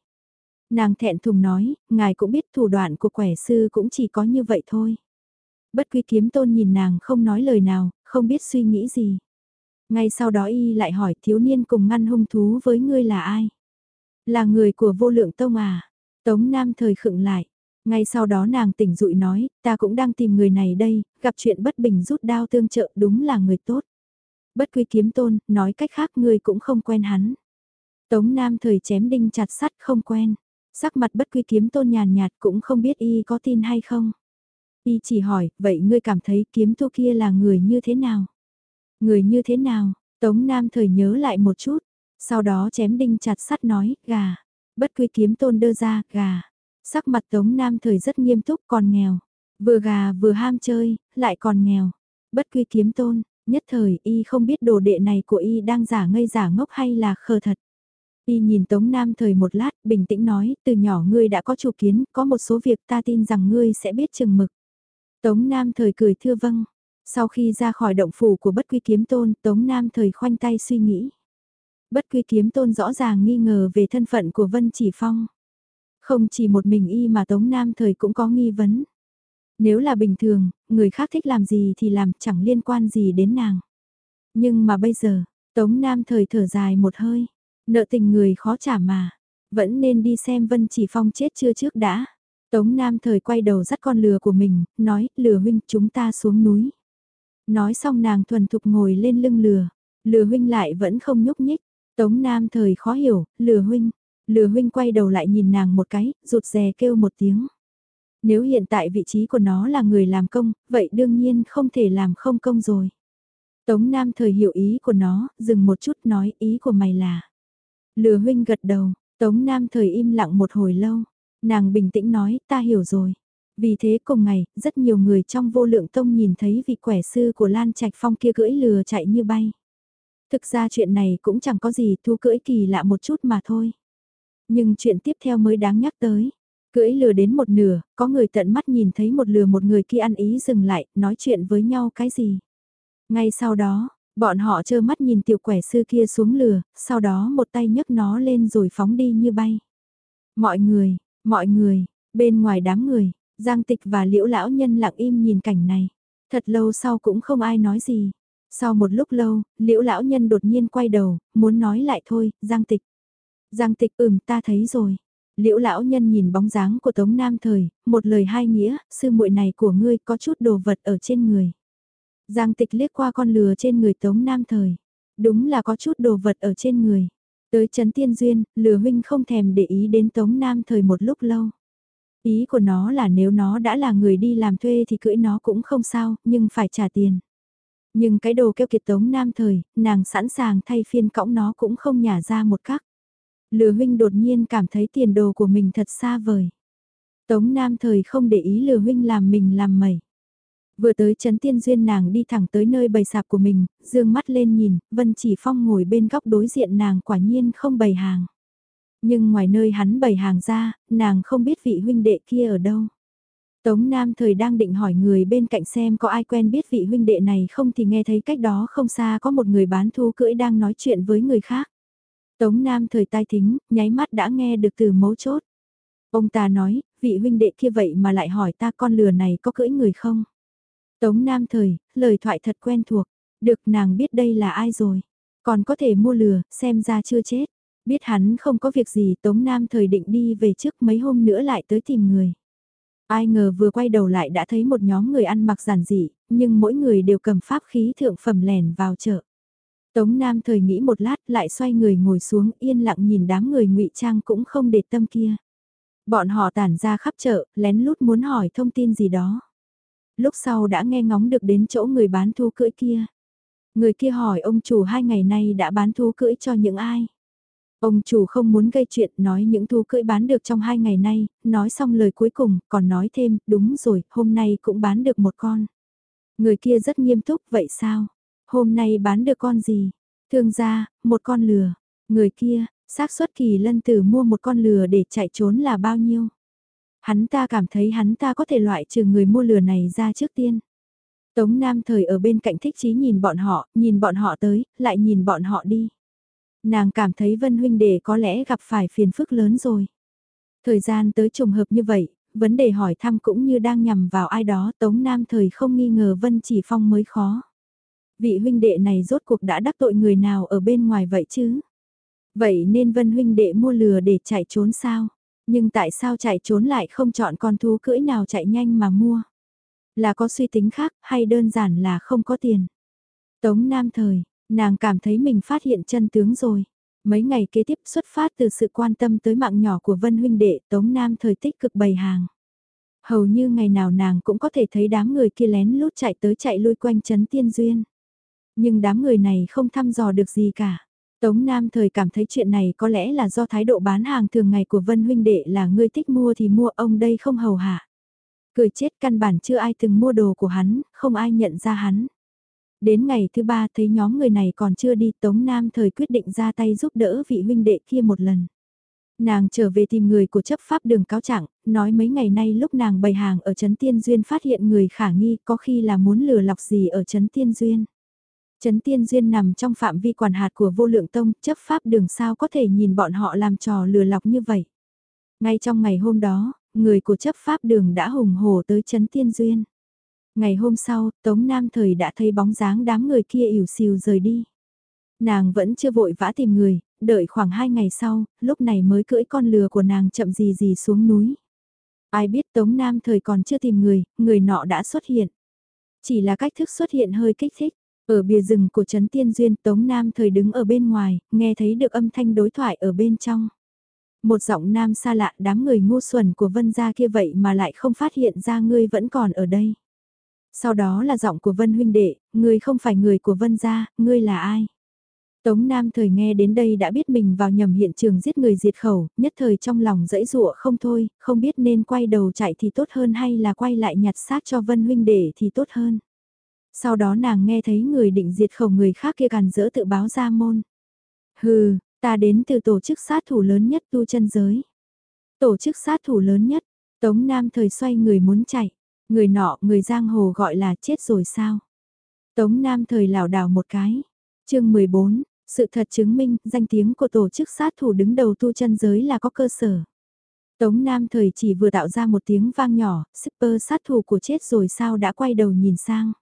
Nàng thẹn thùng nói, ngài cũng biết thủ đoạn của quẻ sư cũng chỉ có như vậy thôi. Bất quy kiếm tôn nhìn nàng không nói lời nào, không biết suy nghĩ gì. Ngay sau đó y lại hỏi thiếu niên cùng ngăn hung thú với ngươi là ai? Là người của vô lượng tông à? Tống Nam thời khựng lại. Ngay sau đó nàng tỉnh dụi nói, ta cũng đang tìm người này đây, gặp chuyện bất bình rút đao tương trợ đúng là người tốt. Bất quy kiếm tôn, nói cách khác người cũng không quen hắn. Tống Nam thời chém đinh chặt sắt không quen. Sắc mặt bất quy kiếm tôn nhàn nhạt cũng không biết y có tin hay không. Y chỉ hỏi, vậy ngươi cảm thấy kiếm tu kia là người như thế nào? Người như thế nào? Tống Nam thời nhớ lại một chút. Sau đó chém đinh chặt sắt nói, gà. Bất quy kiếm tôn đưa ra, gà. Sắc mặt Tống Nam thời rất nghiêm túc còn nghèo. Vừa gà vừa ham chơi, lại còn nghèo. Bất quy kiếm tôn, nhất thời y không biết đồ đệ này của y đang giả ngây giả ngốc hay là khờ thật. Y nhìn Tống Nam thời một lát, bình tĩnh nói, từ nhỏ ngươi đã có chủ kiến, có một số việc ta tin rằng ngươi sẽ biết chừng mực. Tống Nam thời cười thưa vâng. Sau khi ra khỏi động phủ của bất quy kiếm tôn, Tống Nam thời khoanh tay suy nghĩ. Bất quy kiếm tôn rõ ràng nghi ngờ về thân phận của Vân Chỉ Phong. Không chỉ một mình y mà Tống Nam thời cũng có nghi vấn. Nếu là bình thường, người khác thích làm gì thì làm chẳng liên quan gì đến nàng. Nhưng mà bây giờ, Tống Nam thời thở dài một hơi. Nợ tình người khó trả mà. Vẫn nên đi xem Vân Chỉ Phong chết chưa trước đã. Tống Nam thời quay đầu dắt con lừa của mình, nói, lừa huynh chúng ta xuống núi. Nói xong nàng thuần thục ngồi lên lưng lừa. Lừa huynh lại vẫn không nhúc nhích. Tống Nam thời khó hiểu, lừa huynh. Lừa huynh quay đầu lại nhìn nàng một cái, rụt rè kêu một tiếng. Nếu hiện tại vị trí của nó là người làm công, vậy đương nhiên không thể làm không công rồi. Tống Nam thời hiểu ý của nó, dừng một chút nói ý của mày là. Lừa huynh gật đầu, Tống Nam thời im lặng một hồi lâu. Nàng bình tĩnh nói, ta hiểu rồi. Vì thế cùng ngày, rất nhiều người trong vô lượng tông nhìn thấy vị quẻ sư của Lan Trạch Phong kia cưỡi lừa chạy như bay. Thực ra chuyện này cũng chẳng có gì thú cưỡi kỳ lạ một chút mà thôi. Nhưng chuyện tiếp theo mới đáng nhắc tới. Cưỡi lừa đến một nửa, có người tận mắt nhìn thấy một lừa một người kia ăn ý dừng lại, nói chuyện với nhau cái gì. Ngay sau đó, bọn họ trơ mắt nhìn tiểu quẻ sư kia xuống lừa, sau đó một tay nhấc nó lên rồi phóng đi như bay. Mọi người, mọi người, bên ngoài đám người, Giang Tịch và Liễu Lão Nhân lặng im nhìn cảnh này. Thật lâu sau cũng không ai nói gì. Sau một lúc lâu, Liễu Lão Nhân đột nhiên quay đầu, muốn nói lại thôi, Giang Tịch. Giang Tịch ừm ta thấy rồi. Liễu lão nhân nhìn bóng dáng của Tống Nam Thời, một lời hai nghĩa, sư muội này của ngươi có chút đồ vật ở trên người. Giang Tịch liếc qua con lừa trên người Tống Nam Thời. Đúng là có chút đồ vật ở trên người. Tới chấn tiên duyên, lừa huynh không thèm để ý đến Tống Nam Thời một lúc lâu. Ý của nó là nếu nó đã là người đi làm thuê thì cưỡi nó cũng không sao, nhưng phải trả tiền. Nhưng cái đồ kêu kiệt Tống Nam Thời, nàng sẵn sàng thay phiên cõng nó cũng không nhả ra một khắc. Lừa huynh đột nhiên cảm thấy tiền đồ của mình thật xa vời. Tống Nam thời không để ý lừa huynh làm mình làm mẩy. Vừa tới chấn tiên duyên nàng đi thẳng tới nơi bày sạp của mình, dương mắt lên nhìn, Vân Chỉ Phong ngồi bên góc đối diện nàng quả nhiên không bày hàng. Nhưng ngoài nơi hắn bày hàng ra, nàng không biết vị huynh đệ kia ở đâu. Tống Nam thời đang định hỏi người bên cạnh xem có ai quen biết vị huynh đệ này không thì nghe thấy cách đó không xa có một người bán thú cưỡi đang nói chuyện với người khác. Tống Nam thời tai thính, nháy mắt đã nghe được từ mấu chốt. Ông ta nói, vị huynh đệ kia vậy mà lại hỏi ta con lừa này có cưỡi người không? Tống Nam thời, lời thoại thật quen thuộc, được nàng biết đây là ai rồi. Còn có thể mua lừa, xem ra chưa chết. Biết hắn không có việc gì Tống Nam thời định đi về trước mấy hôm nữa lại tới tìm người. Ai ngờ vừa quay đầu lại đã thấy một nhóm người ăn mặc giản dị, nhưng mỗi người đều cầm pháp khí thượng phẩm lẻn vào chợ. Tống Nam thời nghĩ một lát lại xoay người ngồi xuống yên lặng nhìn đám người ngụy trang cũng không để tâm kia. Bọn họ tản ra khắp chợ, lén lút muốn hỏi thông tin gì đó. Lúc sau đã nghe ngóng được đến chỗ người bán thú cưỡi kia. Người kia hỏi ông chủ hai ngày nay đã bán thú cưỡi cho những ai. Ông chủ không muốn gây chuyện nói những thú cưỡi bán được trong hai ngày nay, nói xong lời cuối cùng, còn nói thêm, đúng rồi, hôm nay cũng bán được một con. Người kia rất nghiêm túc, vậy sao? Hôm nay bán được con gì? Thương gia, một con lừa. Người kia, xác suất kỳ lân tử mua một con lừa để chạy trốn là bao nhiêu? Hắn ta cảm thấy hắn ta có thể loại trừ người mua lừa này ra trước tiên. Tống Nam thời ở bên cạnh thích chí nhìn bọn họ, nhìn bọn họ tới, lại nhìn bọn họ đi. Nàng cảm thấy Vân Huynh Đệ có lẽ gặp phải phiền phức lớn rồi. Thời gian tới trùng hợp như vậy, vấn đề hỏi thăm cũng như đang nhằm vào ai đó Tống Nam thời không nghi ngờ Vân Chỉ Phong mới khó. Vị huynh đệ này rốt cuộc đã đắc tội người nào ở bên ngoài vậy chứ? Vậy nên Vân huynh đệ mua lừa để chạy trốn sao? Nhưng tại sao chạy trốn lại không chọn con thú cưỡi nào chạy nhanh mà mua? Là có suy tính khác hay đơn giản là không có tiền? Tống Nam Thời, nàng cảm thấy mình phát hiện chân tướng rồi. Mấy ngày kế tiếp xuất phát từ sự quan tâm tới mạng nhỏ của Vân huynh đệ Tống Nam Thời tích cực bày hàng. Hầu như ngày nào nàng cũng có thể thấy đám người kia lén lút chạy tới chạy lui quanh chấn tiên duyên. Nhưng đám người này không thăm dò được gì cả. Tống Nam thời cảm thấy chuyện này có lẽ là do thái độ bán hàng thường ngày của Vân huynh đệ là ngươi thích mua thì mua ông đây không hầu hạ. Cười chết căn bản chưa ai từng mua đồ của hắn, không ai nhận ra hắn. Đến ngày thứ ba thấy nhóm người này còn chưa đi Tống Nam thời quyết định ra tay giúp đỡ vị huynh đệ kia một lần. Nàng trở về tìm người của chấp pháp đường cáo trạng, nói mấy ngày nay lúc nàng bày hàng ở Trấn Tiên Duyên phát hiện người khả nghi có khi là muốn lừa lọc gì ở Trấn Tiên Duyên. Trấn Tiên Duyên nằm trong phạm vi quản hạt của vô lượng tông, chấp pháp đường sao có thể nhìn bọn họ làm trò lừa lọc như vậy. Ngay trong ngày hôm đó, người của chấp pháp đường đã hùng hổ tới Trấn Tiên Duyên. Ngày hôm sau, Tống Nam Thời đã thấy bóng dáng đám người kia ỉu xìu rời đi. Nàng vẫn chưa vội vã tìm người, đợi khoảng hai ngày sau, lúc này mới cưỡi con lừa của nàng chậm gì gì xuống núi. Ai biết Tống Nam Thời còn chưa tìm người, người nọ đã xuất hiện. Chỉ là cách thức xuất hiện hơi kích thích. Ở bìa rừng của Trấn Tiên Duyên Tống Nam thời đứng ở bên ngoài, nghe thấy được âm thanh đối thoại ở bên trong. Một giọng nam xa lạ đám người ngu xuẩn của Vân gia kia vậy mà lại không phát hiện ra ngươi vẫn còn ở đây. Sau đó là giọng của Vân huynh đệ, ngươi không phải người của Vân gia, ngươi là ai? Tống Nam thời nghe đến đây đã biết mình vào nhầm hiện trường giết người diệt khẩu, nhất thời trong lòng dẫy dụa không thôi, không biết nên quay đầu chạy thì tốt hơn hay là quay lại nhặt xác cho Vân huynh đệ thì tốt hơn. Sau đó nàng nghe thấy người định diệt khẩu người khác kia càn dỡ tự báo ra môn. Hừ, ta đến từ tổ chức sát thủ lớn nhất tu chân giới. Tổ chức sát thủ lớn nhất, Tống Nam thời xoay người muốn chạy. Người nọ, người giang hồ gọi là chết rồi sao? Tống Nam thời lảo đảo một cái. chương 14, sự thật chứng minh danh tiếng của tổ chức sát thủ đứng đầu tu chân giới là có cơ sở. Tống Nam thời chỉ vừa tạo ra một tiếng vang nhỏ, shipper sát thủ của chết rồi sao đã quay đầu nhìn sang.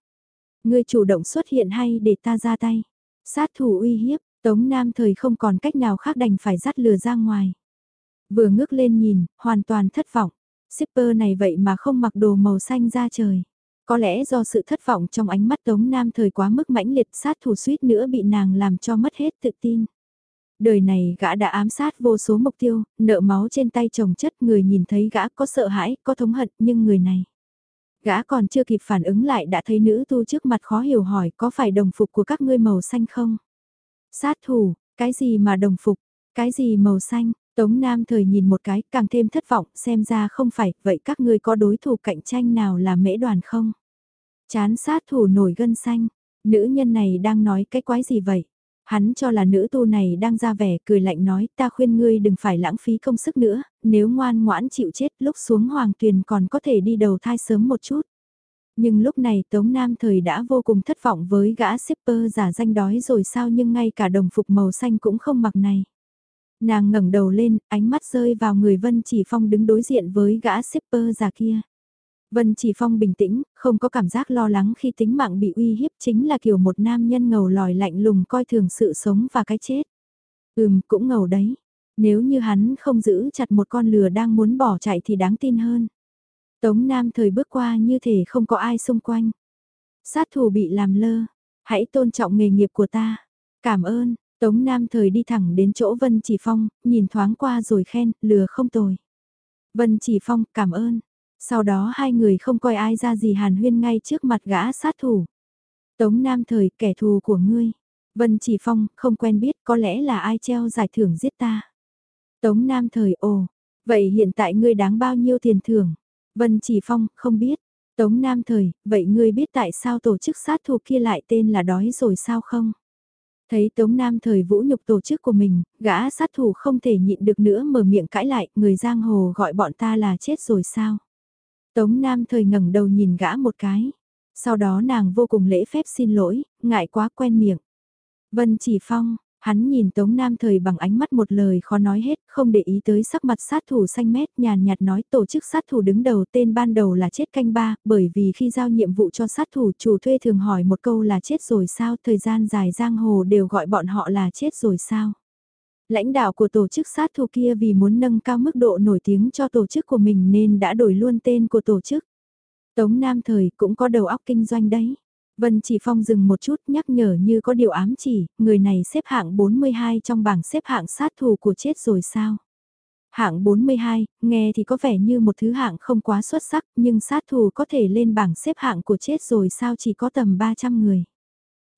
Ngươi chủ động xuất hiện hay để ta ra tay. Sát thủ uy hiếp, Tống Nam thời không còn cách nào khác đành phải dắt lừa ra ngoài. Vừa ngước lên nhìn, hoàn toàn thất vọng. Shipper này vậy mà không mặc đồ màu xanh ra trời. Có lẽ do sự thất vọng trong ánh mắt Tống Nam thời quá mức mãnh liệt sát thủ suýt nữa bị nàng làm cho mất hết tự tin. Đời này gã đã ám sát vô số mục tiêu, nợ máu trên tay chồng chất người nhìn thấy gã có sợ hãi, có thống hận nhưng người này. Gã còn chưa kịp phản ứng lại đã thấy nữ tu trước mặt khó hiểu hỏi có phải đồng phục của các ngươi màu xanh không? Sát thủ, cái gì mà đồng phục, cái gì màu xanh? Tống Nam thời nhìn một cái càng thêm thất vọng xem ra không phải, vậy các ngươi có đối thủ cạnh tranh nào là mễ đoàn không? Chán sát thủ nổi gân xanh, nữ nhân này đang nói cái quái gì vậy? Hắn cho là nữ tu này đang ra vẻ cười lạnh nói ta khuyên ngươi đừng phải lãng phí công sức nữa, nếu ngoan ngoãn chịu chết lúc xuống hoàng tuyền còn có thể đi đầu thai sớm một chút. Nhưng lúc này Tống Nam Thời đã vô cùng thất vọng với gã shipper giả danh đói rồi sao nhưng ngay cả đồng phục màu xanh cũng không mặc này. Nàng ngẩng đầu lên, ánh mắt rơi vào người Vân Chỉ Phong đứng đối diện với gã shipper già kia. Vân Chỉ Phong bình tĩnh, không có cảm giác lo lắng khi tính mạng bị uy hiếp chính là kiểu một nam nhân ngầu lòi lạnh lùng coi thường sự sống và cái chết. Ừm, cũng ngầu đấy. Nếu như hắn không giữ chặt một con lừa đang muốn bỏ chạy thì đáng tin hơn. Tống Nam thời bước qua như thể không có ai xung quanh. Sát thủ bị làm lơ. Hãy tôn trọng nghề nghiệp của ta. Cảm ơn. Tống Nam thời đi thẳng đến chỗ Vân Chỉ Phong, nhìn thoáng qua rồi khen, lừa không tồi. Vân Chỉ Phong, cảm ơn. Sau đó hai người không coi ai ra gì hàn huyên ngay trước mặt gã sát thủ. Tống Nam thời kẻ thù của ngươi. Vân Chỉ Phong, không quen biết có lẽ là ai treo giải thưởng giết ta. Tống Nam thời ồ, vậy hiện tại ngươi đáng bao nhiêu tiền thưởng? Vân Chỉ Phong, không biết. Tống Nam thời, vậy ngươi biết tại sao tổ chức sát thủ kia lại tên là đói rồi sao không? Thấy Tống Nam thời vũ nhục tổ chức của mình, gã sát thủ không thể nhịn được nữa mở miệng cãi lại, người giang hồ gọi bọn ta là chết rồi sao? Tống Nam thời ngẩng đầu nhìn gã một cái. Sau đó nàng vô cùng lễ phép xin lỗi, ngại quá quen miệng. Vân Chỉ Phong, Hắn nhìn Tống Nam Thời bằng ánh mắt một lời khó nói hết, không để ý tới sắc mặt sát thủ xanh mét, nhàn nhạt nói tổ chức sát thủ đứng đầu tên ban đầu là chết canh ba, bởi vì khi giao nhiệm vụ cho sát thủ chủ thuê thường hỏi một câu là chết rồi sao, thời gian dài giang hồ đều gọi bọn họ là chết rồi sao. Lãnh đạo của tổ chức sát thủ kia vì muốn nâng cao mức độ nổi tiếng cho tổ chức của mình nên đã đổi luôn tên của tổ chức. Tống Nam Thời cũng có đầu óc kinh doanh đấy. Vân Chỉ Phong dừng một chút nhắc nhở như có điều ám chỉ, người này xếp hạng 42 trong bảng xếp hạng sát thủ của chết rồi sao? Hạng 42, nghe thì có vẻ như một thứ hạng không quá xuất sắc, nhưng sát thủ có thể lên bảng xếp hạng của chết rồi sao chỉ có tầm 300 người.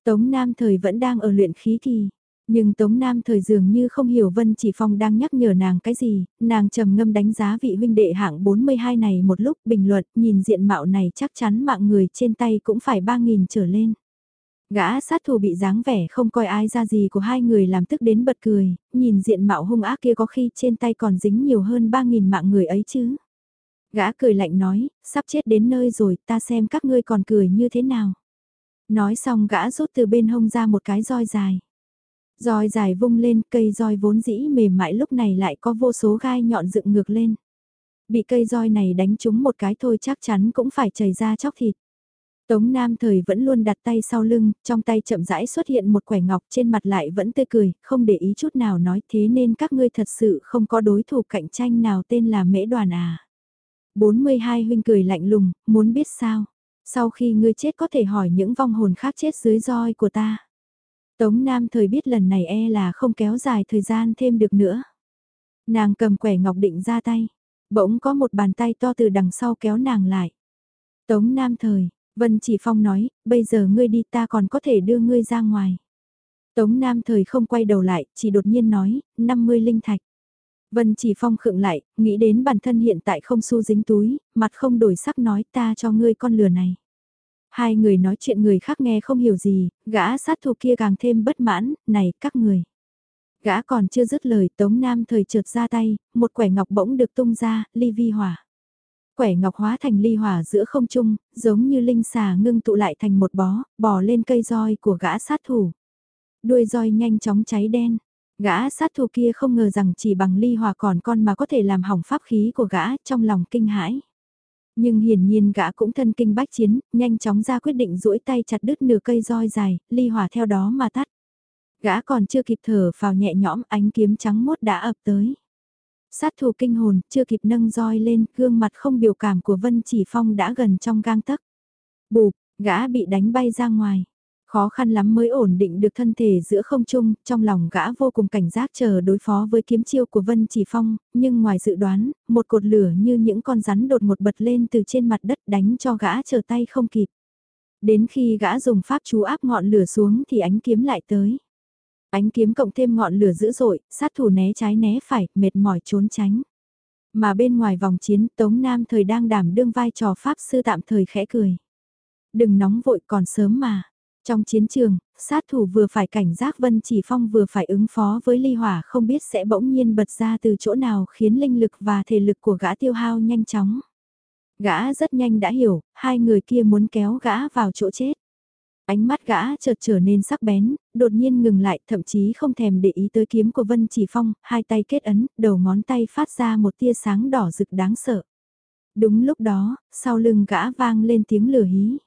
Tống Nam Thời vẫn đang ở luyện khí kỳ. Nhưng Tống Nam thời dường như không hiểu Vân Chỉ Phong đang nhắc nhở nàng cái gì, nàng trầm ngâm đánh giá vị huynh đệ hạng 42 này một lúc bình luận, nhìn diện mạo này chắc chắn mạng người trên tay cũng phải 3.000 trở lên. Gã sát thủ bị dáng vẻ không coi ai ra gì của hai người làm tức đến bật cười, nhìn diện mạo hung ác kia có khi trên tay còn dính nhiều hơn 3.000 mạng người ấy chứ. Gã cười lạnh nói, sắp chết đến nơi rồi ta xem các ngươi còn cười như thế nào. Nói xong gã rút từ bên hông ra một cái roi dài. Roi dài vung lên, cây roi vốn dĩ mềm mại lúc này lại có vô số gai nhọn dựng ngược lên. Bị cây roi này đánh trúng một cái thôi chắc chắn cũng phải chảy ra chóc thịt. Tống Nam thời vẫn luôn đặt tay sau lưng, trong tay chậm rãi xuất hiện một quẻ ngọc trên mặt lại vẫn tươi cười, không để ý chút nào nói thế nên các ngươi thật sự không có đối thủ cạnh tranh nào tên là mễ đoàn à. 42 huynh cười lạnh lùng, muốn biết sao? Sau khi ngươi chết có thể hỏi những vong hồn khác chết dưới roi của ta. Tống Nam thời biết lần này e là không kéo dài thời gian thêm được nữa. Nàng cầm quẻ ngọc định ra tay. Bỗng có một bàn tay to từ đằng sau kéo nàng lại. Tống Nam thời, Vân Chỉ Phong nói, bây giờ ngươi đi ta còn có thể đưa ngươi ra ngoài. Tống Nam thời không quay đầu lại, chỉ đột nhiên nói, 50 linh thạch. Vân Chỉ Phong khựng lại, nghĩ đến bản thân hiện tại không xu dính túi, mặt không đổi sắc nói ta cho ngươi con lừa này. Hai người nói chuyện người khác nghe không hiểu gì, gã sát thủ kia càng thêm bất mãn, này các người. Gã còn chưa dứt lời Tống Nam thời trượt ra tay, một quẻ ngọc bỗng được tung ra, ly vi hỏa. Quẻ ngọc hóa thành ly hỏa giữa không trung, giống như linh xà ngưng tụ lại thành một bó, bò lên cây roi của gã sát thủ. Đuôi roi nhanh chóng cháy đen. Gã sát thủ kia không ngờ rằng chỉ bằng ly hỏa còn con mà có thể làm hỏng pháp khí của gã trong lòng kinh hãi. Nhưng hiển nhiên gã cũng thân kinh bách chiến, nhanh chóng ra quyết định duỗi tay chặt đứt nửa cây roi dài, ly hỏa theo đó mà tắt. Gã còn chưa kịp thở vào nhẹ nhõm ánh kiếm trắng mốt đã ập tới. Sát thủ kinh hồn, chưa kịp nâng roi lên, gương mặt không biểu cảm của Vân Chỉ Phong đã gần trong gang tấc. Bụp, gã bị đánh bay ra ngoài. Khó khăn lắm mới ổn định được thân thể giữa không trung, trong lòng gã vô cùng cảnh giác chờ đối phó với kiếm chiêu của Vân Chỉ Phong, nhưng ngoài dự đoán, một cột lửa như những con rắn đột ngột bật lên từ trên mặt đất đánh cho gã chờ tay không kịp. Đến khi gã dùng pháp chú áp ngọn lửa xuống thì ánh kiếm lại tới. Ánh kiếm cộng thêm ngọn lửa dữ dội, sát thủ né trái né phải, mệt mỏi trốn tránh. Mà bên ngoài vòng chiến Tống Nam thời đang đảm đương vai trò pháp sư tạm thời khẽ cười. Đừng nóng vội còn sớm mà. Trong chiến trường, sát thủ vừa phải cảnh giác Vân Chỉ Phong vừa phải ứng phó với ly hỏa không biết sẽ bỗng nhiên bật ra từ chỗ nào khiến linh lực và thể lực của gã tiêu hao nhanh chóng. Gã rất nhanh đã hiểu, hai người kia muốn kéo gã vào chỗ chết. Ánh mắt gã chợt trở nên sắc bén, đột nhiên ngừng lại thậm chí không thèm để ý tới kiếm của Vân Chỉ Phong, hai tay kết ấn, đầu ngón tay phát ra một tia sáng đỏ rực đáng sợ. Đúng lúc đó, sau lưng gã vang lên tiếng lửa hí.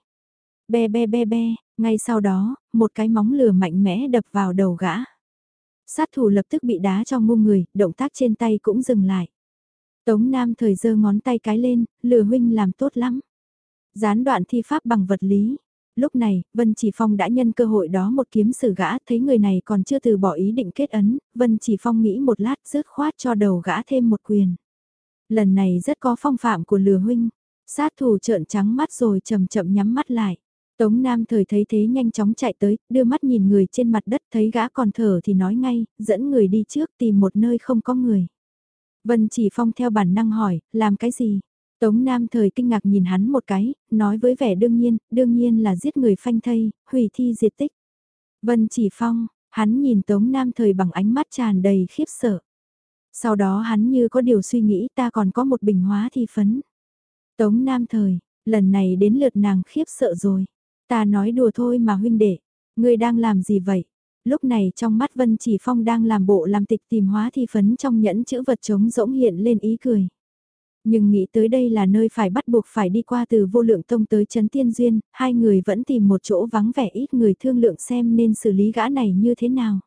Be be be be, ngay sau đó, một cái móng lửa mạnh mẽ đập vào đầu gã. Sát thủ lập tức bị đá cho ngu người, động tác trên tay cũng dừng lại. Tống Nam thời giơ ngón tay cái lên, lừa huynh làm tốt lắm. Gián đoạn thi pháp bằng vật lý. Lúc này, Vân Chỉ Phong đã nhân cơ hội đó một kiếm xử gã, thấy người này còn chưa từ bỏ ý định kết ấn, Vân Chỉ Phong nghĩ một lát rớt khoát cho đầu gã thêm một quyền. Lần này rất có phong phạm của lừa huynh, sát thủ trợn trắng mắt rồi chậm chậm nhắm mắt lại. Tống Nam thời thấy thế nhanh chóng chạy tới, đưa mắt nhìn người trên mặt đất thấy gã còn thở thì nói ngay, dẫn người đi trước tìm một nơi không có người. Vân chỉ phong theo bản năng hỏi, làm cái gì? Tống Nam thời kinh ngạc nhìn hắn một cái, nói với vẻ đương nhiên, đương nhiên là giết người phanh thây, hủy thi diệt tích. Vân chỉ phong, hắn nhìn Tống Nam thời bằng ánh mắt tràn đầy khiếp sợ. Sau đó hắn như có điều suy nghĩ ta còn có một bình hóa thi phấn. Tống Nam thời, lần này đến lượt nàng khiếp sợ rồi. Ta nói đùa thôi mà huynh đệ, ngươi đang làm gì vậy? Lúc này trong mắt Vân Chỉ Phong đang làm bộ làm tịch tìm hóa thi phấn trong nhẫn chữ vật trống rỗng hiện lên ý cười. Nhưng nghĩ tới đây là nơi phải bắt buộc phải đi qua từ vô lượng tông tới chấn tiên duyên, hai người vẫn tìm một chỗ vắng vẻ ít người thương lượng xem nên xử lý gã này như thế nào.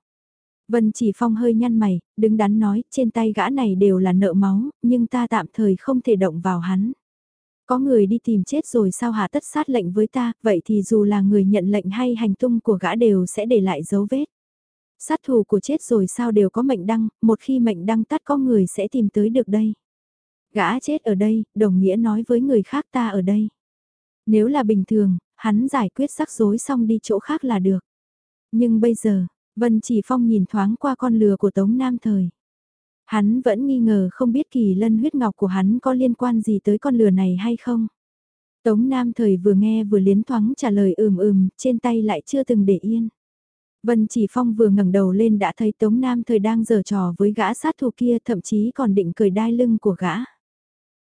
Vân chỉ phong hơi nhăn mày, đứng đắn nói, trên tay gã này đều là nợ máu, nhưng ta tạm thời không thể động vào hắn. Có người đi tìm chết rồi sao hạ tất sát lệnh với ta, vậy thì dù là người nhận lệnh hay hành tung của gã đều sẽ để lại dấu vết. Sát thủ của chết rồi sao đều có mệnh đăng, một khi mệnh đăng tắt có người sẽ tìm tới được đây. Gã chết ở đây, đồng nghĩa nói với người khác ta ở đây. Nếu là bình thường, hắn giải quyết rắc rối xong đi chỗ khác là được. Nhưng bây giờ, Vân Chỉ Phong nhìn thoáng qua con lừa của Tống Nam Thời. Hắn vẫn nghi ngờ không biết kỳ lân huyết ngọc của hắn có liên quan gì tới con lừa này hay không. Tống Nam Thời vừa nghe vừa liến thoáng trả lời ừm ừm, trên tay lại chưa từng để yên. Vân Chỉ Phong vừa ngẩng đầu lên đã thấy Tống Nam Thời đang giở trò với gã sát thủ kia thậm chí còn định cười đai lưng của gã.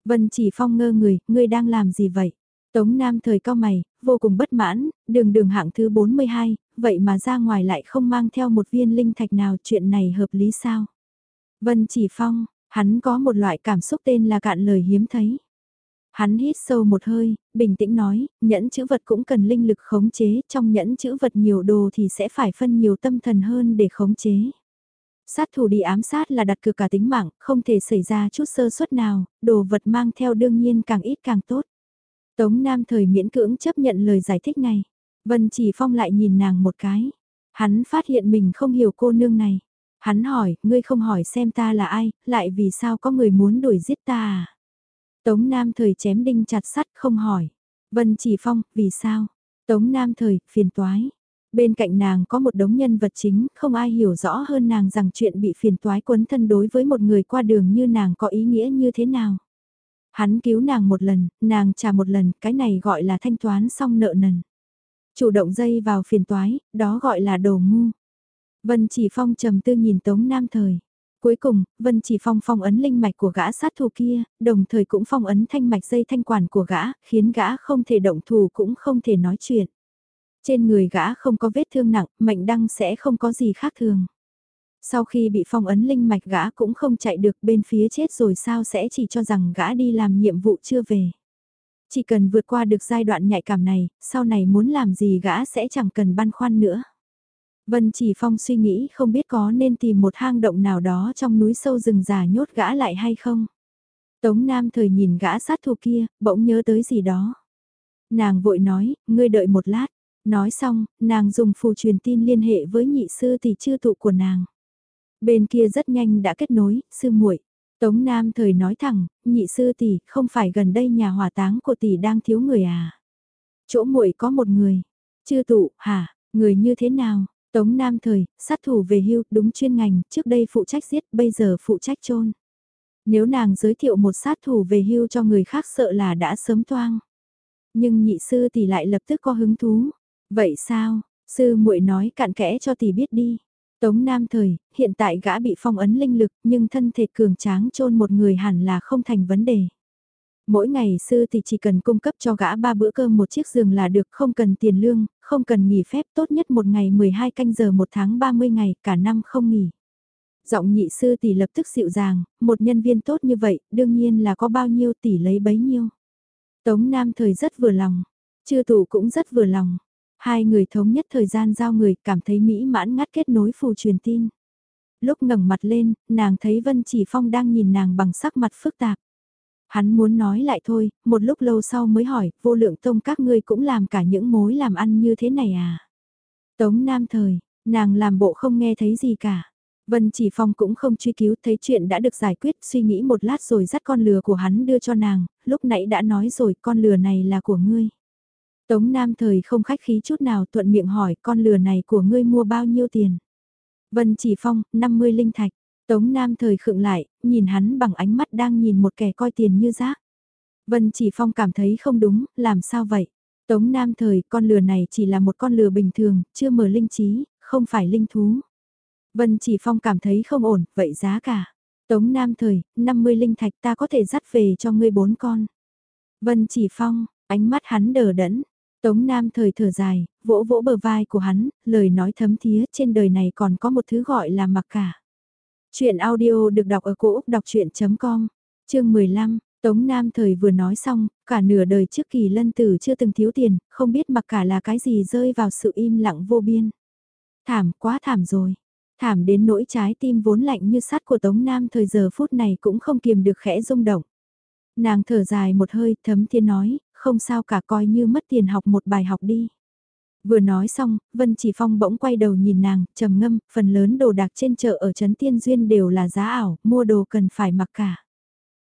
Vân Chỉ Phong ngơ người, ngươi đang làm gì vậy? Tống Nam thời cao mày, vô cùng bất mãn, đường đường hạng thứ 42, vậy mà ra ngoài lại không mang theo một viên linh thạch nào chuyện này hợp lý sao? Vân Chỉ Phong, hắn có một loại cảm xúc tên là cạn lời hiếm thấy. Hắn hít sâu một hơi, bình tĩnh nói, nhẫn chữ vật cũng cần linh lực khống chế, trong nhẫn chữ vật nhiều đồ thì sẽ phải phân nhiều tâm thần hơn để khống chế. Sát thủ đi ám sát là đặt cược cả tính mạng, không thể xảy ra chút sơ suất nào, đồ vật mang theo đương nhiên càng ít càng tốt. Tống Nam thời miễn cưỡng chấp nhận lời giải thích này. Vân Chỉ Phong lại nhìn nàng một cái. Hắn phát hiện mình không hiểu cô nương này. Hắn hỏi, ngươi không hỏi xem ta là ai, lại vì sao có người muốn đuổi giết ta à? Tống Nam thời chém đinh chặt sắt không hỏi. Vân Chỉ Phong, vì sao? Tống Nam thời, phiền toái. Bên cạnh nàng có một đống nhân vật chính, không ai hiểu rõ hơn nàng rằng chuyện bị phiền toái quấn thân đối với một người qua đường như nàng có ý nghĩa như thế nào. Hắn cứu nàng một lần, nàng trả một lần, cái này gọi là thanh toán xong nợ nần. Chủ động dây vào phiền toái, đó gọi là đồ ngu. Vân Chỉ Phong trầm tư nhìn Tống Nam Thời. Cuối cùng, Vân Chỉ Phong phong ấn linh mạch của gã sát thủ kia, đồng thời cũng phong ấn thanh mạch dây thanh quản của gã, khiến gã không thể động thủ cũng không thể nói chuyện. Trên người gã không có vết thương nặng, mệnh đăng sẽ không có gì khác thường. Sau khi bị phong ấn linh mạch gã cũng không chạy được bên phía chết rồi sao sẽ chỉ cho rằng gã đi làm nhiệm vụ chưa về. Chỉ cần vượt qua được giai đoạn nhạy cảm này, sau này muốn làm gì gã sẽ chẳng cần băn khoăn nữa. Vân Chỉ Phong suy nghĩ không biết có nên tìm một hang động nào đó trong núi sâu rừng già nhốt gã lại hay không. Tống Nam thời nhìn gã sát thủ kia, bỗng nhớ tới gì đó. Nàng vội nói, ngươi đợi một lát. Nói xong, nàng dùng phù truyền tin liên hệ với nhị sư tỷ chưa tụ của nàng. Bên kia rất nhanh đã kết nối, sư muội. Tống Nam thời nói thẳng, nhị sư tỷ, không phải gần đây nhà hỏa táng của tỷ đang thiếu người à? Chỗ muội có một người. Chưa tụ, hả? Người như thế nào? Tống Nam thời, sát thủ về hưu, đúng chuyên ngành, trước đây phụ trách giết, bây giờ phụ trách chôn. Nếu nàng giới thiệu một sát thủ về hưu cho người khác sợ là đã sớm toang. Nhưng nhị sư tỷ lại lập tức có hứng thú. Vậy sao, sư muội nói cạn kẽ cho tỷ biết đi. Tống Nam thời, hiện tại gã bị phong ấn linh lực nhưng thân thể cường tráng chôn một người hẳn là không thành vấn đề. Mỗi ngày sư thì chỉ cần cung cấp cho gã ba bữa cơm một chiếc giường là được không cần tiền lương, không cần nghỉ phép tốt nhất một ngày 12 canh giờ một tháng 30 ngày cả năm không nghỉ. Giọng nhị sư tỷ lập tức dịu dàng, một nhân viên tốt như vậy đương nhiên là có bao nhiêu tỷ lấy bấy nhiêu. Tống Nam thời rất vừa lòng, chư tụ cũng rất vừa lòng. Hai người thống nhất thời gian giao người cảm thấy mỹ mãn ngắt kết nối phù truyền tin. Lúc ngẩng mặt lên, nàng thấy Vân Chỉ Phong đang nhìn nàng bằng sắc mặt phức tạp. Hắn muốn nói lại thôi, một lúc lâu sau mới hỏi, vô lượng tông các ngươi cũng làm cả những mối làm ăn như thế này à? Tống Nam Thời, nàng làm bộ không nghe thấy gì cả. Vân Chỉ Phong cũng không truy cứu thấy chuyện đã được giải quyết, suy nghĩ một lát rồi dắt con lừa của hắn đưa cho nàng, lúc nãy đã nói rồi con lừa này là của ngươi. Tống Nam thời không khách khí chút nào thuận miệng hỏi con lừa này của ngươi mua bao nhiêu tiền. Vân Chỉ Phong, 50 linh thạch. Tống Nam thời khựng lại, nhìn hắn bằng ánh mắt đang nhìn một kẻ coi tiền như rác. Vân Chỉ Phong cảm thấy không đúng, làm sao vậy? Tống Nam thời, con lừa này chỉ là một con lừa bình thường, chưa mở linh trí, không phải linh thú. Vân Chỉ Phong cảm thấy không ổn, vậy giá cả. Tống Nam thời, 50 linh thạch ta có thể dắt về cho ngươi bốn con. Vân Chỉ Phong, ánh mắt hắn đờ đẫn, Tống Nam thời thở dài, vỗ vỗ bờ vai của hắn, lời nói thấm thía trên đời này còn có một thứ gọi là mặc cả. Chuyện audio được đọc ở cổ Úc đọc chuyện.com, chương 15, Tống Nam thời vừa nói xong, cả nửa đời trước kỳ lân tử chưa từng thiếu tiền, không biết mặc cả là cái gì rơi vào sự im lặng vô biên. Thảm quá thảm rồi, thảm đến nỗi trái tim vốn lạnh như sắt của Tống Nam thời giờ phút này cũng không kiềm được khẽ rung động. Nàng thở dài một hơi, thấm thiên nói, không sao cả coi như mất tiền học một bài học đi. Vừa nói xong, Vân Chỉ Phong bỗng quay đầu nhìn nàng, trầm ngâm, phần lớn đồ đạc trên chợ ở Trấn Tiên Duyên đều là giá ảo, mua đồ cần phải mặc cả.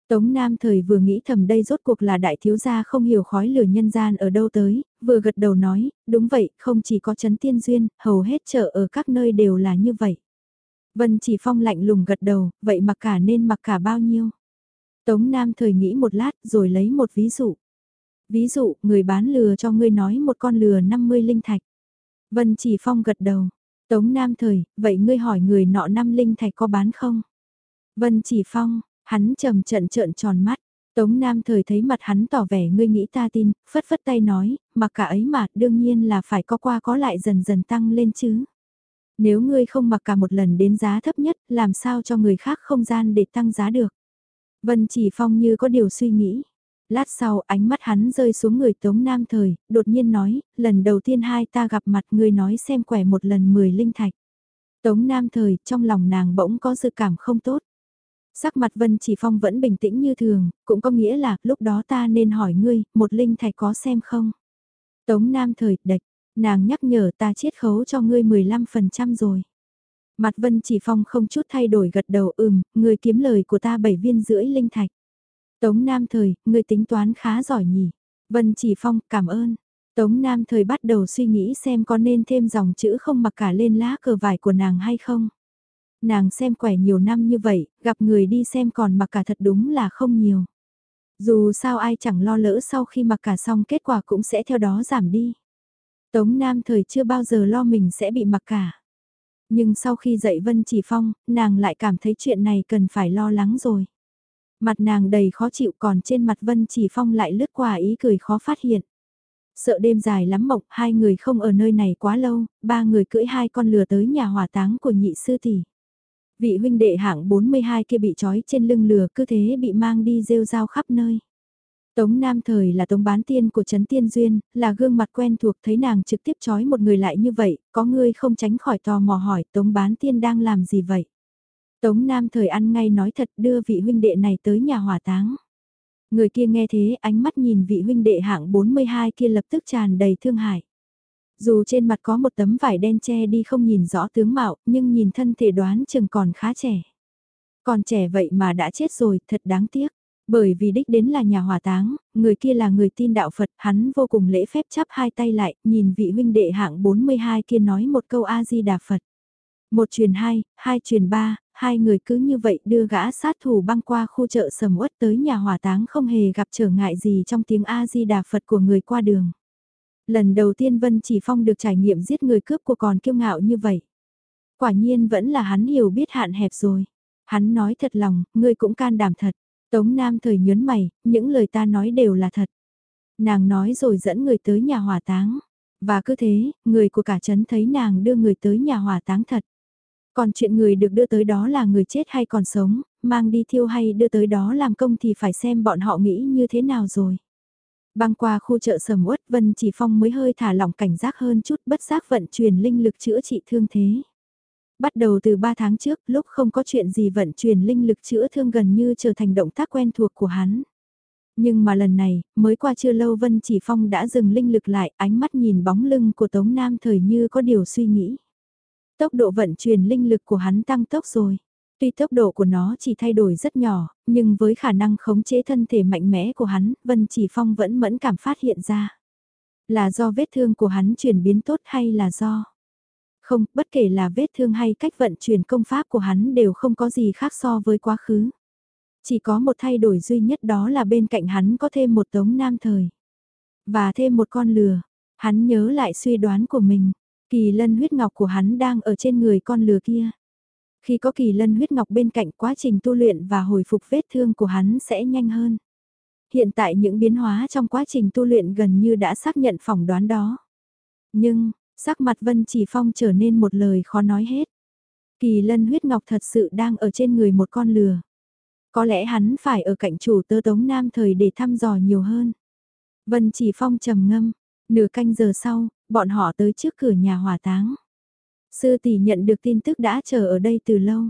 Tống Nam thời vừa nghĩ thầm đây rốt cuộc là đại thiếu gia không hiểu khói lửa nhân gian ở đâu tới, vừa gật đầu nói, đúng vậy, không chỉ có Trấn Tiên Duyên, hầu hết chợ ở các nơi đều là như vậy. Vân Chỉ Phong lạnh lùng gật đầu, vậy mặc cả nên mặc cả bao nhiêu? Tống Nam thời nghĩ một lát rồi lấy một ví dụ. Ví dụ, người bán lừa cho ngươi nói một con lừa 50 linh thạch. Vân Chỉ Phong gật đầu. Tống Nam thời, vậy ngươi hỏi người nọ năm linh thạch có bán không? Vân Chỉ Phong, hắn trầm trận trợn tròn mắt. Tống Nam thời thấy mặt hắn tỏ vẻ ngươi nghĩ ta tin, phất phất tay nói, mà cả ấy mà đương nhiên là phải có qua có lại dần dần tăng lên chứ. Nếu ngươi không mặc cả một lần đến giá thấp nhất, làm sao cho người khác không gian để tăng giá được. Vân Chỉ Phong như có điều suy nghĩ. Lát sau ánh mắt hắn rơi xuống người Tống Nam Thời, đột nhiên nói, lần đầu tiên hai ta gặp mặt người nói xem quẻ một lần 10 linh thạch. Tống Nam Thời, trong lòng nàng bỗng có dự cảm không tốt. Sắc mặt Vân Chỉ Phong vẫn bình tĩnh như thường, cũng có nghĩa là lúc đó ta nên hỏi ngươi, một linh thạch có xem không? Tống Nam Thời, đạch, nàng nhắc nhở ta chiết khấu cho ngươi 15% rồi. Mặt Vân Chỉ Phong không chút thay đổi gật đầu ừm, ngươi kiếm lời của ta bảy viên rưỡi linh thạch. Tống Nam Thời, ngươi tính toán khá giỏi nhỉ. Vân Chỉ Phong, cảm ơn. Tống Nam Thời bắt đầu suy nghĩ xem có nên thêm dòng chữ không mặc cả lên lá cờ vải của nàng hay không. Nàng xem quẻ nhiều năm như vậy, gặp người đi xem còn mặc cả thật đúng là không nhiều. Dù sao ai chẳng lo lỡ sau khi mặc cả xong kết quả cũng sẽ theo đó giảm đi. Tống Nam Thời chưa bao giờ lo mình sẽ bị mặc cả. Nhưng sau khi dạy Vân Chỉ Phong, nàng lại cảm thấy chuyện này cần phải lo lắng rồi. Mặt nàng đầy khó chịu còn trên mặt Vân Chỉ Phong lại lướt qua ý cười khó phát hiện. Sợ đêm dài lắm mộng, hai người không ở nơi này quá lâu, ba người cưỡi hai con lừa tới nhà hỏa táng của nhị sư tỷ. Vị huynh đệ hạng 42 kia bị trói trên lưng lừa cứ thế bị mang đi rêu rao khắp nơi. Tống Nam Thời là tống bán tiên của Trấn Tiên Duyên, là gương mặt quen thuộc thấy nàng trực tiếp trói một người lại như vậy, có người không tránh khỏi tò mò hỏi Tống bán tiên đang làm gì vậy? Tống Nam Thời ăn ngay nói thật đưa vị huynh đệ này tới nhà hỏa táng. Người kia nghe thế ánh mắt nhìn vị huynh đệ hạng 42 kia lập tức tràn đầy thương hại. Dù trên mặt có một tấm vải đen che đi không nhìn rõ tướng mạo, nhưng nhìn thân thể đoán chừng còn khá trẻ. Còn trẻ vậy mà đã chết rồi, thật đáng tiếc. Bởi vì đích đến là nhà hỏa táng, người kia là người tin đạo Phật, hắn vô cùng lễ phép chắp hai tay lại, nhìn vị huynh đệ hạng 42 kia nói một câu A-di-đà Phật. Một truyền hai, hai truyền ba, hai người cứ như vậy đưa gã sát thủ băng qua khu chợ sầm uất tới nhà hỏa táng không hề gặp trở ngại gì trong tiếng A-di-đà Phật của người qua đường. Lần đầu tiên Vân Chỉ Phong được trải nghiệm giết người cướp của còn kiêu ngạo như vậy. Quả nhiên vẫn là hắn hiểu biết hạn hẹp rồi. Hắn nói thật lòng, ngươi cũng can đảm thật. Tống Nam thời nhớn mày, những lời ta nói đều là thật. Nàng nói rồi dẫn người tới nhà hỏa táng. Và cứ thế, người của cả trấn thấy nàng đưa người tới nhà hỏa táng thật. Còn chuyện người được đưa tới đó là người chết hay còn sống, mang đi thiêu hay đưa tới đó làm công thì phải xem bọn họ nghĩ như thế nào rồi. Băng qua khu chợ sầm uất Vân Chỉ Phong mới hơi thả lỏng cảnh giác hơn chút bất giác vận chuyển linh lực chữa trị thương thế. Bắt đầu từ 3 tháng trước, lúc không có chuyện gì vận chuyển linh lực chữa thương gần như trở thành động tác quen thuộc của hắn. Nhưng mà lần này, mới qua chưa lâu Vân Chỉ Phong đã dừng linh lực lại, ánh mắt nhìn bóng lưng của Tống Nam thời như có điều suy nghĩ. Tốc độ vận chuyển linh lực của hắn tăng tốc rồi. Tuy tốc độ của nó chỉ thay đổi rất nhỏ, nhưng với khả năng khống chế thân thể mạnh mẽ của hắn, Vân Chỉ Phong vẫn mẫn cảm phát hiện ra. Là do vết thương của hắn chuyển biến tốt hay là do... Không, bất kể là vết thương hay cách vận chuyển công pháp của hắn đều không có gì khác so với quá khứ. Chỉ có một thay đổi duy nhất đó là bên cạnh hắn có thêm một tống nam thời. Và thêm một con lừa. Hắn nhớ lại suy đoán của mình. Kỳ lân huyết ngọc của hắn đang ở trên người con lừa kia. Khi có kỳ lân huyết ngọc bên cạnh quá trình tu luyện và hồi phục vết thương của hắn sẽ nhanh hơn. hiện tại những biến hóa trong quá trình tu luyện gần như đã xác nhận phỏng đoán đó. Nhưng, sắc mặt Vân Chỉ Phong trở nên một lời khó nói hết. Kỳ lân huyết ngọc thật sự đang ở trên người một con lừa. Có lẽ hắn phải ở cạnh chủ tơ tống nam thời để thăm dò nhiều hơn. Vân Chỉ Phong trầm ngâm, nửa canh giờ sau, bọn họ tới trước cửa nhà hỏa táng. Sư tỷ nhận được tin tức đã chờ ở đây từ lâu.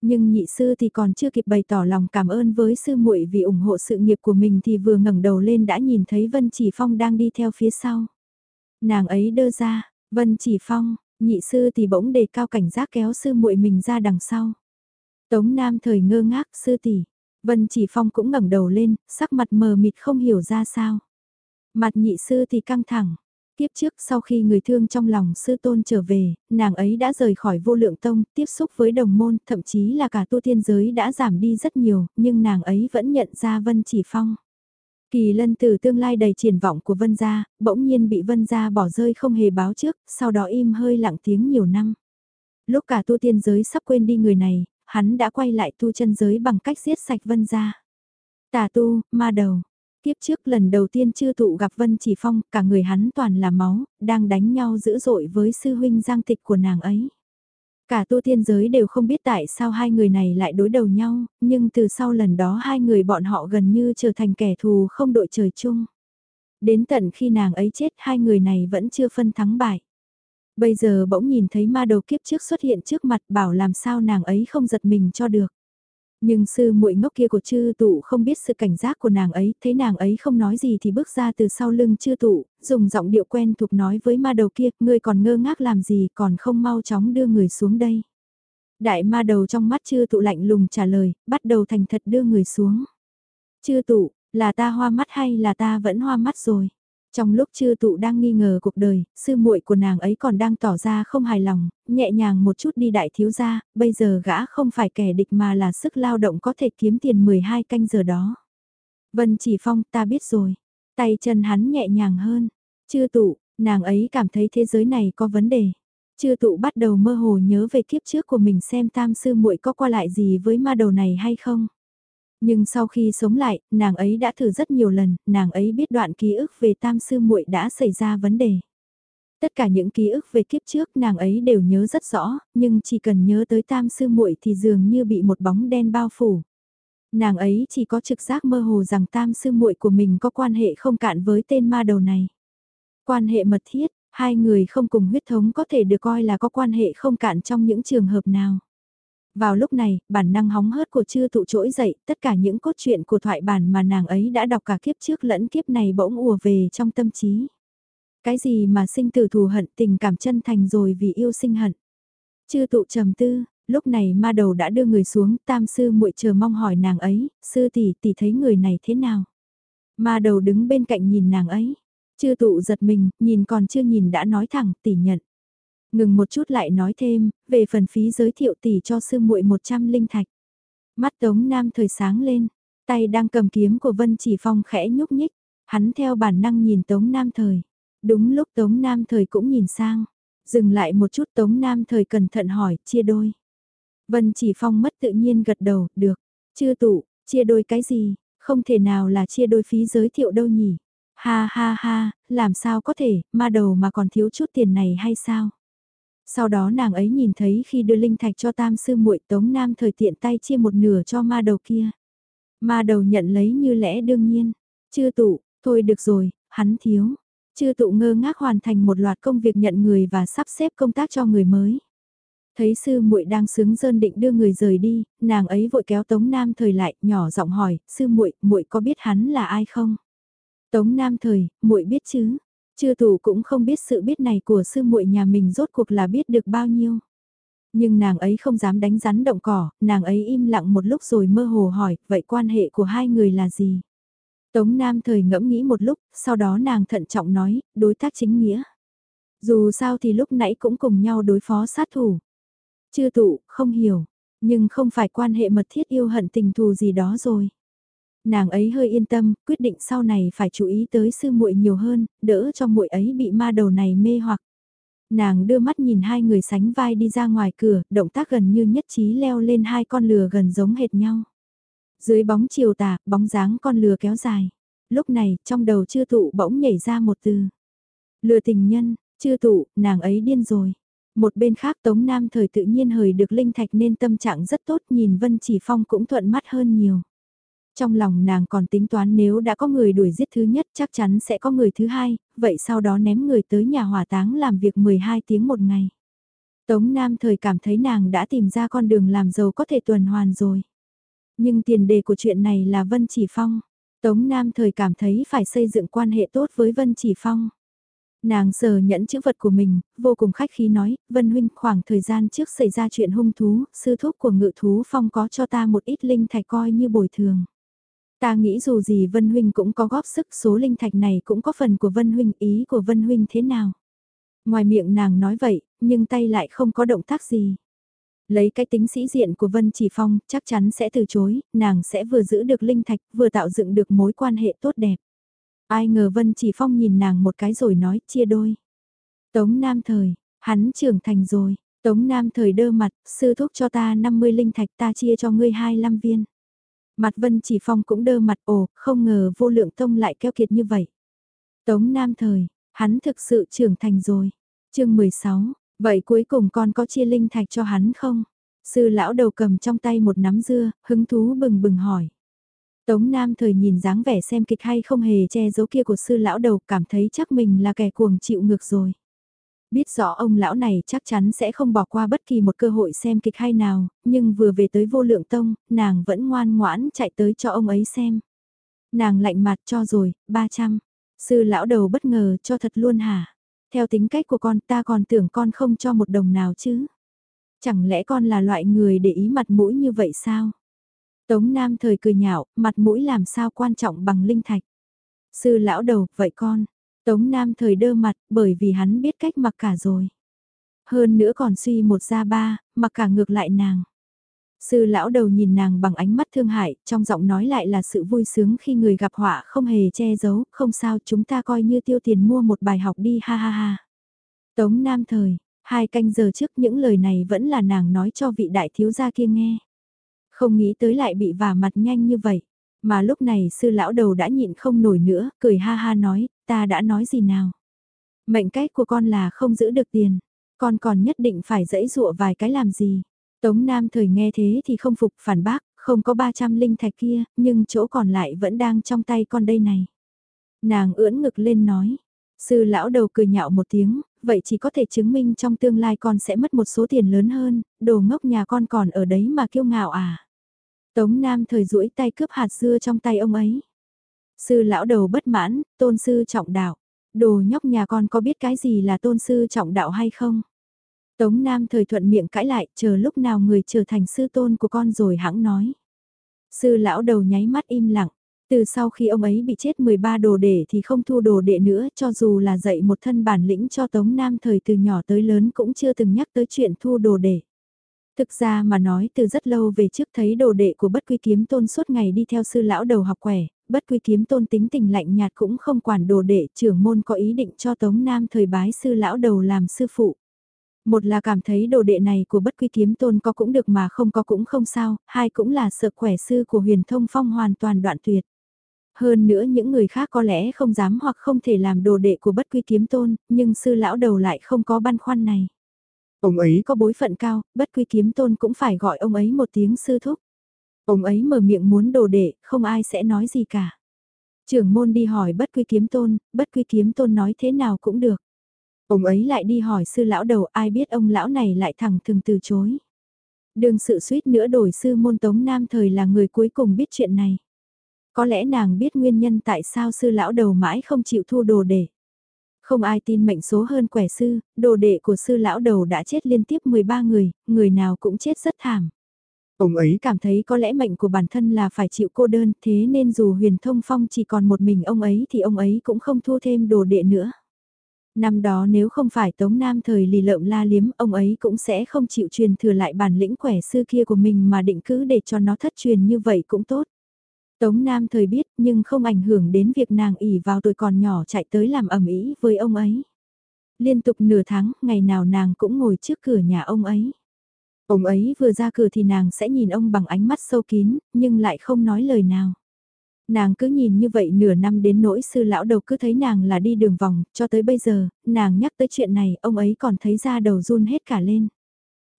Nhưng nhị sư thì còn chưa kịp bày tỏ lòng cảm ơn với sư muội vì ủng hộ sự nghiệp của mình thì vừa ngẩng đầu lên đã nhìn thấy Vân Chỉ Phong đang đi theo phía sau. Nàng ấy đơ ra, Vân Chỉ Phong, nhị sư thì bỗng đề cao cảnh giác kéo sư muội mình ra đằng sau. Tống Nam thời ngơ ngác sư tỷ, Vân Chỉ Phong cũng ngẩng đầu lên, sắc mặt mờ mịt không hiểu ra sao. Mặt nhị sư thì căng thẳng, Tiếp trước sau khi người thương trong lòng sư tôn trở về, nàng ấy đã rời khỏi vô lượng tông, tiếp xúc với đồng môn, thậm chí là cả tu tiên giới đã giảm đi rất nhiều, nhưng nàng ấy vẫn nhận ra Vân Chỉ Phong. Kỳ lân từ tương lai đầy triển vọng của Vân Gia, bỗng nhiên bị Vân Gia bỏ rơi không hề báo trước, sau đó im hơi lặng tiếng nhiều năm. Lúc cả tu tiên giới sắp quên đi người này, hắn đã quay lại tu chân giới bằng cách giết sạch Vân Gia. Tà tu, ma đầu, Tiếp trước lần đầu tiên chưa tụ gặp Vân Chỉ Phong, cả người hắn toàn là máu, đang đánh nhau dữ dội với sư huynh giang tịch của nàng ấy. Cả tu tiên giới đều không biết tại sao hai người này lại đối đầu nhau, nhưng từ sau lần đó hai người bọn họ gần như trở thành kẻ thù không đội trời chung. Đến tận khi nàng ấy chết hai người này vẫn chưa phân thắng bại. Bây giờ bỗng nhìn thấy ma đầu kiếp trước xuất hiện trước mặt bảo làm sao nàng ấy không giật mình cho được. Nhưng sư muội ngốc kia của chư tụ không biết sự cảnh giác của nàng ấy, thấy nàng ấy không nói gì thì bước ra từ sau lưng chư tụ, dùng giọng điệu quen thuộc nói với ma đầu kia, ngươi còn ngơ ngác làm gì còn không mau chóng đưa người xuống đây. Đại ma đầu trong mắt chư tụ lạnh lùng trả lời, bắt đầu thành thật đưa người xuống. Chư tụ, là ta hoa mắt hay là ta vẫn hoa mắt rồi? Trong lúc chư tụ đang nghi ngờ cuộc đời, sư muội của nàng ấy còn đang tỏ ra không hài lòng, nhẹ nhàng một chút đi đại thiếu gia, bây giờ gã không phải kẻ địch mà là sức lao động có thể kiếm tiền 12 canh giờ đó. Vân chỉ phong ta biết rồi, tay chân hắn nhẹ nhàng hơn, chư tụ, nàng ấy cảm thấy thế giới này có vấn đề. Chư tụ bắt đầu mơ hồ nhớ về kiếp trước của mình xem tam sư muội có qua lại gì với ma đầu này hay không. Nhưng sau khi sống lại, nàng ấy đã thử rất nhiều lần, nàng ấy biết đoạn ký ức về tam sư muội đã xảy ra vấn đề. Tất cả những ký ức về kiếp trước nàng ấy đều nhớ rất rõ, nhưng chỉ cần nhớ tới tam sư muội thì dường như bị một bóng đen bao phủ. Nàng ấy chỉ có trực giác mơ hồ rằng tam sư muội của mình có quan hệ không cạn với tên ma đầu này. Quan hệ mật thiết, hai người không cùng huyết thống có thể được coi là có quan hệ không cạn trong những trường hợp nào. Vào lúc này, bản năng hóng hớt của chư tụ trỗi dậy, tất cả những cốt truyện của thoại bản mà nàng ấy đã đọc cả kiếp trước lẫn kiếp này bỗng ùa về trong tâm trí. Cái gì mà sinh tử thù hận tình cảm chân thành rồi vì yêu sinh hận. Chư tụ trầm tư, lúc này ma đầu đã đưa người xuống, tam sư muội chờ mong hỏi nàng ấy, sư tỷ tỷ thấy người này thế nào. Ma đầu đứng bên cạnh nhìn nàng ấy, chư tụ giật mình, nhìn còn chưa nhìn đã nói thẳng tỷ nhận. Ngừng một chút lại nói thêm, về phần phí giới thiệu tỷ cho sư muội 100 linh thạch. Mắt Tống Nam thời sáng lên, tay đang cầm kiếm của Vân Chỉ Phong khẽ nhúc nhích, hắn theo bản năng nhìn Tống Nam thời. Đúng lúc Tống Nam thời cũng nhìn sang, dừng lại một chút Tống Nam thời cẩn thận hỏi, chia đôi. Vân Chỉ Phong mất tự nhiên gật đầu, được, chưa tụ, chia đôi cái gì, không thể nào là chia đôi phí giới thiệu đâu nhỉ. Ha ha ha, làm sao có thể, ma đầu mà còn thiếu chút tiền này hay sao? Sau đó nàng ấy nhìn thấy khi đưa linh thạch cho tam sư muội tống nam thời tiện tay chia một nửa cho ma đầu kia. Ma đầu nhận lấy như lẽ đương nhiên. Chưa tụ, thôi được rồi, hắn thiếu. Chưa tụ ngơ ngác hoàn thành một loạt công việc nhận người và sắp xếp công tác cho người mới. Thấy sư muội đang sướng dơn định đưa người rời đi, nàng ấy vội kéo Tống Nam Thời lại, nhỏ giọng hỏi, sư muội, muội có biết hắn là ai không? Tống Nam Thời, muội biết chứ? Chư tù cũng không biết sự biết này của sư muội nhà mình rốt cuộc là biết được bao nhiêu. Nhưng nàng ấy không dám đánh rắn động cỏ, nàng ấy im lặng một lúc rồi mơ hồ hỏi, vậy quan hệ của hai người là gì? Tống Nam thời ngẫm nghĩ một lúc, sau đó nàng thận trọng nói, đối tác chính nghĩa. Dù sao thì lúc nãy cũng cùng nhau đối phó sát thủ. Chư tụ, không hiểu, nhưng không phải quan hệ mật thiết yêu hận tình thù gì đó rồi. Nàng ấy hơi yên tâm, quyết định sau này phải chú ý tới sư muội nhiều hơn, đỡ cho muội ấy bị ma đầu này mê hoặc. Nàng đưa mắt nhìn hai người sánh vai đi ra ngoài cửa, động tác gần như nhất trí leo lên hai con lừa gần giống hệt nhau. Dưới bóng chiều tà, bóng dáng con lừa kéo dài. Lúc này, trong đầu chư tụ bỗng nhảy ra một từ. Lừa tình nhân, chư tụ, nàng ấy điên rồi. Một bên khác Tống Nam thời tự nhiên hời được linh thạch nên tâm trạng rất tốt nhìn Vân Chỉ Phong cũng thuận mắt hơn nhiều. Trong lòng nàng còn tính toán nếu đã có người đuổi giết thứ nhất chắc chắn sẽ có người thứ hai, vậy sau đó ném người tới nhà hỏa táng làm việc 12 tiếng một ngày. Tống Nam thời cảm thấy nàng đã tìm ra con đường làm giàu có thể tuần hoàn rồi. Nhưng tiền đề của chuyện này là Vân Chỉ Phong. Tống Nam thời cảm thấy phải xây dựng quan hệ tốt với Vân Chỉ Phong. Nàng sờ nhẫn chữ vật của mình, vô cùng khách khí nói, Vân Huynh khoảng thời gian trước xảy ra chuyện hung thú, sư thúc của ngự thú phong có cho ta một ít linh thạch coi như bồi thường. Ta nghĩ dù gì Vân Huynh cũng có góp sức số linh thạch này cũng có phần của Vân Huynh ý của Vân Huynh thế nào. Ngoài miệng nàng nói vậy, nhưng tay lại không có động tác gì. Lấy cái tính sĩ diện của Vân Chỉ Phong, chắc chắn sẽ từ chối, nàng sẽ vừa giữ được linh thạch, vừa tạo dựng được mối quan hệ tốt đẹp. Ai ngờ Vân Chỉ Phong nhìn nàng một cái rồi nói chia đôi. Tống Nam Thời, hắn trưởng thành rồi, Tống Nam Thời đơ mặt, sư thúc cho ta 50 linh thạch ta chia cho ngươi 25 viên. Mặt Vân Chỉ Phong cũng đơ mặt ồ, không ngờ vô lượng tông lại keo kiệt như vậy. Tống Nam Thời, hắn thực sự trưởng thành rồi. chương 16, vậy cuối cùng con có chia linh thạch cho hắn không? Sư lão đầu cầm trong tay một nắm dưa, hứng thú bừng bừng hỏi. Tống Nam thời nhìn dáng vẻ xem kịch hay không hề che giấu kia của sư lão đầu cảm thấy chắc mình là kẻ cuồng chịu ngược rồi. Biết rõ ông lão này chắc chắn sẽ không bỏ qua bất kỳ một cơ hội xem kịch hay nào, nhưng vừa về tới vô lượng tông, nàng vẫn ngoan ngoãn chạy tới cho ông ấy xem. Nàng lạnh mặt cho rồi, 300. Sư lão đầu bất ngờ cho thật luôn hả? Theo tính cách của con ta còn tưởng con không cho một đồng nào chứ? Chẳng lẽ con là loại người để ý mặt mũi như vậy sao? Tống Nam thời cười nhạo, mặt mũi làm sao quan trọng bằng linh thạch. Sư lão đầu, vậy con. Tống Nam thời đơ mặt, bởi vì hắn biết cách mặc cả rồi. Hơn nữa còn suy một ra ba, mặc cả ngược lại nàng. Sư lão đầu nhìn nàng bằng ánh mắt thương hại, trong giọng nói lại là sự vui sướng khi người gặp họa không hề che giấu, không sao chúng ta coi như tiêu tiền mua một bài học đi ha ha ha. Tống Nam thời, hai canh giờ trước những lời này vẫn là nàng nói cho vị đại thiếu gia kia nghe. Không nghĩ tới lại bị vả mặt nhanh như vậy. Mà lúc này sư lão đầu đã nhịn không nổi nữa, cười ha ha nói, ta đã nói gì nào. Mệnh cách của con là không giữ được tiền, con còn nhất định phải dẫy dụa vài cái làm gì. Tống Nam thời nghe thế thì không phục phản bác, không có 300 linh thạch kia, nhưng chỗ còn lại vẫn đang trong tay con đây này. Nàng ưỡn ngực lên nói, sư lão đầu cười nhạo một tiếng, vậy chỉ có thể chứng minh trong tương lai con sẽ mất một số tiền lớn hơn, đồ ngốc nhà con còn ở đấy mà kiêu ngạo à. Tống Nam thời duỗi tay cướp hạt dưa trong tay ông ấy. Sư lão đầu bất mãn, tôn sư trọng đạo. Đồ nhóc nhà con có biết cái gì là tôn sư trọng đạo hay không? Tống Nam thời thuận miệng cãi lại, chờ lúc nào người trở thành sư tôn của con rồi hãng nói. Sư lão đầu nháy mắt im lặng. Từ sau khi ông ấy bị chết 13 đồ đệ thì không thu đồ đệ nữa cho dù là dạy một thân bản lĩnh cho Tống Nam thời từ nhỏ tới lớn cũng chưa từng nhắc tới chuyện thu đồ đệ. Thực ra mà nói từ rất lâu về trước thấy đồ đệ của bất quy kiếm tôn suốt ngày đi theo sư lão đầu học quẻ, bất quy kiếm tôn tính tình lạnh nhạt cũng không quản đồ đệ trưởng môn có ý định cho Tống Nam thời bái sư lão đầu làm sư phụ. Một là cảm thấy đồ đệ này của bất quy kiếm tôn có cũng được mà không có cũng không sao, hai cũng là sợ khỏe sư của huyền thông phong hoàn toàn đoạn tuyệt. Hơn nữa những người khác có lẽ không dám hoặc không thể làm đồ đệ của bất quy kiếm tôn, nhưng sư lão đầu lại không có băn khoăn này. Ông ấy có bối phận cao, bất quy kiếm tôn cũng phải gọi ông ấy một tiếng sư thúc. Ông ấy mở miệng muốn đồ đệ, không ai sẽ nói gì cả. Trưởng môn đi hỏi bất quy kiếm tôn, bất quy kiếm tôn nói thế nào cũng được. Ông ấy lại đi hỏi sư lão đầu ai biết ông lão này lại thẳng thừng từ chối. Đường sự suýt nữa đổi sư môn tống nam thời là người cuối cùng biết chuyện này. Có lẽ nàng biết nguyên nhân tại sao sư lão đầu mãi không chịu thu đồ đệ. Không ai tin mệnh số hơn quẻ sư, đồ đệ của sư lão đầu đã chết liên tiếp 13 người, người nào cũng chết rất thảm. Ông ấy cảm thấy có lẽ mệnh của bản thân là phải chịu cô đơn, thế nên dù huyền thông phong chỉ còn một mình ông ấy thì ông ấy cũng không thu thêm đồ đệ nữa. Năm đó nếu không phải Tống Nam thời lì lợm la liếm, ông ấy cũng sẽ không chịu truyền thừa lại bản lĩnh quẻ sư kia của mình mà định cứ để cho nó thất truyền như vậy cũng tốt. Tống Nam thời biết nhưng không ảnh hưởng đến việc nàng ỉ vào tuổi còn nhỏ chạy tới làm ẩm ý với ông ấy. Liên tục nửa tháng, ngày nào nàng cũng ngồi trước cửa nhà ông ấy. Ông ấy vừa ra cửa thì nàng sẽ nhìn ông bằng ánh mắt sâu kín, nhưng lại không nói lời nào. Nàng cứ nhìn như vậy nửa năm đến nỗi sư lão đầu cứ thấy nàng là đi đường vòng, cho tới bây giờ, nàng nhắc tới chuyện này, ông ấy còn thấy da đầu run hết cả lên.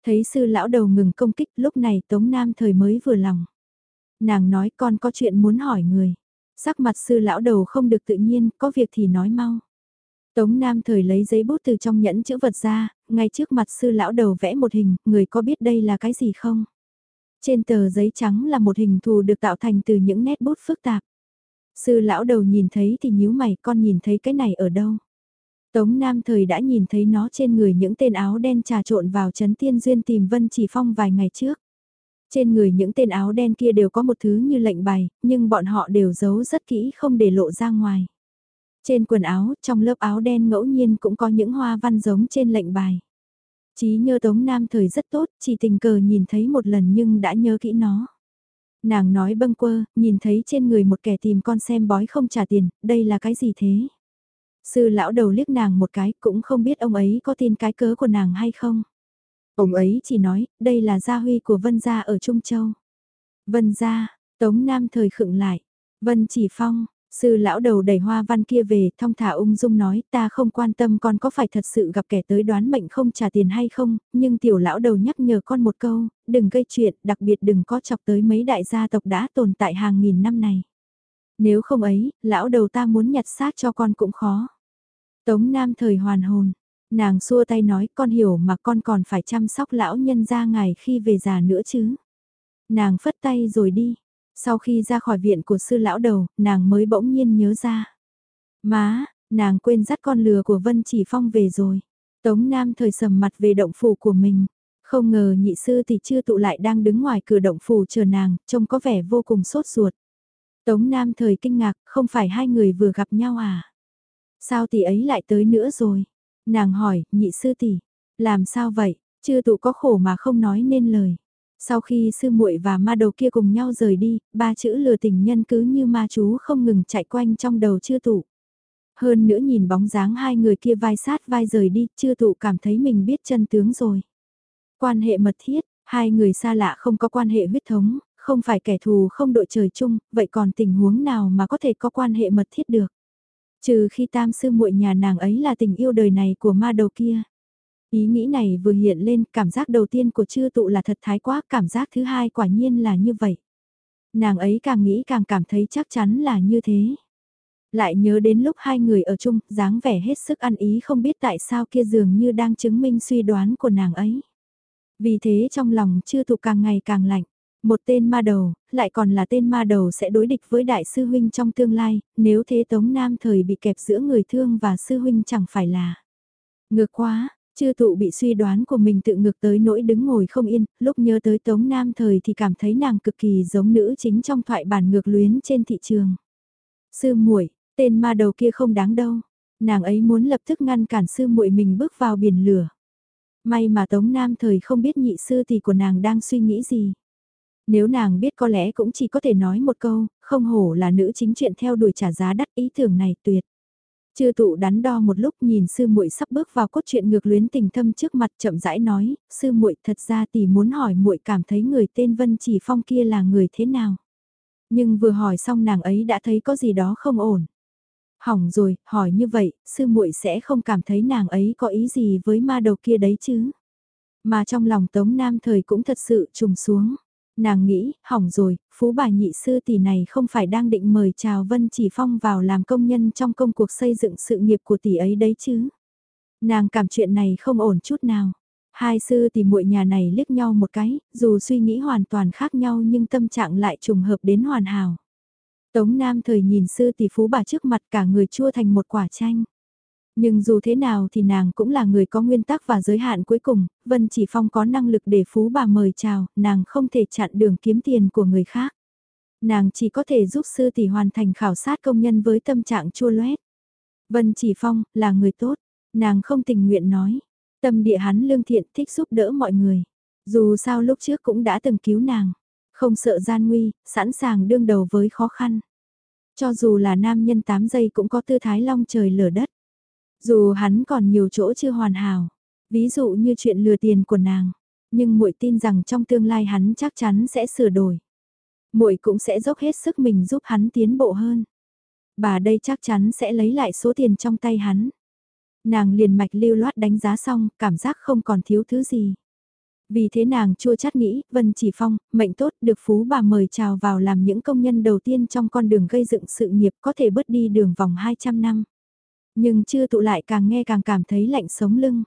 Thấy sư lão đầu ngừng công kích, lúc này Tống Nam thời mới vừa lòng. Nàng nói con có chuyện muốn hỏi người. Sắc mặt sư lão đầu không được tự nhiên, có việc thì nói mau. Tống Nam thời lấy giấy bút từ trong nhẫn chữ vật ra, ngay trước mặt sư lão đầu vẽ một hình, người có biết đây là cái gì không? Trên tờ giấy trắng là một hình thù được tạo thành từ những nét bút phức tạp. Sư lão đầu nhìn thấy thì nhíu mày con nhìn thấy cái này ở đâu? Tống Nam thời đã nhìn thấy nó trên người những tên áo đen trà trộn vào chấn tiên duyên tìm Vân Chỉ Phong vài ngày trước. Trên người những tên áo đen kia đều có một thứ như lệnh bài, nhưng bọn họ đều giấu rất kỹ không để lộ ra ngoài. Trên quần áo, trong lớp áo đen ngẫu nhiên cũng có những hoa văn giống trên lệnh bài. Chí nhớ Tống Nam thời rất tốt, chỉ tình cờ nhìn thấy một lần nhưng đã nhớ kỹ nó. Nàng nói bâng quơ, nhìn thấy trên người một kẻ tìm con xem bói không trả tiền, đây là cái gì thế? Sư lão đầu liếc nàng một cái cũng không biết ông ấy có tin cái cớ của nàng hay không. Ông ấy chỉ nói, đây là gia huy của Vân Gia ở Trung Châu. Vân Gia, Tống Nam thời khựng lại. Vân chỉ phong, sư lão đầu đẩy hoa văn kia về, thong thả ung dung nói ta không quan tâm con có phải thật sự gặp kẻ tới đoán mệnh không trả tiền hay không, nhưng tiểu lão đầu nhắc nhở con một câu, đừng gây chuyện, đặc biệt đừng có chọc tới mấy đại gia tộc đã tồn tại hàng nghìn năm này. Nếu không ấy, lão đầu ta muốn nhặt xác cho con cũng khó. Tống Nam thời hoàn hồn, nàng xua tay nói con hiểu mà con còn phải chăm sóc lão nhân ra ngài khi về già nữa chứ. Nàng phất tay rồi đi. Sau khi ra khỏi viện của sư lão đầu, nàng mới bỗng nhiên nhớ ra. Má, nàng quên dắt con lừa của Vân Chỉ Phong về rồi. Tống Nam thời sầm mặt về động phủ của mình. Không ngờ nhị sư thì chưa tụ lại đang đứng ngoài cửa động phủ chờ nàng, trông có vẻ vô cùng sốt ruột. Tống Nam thời kinh ngạc, không phải hai người vừa gặp nhau à? Sao tỷ ấy lại tới nữa rồi? Nàng hỏi, nhị sư tỷ, làm sao vậy? Chưa tụ có khổ mà không nói nên lời. Sau khi sư muội và ma đầu kia cùng nhau rời đi, ba chữ lừa tình nhân cứ như ma chú không ngừng chạy quanh trong đầu chưa tụ. Hơn nữa nhìn bóng dáng hai người kia vai sát vai rời đi, chưa tụ cảm thấy mình biết chân tướng rồi. Quan hệ mật thiết, hai người xa lạ không có quan hệ huyết thống, không phải kẻ thù không đội trời chung, vậy còn tình huống nào mà có thể có quan hệ mật thiết được? Trừ khi tam sư muội nhà nàng ấy là tình yêu đời này của ma đầu kia. Ý nghĩ này vừa hiện lên, cảm giác đầu tiên của chư tụ là thật thái quá, cảm giác thứ hai quả nhiên là như vậy. Nàng ấy càng nghĩ càng cảm thấy chắc chắn là như thế. Lại nhớ đến lúc hai người ở chung, dáng vẻ hết sức ăn ý không biết tại sao kia dường như đang chứng minh suy đoán của nàng ấy. Vì thế trong lòng chư tụ càng ngày càng lạnh. Một tên ma đầu, lại còn là tên ma đầu sẽ đối địch với đại sư huynh trong tương lai, nếu thế Tống Nam thời bị kẹp giữa người thương và sư huynh chẳng phải là. Ngược quá, chư tụ bị suy đoán của mình tự ngược tới nỗi đứng ngồi không yên, lúc nhớ tới Tống Nam thời thì cảm thấy nàng cực kỳ giống nữ chính trong thoại bản ngược luyến trên thị trường. Sư muội tên ma đầu kia không đáng đâu. Nàng ấy muốn lập tức ngăn cản sư muội mình bước vào biển lửa. May mà Tống Nam thời không biết nhị sư tỷ của nàng đang suy nghĩ gì. Nếu nàng biết có lẽ cũng chỉ có thể nói một câu, không hổ là nữ chính chuyện theo đuổi trả giá đắt ý tưởng này tuyệt. Chư tụ đắn đo một lúc nhìn sư muội sắp bước vào cốt truyện ngược luyến tình thâm trước mặt chậm rãi nói, sư muội thật ra tỷ muốn hỏi muội cảm thấy người tên Vân Chỉ Phong kia là người thế nào. Nhưng vừa hỏi xong nàng ấy đã thấy có gì đó không ổn. Hỏng rồi, hỏi như vậy, sư muội sẽ không cảm thấy nàng ấy có ý gì với ma đầu kia đấy chứ. Mà trong lòng Tống Nam thời cũng thật sự trùng xuống. Nàng nghĩ, hỏng rồi, phú bà nhị sư tỷ này không phải đang định mời chào Vân Chỉ Phong vào làm công nhân trong công cuộc xây dựng sự nghiệp của tỷ ấy đấy chứ. Nàng cảm chuyện này không ổn chút nào. Hai sư tỷ muội nhà này liếc nhau một cái, dù suy nghĩ hoàn toàn khác nhau nhưng tâm trạng lại trùng hợp đến hoàn hảo. Tống Nam thời nhìn sư tỷ phú bà trước mặt cả người chua thành một quả chanh. Nhưng dù thế nào thì nàng cũng là người có nguyên tắc và giới hạn cuối cùng, Vân Chỉ Phong có năng lực để phú bà mời chào, nàng không thể chặn đường kiếm tiền của người khác. Nàng chỉ có thể giúp sư tỷ hoàn thành khảo sát công nhân với tâm trạng chua loét. Vân Chỉ Phong là người tốt, nàng không tình nguyện nói. Tâm địa hắn lương thiện thích giúp đỡ mọi người. Dù sao lúc trước cũng đã từng cứu nàng, không sợ gian nguy, sẵn sàng đương đầu với khó khăn. Cho dù là nam nhân 8 giây cũng có tư thái long trời lở đất. Dù hắn còn nhiều chỗ chưa hoàn hảo, ví dụ như chuyện lừa tiền của nàng, Nhưng muội tin rằng trong tương lai hắn chắc chắn sẽ sửa đổi. Muội cũng sẽ dốc hết sức mình giúp hắn tiến bộ hơn. Bà đây chắc chắn sẽ lấy lại số tiền trong tay hắn. Nàng liền mạch lưu loát đánh giá xong, cảm giác không còn thiếu thứ gì. Vì thế nàng chua chát nghĩ, Vân Chỉ Phong, mệnh tốt, được phú bà mời chào vào làm những công nhân đầu tiên trong con đường gây dựng sự nghiệp có thể bớt đi đường vòng 200 năm. Nhưng chưa tụ lại càng nghe càng cảm thấy lạnh sống lưng.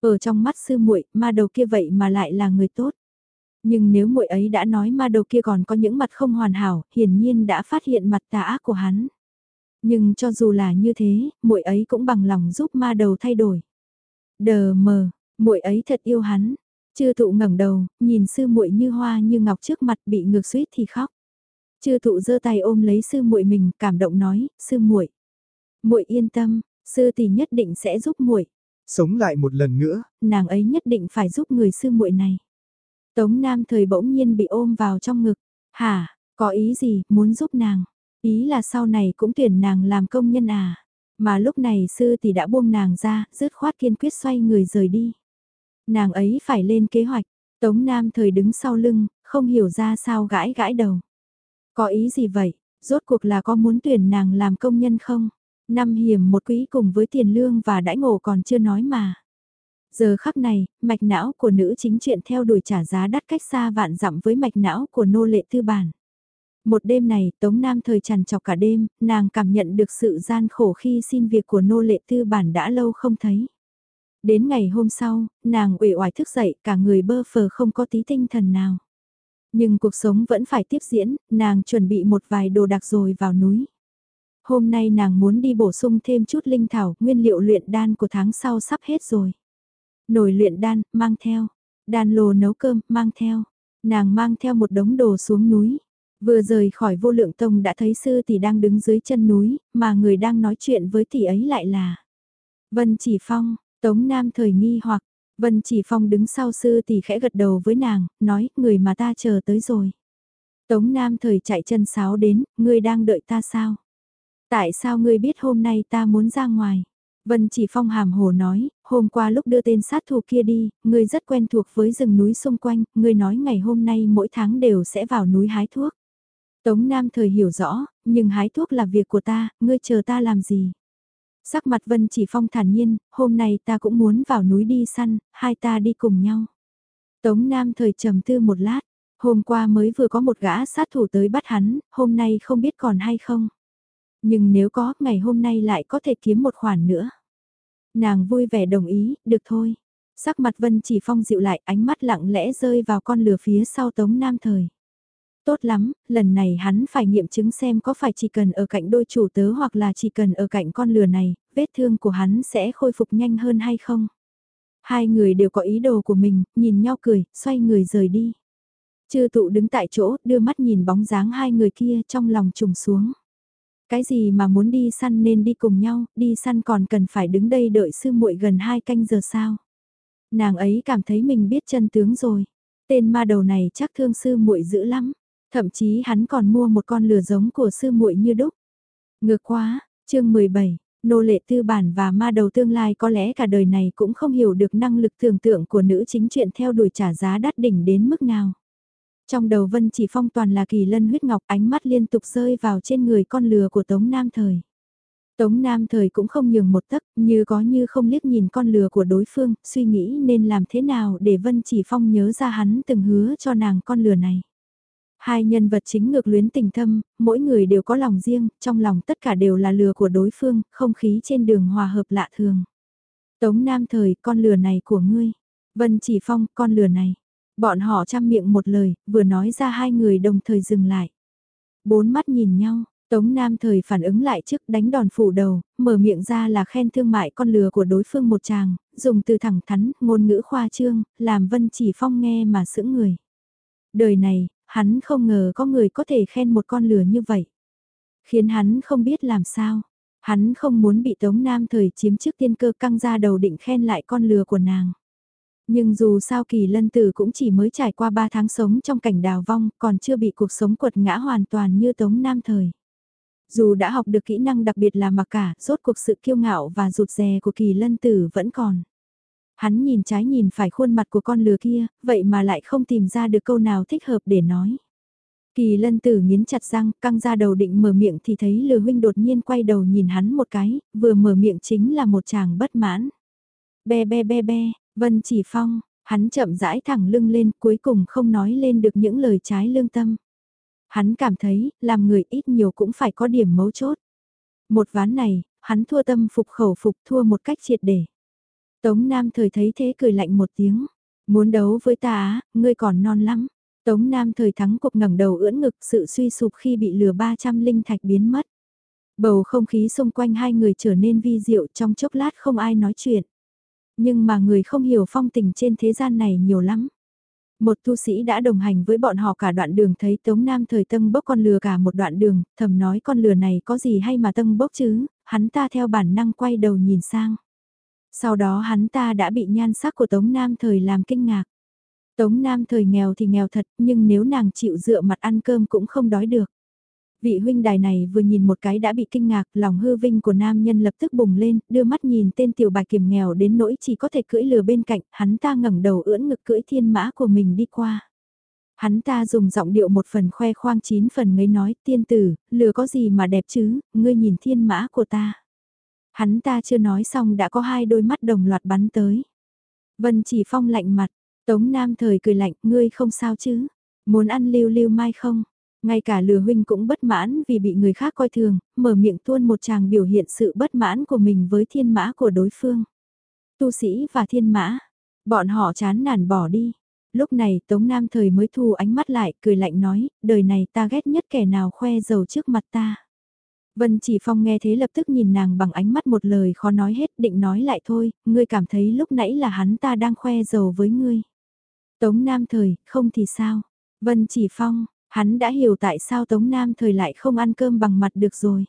Ở trong mắt sư muội, ma đầu kia vậy mà lại là người tốt. Nhưng nếu muội ấy đã nói ma đầu kia còn có những mặt không hoàn hảo, hiển nhiên đã phát hiện mặt tà ác của hắn. Nhưng cho dù là như thế, muội ấy cũng bằng lòng giúp ma đầu thay đổi. Đờ mờ, muội ấy thật yêu hắn. Chư thụ ngẩng đầu, nhìn sư muội như hoa như ngọc trước mặt bị ngược suýt thì khóc. Chư thụ giơ tay ôm lấy sư muội mình, cảm động nói, sư muội, muội yên tâm, sư tỷ nhất định sẽ giúp muội. Sống lại một lần nữa. Nàng ấy nhất định phải giúp người sư muội này. Tống Nam thời bỗng nhiên bị ôm vào trong ngực. Hả, có ý gì, muốn giúp nàng? Ý là sau này cũng tuyển nàng làm công nhân à? Mà lúc này sư tỷ đã buông nàng ra, dứt khoát kiên quyết xoay người rời đi. Nàng ấy phải lên kế hoạch. Tống Nam thời đứng sau lưng, không hiểu ra sao gãi gãi đầu. Có ý gì vậy? Rốt cuộc là có muốn tuyển nàng làm công nhân không? Năm hiểm một quý cùng với tiền lương và đãi ngộ còn chưa nói mà. Giờ khắc này, mạch não của nữ chính chuyện theo đuổi trả giá đắt cách xa vạn dặm với mạch não của nô lệ tư bản. Một đêm này, Tống Nam thời trằn trọc cả đêm, nàng cảm nhận được sự gian khổ khi xin việc của nô lệ tư bản đã lâu không thấy. Đến ngày hôm sau, nàng uể oải thức dậy, cả người bơ phờ không có tí tinh thần nào. Nhưng cuộc sống vẫn phải tiếp diễn, nàng chuẩn bị một vài đồ đặc rồi vào núi. Hôm nay nàng muốn đi bổ sung thêm chút linh thảo, nguyên liệu luyện đan của tháng sau sắp hết rồi. Nồi luyện đan, mang theo. Đan lồ nấu cơm, mang theo. Nàng mang theo một đống đồ xuống núi. Vừa rời khỏi vô lượng tông đã thấy sư tỷ đang đứng dưới chân núi, mà người đang nói chuyện với tỷ ấy lại là Vân Chỉ Phong, Tống Nam thời nghi hoặc, Vân Chỉ Phong đứng sau sư tỷ khẽ gật đầu với nàng, nói, người mà ta chờ tới rồi. Tống Nam thời chạy chân sáo đến, người đang đợi ta sao? Tại sao ngươi biết hôm nay ta muốn ra ngoài? Vân Chỉ Phong hàm hồ nói, hôm qua lúc đưa tên sát thủ kia đi, ngươi rất quen thuộc với rừng núi xung quanh, ngươi nói ngày hôm nay mỗi tháng đều sẽ vào núi hái thuốc. Tống Nam thời hiểu rõ, nhưng hái thuốc là việc của ta, ngươi chờ ta làm gì? Sắc mặt Vân Chỉ Phong thản nhiên, hôm nay ta cũng muốn vào núi đi săn, hai ta đi cùng nhau. Tống Nam thời trầm tư một lát, hôm qua mới vừa có một gã sát thủ tới bắt hắn, hôm nay không biết còn hay không. Nhưng nếu có, ngày hôm nay lại có thể kiếm một khoản nữa. Nàng vui vẻ đồng ý, được thôi. Sắc mặt Vân Chỉ Phong dịu lại, ánh mắt lặng lẽ rơi vào con lửa phía sau Tống Nam thời. Tốt lắm, lần này hắn phải nghiệm chứng xem có phải chỉ cần ở cạnh đôi chủ tớ hoặc là chỉ cần ở cạnh con lừa này, vết thương của hắn sẽ khôi phục nhanh hơn hay không. Hai người đều có ý đồ của mình, nhìn nhau cười, xoay người rời đi. Chư tụ đứng tại chỗ, đưa mắt nhìn bóng dáng hai người kia trong lòng trùng xuống. Cái gì mà muốn đi săn nên đi cùng nhau, đi săn còn cần phải đứng đây đợi sư muội gần hai canh giờ sao. Nàng ấy cảm thấy mình biết chân tướng rồi. Tên ma đầu này chắc thương sư muội dữ lắm. Thậm chí hắn còn mua một con lừa giống của sư muội như đúc. Ngược quá, chương 17, nô lệ tư bản và ma đầu tương lai có lẽ cả đời này cũng không hiểu được năng lực tưởng tượng của nữ chính truyện theo đuổi trả giá đắt đỉnh đến mức nào. Trong đầu Vân chỉ phong toàn là kỳ lân huyết ngọc ánh mắt liên tục rơi vào trên người con lừa của Tống Nam Thời. Tống Nam Thời cũng không nhường một tấc, như có như không liếc nhìn con lừa của đối phương, suy nghĩ nên làm thế nào để Vân chỉ phong nhớ ra hắn từng hứa cho nàng con lừa này. Hai nhân vật chính ngược luyến tình thâm, mỗi người đều có lòng riêng, trong lòng tất cả đều là lừa của đối phương, không khí trên đường hòa hợp lạ thường. Tống Nam Thời, con lừa này của ngươi. Vân Chỉ Phong, con lừa này. Bọn họ chăm miệng một lời, vừa nói ra hai người đồng thời dừng lại. Bốn mắt nhìn nhau, Tống Nam thời phản ứng lại trước đánh đòn phủ đầu, mở miệng ra là khen thương mại con lừa của đối phương một chàng, dùng từ thẳng thắn, ngôn ngữ khoa trương, làm Vân Chỉ Phong nghe mà sững người. Đời này, hắn không ngờ có người có thể khen một con lừa như vậy. Khiến hắn không biết làm sao. Hắn không muốn bị Tống Nam thời chiếm trước tiên cơ căng ra đầu định khen lại con lừa của nàng. Nhưng dù sao kỳ lân tử cũng chỉ mới trải qua 3 tháng sống trong cảnh đào vong, còn chưa bị cuộc sống quật ngã hoàn toàn như Tống Nam thời. Dù đã học được kỹ năng đặc biệt là mặc cả, rốt cuộc sự kiêu ngạo và rụt rè của kỳ lân tử vẫn còn. Hắn nhìn trái nhìn phải khuôn mặt của con lừa kia, vậy mà lại không tìm ra được câu nào thích hợp để nói. Kỳ lân tử nghiến chặt răng, căng ra đầu định mở miệng thì thấy lừa huynh đột nhiên quay đầu nhìn hắn một cái, vừa mở miệng chính là một chàng bất mãn. Be be be be, Vân Chỉ Phong, hắn chậm rãi thẳng lưng lên cuối cùng không nói lên được những lời trái lương tâm. Hắn cảm thấy, làm người ít nhiều cũng phải có điểm mấu chốt. Một ván này, hắn thua tâm phục khẩu phục thua một cách triệt để. Tống Nam thời thấy thế cười lạnh một tiếng. Muốn đấu với ta á, ngươi còn non lắm. Tống Nam thời thắng cuộc ngẩng đầu ưỡn ngực sự suy sụp khi bị lừa 300 linh thạch biến mất. Bầu không khí xung quanh hai người trở nên vi diệu trong chốc lát không ai nói chuyện. Nhưng mà người không hiểu phong tình trên thế gian này nhiều lắm. Một tu sĩ đã đồng hành với bọn họ cả đoạn đường thấy Tống Nam thời Tân bốc con lừa cả một đoạn đường, thầm nói con lừa này có gì hay mà Tân bốc chứ, hắn ta theo bản năng quay đầu nhìn sang. Sau đó hắn ta đã bị nhan sắc của Tống Nam thời làm kinh ngạc. Tống Nam thời nghèo thì nghèo thật, nhưng nếu nàng chịu dựa mặt ăn cơm cũng không đói được. Vị huynh đài này vừa nhìn một cái đã bị kinh ngạc, lòng hư vinh của nam nhân lập tức bùng lên, đưa mắt nhìn tên tiểu bài kiềm nghèo đến nỗi chỉ có thể cưỡi lừa bên cạnh, hắn ta ngẩng đầu ưỡn ngực cưỡi thiên mã của mình đi qua. Hắn ta dùng giọng điệu một phần khoe khoang chín phần ngấy nói, tiên tử, lừa có gì mà đẹp chứ, ngươi nhìn thiên mã của ta. Hắn ta chưa nói xong đã có hai đôi mắt đồng loạt bắn tới. Vân chỉ phong lạnh mặt, Tống Nam thời cười lạnh, ngươi không sao chứ, muốn ăn lưu lưu mai không? Ngay cả lừa huynh cũng bất mãn vì bị người khác coi thường, mở miệng tuôn một chàng biểu hiện sự bất mãn của mình với thiên mã của đối phương. Tu sĩ và thiên mã, bọn họ chán nản bỏ đi. Lúc này Tống Nam Thời mới thu ánh mắt lại, cười lạnh nói, đời này ta ghét nhất kẻ nào khoe giàu trước mặt ta. Vân Chỉ Phong nghe thế lập tức nhìn nàng bằng ánh mắt một lời khó nói hết, định nói lại thôi, ngươi cảm thấy lúc nãy là hắn ta đang khoe giàu với ngươi. Tống Nam Thời, không thì sao? Vân Chỉ Phong, Hắn đã hiểu tại sao Tống Nam thời lại không ăn cơm bằng mặt được rồi.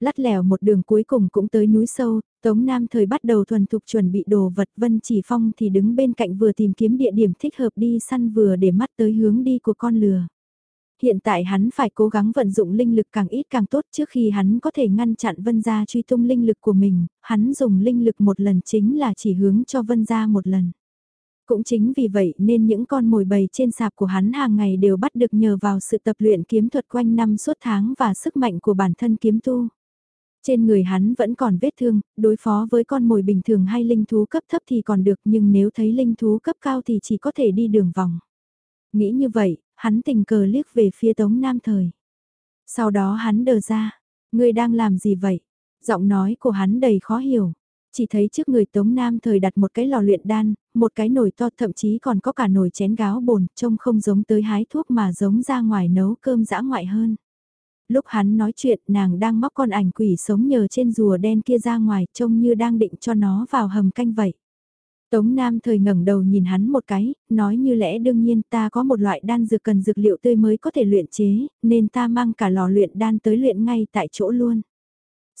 Lắt lẻo một đường cuối cùng cũng tới núi sâu, Tống Nam thời bắt đầu thuần thục chuẩn bị đồ vật Vân Chỉ Phong thì đứng bên cạnh vừa tìm kiếm địa điểm thích hợp đi săn vừa để mắt tới hướng đi của con lừa. Hiện tại hắn phải cố gắng vận dụng linh lực càng ít càng tốt trước khi hắn có thể ngăn chặn Vân Gia truy tung linh lực của mình, hắn dùng linh lực một lần chính là chỉ hướng cho Vân Gia một lần. Cũng chính vì vậy nên những con mồi bầy trên sạp của hắn hàng ngày đều bắt được nhờ vào sự tập luyện kiếm thuật quanh năm suốt tháng và sức mạnh của bản thân kiếm tu. Trên người hắn vẫn còn vết thương, đối phó với con mồi bình thường hay linh thú cấp thấp thì còn được nhưng nếu thấy linh thú cấp cao thì chỉ có thể đi đường vòng. Nghĩ như vậy, hắn tình cờ liếc về phía tống nam thời. Sau đó hắn đờ ra, ngươi đang làm gì vậy? Giọng nói của hắn đầy khó hiểu chỉ thấy trước người Tống Nam thời đặt một cái lò luyện đan, một cái nồi to thậm chí còn có cả nồi chén gáo bồn, trông không giống tới hái thuốc mà giống ra ngoài nấu cơm dã ngoại hơn. Lúc hắn nói chuyện nàng đang móc con ảnh quỷ sống nhờ trên rùa đen kia ra ngoài trông như đang định cho nó vào hầm canh vậy. Tống Nam thời ngẩng đầu nhìn hắn một cái, nói như lẽ đương nhiên ta có một loại đan dược cần dược liệu tươi mới có thể luyện chế, nên ta mang cả lò luyện đan tới luyện ngay tại chỗ luôn.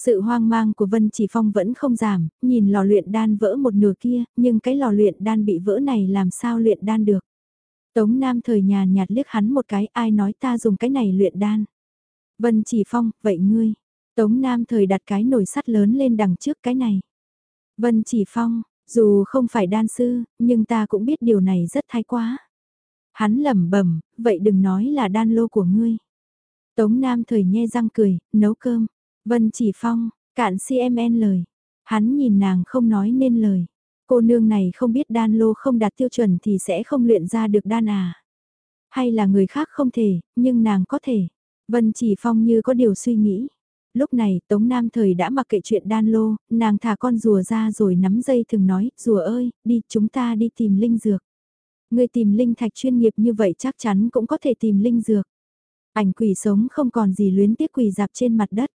Sự hoang mang của Vân Chỉ Phong vẫn không giảm, nhìn lò luyện đan vỡ một nửa kia, nhưng cái lò luyện đan bị vỡ này làm sao luyện đan được. Tống Nam thời nhàn nhạt liếc hắn một cái, ai nói ta dùng cái này luyện đan. Vân Chỉ Phong, vậy ngươi. Tống Nam thời đặt cái nồi sắt lớn lên đằng trước cái này. Vân Chỉ Phong, dù không phải đan sư, nhưng ta cũng biết điều này rất thái quá. Hắn lẩm bẩm, vậy đừng nói là đan lô của ngươi. Tống Nam thời nhe răng cười, nấu cơm. Vân chỉ phong, cạn CMN lời. Hắn nhìn nàng không nói nên lời. Cô nương này không biết đan lô không đạt tiêu chuẩn thì sẽ không luyện ra được đan à. Hay là người khác không thể, nhưng nàng có thể. Vân chỉ phong như có điều suy nghĩ. Lúc này Tống Nam Thời đã mặc kệ chuyện đan lô, nàng thả con rùa ra rồi nắm dây thường nói, rùa ơi, đi chúng ta đi tìm linh dược. Người tìm linh thạch chuyên nghiệp như vậy chắc chắn cũng có thể tìm linh dược. Ảnh quỷ sống không còn gì luyến tiếc quỷ dạp trên mặt đất.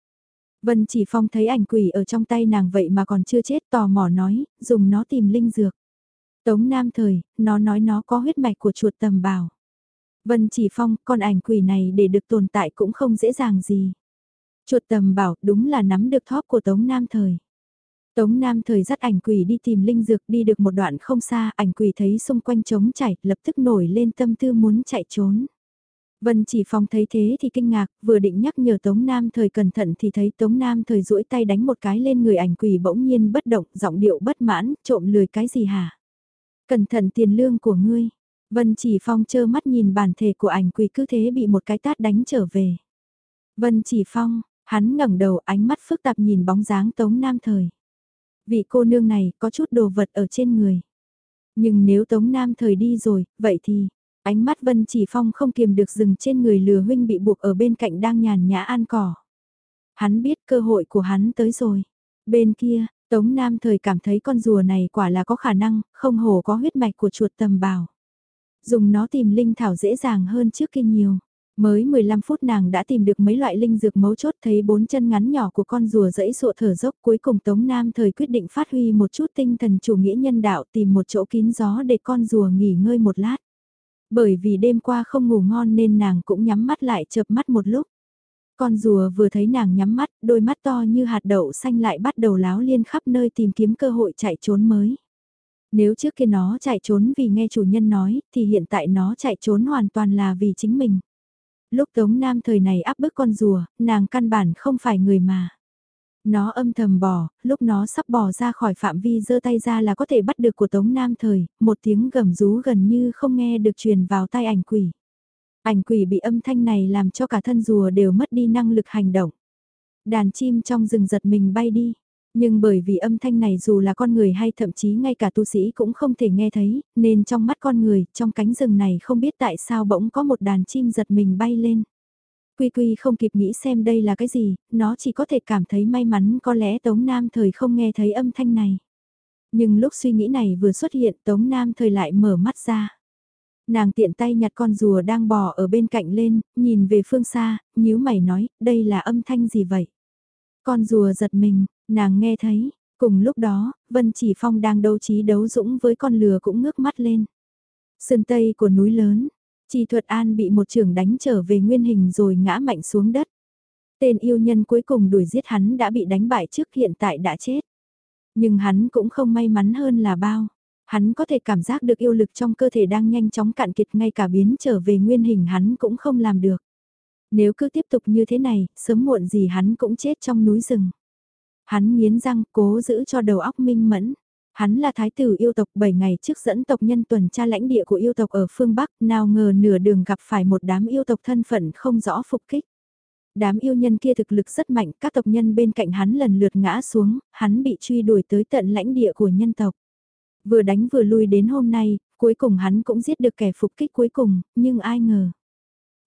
Vân chỉ phong thấy ảnh quỷ ở trong tay nàng vậy mà còn chưa chết tò mò nói, dùng nó tìm linh dược. Tống Nam thời, nó nói nó có huyết mạch của chuột tầm bào. Vân chỉ phong, con ảnh quỷ này để được tồn tại cũng không dễ dàng gì. Chuột tầm bảo đúng là nắm được thóp của Tống Nam thời. Tống Nam thời dắt ảnh quỷ đi tìm linh dược đi được một đoạn không xa, ảnh quỷ thấy xung quanh trống chảy, lập tức nổi lên tâm tư muốn chạy trốn. Vân chỉ phong thấy thế thì kinh ngạc, vừa định nhắc nhở Tống Nam thời cẩn thận thì thấy Tống Nam thời duỗi tay đánh một cái lên người ảnh quỷ bỗng nhiên bất động, giọng điệu bất mãn, trộm lười cái gì hả? Cẩn thận tiền lương của ngươi. Vân chỉ phong chơ mắt nhìn bản thể của ảnh quỷ cứ thế bị một cái tát đánh trở về. Vân chỉ phong, hắn ngẩng đầu ánh mắt phức tạp nhìn bóng dáng Tống Nam thời. Vị cô nương này có chút đồ vật ở trên người. Nhưng nếu Tống Nam thời đi rồi, vậy thì, ánh mắt Vân Chỉ Phong không kiềm được dừng trên người lừa huynh bị buộc ở bên cạnh đang nhàn nhã ăn cỏ. Hắn biết cơ hội của hắn tới rồi. Bên kia, Tống Nam thời cảm thấy con rùa này quả là có khả năng, không hổ có huyết mạch của chuột tầm bào. Dùng nó tìm linh thảo dễ dàng hơn trước kia nhiều. Mới 15 phút nàng đã tìm được mấy loại linh dược mấu chốt thấy bốn chân ngắn nhỏ của con rùa dẫy sụa thở dốc cuối cùng Tống Nam thời quyết định phát huy một chút tinh thần chủ nghĩa nhân đạo tìm một chỗ kín gió để con rùa nghỉ ngơi một lát. Bởi vì đêm qua không ngủ ngon nên nàng cũng nhắm mắt lại chợp mắt một lúc. Con rùa vừa thấy nàng nhắm mắt, đôi mắt to như hạt đậu xanh lại bắt đầu láo liên khắp nơi tìm kiếm cơ hội chạy trốn mới. Nếu trước kia nó chạy trốn vì nghe chủ nhân nói, thì hiện tại nó chạy trốn hoàn toàn là vì chính mình. Lúc Tống Nam thời này áp bức con rùa, nàng căn bản không phải người mà. Nó âm thầm bò, lúc nó sắp bò ra khỏi phạm vi giơ tay ra là có thể bắt được của Tống Nam thời, một tiếng gầm rú gần như không nghe được truyền vào tai ảnh quỷ. Ảnh quỷ bị âm thanh này làm cho cả thân rùa đều mất đi năng lực hành động. Đàn chim trong rừng giật mình bay đi, nhưng bởi vì âm thanh này dù là con người hay thậm chí ngay cả tu sĩ cũng không thể nghe thấy, nên trong mắt con người, trong cánh rừng này không biết tại sao bỗng có một đàn chim giật mình bay lên. Quy Quy không kịp nghĩ xem đây là cái gì, nó chỉ có thể cảm thấy may mắn có lẽ Tống Nam thời không nghe thấy âm thanh này. Nhưng lúc suy nghĩ này vừa xuất hiện Tống Nam thời lại mở mắt ra. Nàng tiện tay nhặt con rùa đang bò ở bên cạnh lên, nhìn về phương xa, nhíu mày nói, đây là âm thanh gì vậy? Con rùa giật mình, Nàng nghe thấy, cùng lúc đó, Vân Chỉ Phong đang đấu trí đấu dũng với con lừa cũng ngước mắt lên. Sườn tây của núi lớn, Chi Thuật An bị một trường đánh trở về nguyên hình rồi ngã mạnh xuống đất. Tên yêu nhân cuối cùng đuổi giết hắn đã bị đánh bại trước hiện tại đã chết. Nhưng hắn cũng không may mắn hơn là bao. Hắn có thể cảm giác được yêu lực trong cơ thể đang nhanh chóng cạn kiệt ngay cả biến trở về nguyên hình hắn cũng không làm được. Nếu cứ tiếp tục như thế này, sớm muộn gì hắn cũng chết trong núi rừng. Hắn nghiến răng cố giữ cho đầu óc minh mẫn. Hắn là thái tử yêu tộc 7 ngày trước dẫn tộc nhân tuần tra lãnh địa của yêu tộc ở phương Bắc, nào ngờ nửa đường gặp phải một đám yêu tộc thân phận không rõ phục kích. Đám yêu nhân kia thực lực rất mạnh, các tộc nhân bên cạnh hắn lần lượt ngã xuống, hắn bị truy đuổi tới tận lãnh địa của nhân tộc. Vừa đánh vừa lui đến hôm nay, cuối cùng hắn cũng giết được kẻ phục kích cuối cùng, nhưng ai ngờ.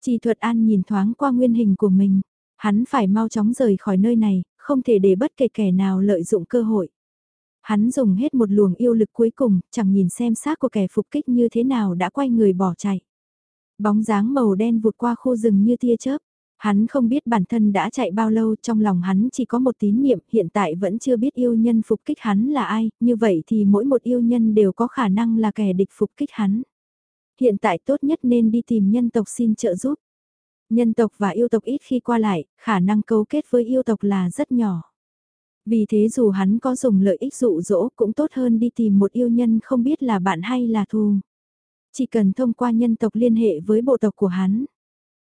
Chỉ thuật an nhìn thoáng qua nguyên hình của mình, hắn phải mau chóng rời khỏi nơi này, không thể để bất kể kẻ nào lợi dụng cơ hội. Hắn dùng hết một luồng yêu lực cuối cùng, chẳng nhìn xem xác của kẻ phục kích như thế nào đã quay người bỏ chạy. Bóng dáng màu đen vụt qua khu rừng như tia chớp. Hắn không biết bản thân đã chạy bao lâu trong lòng hắn chỉ có một tín niệm hiện tại vẫn chưa biết yêu nhân phục kích hắn là ai, như vậy thì mỗi một yêu nhân đều có khả năng là kẻ địch phục kích hắn. Hiện tại tốt nhất nên đi tìm nhân tộc xin trợ giúp. Nhân tộc và yêu tộc ít khi qua lại, khả năng cấu kết với yêu tộc là rất nhỏ. Vì thế dù hắn có dùng lợi ích dụ dỗ cũng tốt hơn đi tìm một yêu nhân không biết là bạn hay là thù. Chỉ cần thông qua nhân tộc liên hệ với bộ tộc của hắn.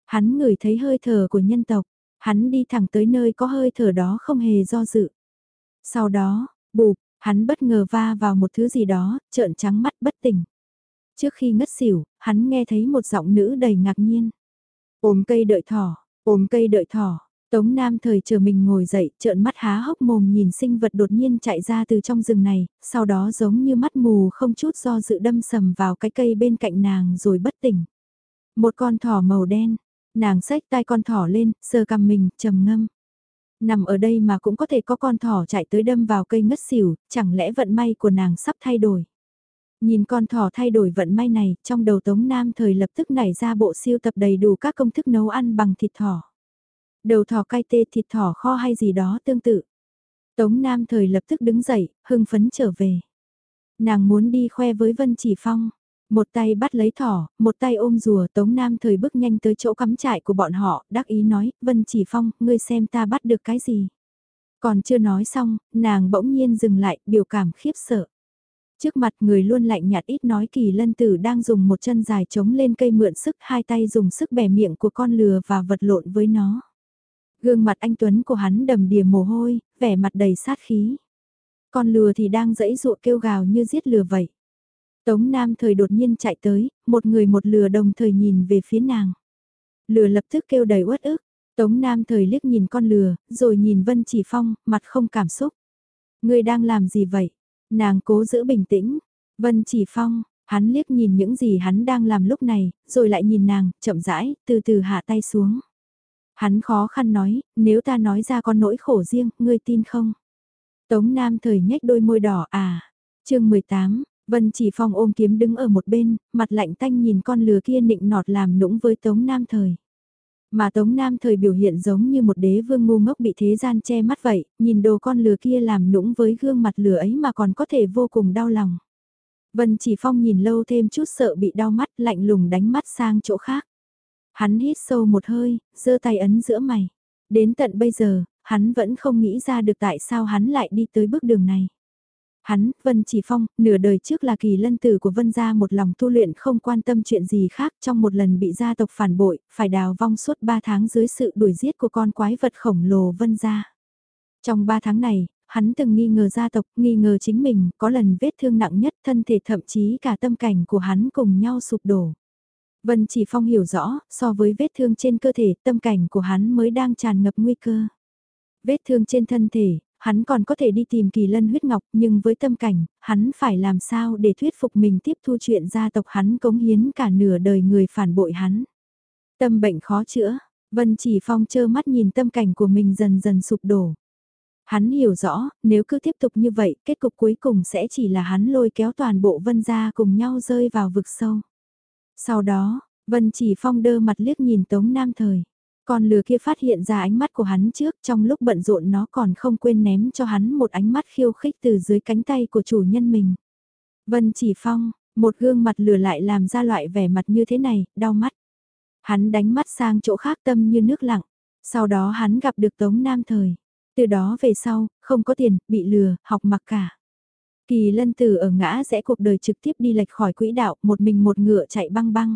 Hắn ngửi thấy hơi thở của nhân tộc, hắn đi thẳng tới nơi có hơi thở đó không hề do dự. Sau đó, bụp, hắn bất ngờ va vào một thứ gì đó, trợn trắng mắt bất tỉnh. Trước khi ngất xỉu, hắn nghe thấy một giọng nữ đầy ngạc nhiên. Ôm cây đợi thỏ, ôm cây đợi thỏ. Tống Nam thời chờ mình ngồi dậy, trợn mắt há hốc mồm nhìn sinh vật đột nhiên chạy ra từ trong rừng này, sau đó giống như mắt mù không chút do dự đâm sầm vào cái cây bên cạnh nàng rồi bất tỉnh. Một con thỏ màu đen, nàng xách tay con thỏ lên, sờ cằm mình, trầm ngâm. Nằm ở đây mà cũng có thể có con thỏ chạy tới đâm vào cây ngất xỉu, chẳng lẽ vận may của nàng sắp thay đổi. Nhìn con thỏ thay đổi vận may này, trong đầu Tống Nam thời lập tức nảy ra bộ siêu tập đầy đủ các công thức nấu ăn bằng thịt thỏ. Đầu thỏ cay tê thịt thỏ kho hay gì đó tương tự. Tống Nam thời lập tức đứng dậy, hưng phấn trở về. Nàng muốn đi khoe với Vân Chỉ Phong. Một tay bắt lấy thỏ, một tay ôm rùa Tống Nam thời bước nhanh tới chỗ cắm trại của bọn họ, đắc ý nói, Vân Chỉ Phong, ngươi xem ta bắt được cái gì. Còn chưa nói xong, nàng bỗng nhiên dừng lại, biểu cảm khiếp sợ. Trước mặt người luôn lạnh nhạt ít nói kỳ lân tử đang dùng một chân dài chống lên cây mượn sức hai tay dùng sức bẻ miệng của con lừa và vật lộn với nó. Gương mặt anh Tuấn của hắn đầm đìa mồ hôi, vẻ mặt đầy sát khí. Con lừa thì đang dẫy dụa kêu gào như giết lừa vậy. Tống Nam thời đột nhiên chạy tới, một người một lừa đồng thời nhìn về phía nàng. Lừa lập tức kêu đầy uất ức, Tống Nam thời liếc nhìn con lừa, rồi nhìn Vân Chỉ Phong, mặt không cảm xúc. Người đang làm gì vậy? Nàng cố giữ bình tĩnh. Vân Chỉ Phong, hắn liếc nhìn những gì hắn đang làm lúc này, rồi lại nhìn nàng, chậm rãi, từ từ hạ tay xuống. Hắn khó khăn nói, nếu ta nói ra con nỗi khổ riêng, ngươi tin không? Tống Nam thời nhếch đôi môi đỏ à. chương 18, Vân Chỉ Phong ôm kiếm đứng ở một bên, mặt lạnh tanh nhìn con lừa kia nịnh nọt làm nũng với Tống Nam thời. Mà Tống Nam thời biểu hiện giống như một đế vương ngu ngốc bị thế gian che mắt vậy, nhìn đồ con lừa kia làm nũng với gương mặt lừa ấy mà còn có thể vô cùng đau lòng. Vân Chỉ Phong nhìn lâu thêm chút sợ bị đau mắt lạnh lùng đánh mắt sang chỗ khác. Hắn hít sâu một hơi, giơ tay ấn giữa mày. Đến tận bây giờ, hắn vẫn không nghĩ ra được tại sao hắn lại đi tới bước đường này. Hắn, Vân Chỉ Phong, nửa đời trước là kỳ lân tử của Vân gia một lòng tu luyện không quan tâm chuyện gì khác trong một lần bị gia tộc phản bội, phải đào vong suốt 3 tháng dưới sự đuổi giết của con quái vật khổng lồ Vân gia. Trong 3 tháng này, hắn từng nghi ngờ gia tộc, nghi ngờ chính mình, có lần vết thương nặng nhất thân thể thậm chí cả tâm cảnh của hắn cùng nhau sụp đổ. Vân Chỉ Phong hiểu rõ, so với vết thương trên cơ thể, tâm cảnh của hắn mới đang tràn ngập nguy cơ. Vết thương trên thân thể, hắn còn có thể đi tìm kỳ lân huyết ngọc nhưng với tâm cảnh, hắn phải làm sao để thuyết phục mình tiếp thu chuyện gia tộc hắn cống hiến cả nửa đời người phản bội hắn. Tâm bệnh khó chữa, Vân Chỉ Phong chơ mắt nhìn tâm cảnh của mình dần dần sụp đổ. Hắn hiểu rõ, nếu cứ tiếp tục như vậy, kết cục cuối cùng sẽ chỉ là hắn lôi kéo toàn bộ vân gia cùng nhau rơi vào vực sâu. Sau đó, Vân Chỉ Phong đơ mặt liếc nhìn Tống Nam Thời. Con lừa kia phát hiện ra ánh mắt của hắn trước trong lúc bận rộn nó còn không quên ném cho hắn một ánh mắt khiêu khích từ dưới cánh tay của chủ nhân mình. Vân chỉ phong, một gương mặt lừa lại làm ra loại vẻ mặt như thế này, đau mắt. Hắn đánh mắt sang chỗ khác tâm như nước lặng. Sau đó hắn gặp được Tống Nam Thời. Từ đó về sau, không có tiền, bị lừa, học mặc cả. Kỳ lân tử ở ngã rẽ cuộc đời trực tiếp đi lệch khỏi quỹ đạo, một mình một ngựa chạy băng băng.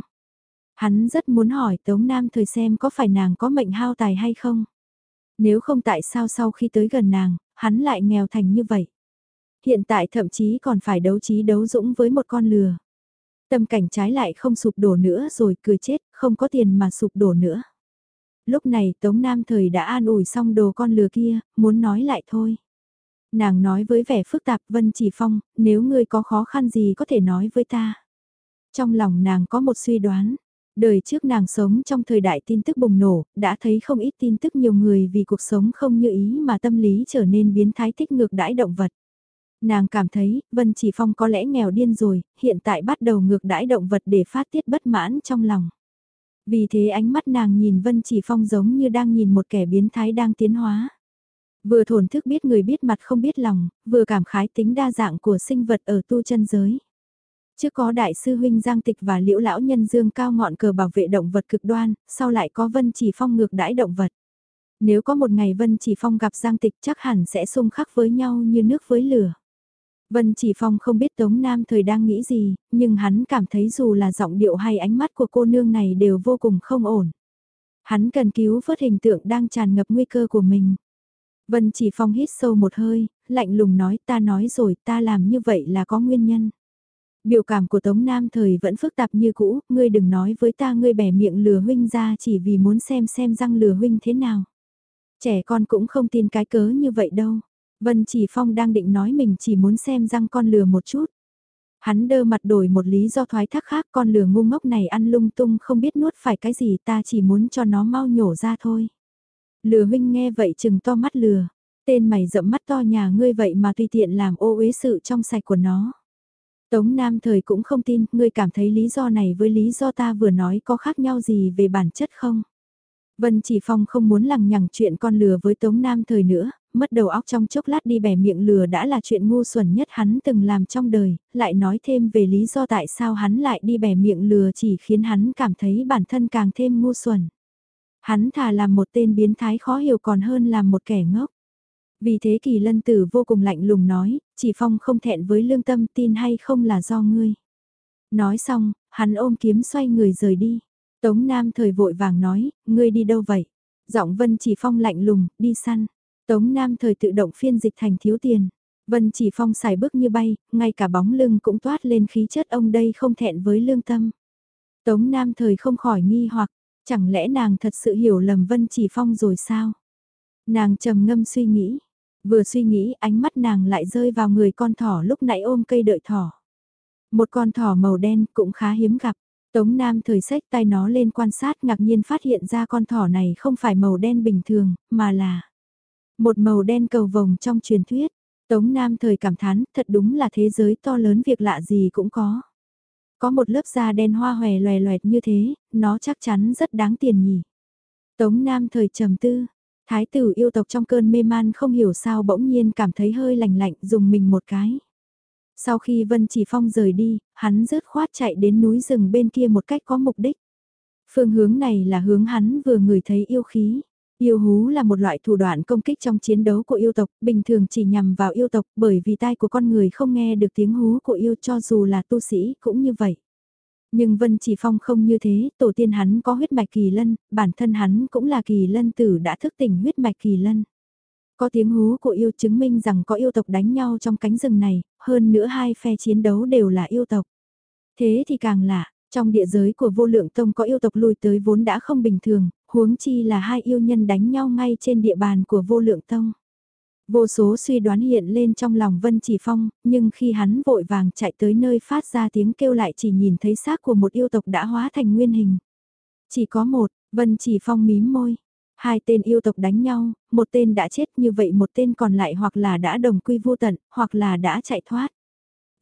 Hắn rất muốn hỏi Tống Nam thời xem có phải nàng có mệnh hao tài hay không. Nếu không tại sao sau khi tới gần nàng, hắn lại nghèo thành như vậy. Hiện tại thậm chí còn phải đấu trí đấu dũng với một con lừa. Tâm cảnh trái lại không sụp đổ nữa rồi cười chết, không có tiền mà sụp đổ nữa. Lúc này Tống Nam thời đã an ủi xong đồ con lừa kia, muốn nói lại thôi. Nàng nói với vẻ phức tạp Vân Chỉ Phong, nếu ngươi có khó khăn gì có thể nói với ta. Trong lòng nàng có một suy đoán, Đời trước nàng sống trong thời đại tin tức bùng nổ, đã thấy không ít tin tức nhiều người vì cuộc sống không như ý mà tâm lý trở nên biến thái thích ngược đãi động vật. Nàng cảm thấy, Vân Chỉ Phong có lẽ nghèo điên rồi, hiện tại bắt đầu ngược đãi động vật để phát tiết bất mãn trong lòng. Vì thế ánh mắt nàng nhìn Vân Chỉ Phong giống như đang nhìn một kẻ biến thái đang tiến hóa. Vừa thổn thức biết người biết mặt không biết lòng, vừa cảm khái tính đa dạng của sinh vật ở tu chân giới. Trước có đại sư huynh Giang Tịch và liễu lão nhân dương cao ngọn cờ bảo vệ động vật cực đoan, sau lại có Vân Chỉ Phong ngược đãi động vật. Nếu có một ngày Vân Chỉ Phong gặp Giang Tịch chắc hẳn sẽ xung khắc với nhau như nước với lửa. Vân Chỉ Phong không biết Tống Nam thời đang nghĩ gì, nhưng hắn cảm thấy dù là giọng điệu hay ánh mắt của cô nương này đều vô cùng không ổn. Hắn cần cứu vớt hình tượng đang tràn ngập nguy cơ của mình. Vân Chỉ Phong hít sâu một hơi, lạnh lùng nói ta nói rồi ta làm như vậy là có nguyên nhân. Biểu cảm của Tống Nam thời vẫn phức tạp như cũ, ngươi đừng nói với ta ngươi bẻ miệng lừa huynh ra chỉ vì muốn xem xem răng lừa huynh thế nào. Trẻ con cũng không tin cái cớ như vậy đâu. Vân Chỉ Phong đang định nói mình chỉ muốn xem răng con lừa một chút. Hắn đơ mặt đổi một lý do thoái thác khác con lừa ngu ngốc này ăn lung tung không biết nuốt phải cái gì ta chỉ muốn cho nó mau nhổ ra thôi. Lừa huynh nghe vậy chừng to mắt lừa. Tên mày rậm mắt to nhà ngươi vậy mà tùy tiện làm ô uế sự trong sạch của nó. Tống Nam thời cũng không tin, ngươi cảm thấy lý do này với lý do ta vừa nói có khác nhau gì về bản chất không? Vân Chỉ Phong không muốn lằng nhằng chuyện con lừa với Tống Nam thời nữa, mất đầu óc trong chốc lát đi bẻ miệng lừa đã là chuyện ngu xuẩn nhất hắn từng làm trong đời, lại nói thêm về lý do tại sao hắn lại đi bẻ miệng lừa chỉ khiến hắn cảm thấy bản thân càng thêm ngu xuẩn. Hắn thà làm một tên biến thái khó hiểu còn hơn làm một kẻ ngốc. Vì thế kỳ lân tử vô cùng lạnh lùng nói, chỉ phong không thẹn với lương tâm tin hay không là do ngươi. Nói xong, hắn ôm kiếm xoay người rời đi. Tống Nam thời vội vàng nói, ngươi đi đâu vậy? Giọng Vân chỉ phong lạnh lùng, đi săn. Tống Nam thời tự động phiên dịch thành thiếu tiền. Vân chỉ phong xài bước như bay, ngay cả bóng lưng cũng toát lên khí chất ông đây không thẹn với lương tâm. Tống Nam thời không khỏi nghi hoặc, chẳng lẽ nàng thật sự hiểu lầm Vân chỉ phong rồi sao? Nàng trầm ngâm suy nghĩ, vừa suy nghĩ ánh mắt nàng lại rơi vào người con thỏ lúc nãy ôm cây đợi thỏ. Một con thỏ màu đen cũng khá hiếm gặp. Tống Nam thời sách tay nó lên quan sát ngạc nhiên phát hiện ra con thỏ này không phải màu đen bình thường, mà là một màu đen cầu vồng trong truyền thuyết. Tống Nam thời cảm thán, thật đúng là thế giới to lớn việc lạ gì cũng có. Có một lớp da đen hoa hòe loè loẹt như thế, nó chắc chắn rất đáng tiền nhỉ. Tống Nam thời trầm tư, thái tử yêu tộc trong cơn mê man không hiểu sao bỗng nhiên cảm thấy hơi lạnh lạnh dùng mình một cái. Sau khi Vân Chỉ Phong rời đi, hắn rớt khoát chạy đến núi rừng bên kia một cách có mục đích. Phương hướng này là hướng hắn vừa ngửi thấy yêu khí. Yêu hú là một loại thủ đoạn công kích trong chiến đấu của yêu tộc, bình thường chỉ nhằm vào yêu tộc bởi vì tai của con người không nghe được tiếng hú của yêu cho dù là tu sĩ cũng như vậy. Nhưng Vân Chỉ Phong không như thế, tổ tiên hắn có huyết mạch kỳ lân, bản thân hắn cũng là kỳ lân tử đã thức tỉnh huyết mạch kỳ lân. Có tiếng hú của yêu chứng minh rằng có yêu tộc đánh nhau trong cánh rừng này, hơn nữa hai phe chiến đấu đều là yêu tộc. Thế thì càng lạ, trong địa giới của vô lượng tông có yêu tộc lùi tới vốn đã không bình thường, huống chi là hai yêu nhân đánh nhau ngay trên địa bàn của vô lượng tông. Vô số suy đoán hiện lên trong lòng Vân Chỉ Phong, nhưng khi hắn vội vàng chạy tới nơi phát ra tiếng kêu lại chỉ nhìn thấy xác của một yêu tộc đã hóa thành nguyên hình. Chỉ có một, Vân Chỉ Phong mím môi. Hai tên yêu tộc đánh nhau, một tên đã chết như vậy một tên còn lại hoặc là đã đồng quy vô tận, hoặc là đã chạy thoát.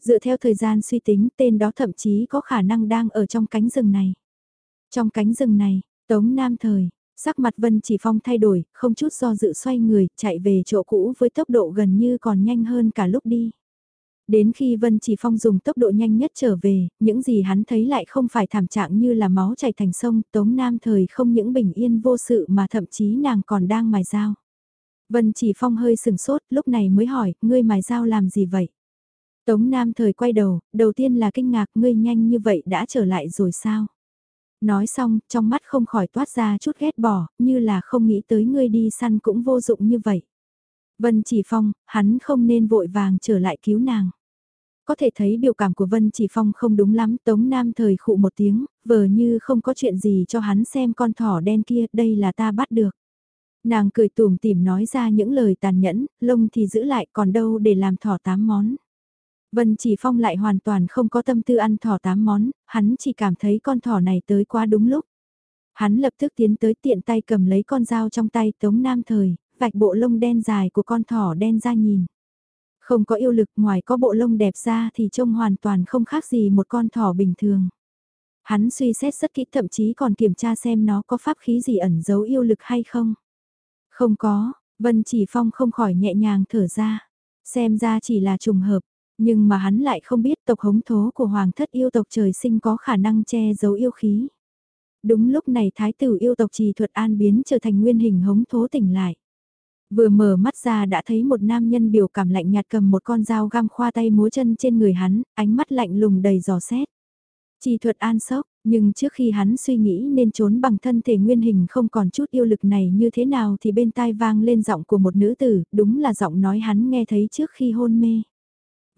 Dựa theo thời gian suy tính tên đó thậm chí có khả năng đang ở trong cánh rừng này. Trong cánh rừng này, Tống Nam Thời, sắc mặt Vân Chỉ Phong thay đổi, không chút do dự xoay người, chạy về chỗ cũ với tốc độ gần như còn nhanh hơn cả lúc đi. Đến khi Vân Chỉ Phong dùng tốc độ nhanh nhất trở về, những gì hắn thấy lại không phải thảm trạng như là máu chảy thành sông, Tống Nam Thời không những bình yên vô sự mà thậm chí nàng còn đang mài dao. Vân Chỉ Phong hơi sừng sốt, lúc này mới hỏi, ngươi mài dao làm gì vậy? Tống Nam Thời quay đầu, đầu tiên là kinh ngạc, ngươi nhanh như vậy đã trở lại rồi sao? Nói xong, trong mắt không khỏi toát ra chút ghét bỏ, như là không nghĩ tới ngươi đi săn cũng vô dụng như vậy. Vân Chỉ Phong, hắn không nên vội vàng trở lại cứu nàng. Có thể thấy biểu cảm của Vân Chỉ Phong không đúng lắm, Tống Nam thời khụ một tiếng, vờ như không có chuyện gì cho hắn xem con thỏ đen kia, đây là ta bắt được. Nàng cười tùm tìm nói ra những lời tàn nhẫn, lông thì giữ lại còn đâu để làm thỏ tám món. Vân Chỉ Phong lại hoàn toàn không có tâm tư ăn thỏ tám món, hắn chỉ cảm thấy con thỏ này tới quá đúng lúc. Hắn lập tức tiến tới tiện tay cầm lấy con dao trong tay Tống Nam Thời, vạch bộ lông đen dài của con thỏ đen ra nhìn. Không có yêu lực ngoài có bộ lông đẹp ra thì trông hoàn toàn không khác gì một con thỏ bình thường. Hắn suy xét rất kỹ thậm chí còn kiểm tra xem nó có pháp khí gì ẩn giấu yêu lực hay không. Không có, Vân Chỉ Phong không khỏi nhẹ nhàng thở ra. Xem ra chỉ là trùng hợp, nhưng mà hắn lại không biết tộc hống thố của hoàng thất yêu tộc trời sinh có khả năng che giấu yêu khí. Đúng lúc này thái tử yêu tộc trì thuật an biến trở thành nguyên hình hống thố tỉnh lại. Vừa mở mắt ra đã thấy một nam nhân biểu cảm lạnh nhạt cầm một con dao găm khoa tay múa chân trên người hắn, ánh mắt lạnh lùng đầy giò xét. Chi thuật an sốc, nhưng trước khi hắn suy nghĩ nên trốn bằng thân thể nguyên hình không còn chút yêu lực này như thế nào thì bên tai vang lên giọng của một nữ tử, đúng là giọng nói hắn nghe thấy trước khi hôn mê.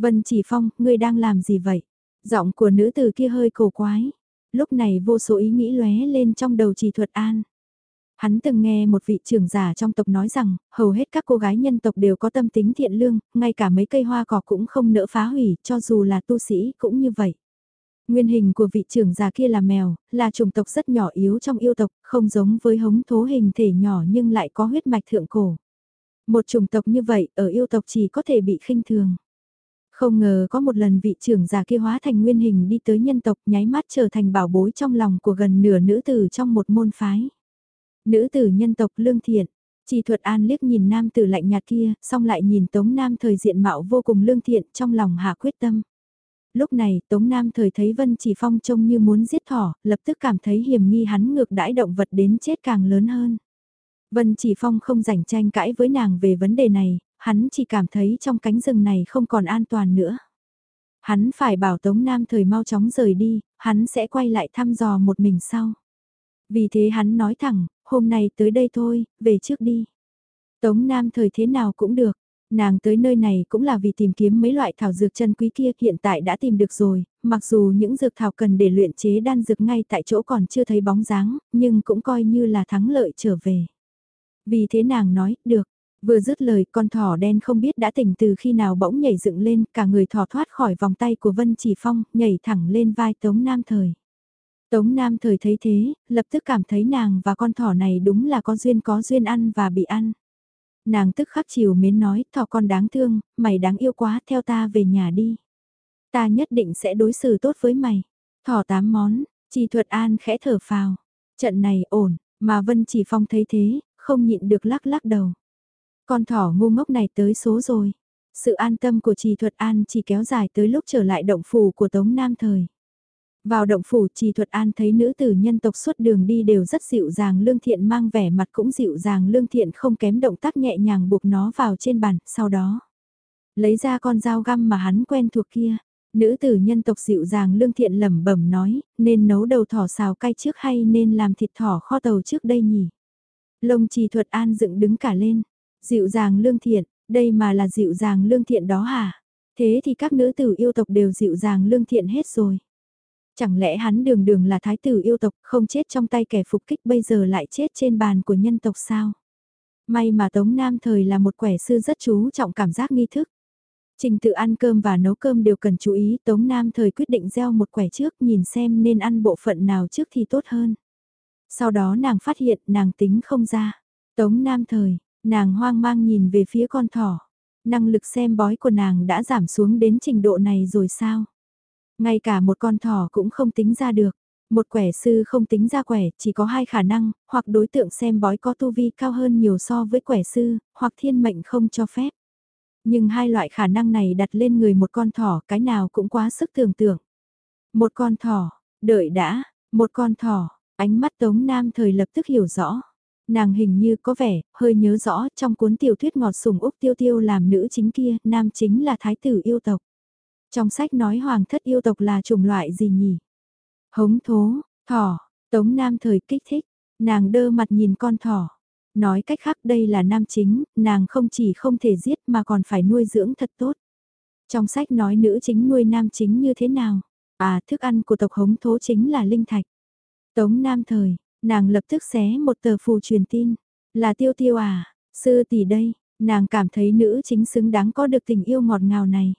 Vân Chỉ Phong, ngươi đang làm gì vậy? Giọng của nữ tử kia hơi cổ quái. Lúc này vô số ý nghĩ lóe lên trong đầu chỉ thuật an. Hắn từng nghe một vị trưởng giả trong tộc nói rằng, hầu hết các cô gái nhân tộc đều có tâm tính thiện lương, ngay cả mấy cây hoa cỏ cũng không nỡ phá hủy, cho dù là tu sĩ cũng như vậy. Nguyên hình của vị trưởng già kia là mèo, là chủng tộc rất nhỏ yếu trong yêu tộc, không giống với hống thố hình thể nhỏ nhưng lại có huyết mạch thượng cổ. Một chủng tộc như vậy ở yêu tộc chỉ có thể bị khinh thường. Không ngờ có một lần vị trưởng già kia hóa thành nguyên hình đi tới nhân tộc nháy mắt trở thành bảo bối trong lòng của gần nửa nữ tử trong một môn phái. Nữ tử nhân tộc lương thiện, chỉ thuật an liếc nhìn nam tử lạnh nhạt kia, xong lại nhìn Tống Nam thời diện mạo vô cùng lương thiện trong lòng hạ quyết tâm. Lúc này Tống Nam thời thấy Vân Chỉ Phong trông như muốn giết thỏ, lập tức cảm thấy hiểm nghi hắn ngược đãi động vật đến chết càng lớn hơn. Vân Chỉ Phong không rảnh tranh cãi với nàng về vấn đề này, hắn chỉ cảm thấy trong cánh rừng này không còn an toàn nữa. Hắn phải bảo Tống Nam thời mau chóng rời đi, hắn sẽ quay lại thăm dò một mình sau. Vì thế hắn nói thẳng, hôm nay tới đây thôi, về trước đi. Tống Nam thời thế nào cũng được, nàng tới nơi này cũng là vì tìm kiếm mấy loại thảo dược chân quý kia hiện tại đã tìm được rồi, mặc dù những dược thảo cần để luyện chế đan dược ngay tại chỗ còn chưa thấy bóng dáng, nhưng cũng coi như là thắng lợi trở về. Vì thế nàng nói, được, Vừa dứt lời con thỏ đen không biết đã tỉnh từ khi nào bỗng nhảy dựng lên, cả người thỏ thoát khỏi vòng tay của Vân Chỉ Phong, nhảy thẳng lên vai Tống Nam Thời. Tống Nam Thời thấy thế, lập tức cảm thấy nàng và con thỏ này đúng là có duyên có duyên ăn và bị ăn. Nàng tức khắc chiều mến nói, thỏ con đáng thương, mày đáng yêu quá, theo ta về nhà đi. Ta nhất định sẽ đối xử tốt với mày. Thỏ tám món, chỉ Thuật An khẽ thở phào. Trận này ổn, mà Vân Chỉ Phong thấy thế, không nhịn được lắc lắc đầu. Con thỏ ngu ngốc này tới số rồi. Sự an tâm của trì thuật an chỉ kéo dài tới lúc trở lại động phủ của Tống Nam Thời. Vào động phủ trì thuật an thấy nữ tử nhân tộc suốt đường đi đều rất dịu dàng lương thiện mang vẻ mặt cũng dịu dàng lương thiện không kém động tác nhẹ nhàng buộc nó vào trên bàn, sau đó. Lấy ra con dao găm mà hắn quen thuộc kia, nữ tử nhân tộc dịu dàng lương thiện lẩm bẩm nói, nên nấu đầu thỏ xào cay trước hay nên làm thịt thỏ kho tàu trước đây nhỉ? Lông trì thuật an dựng đứng cả lên, Dịu dàng lương thiện, đây mà là dịu dàng lương thiện đó hả? Thế thì các nữ tử yêu tộc đều dịu dàng lương thiện hết rồi. Chẳng lẽ hắn đường đường là thái tử yêu tộc không chết trong tay kẻ phục kích bây giờ lại chết trên bàn của nhân tộc sao? May mà Tống Nam thời là một quẻ sư rất chú trọng cảm giác nghi thức. Trình tự ăn cơm và nấu cơm đều cần chú ý Tống Nam thời quyết định gieo một quẻ trước nhìn xem nên ăn bộ phận nào trước thì tốt hơn. Sau đó nàng phát hiện nàng tính không ra. Tống Nam thời, Nàng hoang mang nhìn về phía con thỏ. Năng lực xem bói của nàng đã giảm xuống đến trình độ này rồi sao? Ngay cả một con thỏ cũng không tính ra được. Một quẻ sư không tính ra quẻ, chỉ có hai khả năng, hoặc đối tượng xem bói có tu vi cao hơn nhiều so với quẻ sư, hoặc thiên mệnh không cho phép. Nhưng hai loại khả năng này đặt lên người một con thỏ cái nào cũng quá sức tưởng tượng. Một con thỏ, đợi đã, một con thỏ, ánh mắt Tống Nam thời lập tức hiểu rõ. Nàng hình như có vẻ, hơi nhớ rõ trong cuốn tiểu thuyết ngọt sùng Úc Tiêu Tiêu làm nữ chính kia, nam chính là thái tử yêu tộc. Trong sách nói hoàng thất yêu tộc là chủng loại gì nhỉ? Hống thố, thỏ, tống nam thời kích thích, nàng đơ mặt nhìn con thỏ. Nói cách khác đây là nam chính, nàng không chỉ không thể giết mà còn phải nuôi dưỡng thật tốt. Trong sách nói nữ chính nuôi nam chính như thế nào? À, thức ăn của tộc hống thố chính là linh thạch. Tống Nam Thời, Nàng lập tức xé một tờ phù truyền tin. Là tiêu tiêu à, sư tỷ đây, nàng cảm thấy nữ chính xứng đáng có được tình yêu ngọt ngào này.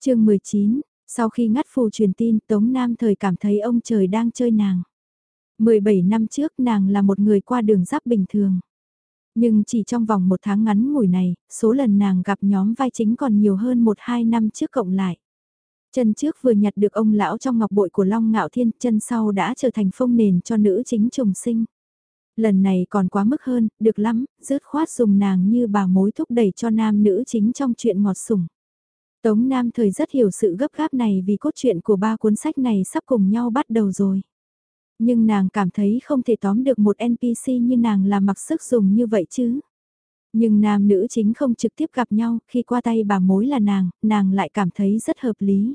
chương 19, sau khi ngắt phù truyền tin Tống Nam thời cảm thấy ông trời đang chơi nàng. 17 năm trước nàng là một người qua đường giáp bình thường. Nhưng chỉ trong vòng một tháng ngắn ngủi này, số lần nàng gặp nhóm vai chính còn nhiều hơn 1-2 năm trước cộng lại. Chân trước vừa nhặt được ông lão trong ngọc bội của Long Ngạo Thiên, chân sau đã trở thành phong nền cho nữ chính trùng sinh. Lần này còn quá mức hơn, được lắm, rớt khoát dùng nàng như bà mối thúc đẩy cho nam nữ chính trong chuyện ngọt sủng. Tống Nam thời rất hiểu sự gấp gáp này vì cốt truyện của ba cuốn sách này sắp cùng nhau bắt đầu rồi. Nhưng nàng cảm thấy không thể tóm được một NPC như nàng là mặc sức dùng như vậy chứ. Nhưng nam nữ chính không trực tiếp gặp nhau, khi qua tay bà mối là nàng, nàng lại cảm thấy rất hợp lý.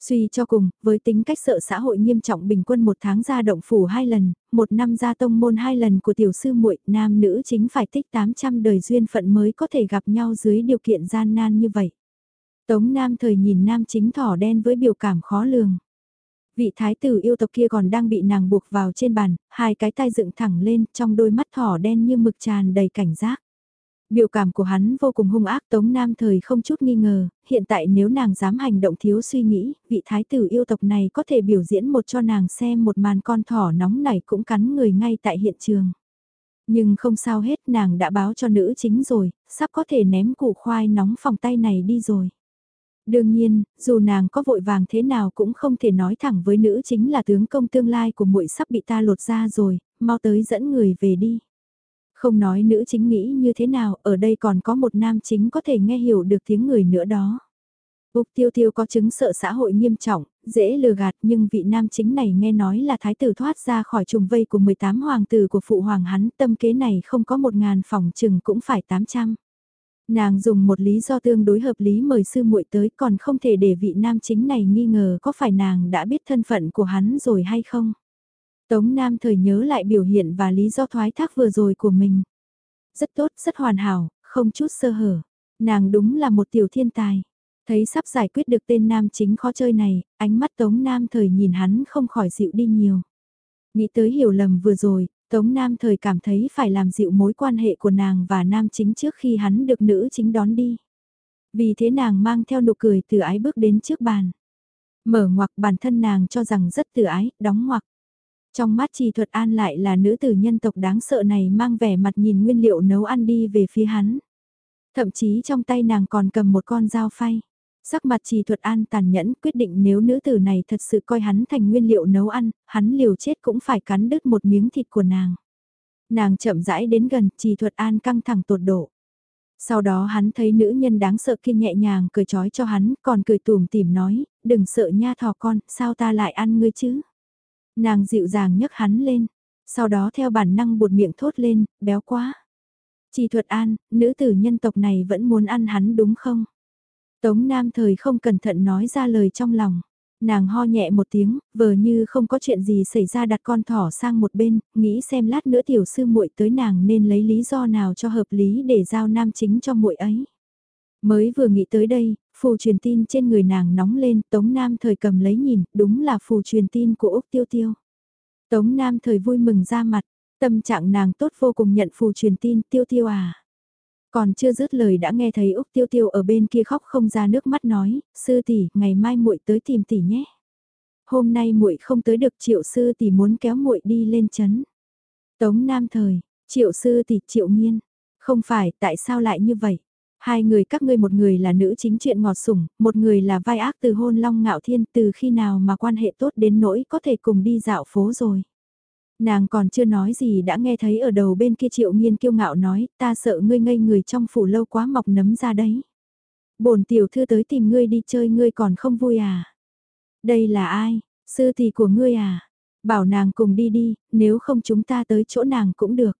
Suy cho cùng, với tính cách sợ xã hội nghiêm trọng bình quân một tháng ra động phủ hai lần, một năm ra tông môn hai lần của tiểu sư muội nam nữ chính phải tích 800 đời duyên phận mới có thể gặp nhau dưới điều kiện gian nan như vậy. Tống Nam thời nhìn nam chính thỏ đen với biểu cảm khó lường. Vị thái tử yêu tộc kia còn đang bị nàng buộc vào trên bàn, hai cái tay dựng thẳng lên trong đôi mắt thỏ đen như mực tràn đầy cảnh giác. Biểu cảm của hắn vô cùng hung ác Tống Nam thời không chút nghi ngờ, hiện tại nếu nàng dám hành động thiếu suy nghĩ, vị thái tử yêu tộc này có thể biểu diễn một cho nàng xem một màn con thỏ nóng này cũng cắn người ngay tại hiện trường. Nhưng không sao hết nàng đã báo cho nữ chính rồi, sắp có thể ném củ khoai nóng phòng tay này đi rồi. Đương nhiên, dù nàng có vội vàng thế nào cũng không thể nói thẳng với nữ chính là tướng công tương lai của muội sắp bị ta lột ra rồi, mau tới dẫn người về đi. Không nói nữ chính nghĩ như thế nào, ở đây còn có một nam chính có thể nghe hiểu được tiếng người nữa đó. Úc Tiêu Tiêu có chứng sợ xã hội nghiêm trọng, dễ lừa gạt nhưng vị nam chính này nghe nói là thái tử thoát ra khỏi trùng vây của 18 hoàng tử của phụ hoàng hắn tâm kế này không có một ngàn phòng chừng cũng phải 800. Nàng dùng một lý do tương đối hợp lý mời sư muội tới còn không thể để vị nam chính này nghi ngờ có phải nàng đã biết thân phận của hắn rồi hay không. Tống Nam thời nhớ lại biểu hiện và lý do thoái thác vừa rồi của mình. Rất tốt, rất hoàn hảo, không chút sơ hở. Nàng đúng là một tiểu thiên tài. Thấy sắp giải quyết được tên nam chính khó chơi này, ánh mắt Tống Nam thời nhìn hắn không khỏi dịu đi nhiều. Nghĩ tới hiểu lầm vừa rồi, Tống Nam thời cảm thấy phải làm dịu mối quan hệ của nàng và nam chính trước khi hắn được nữ chính đón đi. Vì thế nàng mang theo nụ cười từ ái bước đến trước bàn. Mở ngoặc bản thân nàng cho rằng rất từ ái, đóng ngoặc. Trong mắt Trì Thuật An lại là nữ tử nhân tộc đáng sợ này mang vẻ mặt nhìn nguyên liệu nấu ăn đi về phía hắn. Thậm chí trong tay nàng còn cầm một con dao phay. Sắc mặt Trì Thuật An tàn nhẫn quyết định nếu nữ tử này thật sự coi hắn thành nguyên liệu nấu ăn, hắn liều chết cũng phải cắn đứt một miếng thịt của nàng. Nàng chậm rãi đến gần, Trì Thuật An căng thẳng tột độ. Sau đó hắn thấy nữ nhân đáng sợ kia nhẹ nhàng cười chói cho hắn, còn cười tùm tìm nói, đừng sợ nha thò con, sao ta lại ăn ngươi chứ? Nàng dịu dàng nhấc hắn lên, sau đó theo bản năng buột miệng thốt lên, béo quá. Chỉ thuật an, nữ tử nhân tộc này vẫn muốn ăn hắn đúng không? Tống Nam thời không cẩn thận nói ra lời trong lòng. Nàng ho nhẹ một tiếng, vờ như không có chuyện gì xảy ra đặt con thỏ sang một bên, nghĩ xem lát nữa tiểu sư muội tới nàng nên lấy lý do nào cho hợp lý để giao nam chính cho muội ấy. Mới vừa nghĩ tới đây, phù truyền tin trên người nàng nóng lên, Tống Nam thời cầm lấy nhìn, đúng là phù truyền tin của Úc Tiêu Tiêu. Tống Nam thời vui mừng ra mặt, tâm trạng nàng tốt vô cùng nhận phù truyền tin Tiêu Tiêu à. Còn chưa dứt lời đã nghe thấy Úc Tiêu Tiêu ở bên kia khóc không ra nước mắt nói, sư tỷ, ngày mai muội tới tìm tỷ nhé. Hôm nay muội không tới được triệu sư tỷ muốn kéo muội đi lên chấn. Tống Nam thời, triệu sư tỷ triệu nghiên, không phải tại sao lại như vậy? Hai người các ngươi một người là nữ chính chuyện ngọt sủng, một người là vai ác từ hôn long ngạo thiên từ khi nào mà quan hệ tốt đến nỗi có thể cùng đi dạo phố rồi. Nàng còn chưa nói gì đã nghe thấy ở đầu bên kia triệu nghiên kiêu ngạo nói, ta sợ ngươi ngây người trong phủ lâu quá mọc nấm ra đấy. bổn tiểu thư tới tìm ngươi đi chơi ngươi còn không vui à? Đây là ai? Sư tỷ của ngươi à? Bảo nàng cùng đi đi, nếu không chúng ta tới chỗ nàng cũng được.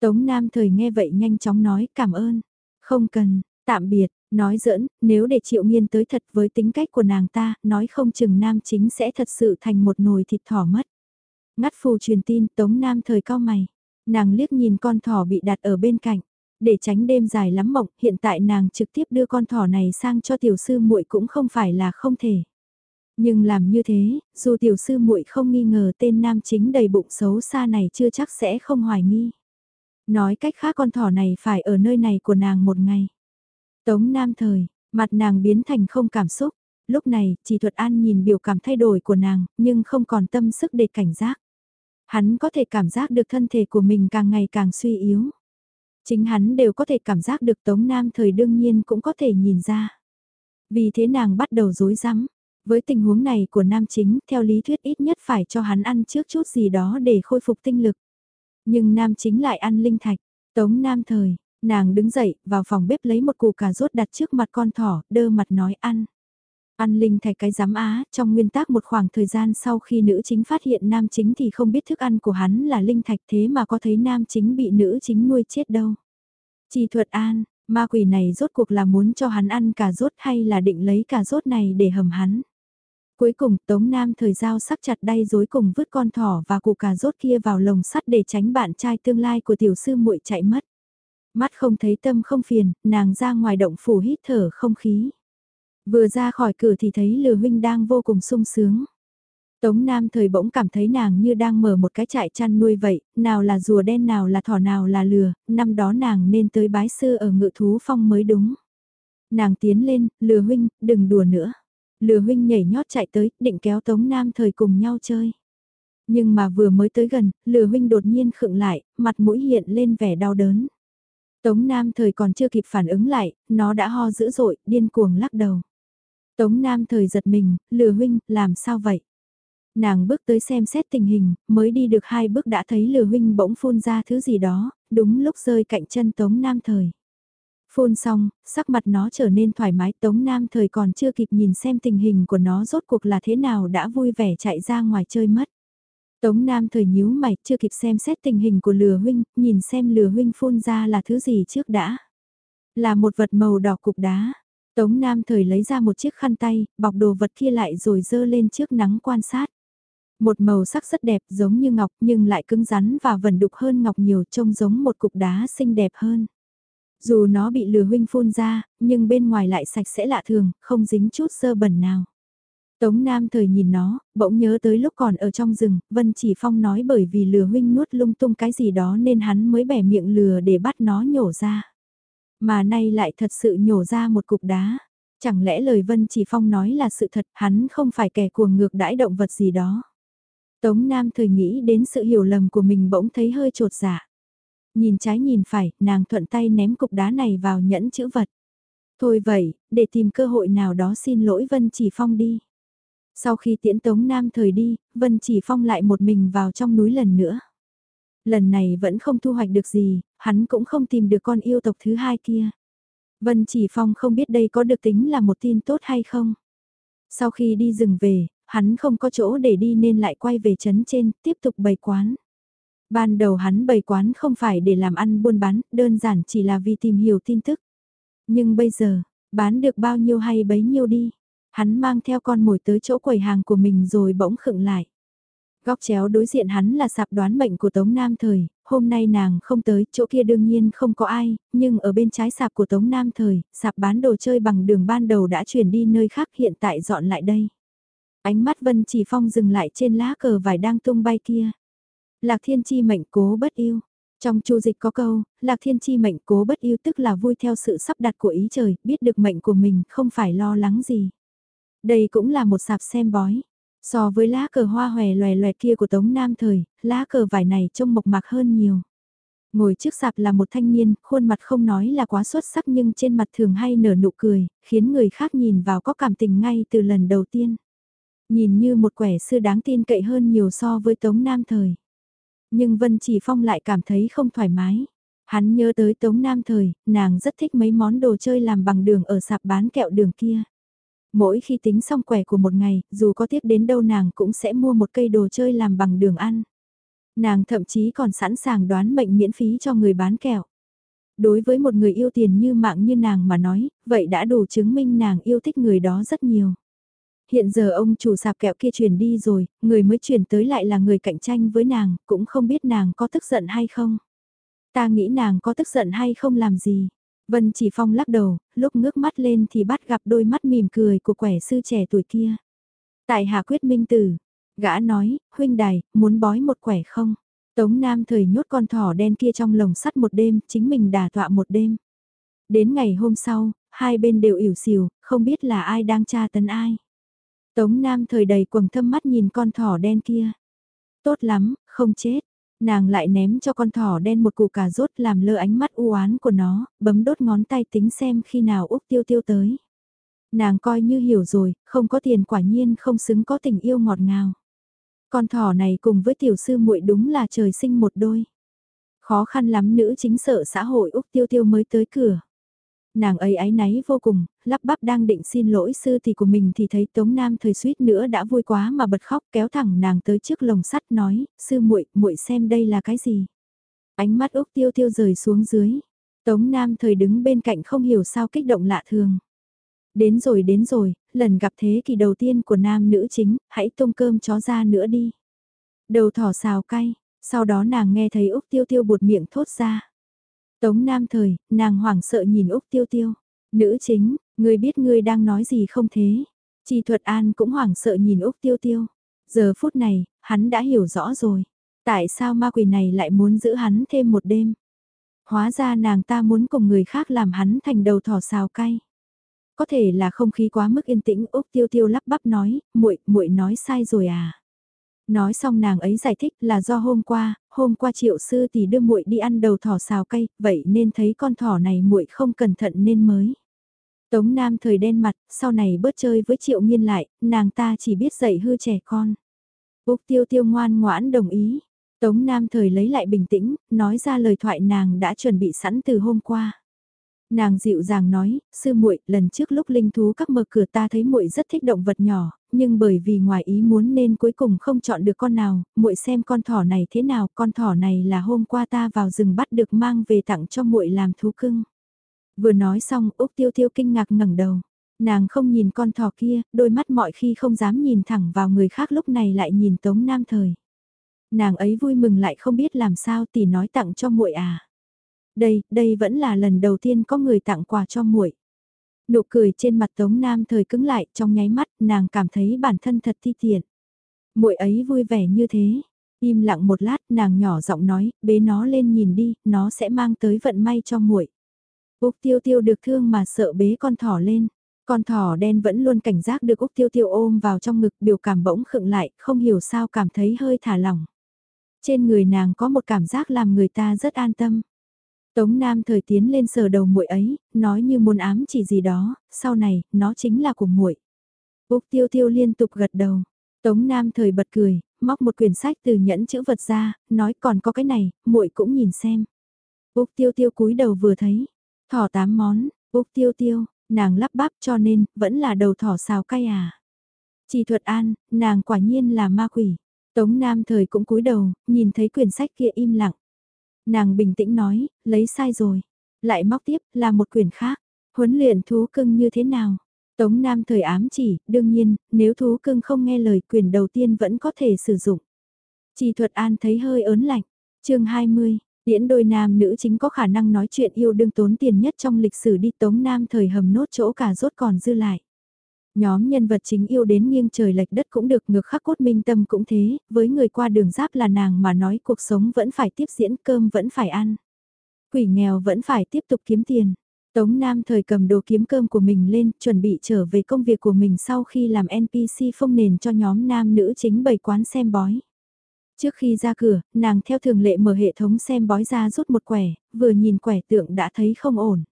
Tống Nam thời nghe vậy nhanh chóng nói cảm ơn. Không cần, tạm biệt, nói giỡn, nếu để triệu nghiên tới thật với tính cách của nàng ta, nói không chừng nam chính sẽ thật sự thành một nồi thịt thỏ mất. Ngắt phù truyền tin, Tống Nam thời cao mày. Nàng liếc nhìn con thỏ bị đặt ở bên cạnh. Để tránh đêm dài lắm mộng, hiện tại nàng trực tiếp đưa con thỏ này sang cho tiểu sư muội cũng không phải là không thể. Nhưng làm như thế, dù tiểu sư muội không nghi ngờ tên nam chính đầy bụng xấu xa này chưa chắc sẽ không hoài nghi. Nói cách khác con thỏ này phải ở nơi này của nàng một ngày. Tống Nam thời, mặt nàng biến thành không cảm xúc. Lúc này, chỉ thuật an nhìn biểu cảm thay đổi của nàng, nhưng không còn tâm sức để cảnh giác. Hắn có thể cảm giác được thân thể của mình càng ngày càng suy yếu. Chính hắn đều có thể cảm giác được Tống Nam thời đương nhiên cũng có thể nhìn ra. Vì thế nàng bắt đầu dối rắm Với tình huống này của nam chính, theo lý thuyết ít nhất phải cho hắn ăn trước chút gì đó để khôi phục tinh lực. Nhưng nam chính lại ăn linh thạch. Tống Nam thời, nàng đứng dậy, vào phòng bếp lấy một củ cà rốt đặt trước mặt con thỏ, đơ mặt nói ăn. Ăn linh thạch cái giám á, trong nguyên tắc một khoảng thời gian sau khi nữ chính phát hiện nam chính thì không biết thức ăn của hắn là linh thạch thế mà có thấy nam chính bị nữ chính nuôi chết đâu. Chỉ thuật an, ma quỷ này rốt cuộc là muốn cho hắn ăn cà rốt hay là định lấy cà rốt này để hầm hắn. Cuối cùng Tống Nam thời giao sắc chặt đay dối cùng vứt con thỏ và củ cà rốt kia vào lồng sắt để tránh bạn trai tương lai của tiểu sư muội chạy mất. Mắt không thấy tâm không phiền, nàng ra ngoài động phủ hít thở không khí. Vừa ra khỏi cửa thì thấy lừa huynh đang vô cùng sung sướng. Tống Nam thời bỗng cảm thấy nàng như đang mở một cái trại chăn nuôi vậy, nào là rùa đen nào là thỏ nào là lừa, năm đó nàng nên tới bái sư ở ngự thú phong mới đúng. Nàng tiến lên, lừa huynh, đừng đùa nữa. Lừa huynh nhảy nhót chạy tới, định kéo Tống Nam thời cùng nhau chơi. Nhưng mà vừa mới tới gần, lừa huynh đột nhiên khựng lại, mặt mũi hiện lên vẻ đau đớn. Tống Nam thời còn chưa kịp phản ứng lại, nó đã ho dữ dội, điên cuồng lắc đầu. Tống Nam thời giật mình, lừa huynh, làm sao vậy? Nàng bước tới xem xét tình hình, mới đi được hai bước đã thấy lừa huynh bỗng phun ra thứ gì đó, đúng lúc rơi cạnh chân Tống Nam thời. Phun xong, sắc mặt nó trở nên thoải mái Tống Nam thời còn chưa kịp nhìn xem tình hình của nó rốt cuộc là thế nào đã vui vẻ chạy ra ngoài chơi mất. Tống Nam thời nhíu mày chưa kịp xem xét tình hình của lừa huynh, nhìn xem lừa huynh phun ra là thứ gì trước đã. Là một vật màu đỏ cục đá. Tống Nam thời lấy ra một chiếc khăn tay, bọc đồ vật kia lại rồi dơ lên trước nắng quan sát. Một màu sắc rất đẹp giống như ngọc nhưng lại cứng rắn và vần đục hơn ngọc nhiều trông giống một cục đá xinh đẹp hơn. Dù nó bị lừa huynh phun ra, nhưng bên ngoài lại sạch sẽ lạ thường, không dính chút sơ bẩn nào. Tống Nam thời nhìn nó, bỗng nhớ tới lúc còn ở trong rừng, Vân Chỉ Phong nói bởi vì lừa huynh nuốt lung tung cái gì đó nên hắn mới bẻ miệng lừa để bắt nó nhổ ra. Mà nay lại thật sự nhổ ra một cục đá. Chẳng lẽ lời Vân Chỉ Phong nói là sự thật, hắn không phải kẻ cuồng ngược đãi động vật gì đó. Tống Nam thời nghĩ đến sự hiểu lầm của mình bỗng thấy hơi trột dạ. Nhìn trái nhìn phải, nàng thuận tay ném cục đá này vào nhẫn chữ vật. Thôi vậy, để tìm cơ hội nào đó xin lỗi Vân Chỉ Phong đi. Sau khi tiễn Tống Nam thời đi, Vân Chỉ Phong lại một mình vào trong núi lần nữa. Lần này vẫn không thu hoạch được gì, hắn cũng không tìm được con yêu tộc thứ hai kia. Vân Chỉ Phong không biết đây có được tính là một tin tốt hay không. Sau khi đi rừng về, hắn không có chỗ để đi nên lại quay về trấn trên, tiếp tục bày quán. Ban đầu hắn bày quán không phải để làm ăn buôn bán, đơn giản chỉ là vì tìm hiểu tin tức. Nhưng bây giờ, bán được bao nhiêu hay bấy nhiêu đi. Hắn mang theo con mồi tới chỗ quầy hàng của mình rồi bỗng khựng lại. Góc chéo đối diện hắn là sạp đoán mệnh của Tống Nam Thời, hôm nay nàng không tới, chỗ kia đương nhiên không có ai, nhưng ở bên trái sạp của Tống Nam Thời, sạp bán đồ chơi bằng đường ban đầu đã chuyển đi nơi khác hiện tại dọn lại đây. Ánh mắt Vân Chỉ Phong dừng lại trên lá cờ vải đang tung bay kia. Lạc Thiên Chi mệnh cố bất yêu. Trong chu dịch có câu, Lạc Thiên Chi mệnh cố bất yêu tức là vui theo sự sắp đặt của ý trời, biết được mệnh của mình không phải lo lắng gì. Đây cũng là một sạp xem bói. So với lá cờ hoa hòe loè loẹt kia của Tống Nam thời, lá cờ vải này trông mộc mạc hơn nhiều. Ngồi trước sạp là một thanh niên, khuôn mặt không nói là quá xuất sắc nhưng trên mặt thường hay nở nụ cười, khiến người khác nhìn vào có cảm tình ngay từ lần đầu tiên. Nhìn như một quẻ sư đáng tin cậy hơn nhiều so với Tống Nam thời. Nhưng Vân Chỉ Phong lại cảm thấy không thoải mái. Hắn nhớ tới Tống Nam thời, nàng rất thích mấy món đồ chơi làm bằng đường ở sạp bán kẹo đường kia. Mỗi khi tính xong quẻ của một ngày, dù có tiếp đến đâu nàng cũng sẽ mua một cây đồ chơi làm bằng đường ăn. Nàng thậm chí còn sẵn sàng đoán mệnh miễn phí cho người bán kẹo. Đối với một người yêu tiền như mạng như nàng mà nói, vậy đã đủ chứng minh nàng yêu thích người đó rất nhiều. Hiện giờ ông chủ sạp kẹo kia chuyển đi rồi, người mới chuyển tới lại là người cạnh tranh với nàng, cũng không biết nàng có tức giận hay không. Ta nghĩ nàng có tức giận hay không làm gì. Vân chỉ phong lắc đầu, lúc ngước mắt lên thì bắt gặp đôi mắt mỉm cười của quẻ sư trẻ tuổi kia. Tại hạ quyết minh tử, gã nói, huynh đài, muốn bói một quẻ không? Tống Nam thời nhốt con thỏ đen kia trong lồng sắt một đêm, chính mình đà tọa một đêm. Đến ngày hôm sau, hai bên đều ỉu xìu, không biết là ai đang tra tấn ai. Tống Nam thời đầy quầng thâm mắt nhìn con thỏ đen kia. Tốt lắm, không chết. Nàng lại ném cho con thỏ đen một củ cà rốt làm lơ ánh mắt u oán của nó, bấm đốt ngón tay tính xem khi nào Úc Tiêu Tiêu tới. Nàng coi như hiểu rồi, không có tiền quả nhiên không xứng có tình yêu ngọt ngào. Con thỏ này cùng với tiểu sư muội đúng là trời sinh một đôi. Khó khăn lắm nữ chính sợ xã hội Úc Tiêu Tiêu mới tới cửa nàng ấy ái náy vô cùng, lắp bắp đang định xin lỗi sư thì của mình thì thấy Tống Nam thời suýt nữa đã vui quá mà bật khóc kéo thẳng nàng tới trước lồng sắt nói, sư muội muội xem đây là cái gì. Ánh mắt Úc Tiêu Tiêu rời xuống dưới, Tống Nam thời đứng bên cạnh không hiểu sao kích động lạ thường. Đến rồi đến rồi, lần gặp thế kỷ đầu tiên của nam nữ chính, hãy tôm cơm chó ra nữa đi. Đầu thỏ xào cay, sau đó nàng nghe thấy Úc Tiêu Tiêu buột miệng thốt ra. Tống Nam thời, nàng hoảng sợ nhìn Úc Tiêu Tiêu. Nữ chính, ngươi biết ngươi đang nói gì không thế? Chi Thuật An cũng hoảng sợ nhìn Úc Tiêu Tiêu. Giờ phút này, hắn đã hiểu rõ rồi. Tại sao ma quỷ này lại muốn giữ hắn thêm một đêm? Hóa ra nàng ta muốn cùng người khác làm hắn thành đầu thỏ xào cay. Có thể là không khí quá mức yên tĩnh, Úc Tiêu Tiêu lắp bắp nói, muội, muội nói sai rồi à? Nói xong nàng ấy giải thích là do hôm qua, hôm qua triệu sư thì đưa muội đi ăn đầu thỏ xào cay, vậy nên thấy con thỏ này muội không cẩn thận nên mới. Tống Nam thời đen mặt, sau này bớt chơi với triệu nghiên lại, nàng ta chỉ biết dạy hư trẻ con. Úc tiêu tiêu ngoan ngoãn đồng ý. Tống Nam thời lấy lại bình tĩnh, nói ra lời thoại nàng đã chuẩn bị sẵn từ hôm qua. Nàng dịu dàng nói, sư muội, lần trước lúc linh thú các mở cửa ta thấy muội rất thích động vật nhỏ, nhưng bởi vì ngoài ý muốn nên cuối cùng không chọn được con nào, muội xem con thỏ này thế nào, con thỏ này là hôm qua ta vào rừng bắt được mang về tặng cho muội làm thú cưng. Vừa nói xong Úc Tiêu Tiêu kinh ngạc ngẩng đầu. Nàng không nhìn con thỏ kia, đôi mắt mọi khi không dám nhìn thẳng vào người khác lúc này lại nhìn Tống Nam Thời. Nàng ấy vui mừng lại không biết làm sao tỷ nói tặng cho muội à. Đây, đây vẫn là lần đầu tiên có người tặng quà cho muội. Nụ cười trên mặt Tống Nam Thời cứng lại, trong nháy mắt, nàng cảm thấy bản thân thật ti tiện. Muội ấy vui vẻ như thế, Im lặng một lát, nàng nhỏ giọng nói, bế nó lên nhìn đi, nó sẽ mang tới vận may cho muội. Úc Tiêu Tiêu được thương mà sợ bế con thỏ lên. Con thỏ đen vẫn luôn cảnh giác được Úc Tiêu Tiêu ôm vào trong ngực biểu cảm bỗng khựng lại, không hiểu sao cảm thấy hơi thả lỏng. Trên người nàng có một cảm giác làm người ta rất an tâm. Tống Nam thời tiến lên sờ đầu muội ấy, nói như muốn ám chỉ gì đó, sau này, nó chính là của muội. Úc Tiêu Tiêu liên tục gật đầu. Tống Nam thời bật cười, móc một quyển sách từ nhẫn chữ vật ra, nói còn có cái này, muội cũng nhìn xem. Úc Tiêu Tiêu cúi đầu vừa thấy, thỏ tám món, Úc Tiêu Tiêu, nàng lắp bắp cho nên, vẫn là đầu thỏ xào cay à. Chỉ thuật an, nàng quả nhiên là ma quỷ. Tống Nam thời cũng cúi đầu, nhìn thấy quyển sách kia im lặng. Nàng bình tĩnh nói, lấy sai rồi. Lại móc tiếp, là một quyển khác. Huấn luyện thú cưng như thế nào? Tống Nam thời ám chỉ, đương nhiên, nếu thú cưng không nghe lời quyền đầu tiên vẫn có thể sử dụng. Chỉ thuật an thấy hơi ớn lạnh. chương 20, điển đôi nam nữ chính có khả năng nói chuyện yêu đương tốn tiền nhất trong lịch sử đi Tống Nam thời hầm nốt chỗ cả rốt còn dư lại. Nhóm nhân vật chính yêu đến nghiêng trời lệch đất cũng được ngược khắc cốt minh tâm cũng thế, với người qua đường giáp là nàng mà nói cuộc sống vẫn phải tiếp diễn cơm vẫn phải ăn. Quỷ nghèo vẫn phải tiếp tục kiếm tiền. Tống Nam thời cầm đồ kiếm cơm của mình lên, chuẩn bị trở về công việc của mình sau khi làm NPC phong nền cho nhóm nam nữ chính bày quán xem bói. Trước khi ra cửa, nàng theo thường lệ mở hệ thống xem bói ra rút một quẻ, vừa nhìn quẻ tượng đã thấy không ổn.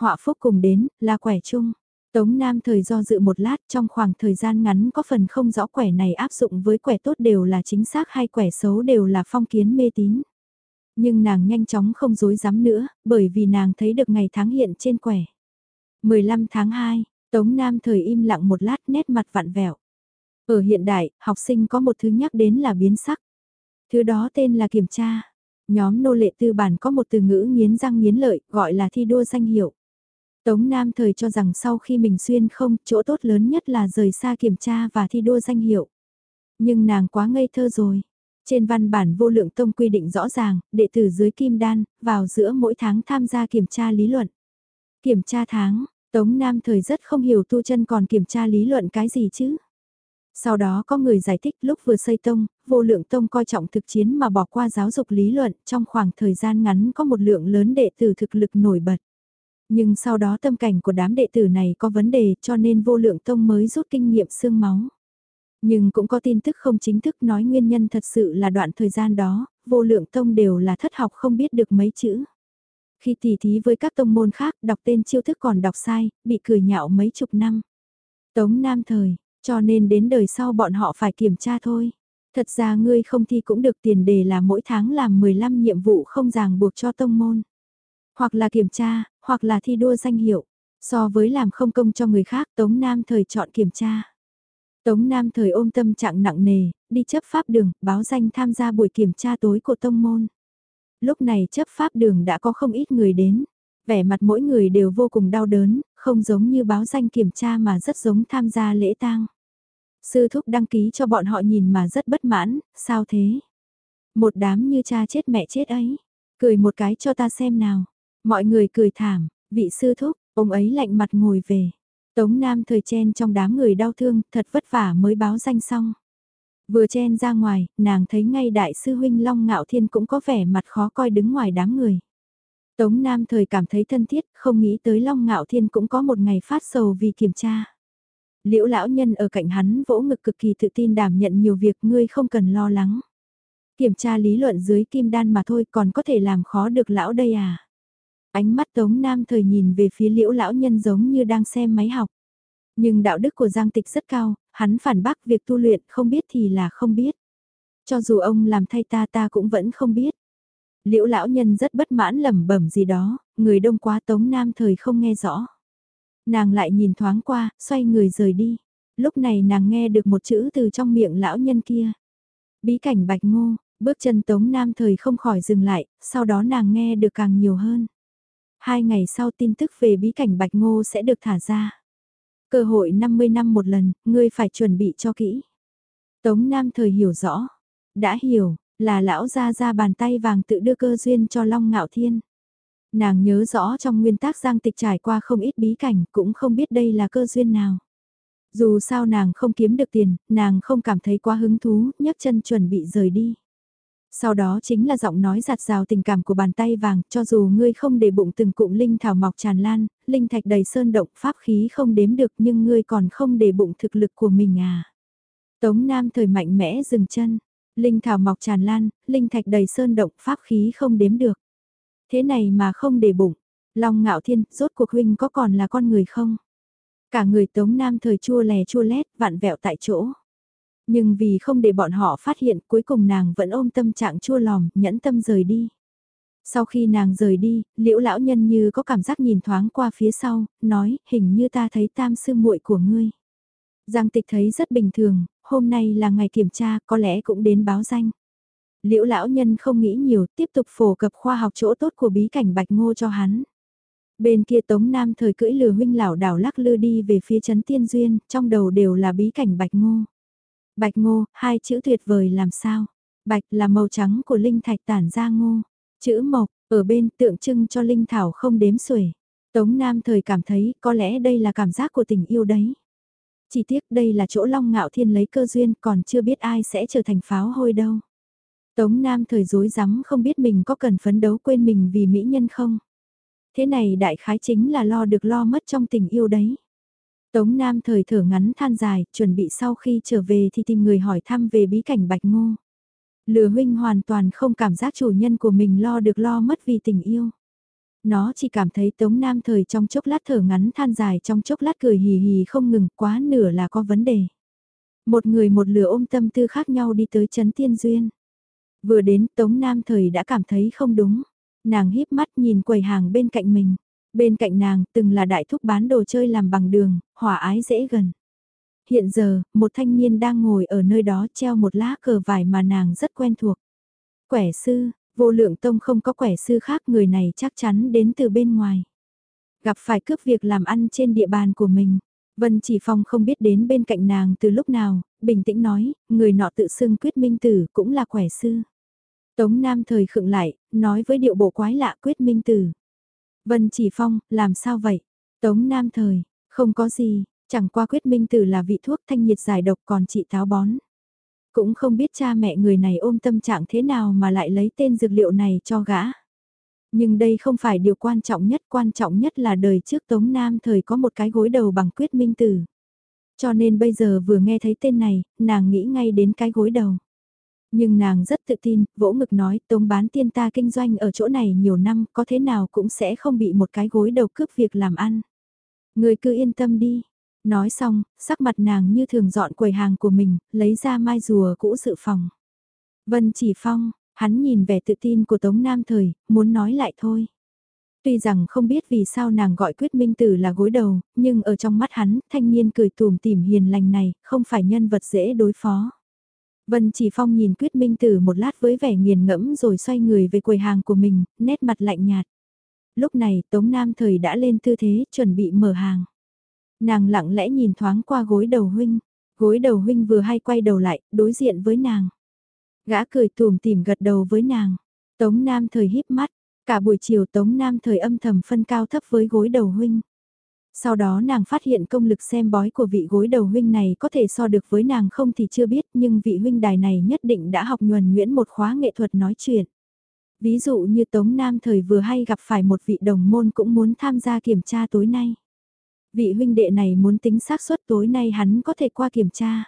Họa phúc cùng đến, là quẻ chung. Tống Nam thời do dự một lát trong khoảng thời gian ngắn có phần không rõ quẻ này áp dụng với quẻ tốt đều là chính xác hay quẻ xấu đều là phong kiến mê tín. Nhưng nàng nhanh chóng không dối dám nữa, bởi vì nàng thấy được ngày tháng hiện trên quẻ. 15 tháng 2, Tống Nam thời im lặng một lát nét mặt vặn vẹo. Ở hiện đại, học sinh có một thứ nhắc đến là biến sắc. Thứ đó tên là kiểm tra. Nhóm nô lệ tư bản có một từ ngữ nghiến răng nghiến lợi, gọi là thi đua danh hiệu. Tống Nam thời cho rằng sau khi mình xuyên không, chỗ tốt lớn nhất là rời xa kiểm tra và thi đua danh hiệu. Nhưng nàng quá ngây thơ rồi. Trên văn bản vô lượng tông quy định rõ ràng, đệ tử dưới kim đan, vào giữa mỗi tháng tham gia kiểm tra lý luận. Kiểm tra tháng, Tống Nam thời rất không hiểu tu chân còn kiểm tra lý luận cái gì chứ. Sau đó có người giải thích lúc vừa xây tông, vô lượng tông coi trọng thực chiến mà bỏ qua giáo dục lý luận trong khoảng thời gian ngắn có một lượng lớn đệ tử thực lực nổi bật. Nhưng sau đó tâm cảnh của đám đệ tử này có vấn đề cho nên vô lượng tông mới rút kinh nghiệm xương máu. Nhưng cũng có tin tức không chính thức nói nguyên nhân thật sự là đoạn thời gian đó, vô lượng tông đều là thất học không biết được mấy chữ. Khi tỉ thí với các tông môn khác đọc tên chiêu thức còn đọc sai, bị cười nhạo mấy chục năm. Tống Nam thời, cho nên đến đời sau bọn họ phải kiểm tra thôi. Thật ra ngươi không thi cũng được tiền đề là mỗi tháng làm 15 nhiệm vụ không ràng buộc cho tông môn. Hoặc là kiểm tra, hoặc là thi đua danh hiệu. So với làm không công cho người khác Tống Nam thời chọn kiểm tra. Tống Nam thời ôm tâm trạng nặng nề, đi chấp pháp đường, báo danh tham gia buổi kiểm tra tối của tông môn. Lúc này chấp pháp đường đã có không ít người đến. Vẻ mặt mỗi người đều vô cùng đau đớn, không giống như báo danh kiểm tra mà rất giống tham gia lễ tang. Sư thúc đăng ký cho bọn họ nhìn mà rất bất mãn, sao thế? Một đám như cha chết mẹ chết ấy. Cười một cái cho ta xem nào. Mọi người cười thảm, vị sư thúc, ông ấy lạnh mặt ngồi về. Tống Nam thời chen trong đám người đau thương, thật vất vả mới báo danh xong. Vừa chen ra ngoài, nàng thấy ngay đại sư huynh Long Ngạo Thiên cũng có vẻ mặt khó coi đứng ngoài đám người. Tống Nam thời cảm thấy thân thiết, không nghĩ tới Long Ngạo Thiên cũng có một ngày phát sầu vì kiểm tra. Liễu lão nhân ở cạnh hắn vỗ ngực cực kỳ tự tin đảm nhận nhiều việc ngươi không cần lo lắng. Kiểm tra lý luận dưới kim đan mà thôi còn có thể làm khó được lão đây à. Ánh mắt Tống Nam thời nhìn về phía liễu lão nhân giống như đang xem máy học. Nhưng đạo đức của Giang Tịch rất cao, hắn phản bác việc tu luyện không biết thì là không biết. Cho dù ông làm thay ta ta cũng vẫn không biết. Liễu lão nhân rất bất mãn lẩm bẩm gì đó, người đông quá Tống Nam thời không nghe rõ. Nàng lại nhìn thoáng qua, xoay người rời đi. Lúc này nàng nghe được một chữ từ trong miệng lão nhân kia. Bí cảnh bạch ngô, bước chân Tống Nam thời không khỏi dừng lại, sau đó nàng nghe được càng nhiều hơn. Hai ngày sau tin tức về bí cảnh Bạch Ngô sẽ được thả ra. Cơ hội 50 năm một lần, ngươi phải chuẩn bị cho kỹ. Tống Nam thời hiểu rõ. Đã hiểu, là lão ra ra bàn tay vàng tự đưa cơ duyên cho Long Ngạo Thiên. Nàng nhớ rõ trong nguyên tác giang tịch trải qua không ít bí cảnh cũng không biết đây là cơ duyên nào. Dù sao nàng không kiếm được tiền, nàng không cảm thấy quá hứng thú, nhấc chân chuẩn bị rời đi. Sau đó chính là giọng nói giạt rào tình cảm của bàn tay vàng, cho dù ngươi không để bụng từng cụm linh thảo mọc tràn lan, linh thạch đầy sơn động pháp khí không đếm được nhưng ngươi còn không để bụng thực lực của mình à. Tống Nam thời mạnh mẽ dừng chân, linh thảo mọc tràn lan, linh thạch đầy sơn động pháp khí không đếm được. Thế này mà không để bụng, Long ngạo thiên, rốt cuộc huynh có còn là con người không? Cả người Tống Nam thời chua lè chua lét, vạn vẹo tại chỗ. Nhưng vì không để bọn họ phát hiện cuối cùng nàng vẫn ôm tâm trạng chua lòng nhẫn tâm rời đi. Sau khi nàng rời đi, liễu lão nhân như có cảm giác nhìn thoáng qua phía sau, nói, hình như ta thấy tam sư muội của ngươi. Giang tịch thấy rất bình thường, hôm nay là ngày kiểm tra, có lẽ cũng đến báo danh. Liễu lão nhân không nghĩ nhiều, tiếp tục phổ cập khoa học chỗ tốt của bí cảnh bạch ngô cho hắn. Bên kia Tống Nam thời cưỡi lừa huynh lão đảo lắc lư đi về phía chấn tiên duyên, trong đầu đều là bí cảnh bạch ngô. Bạch ngô, hai chữ tuyệt vời làm sao? Bạch là màu trắng của linh thạch tản ra ngô. Chữ mộc, ở bên tượng trưng cho linh thảo không đếm xuể. Tống Nam thời cảm thấy có lẽ đây là cảm giác của tình yêu đấy. Chỉ tiếc đây là chỗ Long Ngạo Thiên lấy cơ duyên còn chưa biết ai sẽ trở thành pháo hôi đâu. Tống Nam thời dối rắm không biết mình có cần phấn đấu quên mình vì mỹ nhân không. Thế này đại khái chính là lo được lo mất trong tình yêu đấy. Tống Nam thời thở ngắn than dài, chuẩn bị sau khi trở về thì tìm người hỏi thăm về bí cảnh Bạch Ngô. Lừa huynh hoàn toàn không cảm giác chủ nhân của mình lo được lo mất vì tình yêu. Nó chỉ cảm thấy Tống Nam thời trong chốc lát thở ngắn than dài trong chốc lát cười hì hì không ngừng quá nửa là có vấn đề. Một người một lửa ôm tâm tư khác nhau đi tới chấn tiên duyên. Vừa đến Tống Nam thời đã cảm thấy không đúng. Nàng híp mắt nhìn quầy hàng bên cạnh mình. Bên cạnh nàng từng là đại thúc bán đồ chơi làm bằng đường, hòa ái dễ gần. Hiện giờ, một thanh niên đang ngồi ở nơi đó treo một lá cờ vải mà nàng rất quen thuộc. Quẻ sư, vô lượng tông không có quẻ sư khác người này chắc chắn đến từ bên ngoài. Gặp phải cướp việc làm ăn trên địa bàn của mình. Vân Chỉ Phong không biết đến bên cạnh nàng từ lúc nào, bình tĩnh nói, người nọ tự xưng quyết minh tử cũng là quẻ sư. Tống Nam thời khựng lại, nói với điệu bộ quái lạ quyết minh tử. Vân Chỉ Phong, làm sao vậy? Tống Nam thời, không có gì, chẳng qua quyết minh tử là vị thuốc thanh nhiệt giải độc còn chị táo bón. Cũng không biết cha mẹ người này ôm tâm trạng thế nào mà lại lấy tên dược liệu này cho gã. Nhưng đây không phải điều quan trọng nhất, quan trọng nhất là đời trước Tống Nam thời có một cái gối đầu bằng quyết minh tử. Cho nên bây giờ vừa nghe thấy tên này, nàng nghĩ ngay đến cái gối đầu. Nhưng nàng rất tự tin, vỗ ngực nói tống bán tiên ta kinh doanh ở chỗ này nhiều năm có thế nào cũng sẽ không bị một cái gối đầu cướp việc làm ăn. Người cứ yên tâm đi. Nói xong, sắc mặt nàng như thường dọn quầy hàng của mình, lấy ra mai rùa cũ dự phòng. Vân chỉ phong, hắn nhìn vẻ tự tin của Tống Nam Thời, muốn nói lại thôi. Tuy rằng không biết vì sao nàng gọi quyết minh tử là gối đầu, nhưng ở trong mắt hắn, thanh niên cười tùm tìm hiền lành này, không phải nhân vật dễ đối phó. Vân Chỉ Phong nhìn Quyết Minh Tử một lát với vẻ nghiền ngẫm rồi xoay người về quầy hàng của mình, nét mặt lạnh nhạt. Lúc này Tống Nam Thời đã lên tư thế chuẩn bị mở hàng. Nàng lặng lẽ nhìn thoáng qua gối đầu huynh, gối đầu huynh vừa hay quay đầu lại, đối diện với nàng. Gã cười tùm tìm gật đầu với nàng. Tống Nam Thời híp mắt, cả buổi chiều Tống Nam Thời âm thầm phân cao thấp với gối đầu huynh. Sau đó nàng phát hiện công lực xem bói của vị gối đầu huynh này có thể so được với nàng không thì chưa biết nhưng vị huynh đài này nhất định đã học nhuần nhuyễn một khóa nghệ thuật nói chuyện. Ví dụ như Tống Nam thời vừa hay gặp phải một vị đồng môn cũng muốn tham gia kiểm tra tối nay. Vị huynh đệ này muốn tính xác suất tối nay hắn có thể qua kiểm tra.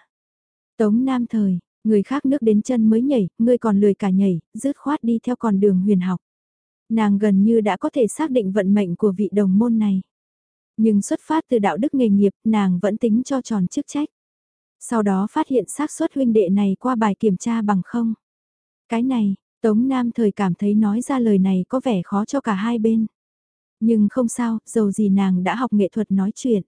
Tống Nam thời, người khác nước đến chân mới nhảy, ngươi còn lười cả nhảy, rứt khoát đi theo con đường huyền học. Nàng gần như đã có thể xác định vận mệnh của vị đồng môn này. Nhưng xuất phát từ đạo đức nghề nghiệp, nàng vẫn tính cho tròn chức trách. Sau đó phát hiện xác suất huynh đệ này qua bài kiểm tra bằng không. Cái này, Tống Nam thời cảm thấy nói ra lời này có vẻ khó cho cả hai bên. Nhưng không sao, dầu gì nàng đã học nghệ thuật nói chuyện.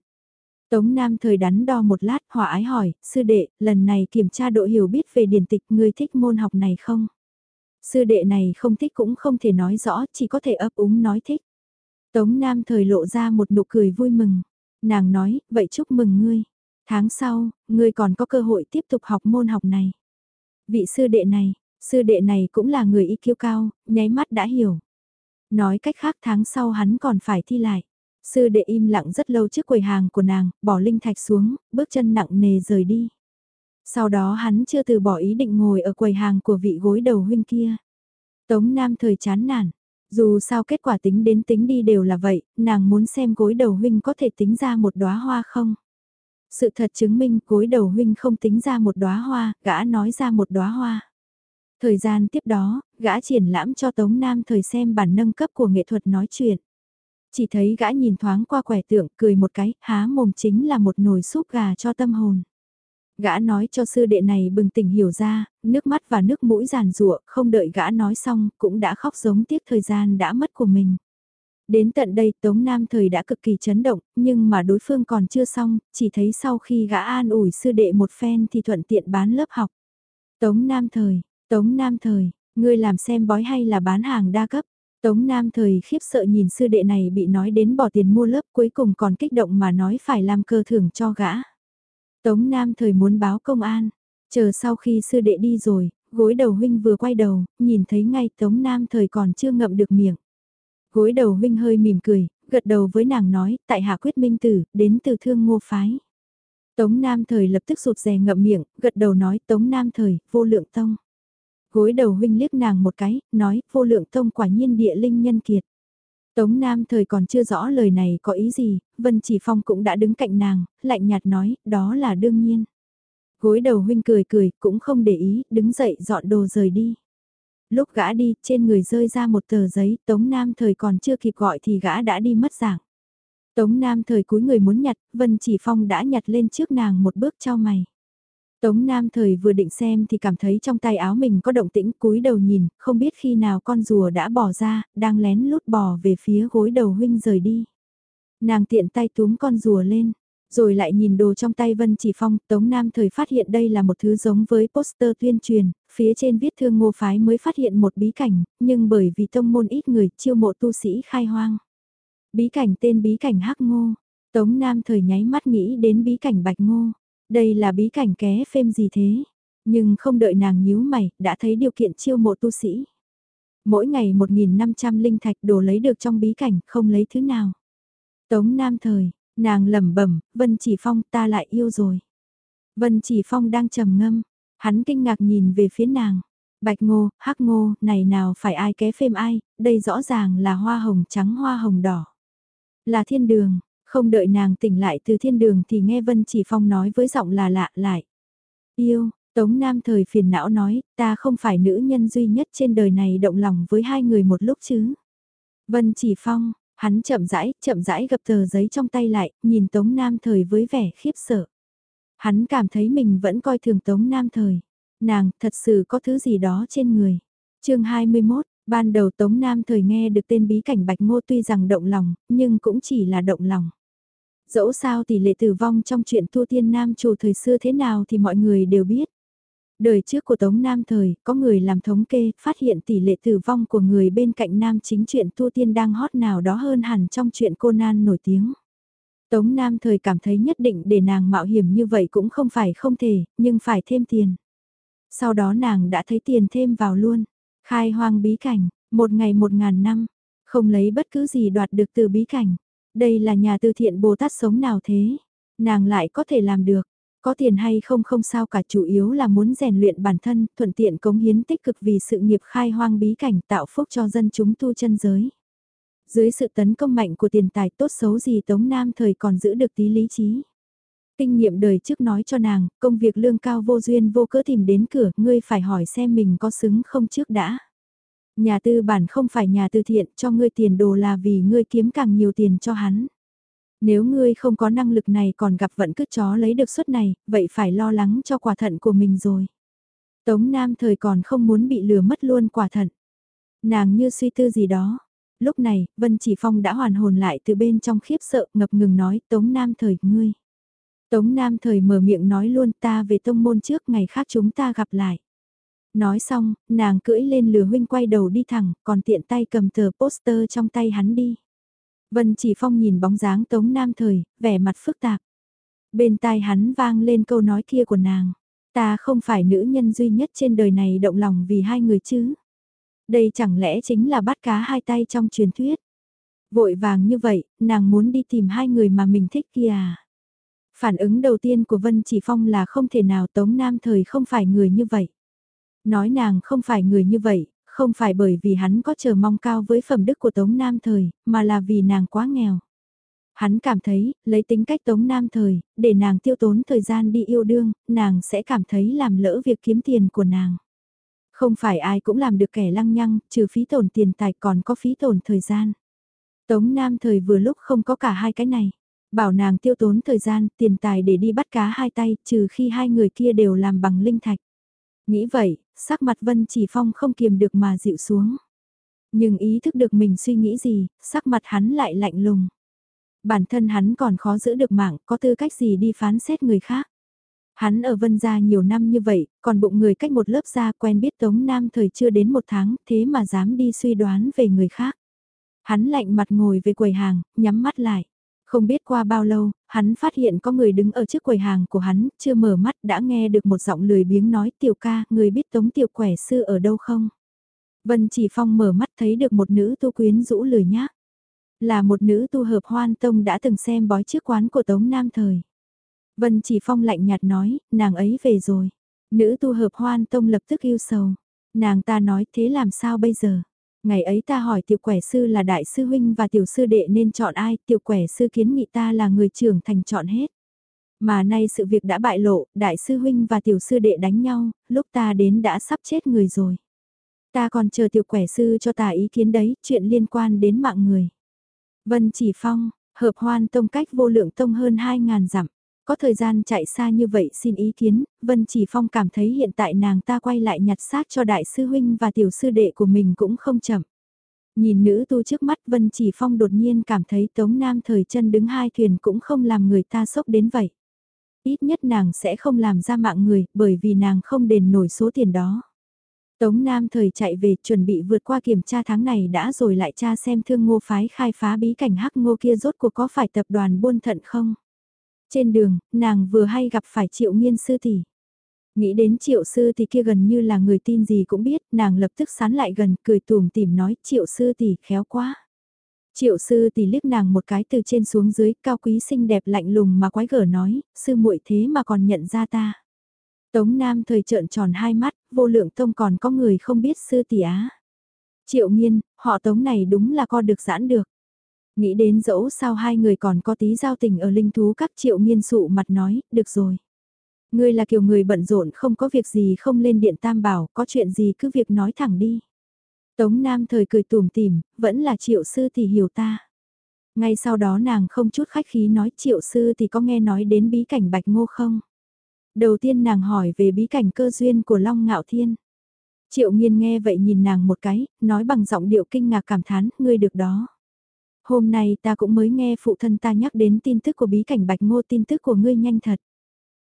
Tống Nam thời đắn đo một lát, hòa ái hỏi, sư đệ, lần này kiểm tra độ hiểu biết về điển tịch, ngươi thích môn học này không? Sư đệ này không thích cũng không thể nói rõ, chỉ có thể ấp úng nói thích. Tống Nam thời lộ ra một nụ cười vui mừng. Nàng nói, vậy chúc mừng ngươi. Tháng sau, ngươi còn có cơ hội tiếp tục học môn học này. Vị sư đệ này, sư đệ này cũng là người ý kiêu cao, nháy mắt đã hiểu. Nói cách khác tháng sau hắn còn phải thi lại. Sư đệ im lặng rất lâu trước quầy hàng của nàng, bỏ linh thạch xuống, bước chân nặng nề rời đi. Sau đó hắn chưa từ bỏ ý định ngồi ở quầy hàng của vị gối đầu huynh kia. Tống Nam thời chán nản. Dù sao kết quả tính đến tính đi đều là vậy, nàng muốn xem gối đầu huynh có thể tính ra một đóa hoa không. Sự thật chứng minh gối đầu huynh không tính ra một đóa hoa, gã nói ra một đóa hoa. Thời gian tiếp đó, gã triển lãm cho Tống Nam thời xem bản nâng cấp của nghệ thuật nói chuyện. Chỉ thấy gã nhìn thoáng qua quẻ tượng, cười một cái, há mồm chính là một nồi súp gà cho tâm hồn. Gã nói cho sư đệ này bừng tỉnh hiểu ra, nước mắt và nước mũi giàn rụa, không đợi gã nói xong, cũng đã khóc giống tiếc thời gian đã mất của mình. Đến tận đây Tống Nam Thời đã cực kỳ chấn động, nhưng mà đối phương còn chưa xong, chỉ thấy sau khi gã an ủi sư đệ một phen thì thuận tiện bán lớp học. Tống Nam Thời, Tống Nam Thời, ngươi làm xem bói hay là bán hàng đa cấp. Tống Nam Thời khiếp sợ nhìn sư đệ này bị nói đến bỏ tiền mua lớp cuối cùng còn kích động mà nói phải làm cơ thưởng cho gã. Tống Nam Thời muốn báo công an, chờ sau khi sư đệ đi rồi, gối đầu huynh vừa quay đầu, nhìn thấy ngay Tống Nam Thời còn chưa ngậm được miệng. Gối đầu huynh hơi mỉm cười, gật đầu với nàng nói, tại hạ quyết minh tử, đến từ thương ngô phái. Tống Nam Thời lập tức sụt rè ngậm miệng, gật đầu nói Tống Nam Thời, vô lượng tông. Gối đầu huynh liếc nàng một cái, nói vô lượng tông quả nhiên địa linh nhân kiệt. Tống Nam Thời còn chưa rõ lời này có ý gì, Vân Chỉ Phong cũng đã đứng cạnh nàng, lạnh nhạt nói, đó là đương nhiên. Gối đầu huynh cười cười, cũng không để ý, đứng dậy dọn đồ rời đi. Lúc gã đi, trên người rơi ra một tờ giấy, Tống Nam thời còn chưa kịp gọi thì gã đã đi mất dạng. Tống Nam thời cúi người muốn nhặt, Vân Chỉ Phong đã nhặt lên trước nàng một bước cho mày. Tống Nam thời vừa định xem thì cảm thấy trong tay áo mình có động tĩnh cúi đầu nhìn, không biết khi nào con rùa đã bỏ ra, đang lén lút bò về phía gối đầu huynh rời đi. Nàng tiện tay túm con rùa lên, rồi lại nhìn đồ trong tay Vân Chỉ Phong, Tống Nam thời phát hiện đây là một thứ giống với poster tuyên truyền, phía trên viết thương ngô phái mới phát hiện một bí cảnh, nhưng bởi vì tông môn ít người chiêu mộ tu sĩ khai hoang. Bí cảnh tên bí cảnh hắc ngô, Tống Nam thời nháy mắt nghĩ đến bí cảnh bạch ngô, đây là bí cảnh ké phêm gì thế? Nhưng không đợi nàng nhíu mày, đã thấy điều kiện chiêu mộ tu sĩ. Mỗi ngày 1.500 linh thạch đồ lấy được trong bí cảnh, không lấy thứ nào. Tống Nam thời, Nàng lẩm bẩm, Vân Chỉ Phong ta lại yêu rồi. Vân Chỉ Phong đang trầm ngâm, hắn kinh ngạc nhìn về phía nàng. Bạch ngô, hắc ngô, này nào phải ai ké phêm ai, đây rõ ràng là hoa hồng trắng hoa hồng đỏ. Là thiên đường, không đợi nàng tỉnh lại từ thiên đường thì nghe Vân Chỉ Phong nói với giọng là lạ lại. Yêu, Tống Nam thời phiền não nói, ta không phải nữ nhân duy nhất trên đời này động lòng với hai người một lúc chứ. Vân Chỉ Phong, Hắn chậm rãi, chậm rãi gập tờ giấy trong tay lại, nhìn Tống Nam Thời với vẻ khiếp sợ. Hắn cảm thấy mình vẫn coi thường Tống Nam Thời. Nàng, thật sự có thứ gì đó trên người. chương 21, ban đầu Tống Nam Thời nghe được tên bí cảnh Bạch Ngô tuy rằng động lòng, nhưng cũng chỉ là động lòng. Dẫu sao tỷ lệ tử vong trong chuyện Thua tiên nam chủ thời xưa thế nào thì mọi người đều biết. Đời trước của Tống Nam thời, có người làm thống kê, phát hiện tỷ lệ tử vong của người bên cạnh nam chính chuyện Thua tiên đang hot nào đó hơn hẳn trong chuyện Conan nổi tiếng. Tống Nam thời cảm thấy nhất định để nàng mạo hiểm như vậy cũng không phải không thể, nhưng phải thêm tiền. Sau đó nàng đã thấy tiền thêm vào luôn. Khai hoang bí cảnh, một ngày một ngàn năm, không lấy bất cứ gì đoạt được từ bí cảnh. Đây là nhà từ thiện Bồ Tát sống nào thế? Nàng lại có thể làm được. Có tiền hay không không sao cả chủ yếu là muốn rèn luyện bản thân, thuận tiện cống hiến tích cực vì sự nghiệp khai hoang bí cảnh tạo phúc cho dân chúng tu chân giới. Dưới sự tấn công mạnh của tiền tài tốt xấu gì Tống Nam thời còn giữ được tí lý trí. Kinh nghiệm đời trước nói cho nàng, công việc lương cao vô duyên vô cớ tìm đến cửa, ngươi phải hỏi xem mình có xứng không trước đã. Nhà tư bản không phải nhà tư thiện, cho ngươi tiền đồ là vì ngươi kiếm càng nhiều tiền cho hắn. Nếu ngươi không có năng lực này còn gặp vận cứt chó lấy được suất này, vậy phải lo lắng cho quả thận của mình rồi. Tống Nam thời còn không muốn bị lừa mất luôn quả thận. Nàng như suy tư gì đó. Lúc này, Vân Chỉ Phong đã hoàn hồn lại từ bên trong khiếp sợ ngập ngừng nói Tống Nam thời, ngươi. Tống Nam thời mở miệng nói luôn ta về tông môn trước ngày khác chúng ta gặp lại. Nói xong, nàng cưỡi lên lừa huynh quay đầu đi thẳng, còn tiện tay cầm tờ poster trong tay hắn đi. Vân Chỉ Phong nhìn bóng dáng Tống Nam Thời, vẻ mặt phức tạp. Bên tai hắn vang lên câu nói kia của nàng. Ta không phải nữ nhân duy nhất trên đời này động lòng vì hai người chứ. Đây chẳng lẽ chính là bắt cá hai tay trong truyền thuyết. Vội vàng như vậy, nàng muốn đi tìm hai người mà mình thích kia à. Phản ứng đầu tiên của Vân Chỉ Phong là không thể nào Tống Nam Thời không phải người như vậy. Nói nàng không phải người như vậy, không phải bởi vì hắn có chờ mong cao với phẩm đức của Tống Nam Thời, mà là vì nàng quá nghèo. Hắn cảm thấy, lấy tính cách Tống Nam Thời, để nàng tiêu tốn thời gian đi yêu đương, nàng sẽ cảm thấy làm lỡ việc kiếm tiền của nàng. Không phải ai cũng làm được kẻ lăng nhăng, trừ phí tổn tiền tài còn có phí tổn thời gian. Tống Nam Thời vừa lúc không có cả hai cái này. Bảo nàng tiêu tốn thời gian, tiền tài để đi bắt cá hai tay, trừ khi hai người kia đều làm bằng linh thạch. Nghĩ vậy, sắc mặt Vân Chỉ Phong không kiềm được mà dịu xuống. Nhưng ý thức được mình suy nghĩ gì, sắc mặt hắn lại lạnh lùng. Bản thân hắn còn khó giữ được mạng, có tư cách gì đi phán xét người khác. Hắn ở Vân Gia nhiều năm như vậy, còn bụng người cách một lớp gia quen biết Tống Nam thời chưa đến một tháng, thế mà dám đi suy đoán về người khác. Hắn lạnh mặt ngồi về quầy hàng, nhắm mắt lại. Không biết qua bao lâu, hắn phát hiện có người đứng ở trước quầy hàng của hắn, chưa mở mắt đã nghe được một giọng lười biếng nói tiểu ca, người biết tống tiểu quẻ sư ở đâu không? Vân Chỉ Phong mở mắt thấy được một nữ tu quyến rũ lười nhác. Là một nữ tu hợp hoan tông đã từng xem bói trước quán của Tống Nam Thời. Vân Chỉ Phong lạnh nhạt nói, nàng ấy về rồi. Nữ tu hợp hoan tông lập tức yêu sầu. Nàng ta nói thế làm sao bây giờ? Ngày ấy ta hỏi tiểu quẻ sư là đại sư huynh và tiểu sư đệ nên chọn ai, tiểu quẻ sư kiến nghị ta là người trưởng thành chọn hết. Mà nay sự việc đã bại lộ, đại sư huynh và tiểu sư đệ đánh nhau, lúc ta đến đã sắp chết người rồi. Ta còn chờ tiểu quẻ sư cho ta ý kiến đấy, chuyện liên quan đến mạng người. Vân Chỉ Phong, hợp hoan tông cách vô lượng tông hơn 2.000 dặm. Có thời gian chạy xa như vậy xin ý kiến, Vân Chỉ Phong cảm thấy hiện tại nàng ta quay lại nhặt xác cho đại sư huynh và tiểu sư đệ của mình cũng không chậm. Nhìn nữ tu trước mắt Vân Chỉ Phong đột nhiên cảm thấy Tống Nam thời chân đứng hai thuyền cũng không làm người ta sốc đến vậy. Ít nhất nàng sẽ không làm ra mạng người bởi vì nàng không đền nổi số tiền đó. Tống Nam thời chạy về chuẩn bị vượt qua kiểm tra tháng này đã rồi lại tra xem thương ngô phái khai phá bí cảnh hắc ngô kia rốt cuộc có phải tập đoàn buôn thận không. Trên đường, nàng vừa hay gặp phải triệu miên sư tỷ. Nghĩ đến triệu sư thì kia gần như là người tin gì cũng biết, nàng lập tức sán lại gần, cười tùm tìm nói triệu sư tỷ khéo quá. Triệu sư tỷ liếc nàng một cái từ trên xuống dưới, cao quý xinh đẹp lạnh lùng mà quái gở nói, sư muội thế mà còn nhận ra ta. Tống Nam thời trợn tròn hai mắt, vô lượng tông còn có người không biết sư tỷ á. Triệu nghiên, họ tống này đúng là co được giãn được. Nghĩ đến dẫu sao hai người còn có tí giao tình ở linh thú các triệu nghiên sụ mặt nói, được rồi. Ngươi là kiểu người bận rộn không có việc gì không lên điện tam bảo, có chuyện gì cứ việc nói thẳng đi. Tống Nam thời cười tùm tìm, vẫn là triệu sư thì hiểu ta. Ngay sau đó nàng không chút khách khí nói triệu sư thì có nghe nói đến bí cảnh bạch ngô không? Đầu tiên nàng hỏi về bí cảnh cơ duyên của Long Ngạo Thiên. Triệu nghiên nghe vậy nhìn nàng một cái, nói bằng giọng điệu kinh ngạc cảm thán, ngươi được đó. Hôm nay ta cũng mới nghe phụ thân ta nhắc đến tin tức của bí cảnh bạch ngô tin tức của ngươi nhanh thật.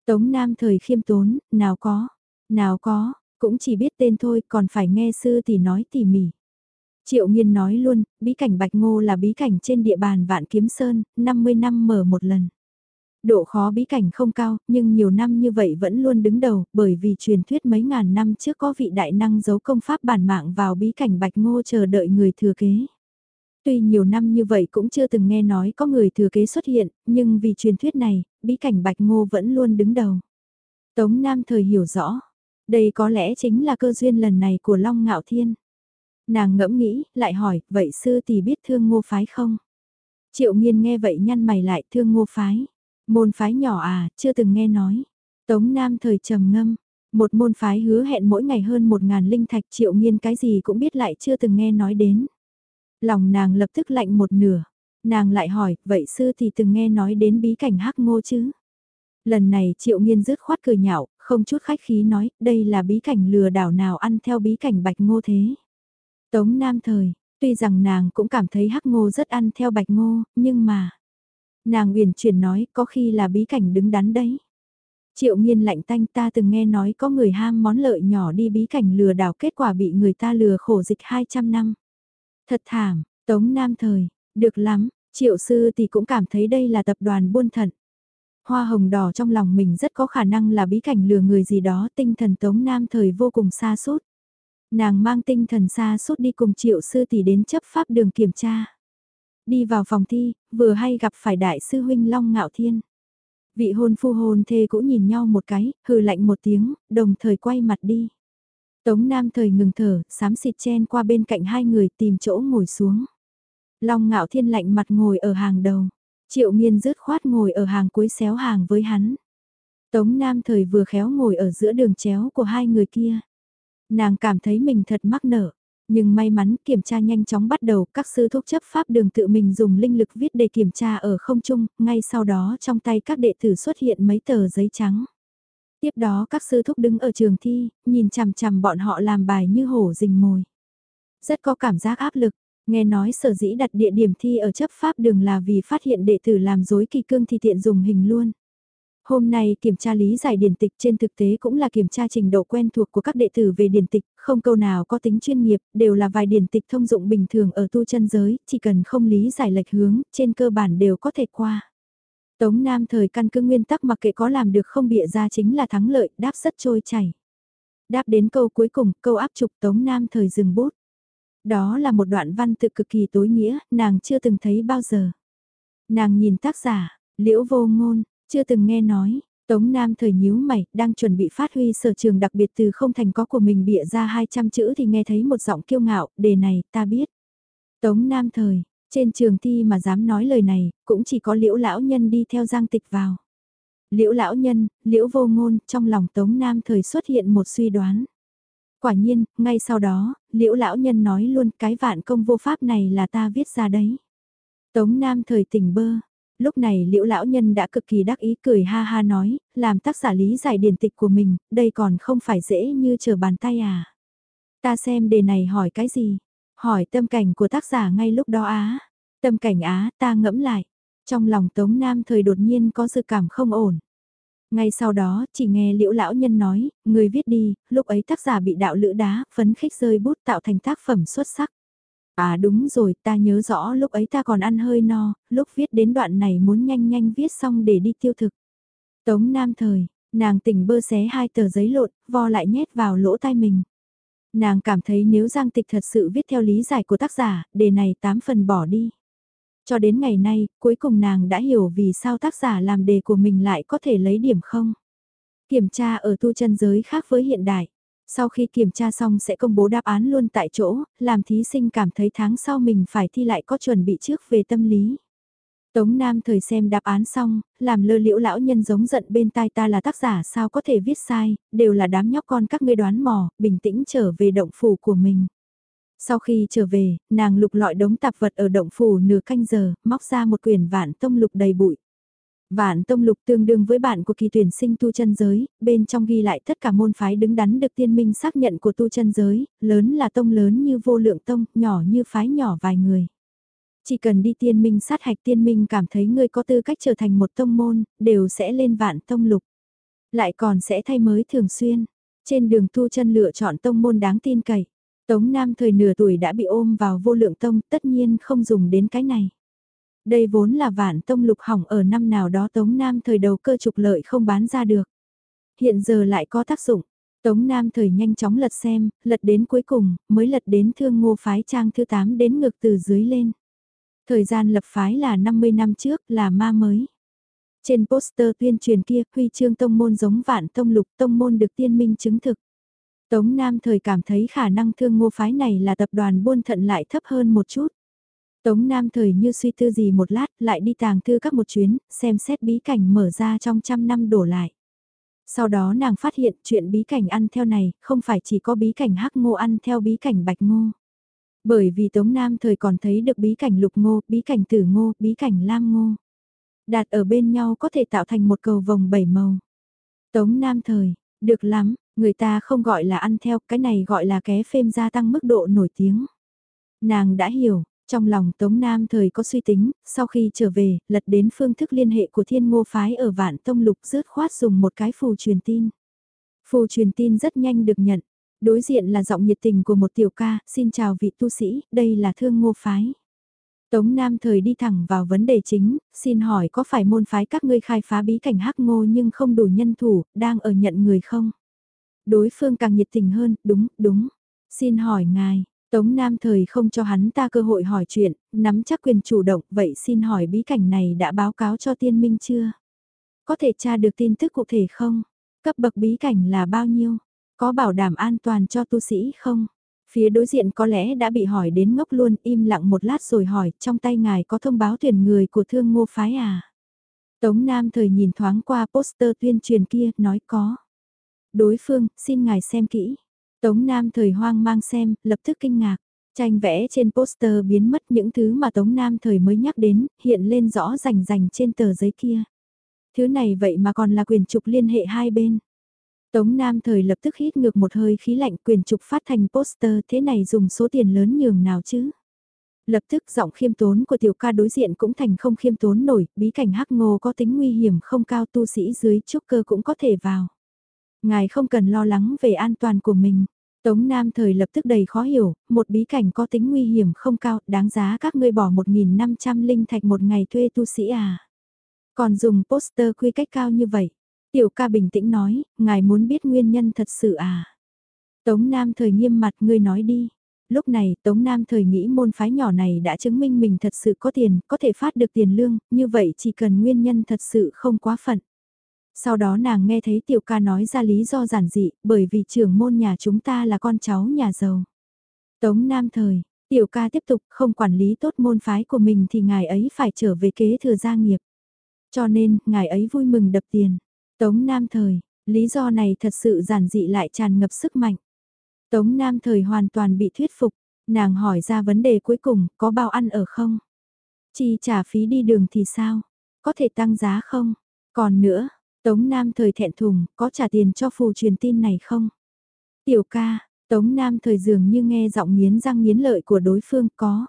Tống Nam thời khiêm tốn, nào có, nào có, cũng chỉ biết tên thôi còn phải nghe sư thì nói tỉ mỉ. Triệu Nghiên nói luôn, bí cảnh Bạch Ngô là bí cảnh trên địa bàn Vạn Kiếm Sơn, 50 năm mở một lần. Độ khó bí cảnh không cao, nhưng nhiều năm như vậy vẫn luôn đứng đầu, bởi vì truyền thuyết mấy ngàn năm trước có vị đại năng giấu công pháp bản mạng vào bí cảnh Bạch Ngô chờ đợi người thừa kế. Tuy nhiều năm như vậy cũng chưa từng nghe nói có người thừa kế xuất hiện, nhưng vì truyền thuyết này, bí cảnh Bạch Ngô vẫn luôn đứng đầu. Tống Nam thời hiểu rõ, đây có lẽ chính là cơ duyên lần này của Long Ngạo Thiên. Nàng ngẫm nghĩ, lại hỏi, vậy sư tỷ biết thương ngô phái không? Triệu nghiên nghe vậy nhăn mày lại thương ngô phái. Môn phái nhỏ à, chưa từng nghe nói. Tống Nam thời trầm ngâm, một môn phái hứa hẹn mỗi ngày hơn một ngàn linh thạch triệu nghiên cái gì cũng biết lại chưa từng nghe nói đến. Lòng nàng lập tức lạnh một nửa. Nàng lại hỏi, vậy sư thì từng nghe nói đến bí cảnh hắc ngô chứ? Lần này triệu nghiên rứt khoát cười nhạo, không chút khách khí nói, đây là bí cảnh lừa đảo nào ăn theo bí cảnh bạch ngô thế. Tống Nam Thời, tuy rằng nàng cũng cảm thấy hắc ngô rất ăn theo bạch ngô, nhưng mà... Nàng uyển chuyển nói có khi là bí cảnh đứng đắn đấy. Triệu nghiên lạnh tanh ta từng nghe nói có người ham món lợi nhỏ đi bí cảnh lừa đảo kết quả bị người ta lừa khổ dịch 200 năm. Thật thảm, Tống Nam Thời, được lắm, Triệu sư thì cũng cảm thấy đây là tập đoàn buôn thận. Hoa hồng đỏ trong lòng mình rất có khả năng là bí cảnh lừa người gì đó tinh thần tống nam thời vô cùng xa suốt. Nàng mang tinh thần xa suốt đi cùng triệu sư tỷ đến chấp pháp đường kiểm tra. Đi vào phòng thi, vừa hay gặp phải đại sư huynh Long Ngạo Thiên. Vị hôn phu hôn thê cũng nhìn nhau một cái, hừ lạnh một tiếng, đồng thời quay mặt đi. Tống Nam thời ngừng thở, sám xịt chen qua bên cạnh hai người tìm chỗ ngồi xuống. Long Ngạo Thiên lạnh mặt ngồi ở hàng đầu. Triệu Nghiên rớt khoát ngồi ở hàng cuối xéo hàng với hắn. Tống Nam thời vừa khéo ngồi ở giữa đường chéo của hai người kia. Nàng cảm thấy mình thật mắc nở. Nhưng may mắn kiểm tra nhanh chóng bắt đầu các sư thuốc chấp pháp đường tự mình dùng linh lực viết để kiểm tra ở không trung, ngay sau đó trong tay các đệ tử xuất hiện mấy tờ giấy trắng. Tiếp đó các sư thúc đứng ở trường thi, nhìn chằm chằm bọn họ làm bài như hổ rình mồi. Rất có cảm giác áp lực, nghe nói sở dĩ đặt địa điểm thi ở chấp pháp đường là vì phát hiện đệ tử làm dối kỳ cương thì tiện dùng hình luôn. Hôm nay kiểm tra lý giải điển tịch trên thực tế cũng là kiểm tra trình độ quen thuộc của các đệ tử về điển tịch, không câu nào có tính chuyên nghiệp, đều là vài điển tịch thông dụng bình thường ở tu chân giới, chỉ cần không lý giải lệch hướng, trên cơ bản đều có thể qua. Tống Nam thời căn cứ nguyên tắc mặc kệ có làm được không bịa ra chính là thắng lợi, đáp rất trôi chảy. Đáp đến câu cuối cùng, câu áp trục Tống Nam thời dừng bút. Đó là một đoạn văn tự cực kỳ tối nghĩa, nàng chưa từng thấy bao giờ. Nàng nhìn tác giả, liễu vô ngôn, chưa từng nghe nói, Tống Nam thời nhíu mày, đang chuẩn bị phát huy sở trường đặc biệt từ không thành có của mình bịa ra 200 chữ thì nghe thấy một giọng kiêu ngạo, đề này, ta biết. Tống Nam thời, trên trường thi mà dám nói lời này, cũng chỉ có liễu lão nhân đi theo giang tịch vào. Liễu lão nhân, liễu vô ngôn, trong lòng Tống Nam thời xuất hiện một suy đoán. Quả nhiên, ngay sau đó, liễu lão nhân nói luôn cái vạn công vô pháp này là ta viết ra đấy. Tống Nam thời tỉnh bơ, Lúc này liễu lão nhân đã cực kỳ đắc ý cười ha ha nói, làm tác giả lý giải điển tịch của mình, đây còn không phải dễ như chờ bàn tay à. Ta xem đề này hỏi cái gì? Hỏi tâm cảnh của tác giả ngay lúc đó á. Tâm cảnh á, ta ngẫm lại. Trong lòng Tống Nam thời đột nhiên có dự cảm không ổn. Ngay sau đó, chỉ nghe liễu lão nhân nói, người viết đi, lúc ấy tác giả bị đạo lữ đá, phấn khích rơi bút tạo thành tác phẩm xuất sắc. À đúng rồi, ta nhớ rõ lúc ấy ta còn ăn hơi no, lúc viết đến đoạn này muốn nhanh nhanh viết xong để đi tiêu thực. Tống Nam Thời, nàng tỉnh bơ xé hai tờ giấy lộn, vo lại nhét vào lỗ tai mình. Nàng cảm thấy nếu Giang Tịch thật sự viết theo lý giải của tác giả, đề này tám phần bỏ đi. Cho đến ngày nay, cuối cùng nàng đã hiểu vì sao tác giả làm đề của mình lại có thể lấy điểm không. Kiểm tra ở tu chân giới khác với hiện đại. Sau khi kiểm tra xong sẽ công bố đáp án luôn tại chỗ, làm thí sinh cảm thấy tháng sau mình phải thi lại có chuẩn bị trước về tâm lý. Tống Nam thời xem đáp án xong, làm lơ liễu lão nhân giống giận bên tai ta là tác giả sao có thể viết sai, đều là đám nhóc con các ngươi đoán mò, bình tĩnh trở về động phủ của mình. Sau khi trở về, nàng lục lọi đống tạp vật ở động phủ nửa canh giờ, móc ra một quyển vạn tông lục đầy bụi. Vạn tông lục tương đương với bản của kỳ tuyển sinh tu chân giới, bên trong ghi lại tất cả môn phái đứng đắn được tiên minh xác nhận của tu chân giới, lớn là tông lớn như vô lượng tông, nhỏ như phái nhỏ vài người. Chỉ cần đi tiên minh sát hạch tiên minh cảm thấy ngươi có tư cách trở thành một tông môn, đều sẽ lên vạn tông lục. Lại còn sẽ thay mới thường xuyên. Trên đường tu chân lựa chọn tông môn đáng tin cậy. Tống Nam thời nửa tuổi đã bị ôm vào vô lượng tông tất nhiên không dùng đến cái này. Đây vốn là vạn tông lục hỏng ở năm nào đó Tống Nam thời đầu cơ trục lợi không bán ra được. Hiện giờ lại có tác dụng. Tống Nam thời nhanh chóng lật xem, lật đến cuối cùng, mới lật đến thương ngô phái trang thứ 8 đến ngược từ dưới lên. Thời gian lập phái là 50 năm trước, là ma mới. Trên poster tuyên truyền kia, huy chương tông môn giống vạn tông lục tông môn được tiên minh chứng thực. Tống Nam thời cảm thấy khả năng thương ngô phái này là tập đoàn buôn thận lại thấp hơn một chút. Tống Nam thời như suy tư gì một lát, lại đi tàng thư các một chuyến, xem xét bí cảnh mở ra trong trăm năm đổ lại. Sau đó nàng phát hiện chuyện bí cảnh ăn theo này, không phải chỉ có bí cảnh hắc ngô ăn theo bí cảnh bạch ngô. Bởi vì Tống Nam thời còn thấy được bí cảnh lục ngô, bí cảnh tử ngô, bí cảnh lam ngô. Đạt ở bên nhau có thể tạo thành một cầu vòng bảy màu. Tống Nam thời, được lắm, người ta không gọi là ăn theo, cái này gọi là ké phêm gia tăng mức độ nổi tiếng. Nàng đã hiểu, trong lòng Tống Nam thời có suy tính, sau khi trở về, lật đến phương thức liên hệ của thiên ngô phái ở vạn tông lục rớt khoát dùng một cái phù truyền tin. Phù truyền tin rất nhanh được nhận, đối diện là giọng nhiệt tình của một tiểu ca, xin chào vị tu sĩ, đây là thương ngô phái. Tống Nam thời đi thẳng vào vấn đề chính, xin hỏi có phải môn phái các ngươi khai phá bí cảnh hắc ngô nhưng không đủ nhân thủ, đang ở nhận người không? Đối phương càng nhiệt tình hơn, đúng, đúng. Xin hỏi ngài, Tống Nam thời không cho hắn ta cơ hội hỏi chuyện, nắm chắc quyền chủ động, vậy xin hỏi bí cảnh này đã báo cáo cho tiên minh chưa? Có thể tra được tin tức cụ thể không? Cấp bậc bí cảnh là bao nhiêu? Có bảo đảm an toàn cho tu sĩ không? Phía đối diện có lẽ đã bị hỏi đến ngốc luôn, im lặng một lát rồi hỏi, trong tay ngài có thông báo tuyển người của thương ngô phái à? Tống Nam thời nhìn thoáng qua poster tuyên truyền kia, nói có. Đối phương, xin ngài xem kỹ. Tống Nam thời hoang mang xem, lập tức kinh ngạc. Tranh vẽ trên poster biến mất những thứ mà Tống Nam thời mới nhắc đến, hiện lên rõ rành rành trên tờ giấy kia. Thứ này vậy mà còn là quyền trục liên hệ hai bên. Tống Nam thời lập tức hít ngược một hơi khí lạnh quyền trục phát thành poster thế này dùng số tiền lớn nhường nào chứ. Lập tức giọng khiêm tốn của tiểu ca đối diện cũng thành không khiêm tốn nổi, bí cảnh hắc ngô có tính nguy hiểm không cao tu sĩ dưới trúc cơ cũng có thể vào. Ngài không cần lo lắng về an toàn của mình. Tống Nam thời lập tức đầy khó hiểu, một bí cảnh có tính nguy hiểm không cao, đáng giá các ngươi bỏ 1.500 linh thạch một ngày thuê tu sĩ à. Còn dùng poster quy cách cao như vậy. Tiểu ca bình tĩnh nói, ngài muốn biết nguyên nhân thật sự à. Tống Nam thời nghiêm mặt ngươi nói đi. Lúc này Tống Nam thời nghĩ môn phái nhỏ này đã chứng minh mình thật sự có tiền, có thể phát được tiền lương, như vậy chỉ cần nguyên nhân thật sự không quá phận. Sau đó nàng nghe thấy tiểu ca nói ra lý do giản dị, bởi vì trưởng môn nhà chúng ta là con cháu nhà giàu. Tống Nam thời, tiểu ca tiếp tục không quản lý tốt môn phái của mình thì ngài ấy phải trở về kế thừa gia nghiệp. Cho nên, ngài ấy vui mừng đập tiền. Tống Nam thời, lý do này thật sự giản dị lại tràn ngập sức mạnh. Tống Nam thời hoàn toàn bị thuyết phục, nàng hỏi ra vấn đề cuối cùng, có bao ăn ở không? Chi trả phí đi đường thì sao? Có thể tăng giá không? Còn nữa, Tống Nam thời thẹn thùng, có trả tiền cho phù truyền tin này không? Tiểu ca, Tống Nam thời dường như nghe giọng miến răng miến lợi của đối phương có.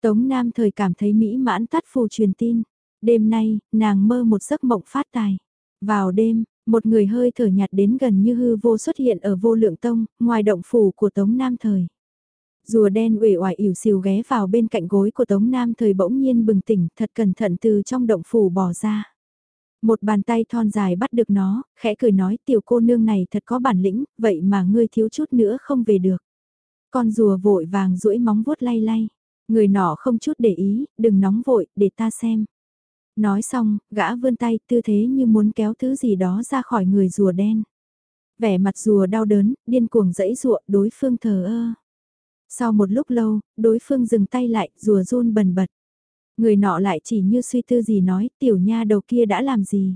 Tống Nam thời cảm thấy mỹ mãn tắt phù truyền tin. Đêm nay, nàng mơ một giấc mộng phát tài. Vào đêm, một người hơi thở nhạt đến gần như hư vô xuất hiện ở vô lượng tông, ngoài động phủ của Tống Nam thời. Rùa đen uể oải ỉu xìu ghé vào bên cạnh gối của Tống Nam thời bỗng nhiên bừng tỉnh thật cẩn thận từ trong động phủ bỏ ra. Một bàn tay thon dài bắt được nó, khẽ cười nói tiểu cô nương này thật có bản lĩnh, vậy mà ngươi thiếu chút nữa không về được. Con rùa vội vàng duỗi móng vuốt lay lay. Người nọ không chút để ý, đừng nóng vội, để ta xem. Nói xong, gã vươn tay tư thế như muốn kéo thứ gì đó ra khỏi người rùa đen. Vẻ mặt rùa đau đớn, điên cuồng dẫy ruộng đối phương thờ ơ. Sau một lúc lâu, đối phương dừng tay lại, rùa run bần bật. Người nọ lại chỉ như suy tư gì nói, tiểu nha đầu kia đã làm gì.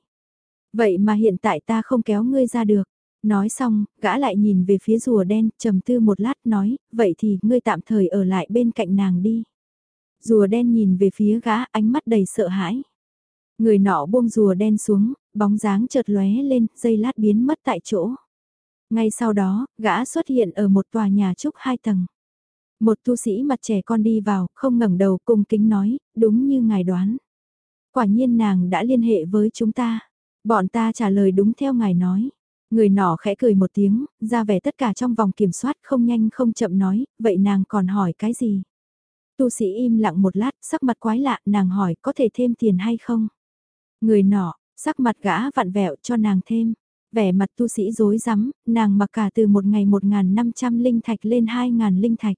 Vậy mà hiện tại ta không kéo ngươi ra được. Nói xong, gã lại nhìn về phía rùa đen, trầm tư một lát nói, vậy thì ngươi tạm thời ở lại bên cạnh nàng đi. Rùa đen nhìn về phía gã ánh mắt đầy sợ hãi. Người nọ buông rùa đen xuống, bóng dáng chợt lóe lên, dây lát biến mất tại chỗ. Ngay sau đó, gã xuất hiện ở một tòa nhà trúc hai tầng. Một tu sĩ mặt trẻ con đi vào, không ngẩng đầu cung kính nói, đúng như ngài đoán. Quả nhiên nàng đã liên hệ với chúng ta. Bọn ta trả lời đúng theo ngài nói. Người nọ khẽ cười một tiếng, ra vẻ tất cả trong vòng kiểm soát không nhanh không chậm nói, vậy nàng còn hỏi cái gì? Tu sĩ im lặng một lát, sắc mặt quái lạ, nàng hỏi có thể thêm tiền hay không? Người nọ, sắc mặt gã vặn vẹo cho nàng thêm. Vẻ mặt tu sĩ rối rắm, nàng mặc cả từ một ngày một ngàn năm trăm linh thạch lên hai ngàn linh thạch.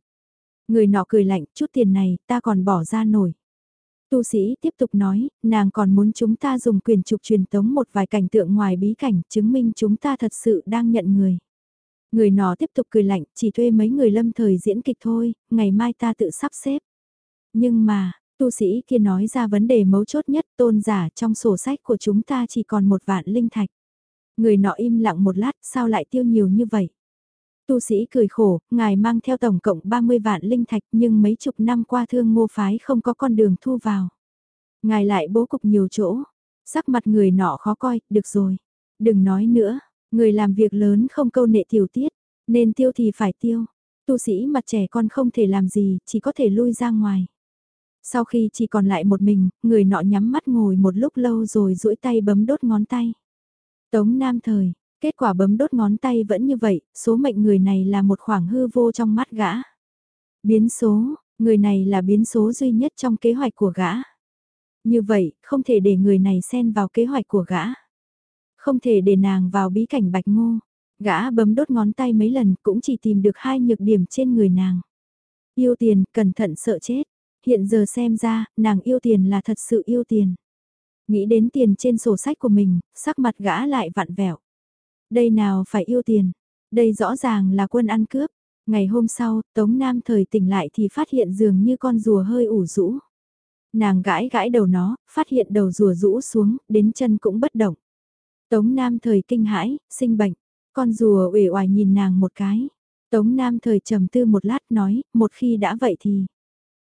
Người nọ cười lạnh, chút tiền này, ta còn bỏ ra nổi. Tu sĩ tiếp tục nói, nàng còn muốn chúng ta dùng quyền trục truyền tống một vài cảnh tượng ngoài bí cảnh, chứng minh chúng ta thật sự đang nhận người. Người nọ tiếp tục cười lạnh, chỉ thuê mấy người lâm thời diễn kịch thôi, ngày mai ta tự sắp xếp. Nhưng mà, tu sĩ kia nói ra vấn đề mấu chốt nhất tôn giả trong sổ sách của chúng ta chỉ còn một vạn linh thạch. Người nọ im lặng một lát, sao lại tiêu nhiều như vậy? Tu sĩ cười khổ, ngài mang theo tổng cộng 30 vạn linh thạch nhưng mấy chục năm qua thương ngô phái không có con đường thu vào. Ngài lại bố cục nhiều chỗ, sắc mặt người nọ khó coi, được rồi. Đừng nói nữa, người làm việc lớn không câu nệ tiểu tiết, nên tiêu thì phải tiêu. Tu sĩ mặt trẻ con không thể làm gì, chỉ có thể lui ra ngoài. Sau khi chỉ còn lại một mình, người nọ nhắm mắt ngồi một lúc lâu rồi duỗi tay bấm đốt ngón tay. Tống Nam Thời, Kết quả bấm đốt ngón tay vẫn như vậy, số mệnh người này là một khoảng hư vô trong mắt gã. Biến số, Người này là biến số duy nhất trong kế hoạch của gã. Như vậy, không thể để người này xen vào kế hoạch của gã. Không thể để nàng vào bí cảnh bạch ngô. Gã bấm đốt ngón tay mấy lần cũng chỉ tìm được hai nhược điểm trên người nàng. Yêu tiền, cẩn thận sợ chết. Hiện giờ xem ra, nàng yêu tiền là thật sự yêu tiền. Nghĩ đến tiền trên sổ sách của mình, sắc mặt gã lại vặn vẹo. Đây nào phải yêu tiền, đây rõ ràng là quân ăn cướp. Ngày hôm sau, Tống Nam thời tỉnh lại thì phát hiện dường như con rùa hơi ủ rũ. Nàng gãi gãi đầu nó, phát hiện đầu rùa rũ xuống, đến chân cũng bất động. Tống Nam thời kinh hãi, sinh bệnh, con rùa uể oải nhìn nàng một cái. Tống Nam thời trầm tư một lát nói, một khi đã vậy thì...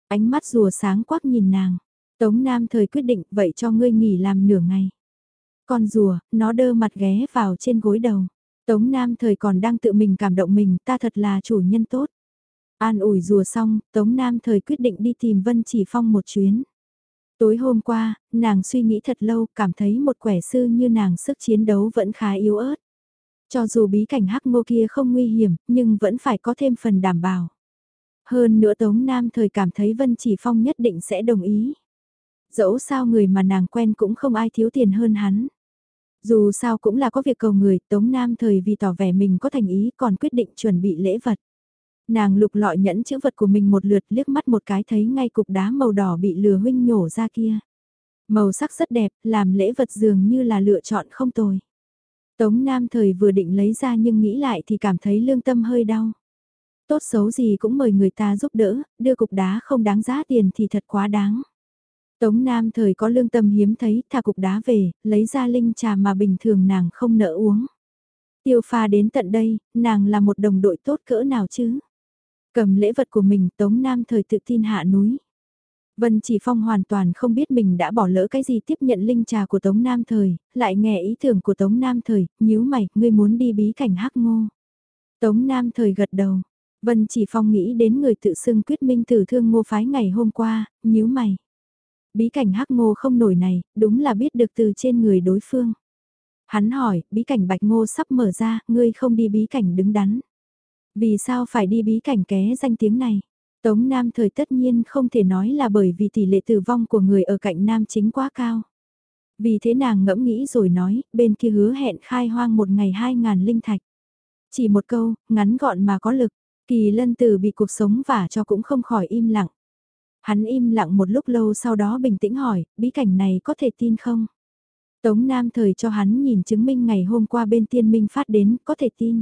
Ánh mắt rùa sáng quắc nhìn nàng. Tống Nam thời quyết định vậy cho ngươi nghỉ làm nửa ngày. Con rùa, nó đơ mặt ghé vào trên gối đầu. Tống Nam thời còn đang tự mình cảm động mình ta thật là chủ nhân tốt. An ủi rùa xong, Tống Nam thời quyết định đi tìm Vân Chỉ Phong một chuyến. Tối hôm qua, nàng suy nghĩ thật lâu, cảm thấy một quẻ sư như nàng sức chiến đấu vẫn khá yếu ớt. Cho dù bí cảnh hắc ngô kia không nguy hiểm, nhưng vẫn phải có thêm phần đảm bảo. Hơn nữa Tống Nam thời cảm thấy Vân Chỉ Phong nhất định sẽ đồng ý. Dẫu sao người mà nàng quen cũng không ai thiếu tiền hơn hắn. Dù sao cũng là có việc cầu người, Tống Nam thời vì tỏ vẻ mình có thành ý còn quyết định chuẩn bị lễ vật. Nàng lục lọi nhẫn chữ vật của mình một lượt liếc mắt một cái thấy ngay cục đá màu đỏ bị lừa huynh nhổ ra kia. Màu sắc rất đẹp, làm lễ vật dường như là lựa chọn không tồi. Tống Nam thời vừa định lấy ra nhưng nghĩ lại thì cảm thấy lương tâm hơi đau. Tốt xấu gì cũng mời người ta giúp đỡ, đưa cục đá không đáng giá tiền thì thật quá đáng. Tống Nam thời có lương tâm hiếm thấy, thả cục đá về, lấy ra linh trà mà bình thường nàng không nỡ uống. Tiêu pha đến tận đây, nàng là một đồng đội tốt cỡ nào chứ? Cầm lễ vật của mình Tống Nam thời tự tin hạ núi. Vân Chỉ Phong hoàn toàn không biết mình đã bỏ lỡ cái gì tiếp nhận linh trà của Tống Nam Thời, lại nghe ý tưởng của Tống Nam Thời, nhíu mày, ngươi muốn đi bí cảnh hắc ngô. Tống Nam Thời gật đầu, Vân Chỉ Phong nghĩ đến người tự xưng quyết minh tử thương ngô phái ngày hôm qua, nhíu mày. Bí cảnh hắc ngô không nổi này, đúng là biết được từ trên người đối phương. Hắn hỏi, bí cảnh bạch ngô sắp mở ra, ngươi không đi bí cảnh đứng đắn. Vì sao phải đi bí cảnh ké danh tiếng này? Tống Nam thời tất nhiên không thể nói là bởi vì tỷ lệ tử vong của người ở cạnh Nam chính quá cao. Vì thế nàng ngẫm nghĩ rồi nói, bên kia hứa hẹn khai hoang một ngày hai ngàn linh thạch. Chỉ một câu, ngắn gọn mà có lực, kỳ lân tử bị cuộc sống vả cho cũng không khỏi im lặng. Hắn im lặng một lúc lâu sau đó bình tĩnh hỏi, bí cảnh này có thể tin không? Tống Nam thời cho hắn nhìn chứng minh ngày hôm qua bên tiên minh phát đến, có thể tin.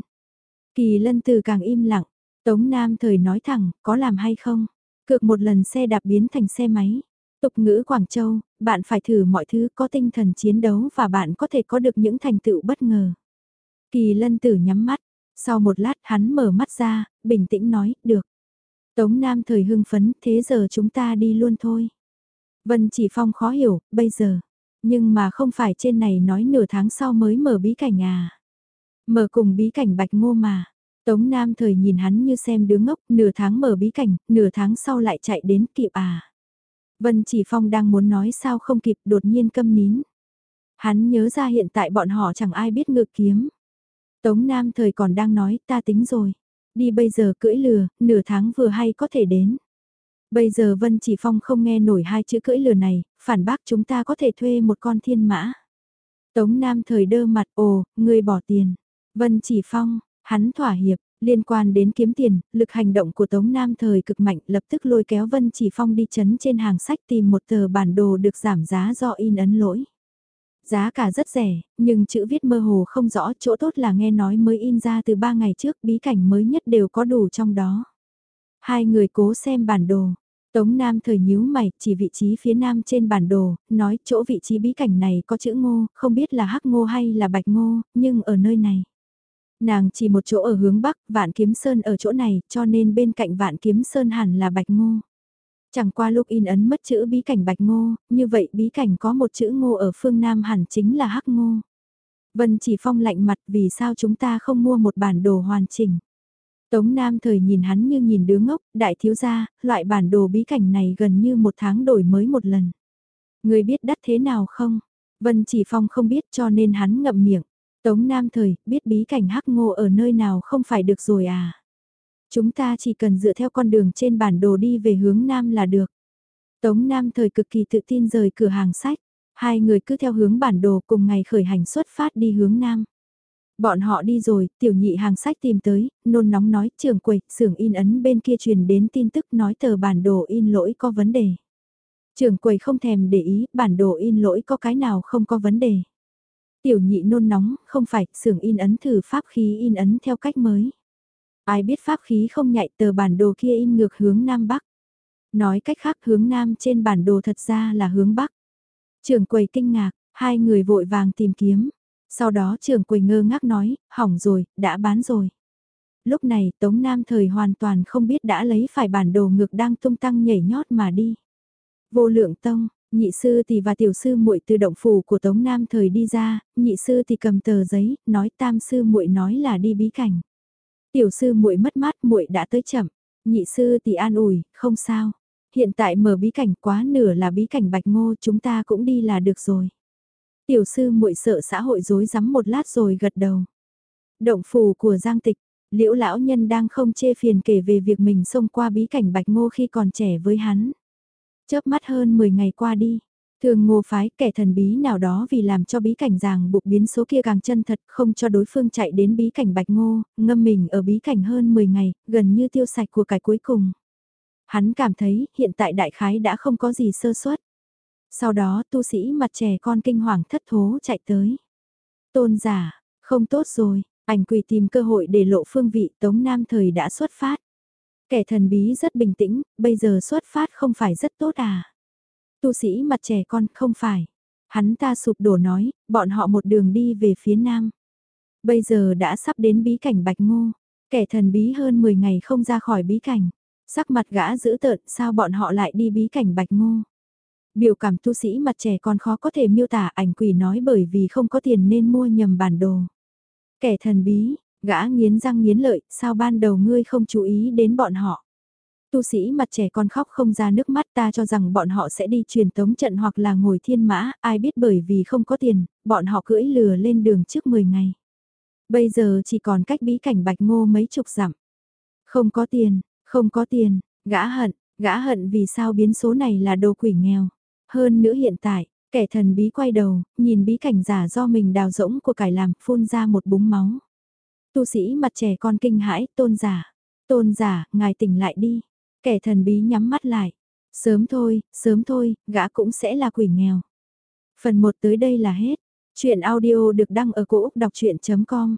Kỳ lân từ càng im lặng, Tống Nam thời nói thẳng, có làm hay không? Cược một lần xe đạp biến thành xe máy. Tục ngữ Quảng Châu, bạn phải thử mọi thứ có tinh thần chiến đấu và bạn có thể có được những thành tựu bất ngờ. Kỳ lân tử nhắm mắt, sau một lát hắn mở mắt ra, bình tĩnh nói, được. Tống Nam thời hưng phấn, thế giờ chúng ta đi luôn thôi. Vân chỉ phong khó hiểu, bây giờ. Nhưng mà không phải trên này nói nửa tháng sau mới mở bí cảnh à. Mở cùng bí cảnh bạch ngô mà. Tống Nam thời nhìn hắn như xem đứa ngốc, nửa tháng mở bí cảnh, nửa tháng sau lại chạy đến kịp à. Vân Chỉ Phong đang muốn nói sao không kịp đột nhiên câm nín. Hắn nhớ ra hiện tại bọn họ chẳng ai biết ngự kiếm. Tống Nam thời còn đang nói ta tính rồi. Đi bây giờ cưỡi lừa, nửa tháng vừa hay có thể đến. Bây giờ Vân Chỉ Phong không nghe nổi hai chữ cưỡi lừa này, phản bác chúng ta có thể thuê một con thiên mã. Tống Nam thời đơ mặt ồ, người bỏ tiền. Vân Chỉ Phong, hắn thỏa hiệp, liên quan đến kiếm tiền, lực hành động của Tống Nam thời cực mạnh lập tức lôi kéo Vân Chỉ Phong đi chấn trên hàng sách tìm một tờ bản đồ được giảm giá do in ấn lỗi. Giá cả rất rẻ, nhưng chữ viết mơ hồ không rõ chỗ tốt là nghe nói mới in ra từ 3 ngày trước bí cảnh mới nhất đều có đủ trong đó. Hai người cố xem bản đồ. Tống Nam thời nhíu mày, chỉ vị trí phía nam trên bản đồ, nói chỗ vị trí bí cảnh này có chữ ngô, không biết là hắc ngô hay là bạch ngô, nhưng ở nơi này. Nàng chỉ một chỗ ở hướng bắc, vạn kiếm sơn ở chỗ này, cho nên bên cạnh vạn kiếm sơn hẳn là bạch ngô. Chẳng qua lúc in ấn mất chữ bí cảnh bạch ngô, như vậy bí cảnh có một chữ ngô ở phương nam hẳn chính là hắc ngô. Vân chỉ phong lạnh mặt vì sao chúng ta không mua một bản đồ hoàn chỉnh. Tống Nam thời nhìn hắn như nhìn đứa ngốc, đại thiếu gia, loại bản đồ bí cảnh này gần như một tháng đổi mới một lần. Người biết đắt thế nào không? Vân chỉ phong không biết cho nên hắn ngậm miệng. Tống Nam thời, biết bí cảnh hắc ngô ở nơi nào không phải được rồi à? Chúng ta chỉ cần dựa theo con đường trên bản đồ đi về hướng Nam là được. Tống Nam thời cực kỳ tự tin rời cửa hàng sách. Hai người cứ theo hướng bản đồ cùng ngày khởi hành xuất phát đi hướng Nam. Bọn họ đi rồi, tiểu nhị hàng sách tìm tới, nôn nóng nói trường quầy, xưởng in ấn bên kia truyền đến tin tức nói tờ bản đồ in lỗi có vấn đề. Trường quầy không thèm để ý, bản đồ in lỗi có cái nào không có vấn đề. Tiểu nhị nôn nóng, không phải, xưởng in ấn thử pháp khí in ấn theo cách mới. Ai biết pháp khí không nhạy tờ bản đồ kia in ngược hướng Nam Bắc. Nói cách khác hướng Nam trên bản đồ thật ra là hướng Bắc. Trường quầy kinh ngạc, hai người vội vàng tìm kiếm. Sau đó trường quầy ngơ ngác nói, hỏng rồi, đã bán rồi. Lúc này Tống Nam thời hoàn toàn không biết đã lấy phải bản đồ ngược đang tung tăng nhảy nhót mà đi. Vô lượng tông, nhị sư tỷ và tiểu sư muội từ động phủ của Tống Nam thời đi ra, nhị sư tỷ cầm tờ giấy, nói tam sư muội nói là đi bí cảnh. Tiểu sư muội mất mát muội đã tới chậm, nhị sư tỷ an ủi, không sao. Hiện tại mở bí cảnh quá nửa là bí cảnh bạch ngô chúng ta cũng đi là được rồi. Tiểu sư muội sợ xã hội rối rắm một lát rồi gật đầu. Động phủ của Giang Tịch, liễu lão nhân đang không chê phiền kể về việc mình xông qua bí cảnh bạch ngô khi còn trẻ với hắn. Chớp mắt hơn 10 ngày qua đi, thường ngô phái kẻ thần bí nào đó vì làm cho bí cảnh ràng buộc biến số kia càng chân thật không cho đối phương chạy đến bí cảnh bạch ngô, ngâm mình ở bí cảnh hơn 10 ngày, gần như tiêu sạch của cải cuối cùng. Hắn cảm thấy hiện tại đại khái đã không có gì sơ suất. Sau đó tu sĩ mặt trẻ con kinh hoàng thất thố chạy tới. Tôn giả, không tốt rồi, ảnh quỳ tìm cơ hội để lộ phương vị Tống Nam thời đã xuất phát. Kẻ thần bí rất bình tĩnh, bây giờ xuất phát không phải rất tốt à. Tu sĩ mặt trẻ con không phải. Hắn ta sụp đổ nói, bọn họ một đường đi về phía nam. Bây giờ đã sắp đến bí cảnh Bạch Ngô. Kẻ thần bí hơn 10 ngày không ra khỏi bí cảnh. Sắc mặt gã giữ tợn sao bọn họ lại đi bí cảnh Bạch Ngô. Biểu cảm tu sĩ mặt trẻ còn khó có thể miêu tả ảnh quỷ nói bởi vì không có tiền nên mua nhầm bản đồ. Kẻ thần bí, gã nghiến răng nghiến lợi, sao ban đầu ngươi không chú ý đến bọn họ. Tu sĩ mặt trẻ con khóc không ra nước mắt ta cho rằng bọn họ sẽ đi truyền tống trận hoặc là ngồi thiên mã, ai biết bởi vì không có tiền, bọn họ cưỡi lừa lên đường trước 10 ngày. Bây giờ chỉ còn cách bí cảnh bạch ngô mấy chục dặm. Không có tiền, không có tiền, gã hận, gã hận vì sao biến số này là đồ quỷ nghèo. Hơn nữa hiện tại, kẻ thần bí quay đầu, nhìn bí cảnh giả do mình đào rỗng của cải làm, phun ra một búng máu. Tu sĩ mặt trẻ con kinh hãi, tôn giả. Tôn giả, ngài tỉnh lại đi. Kẻ thần bí nhắm mắt lại. Sớm thôi, sớm thôi, gã cũng sẽ là quỷ nghèo. Phần 1 tới đây là hết. Chuyện audio được đăng ở cổ Úc đọc chuyện.com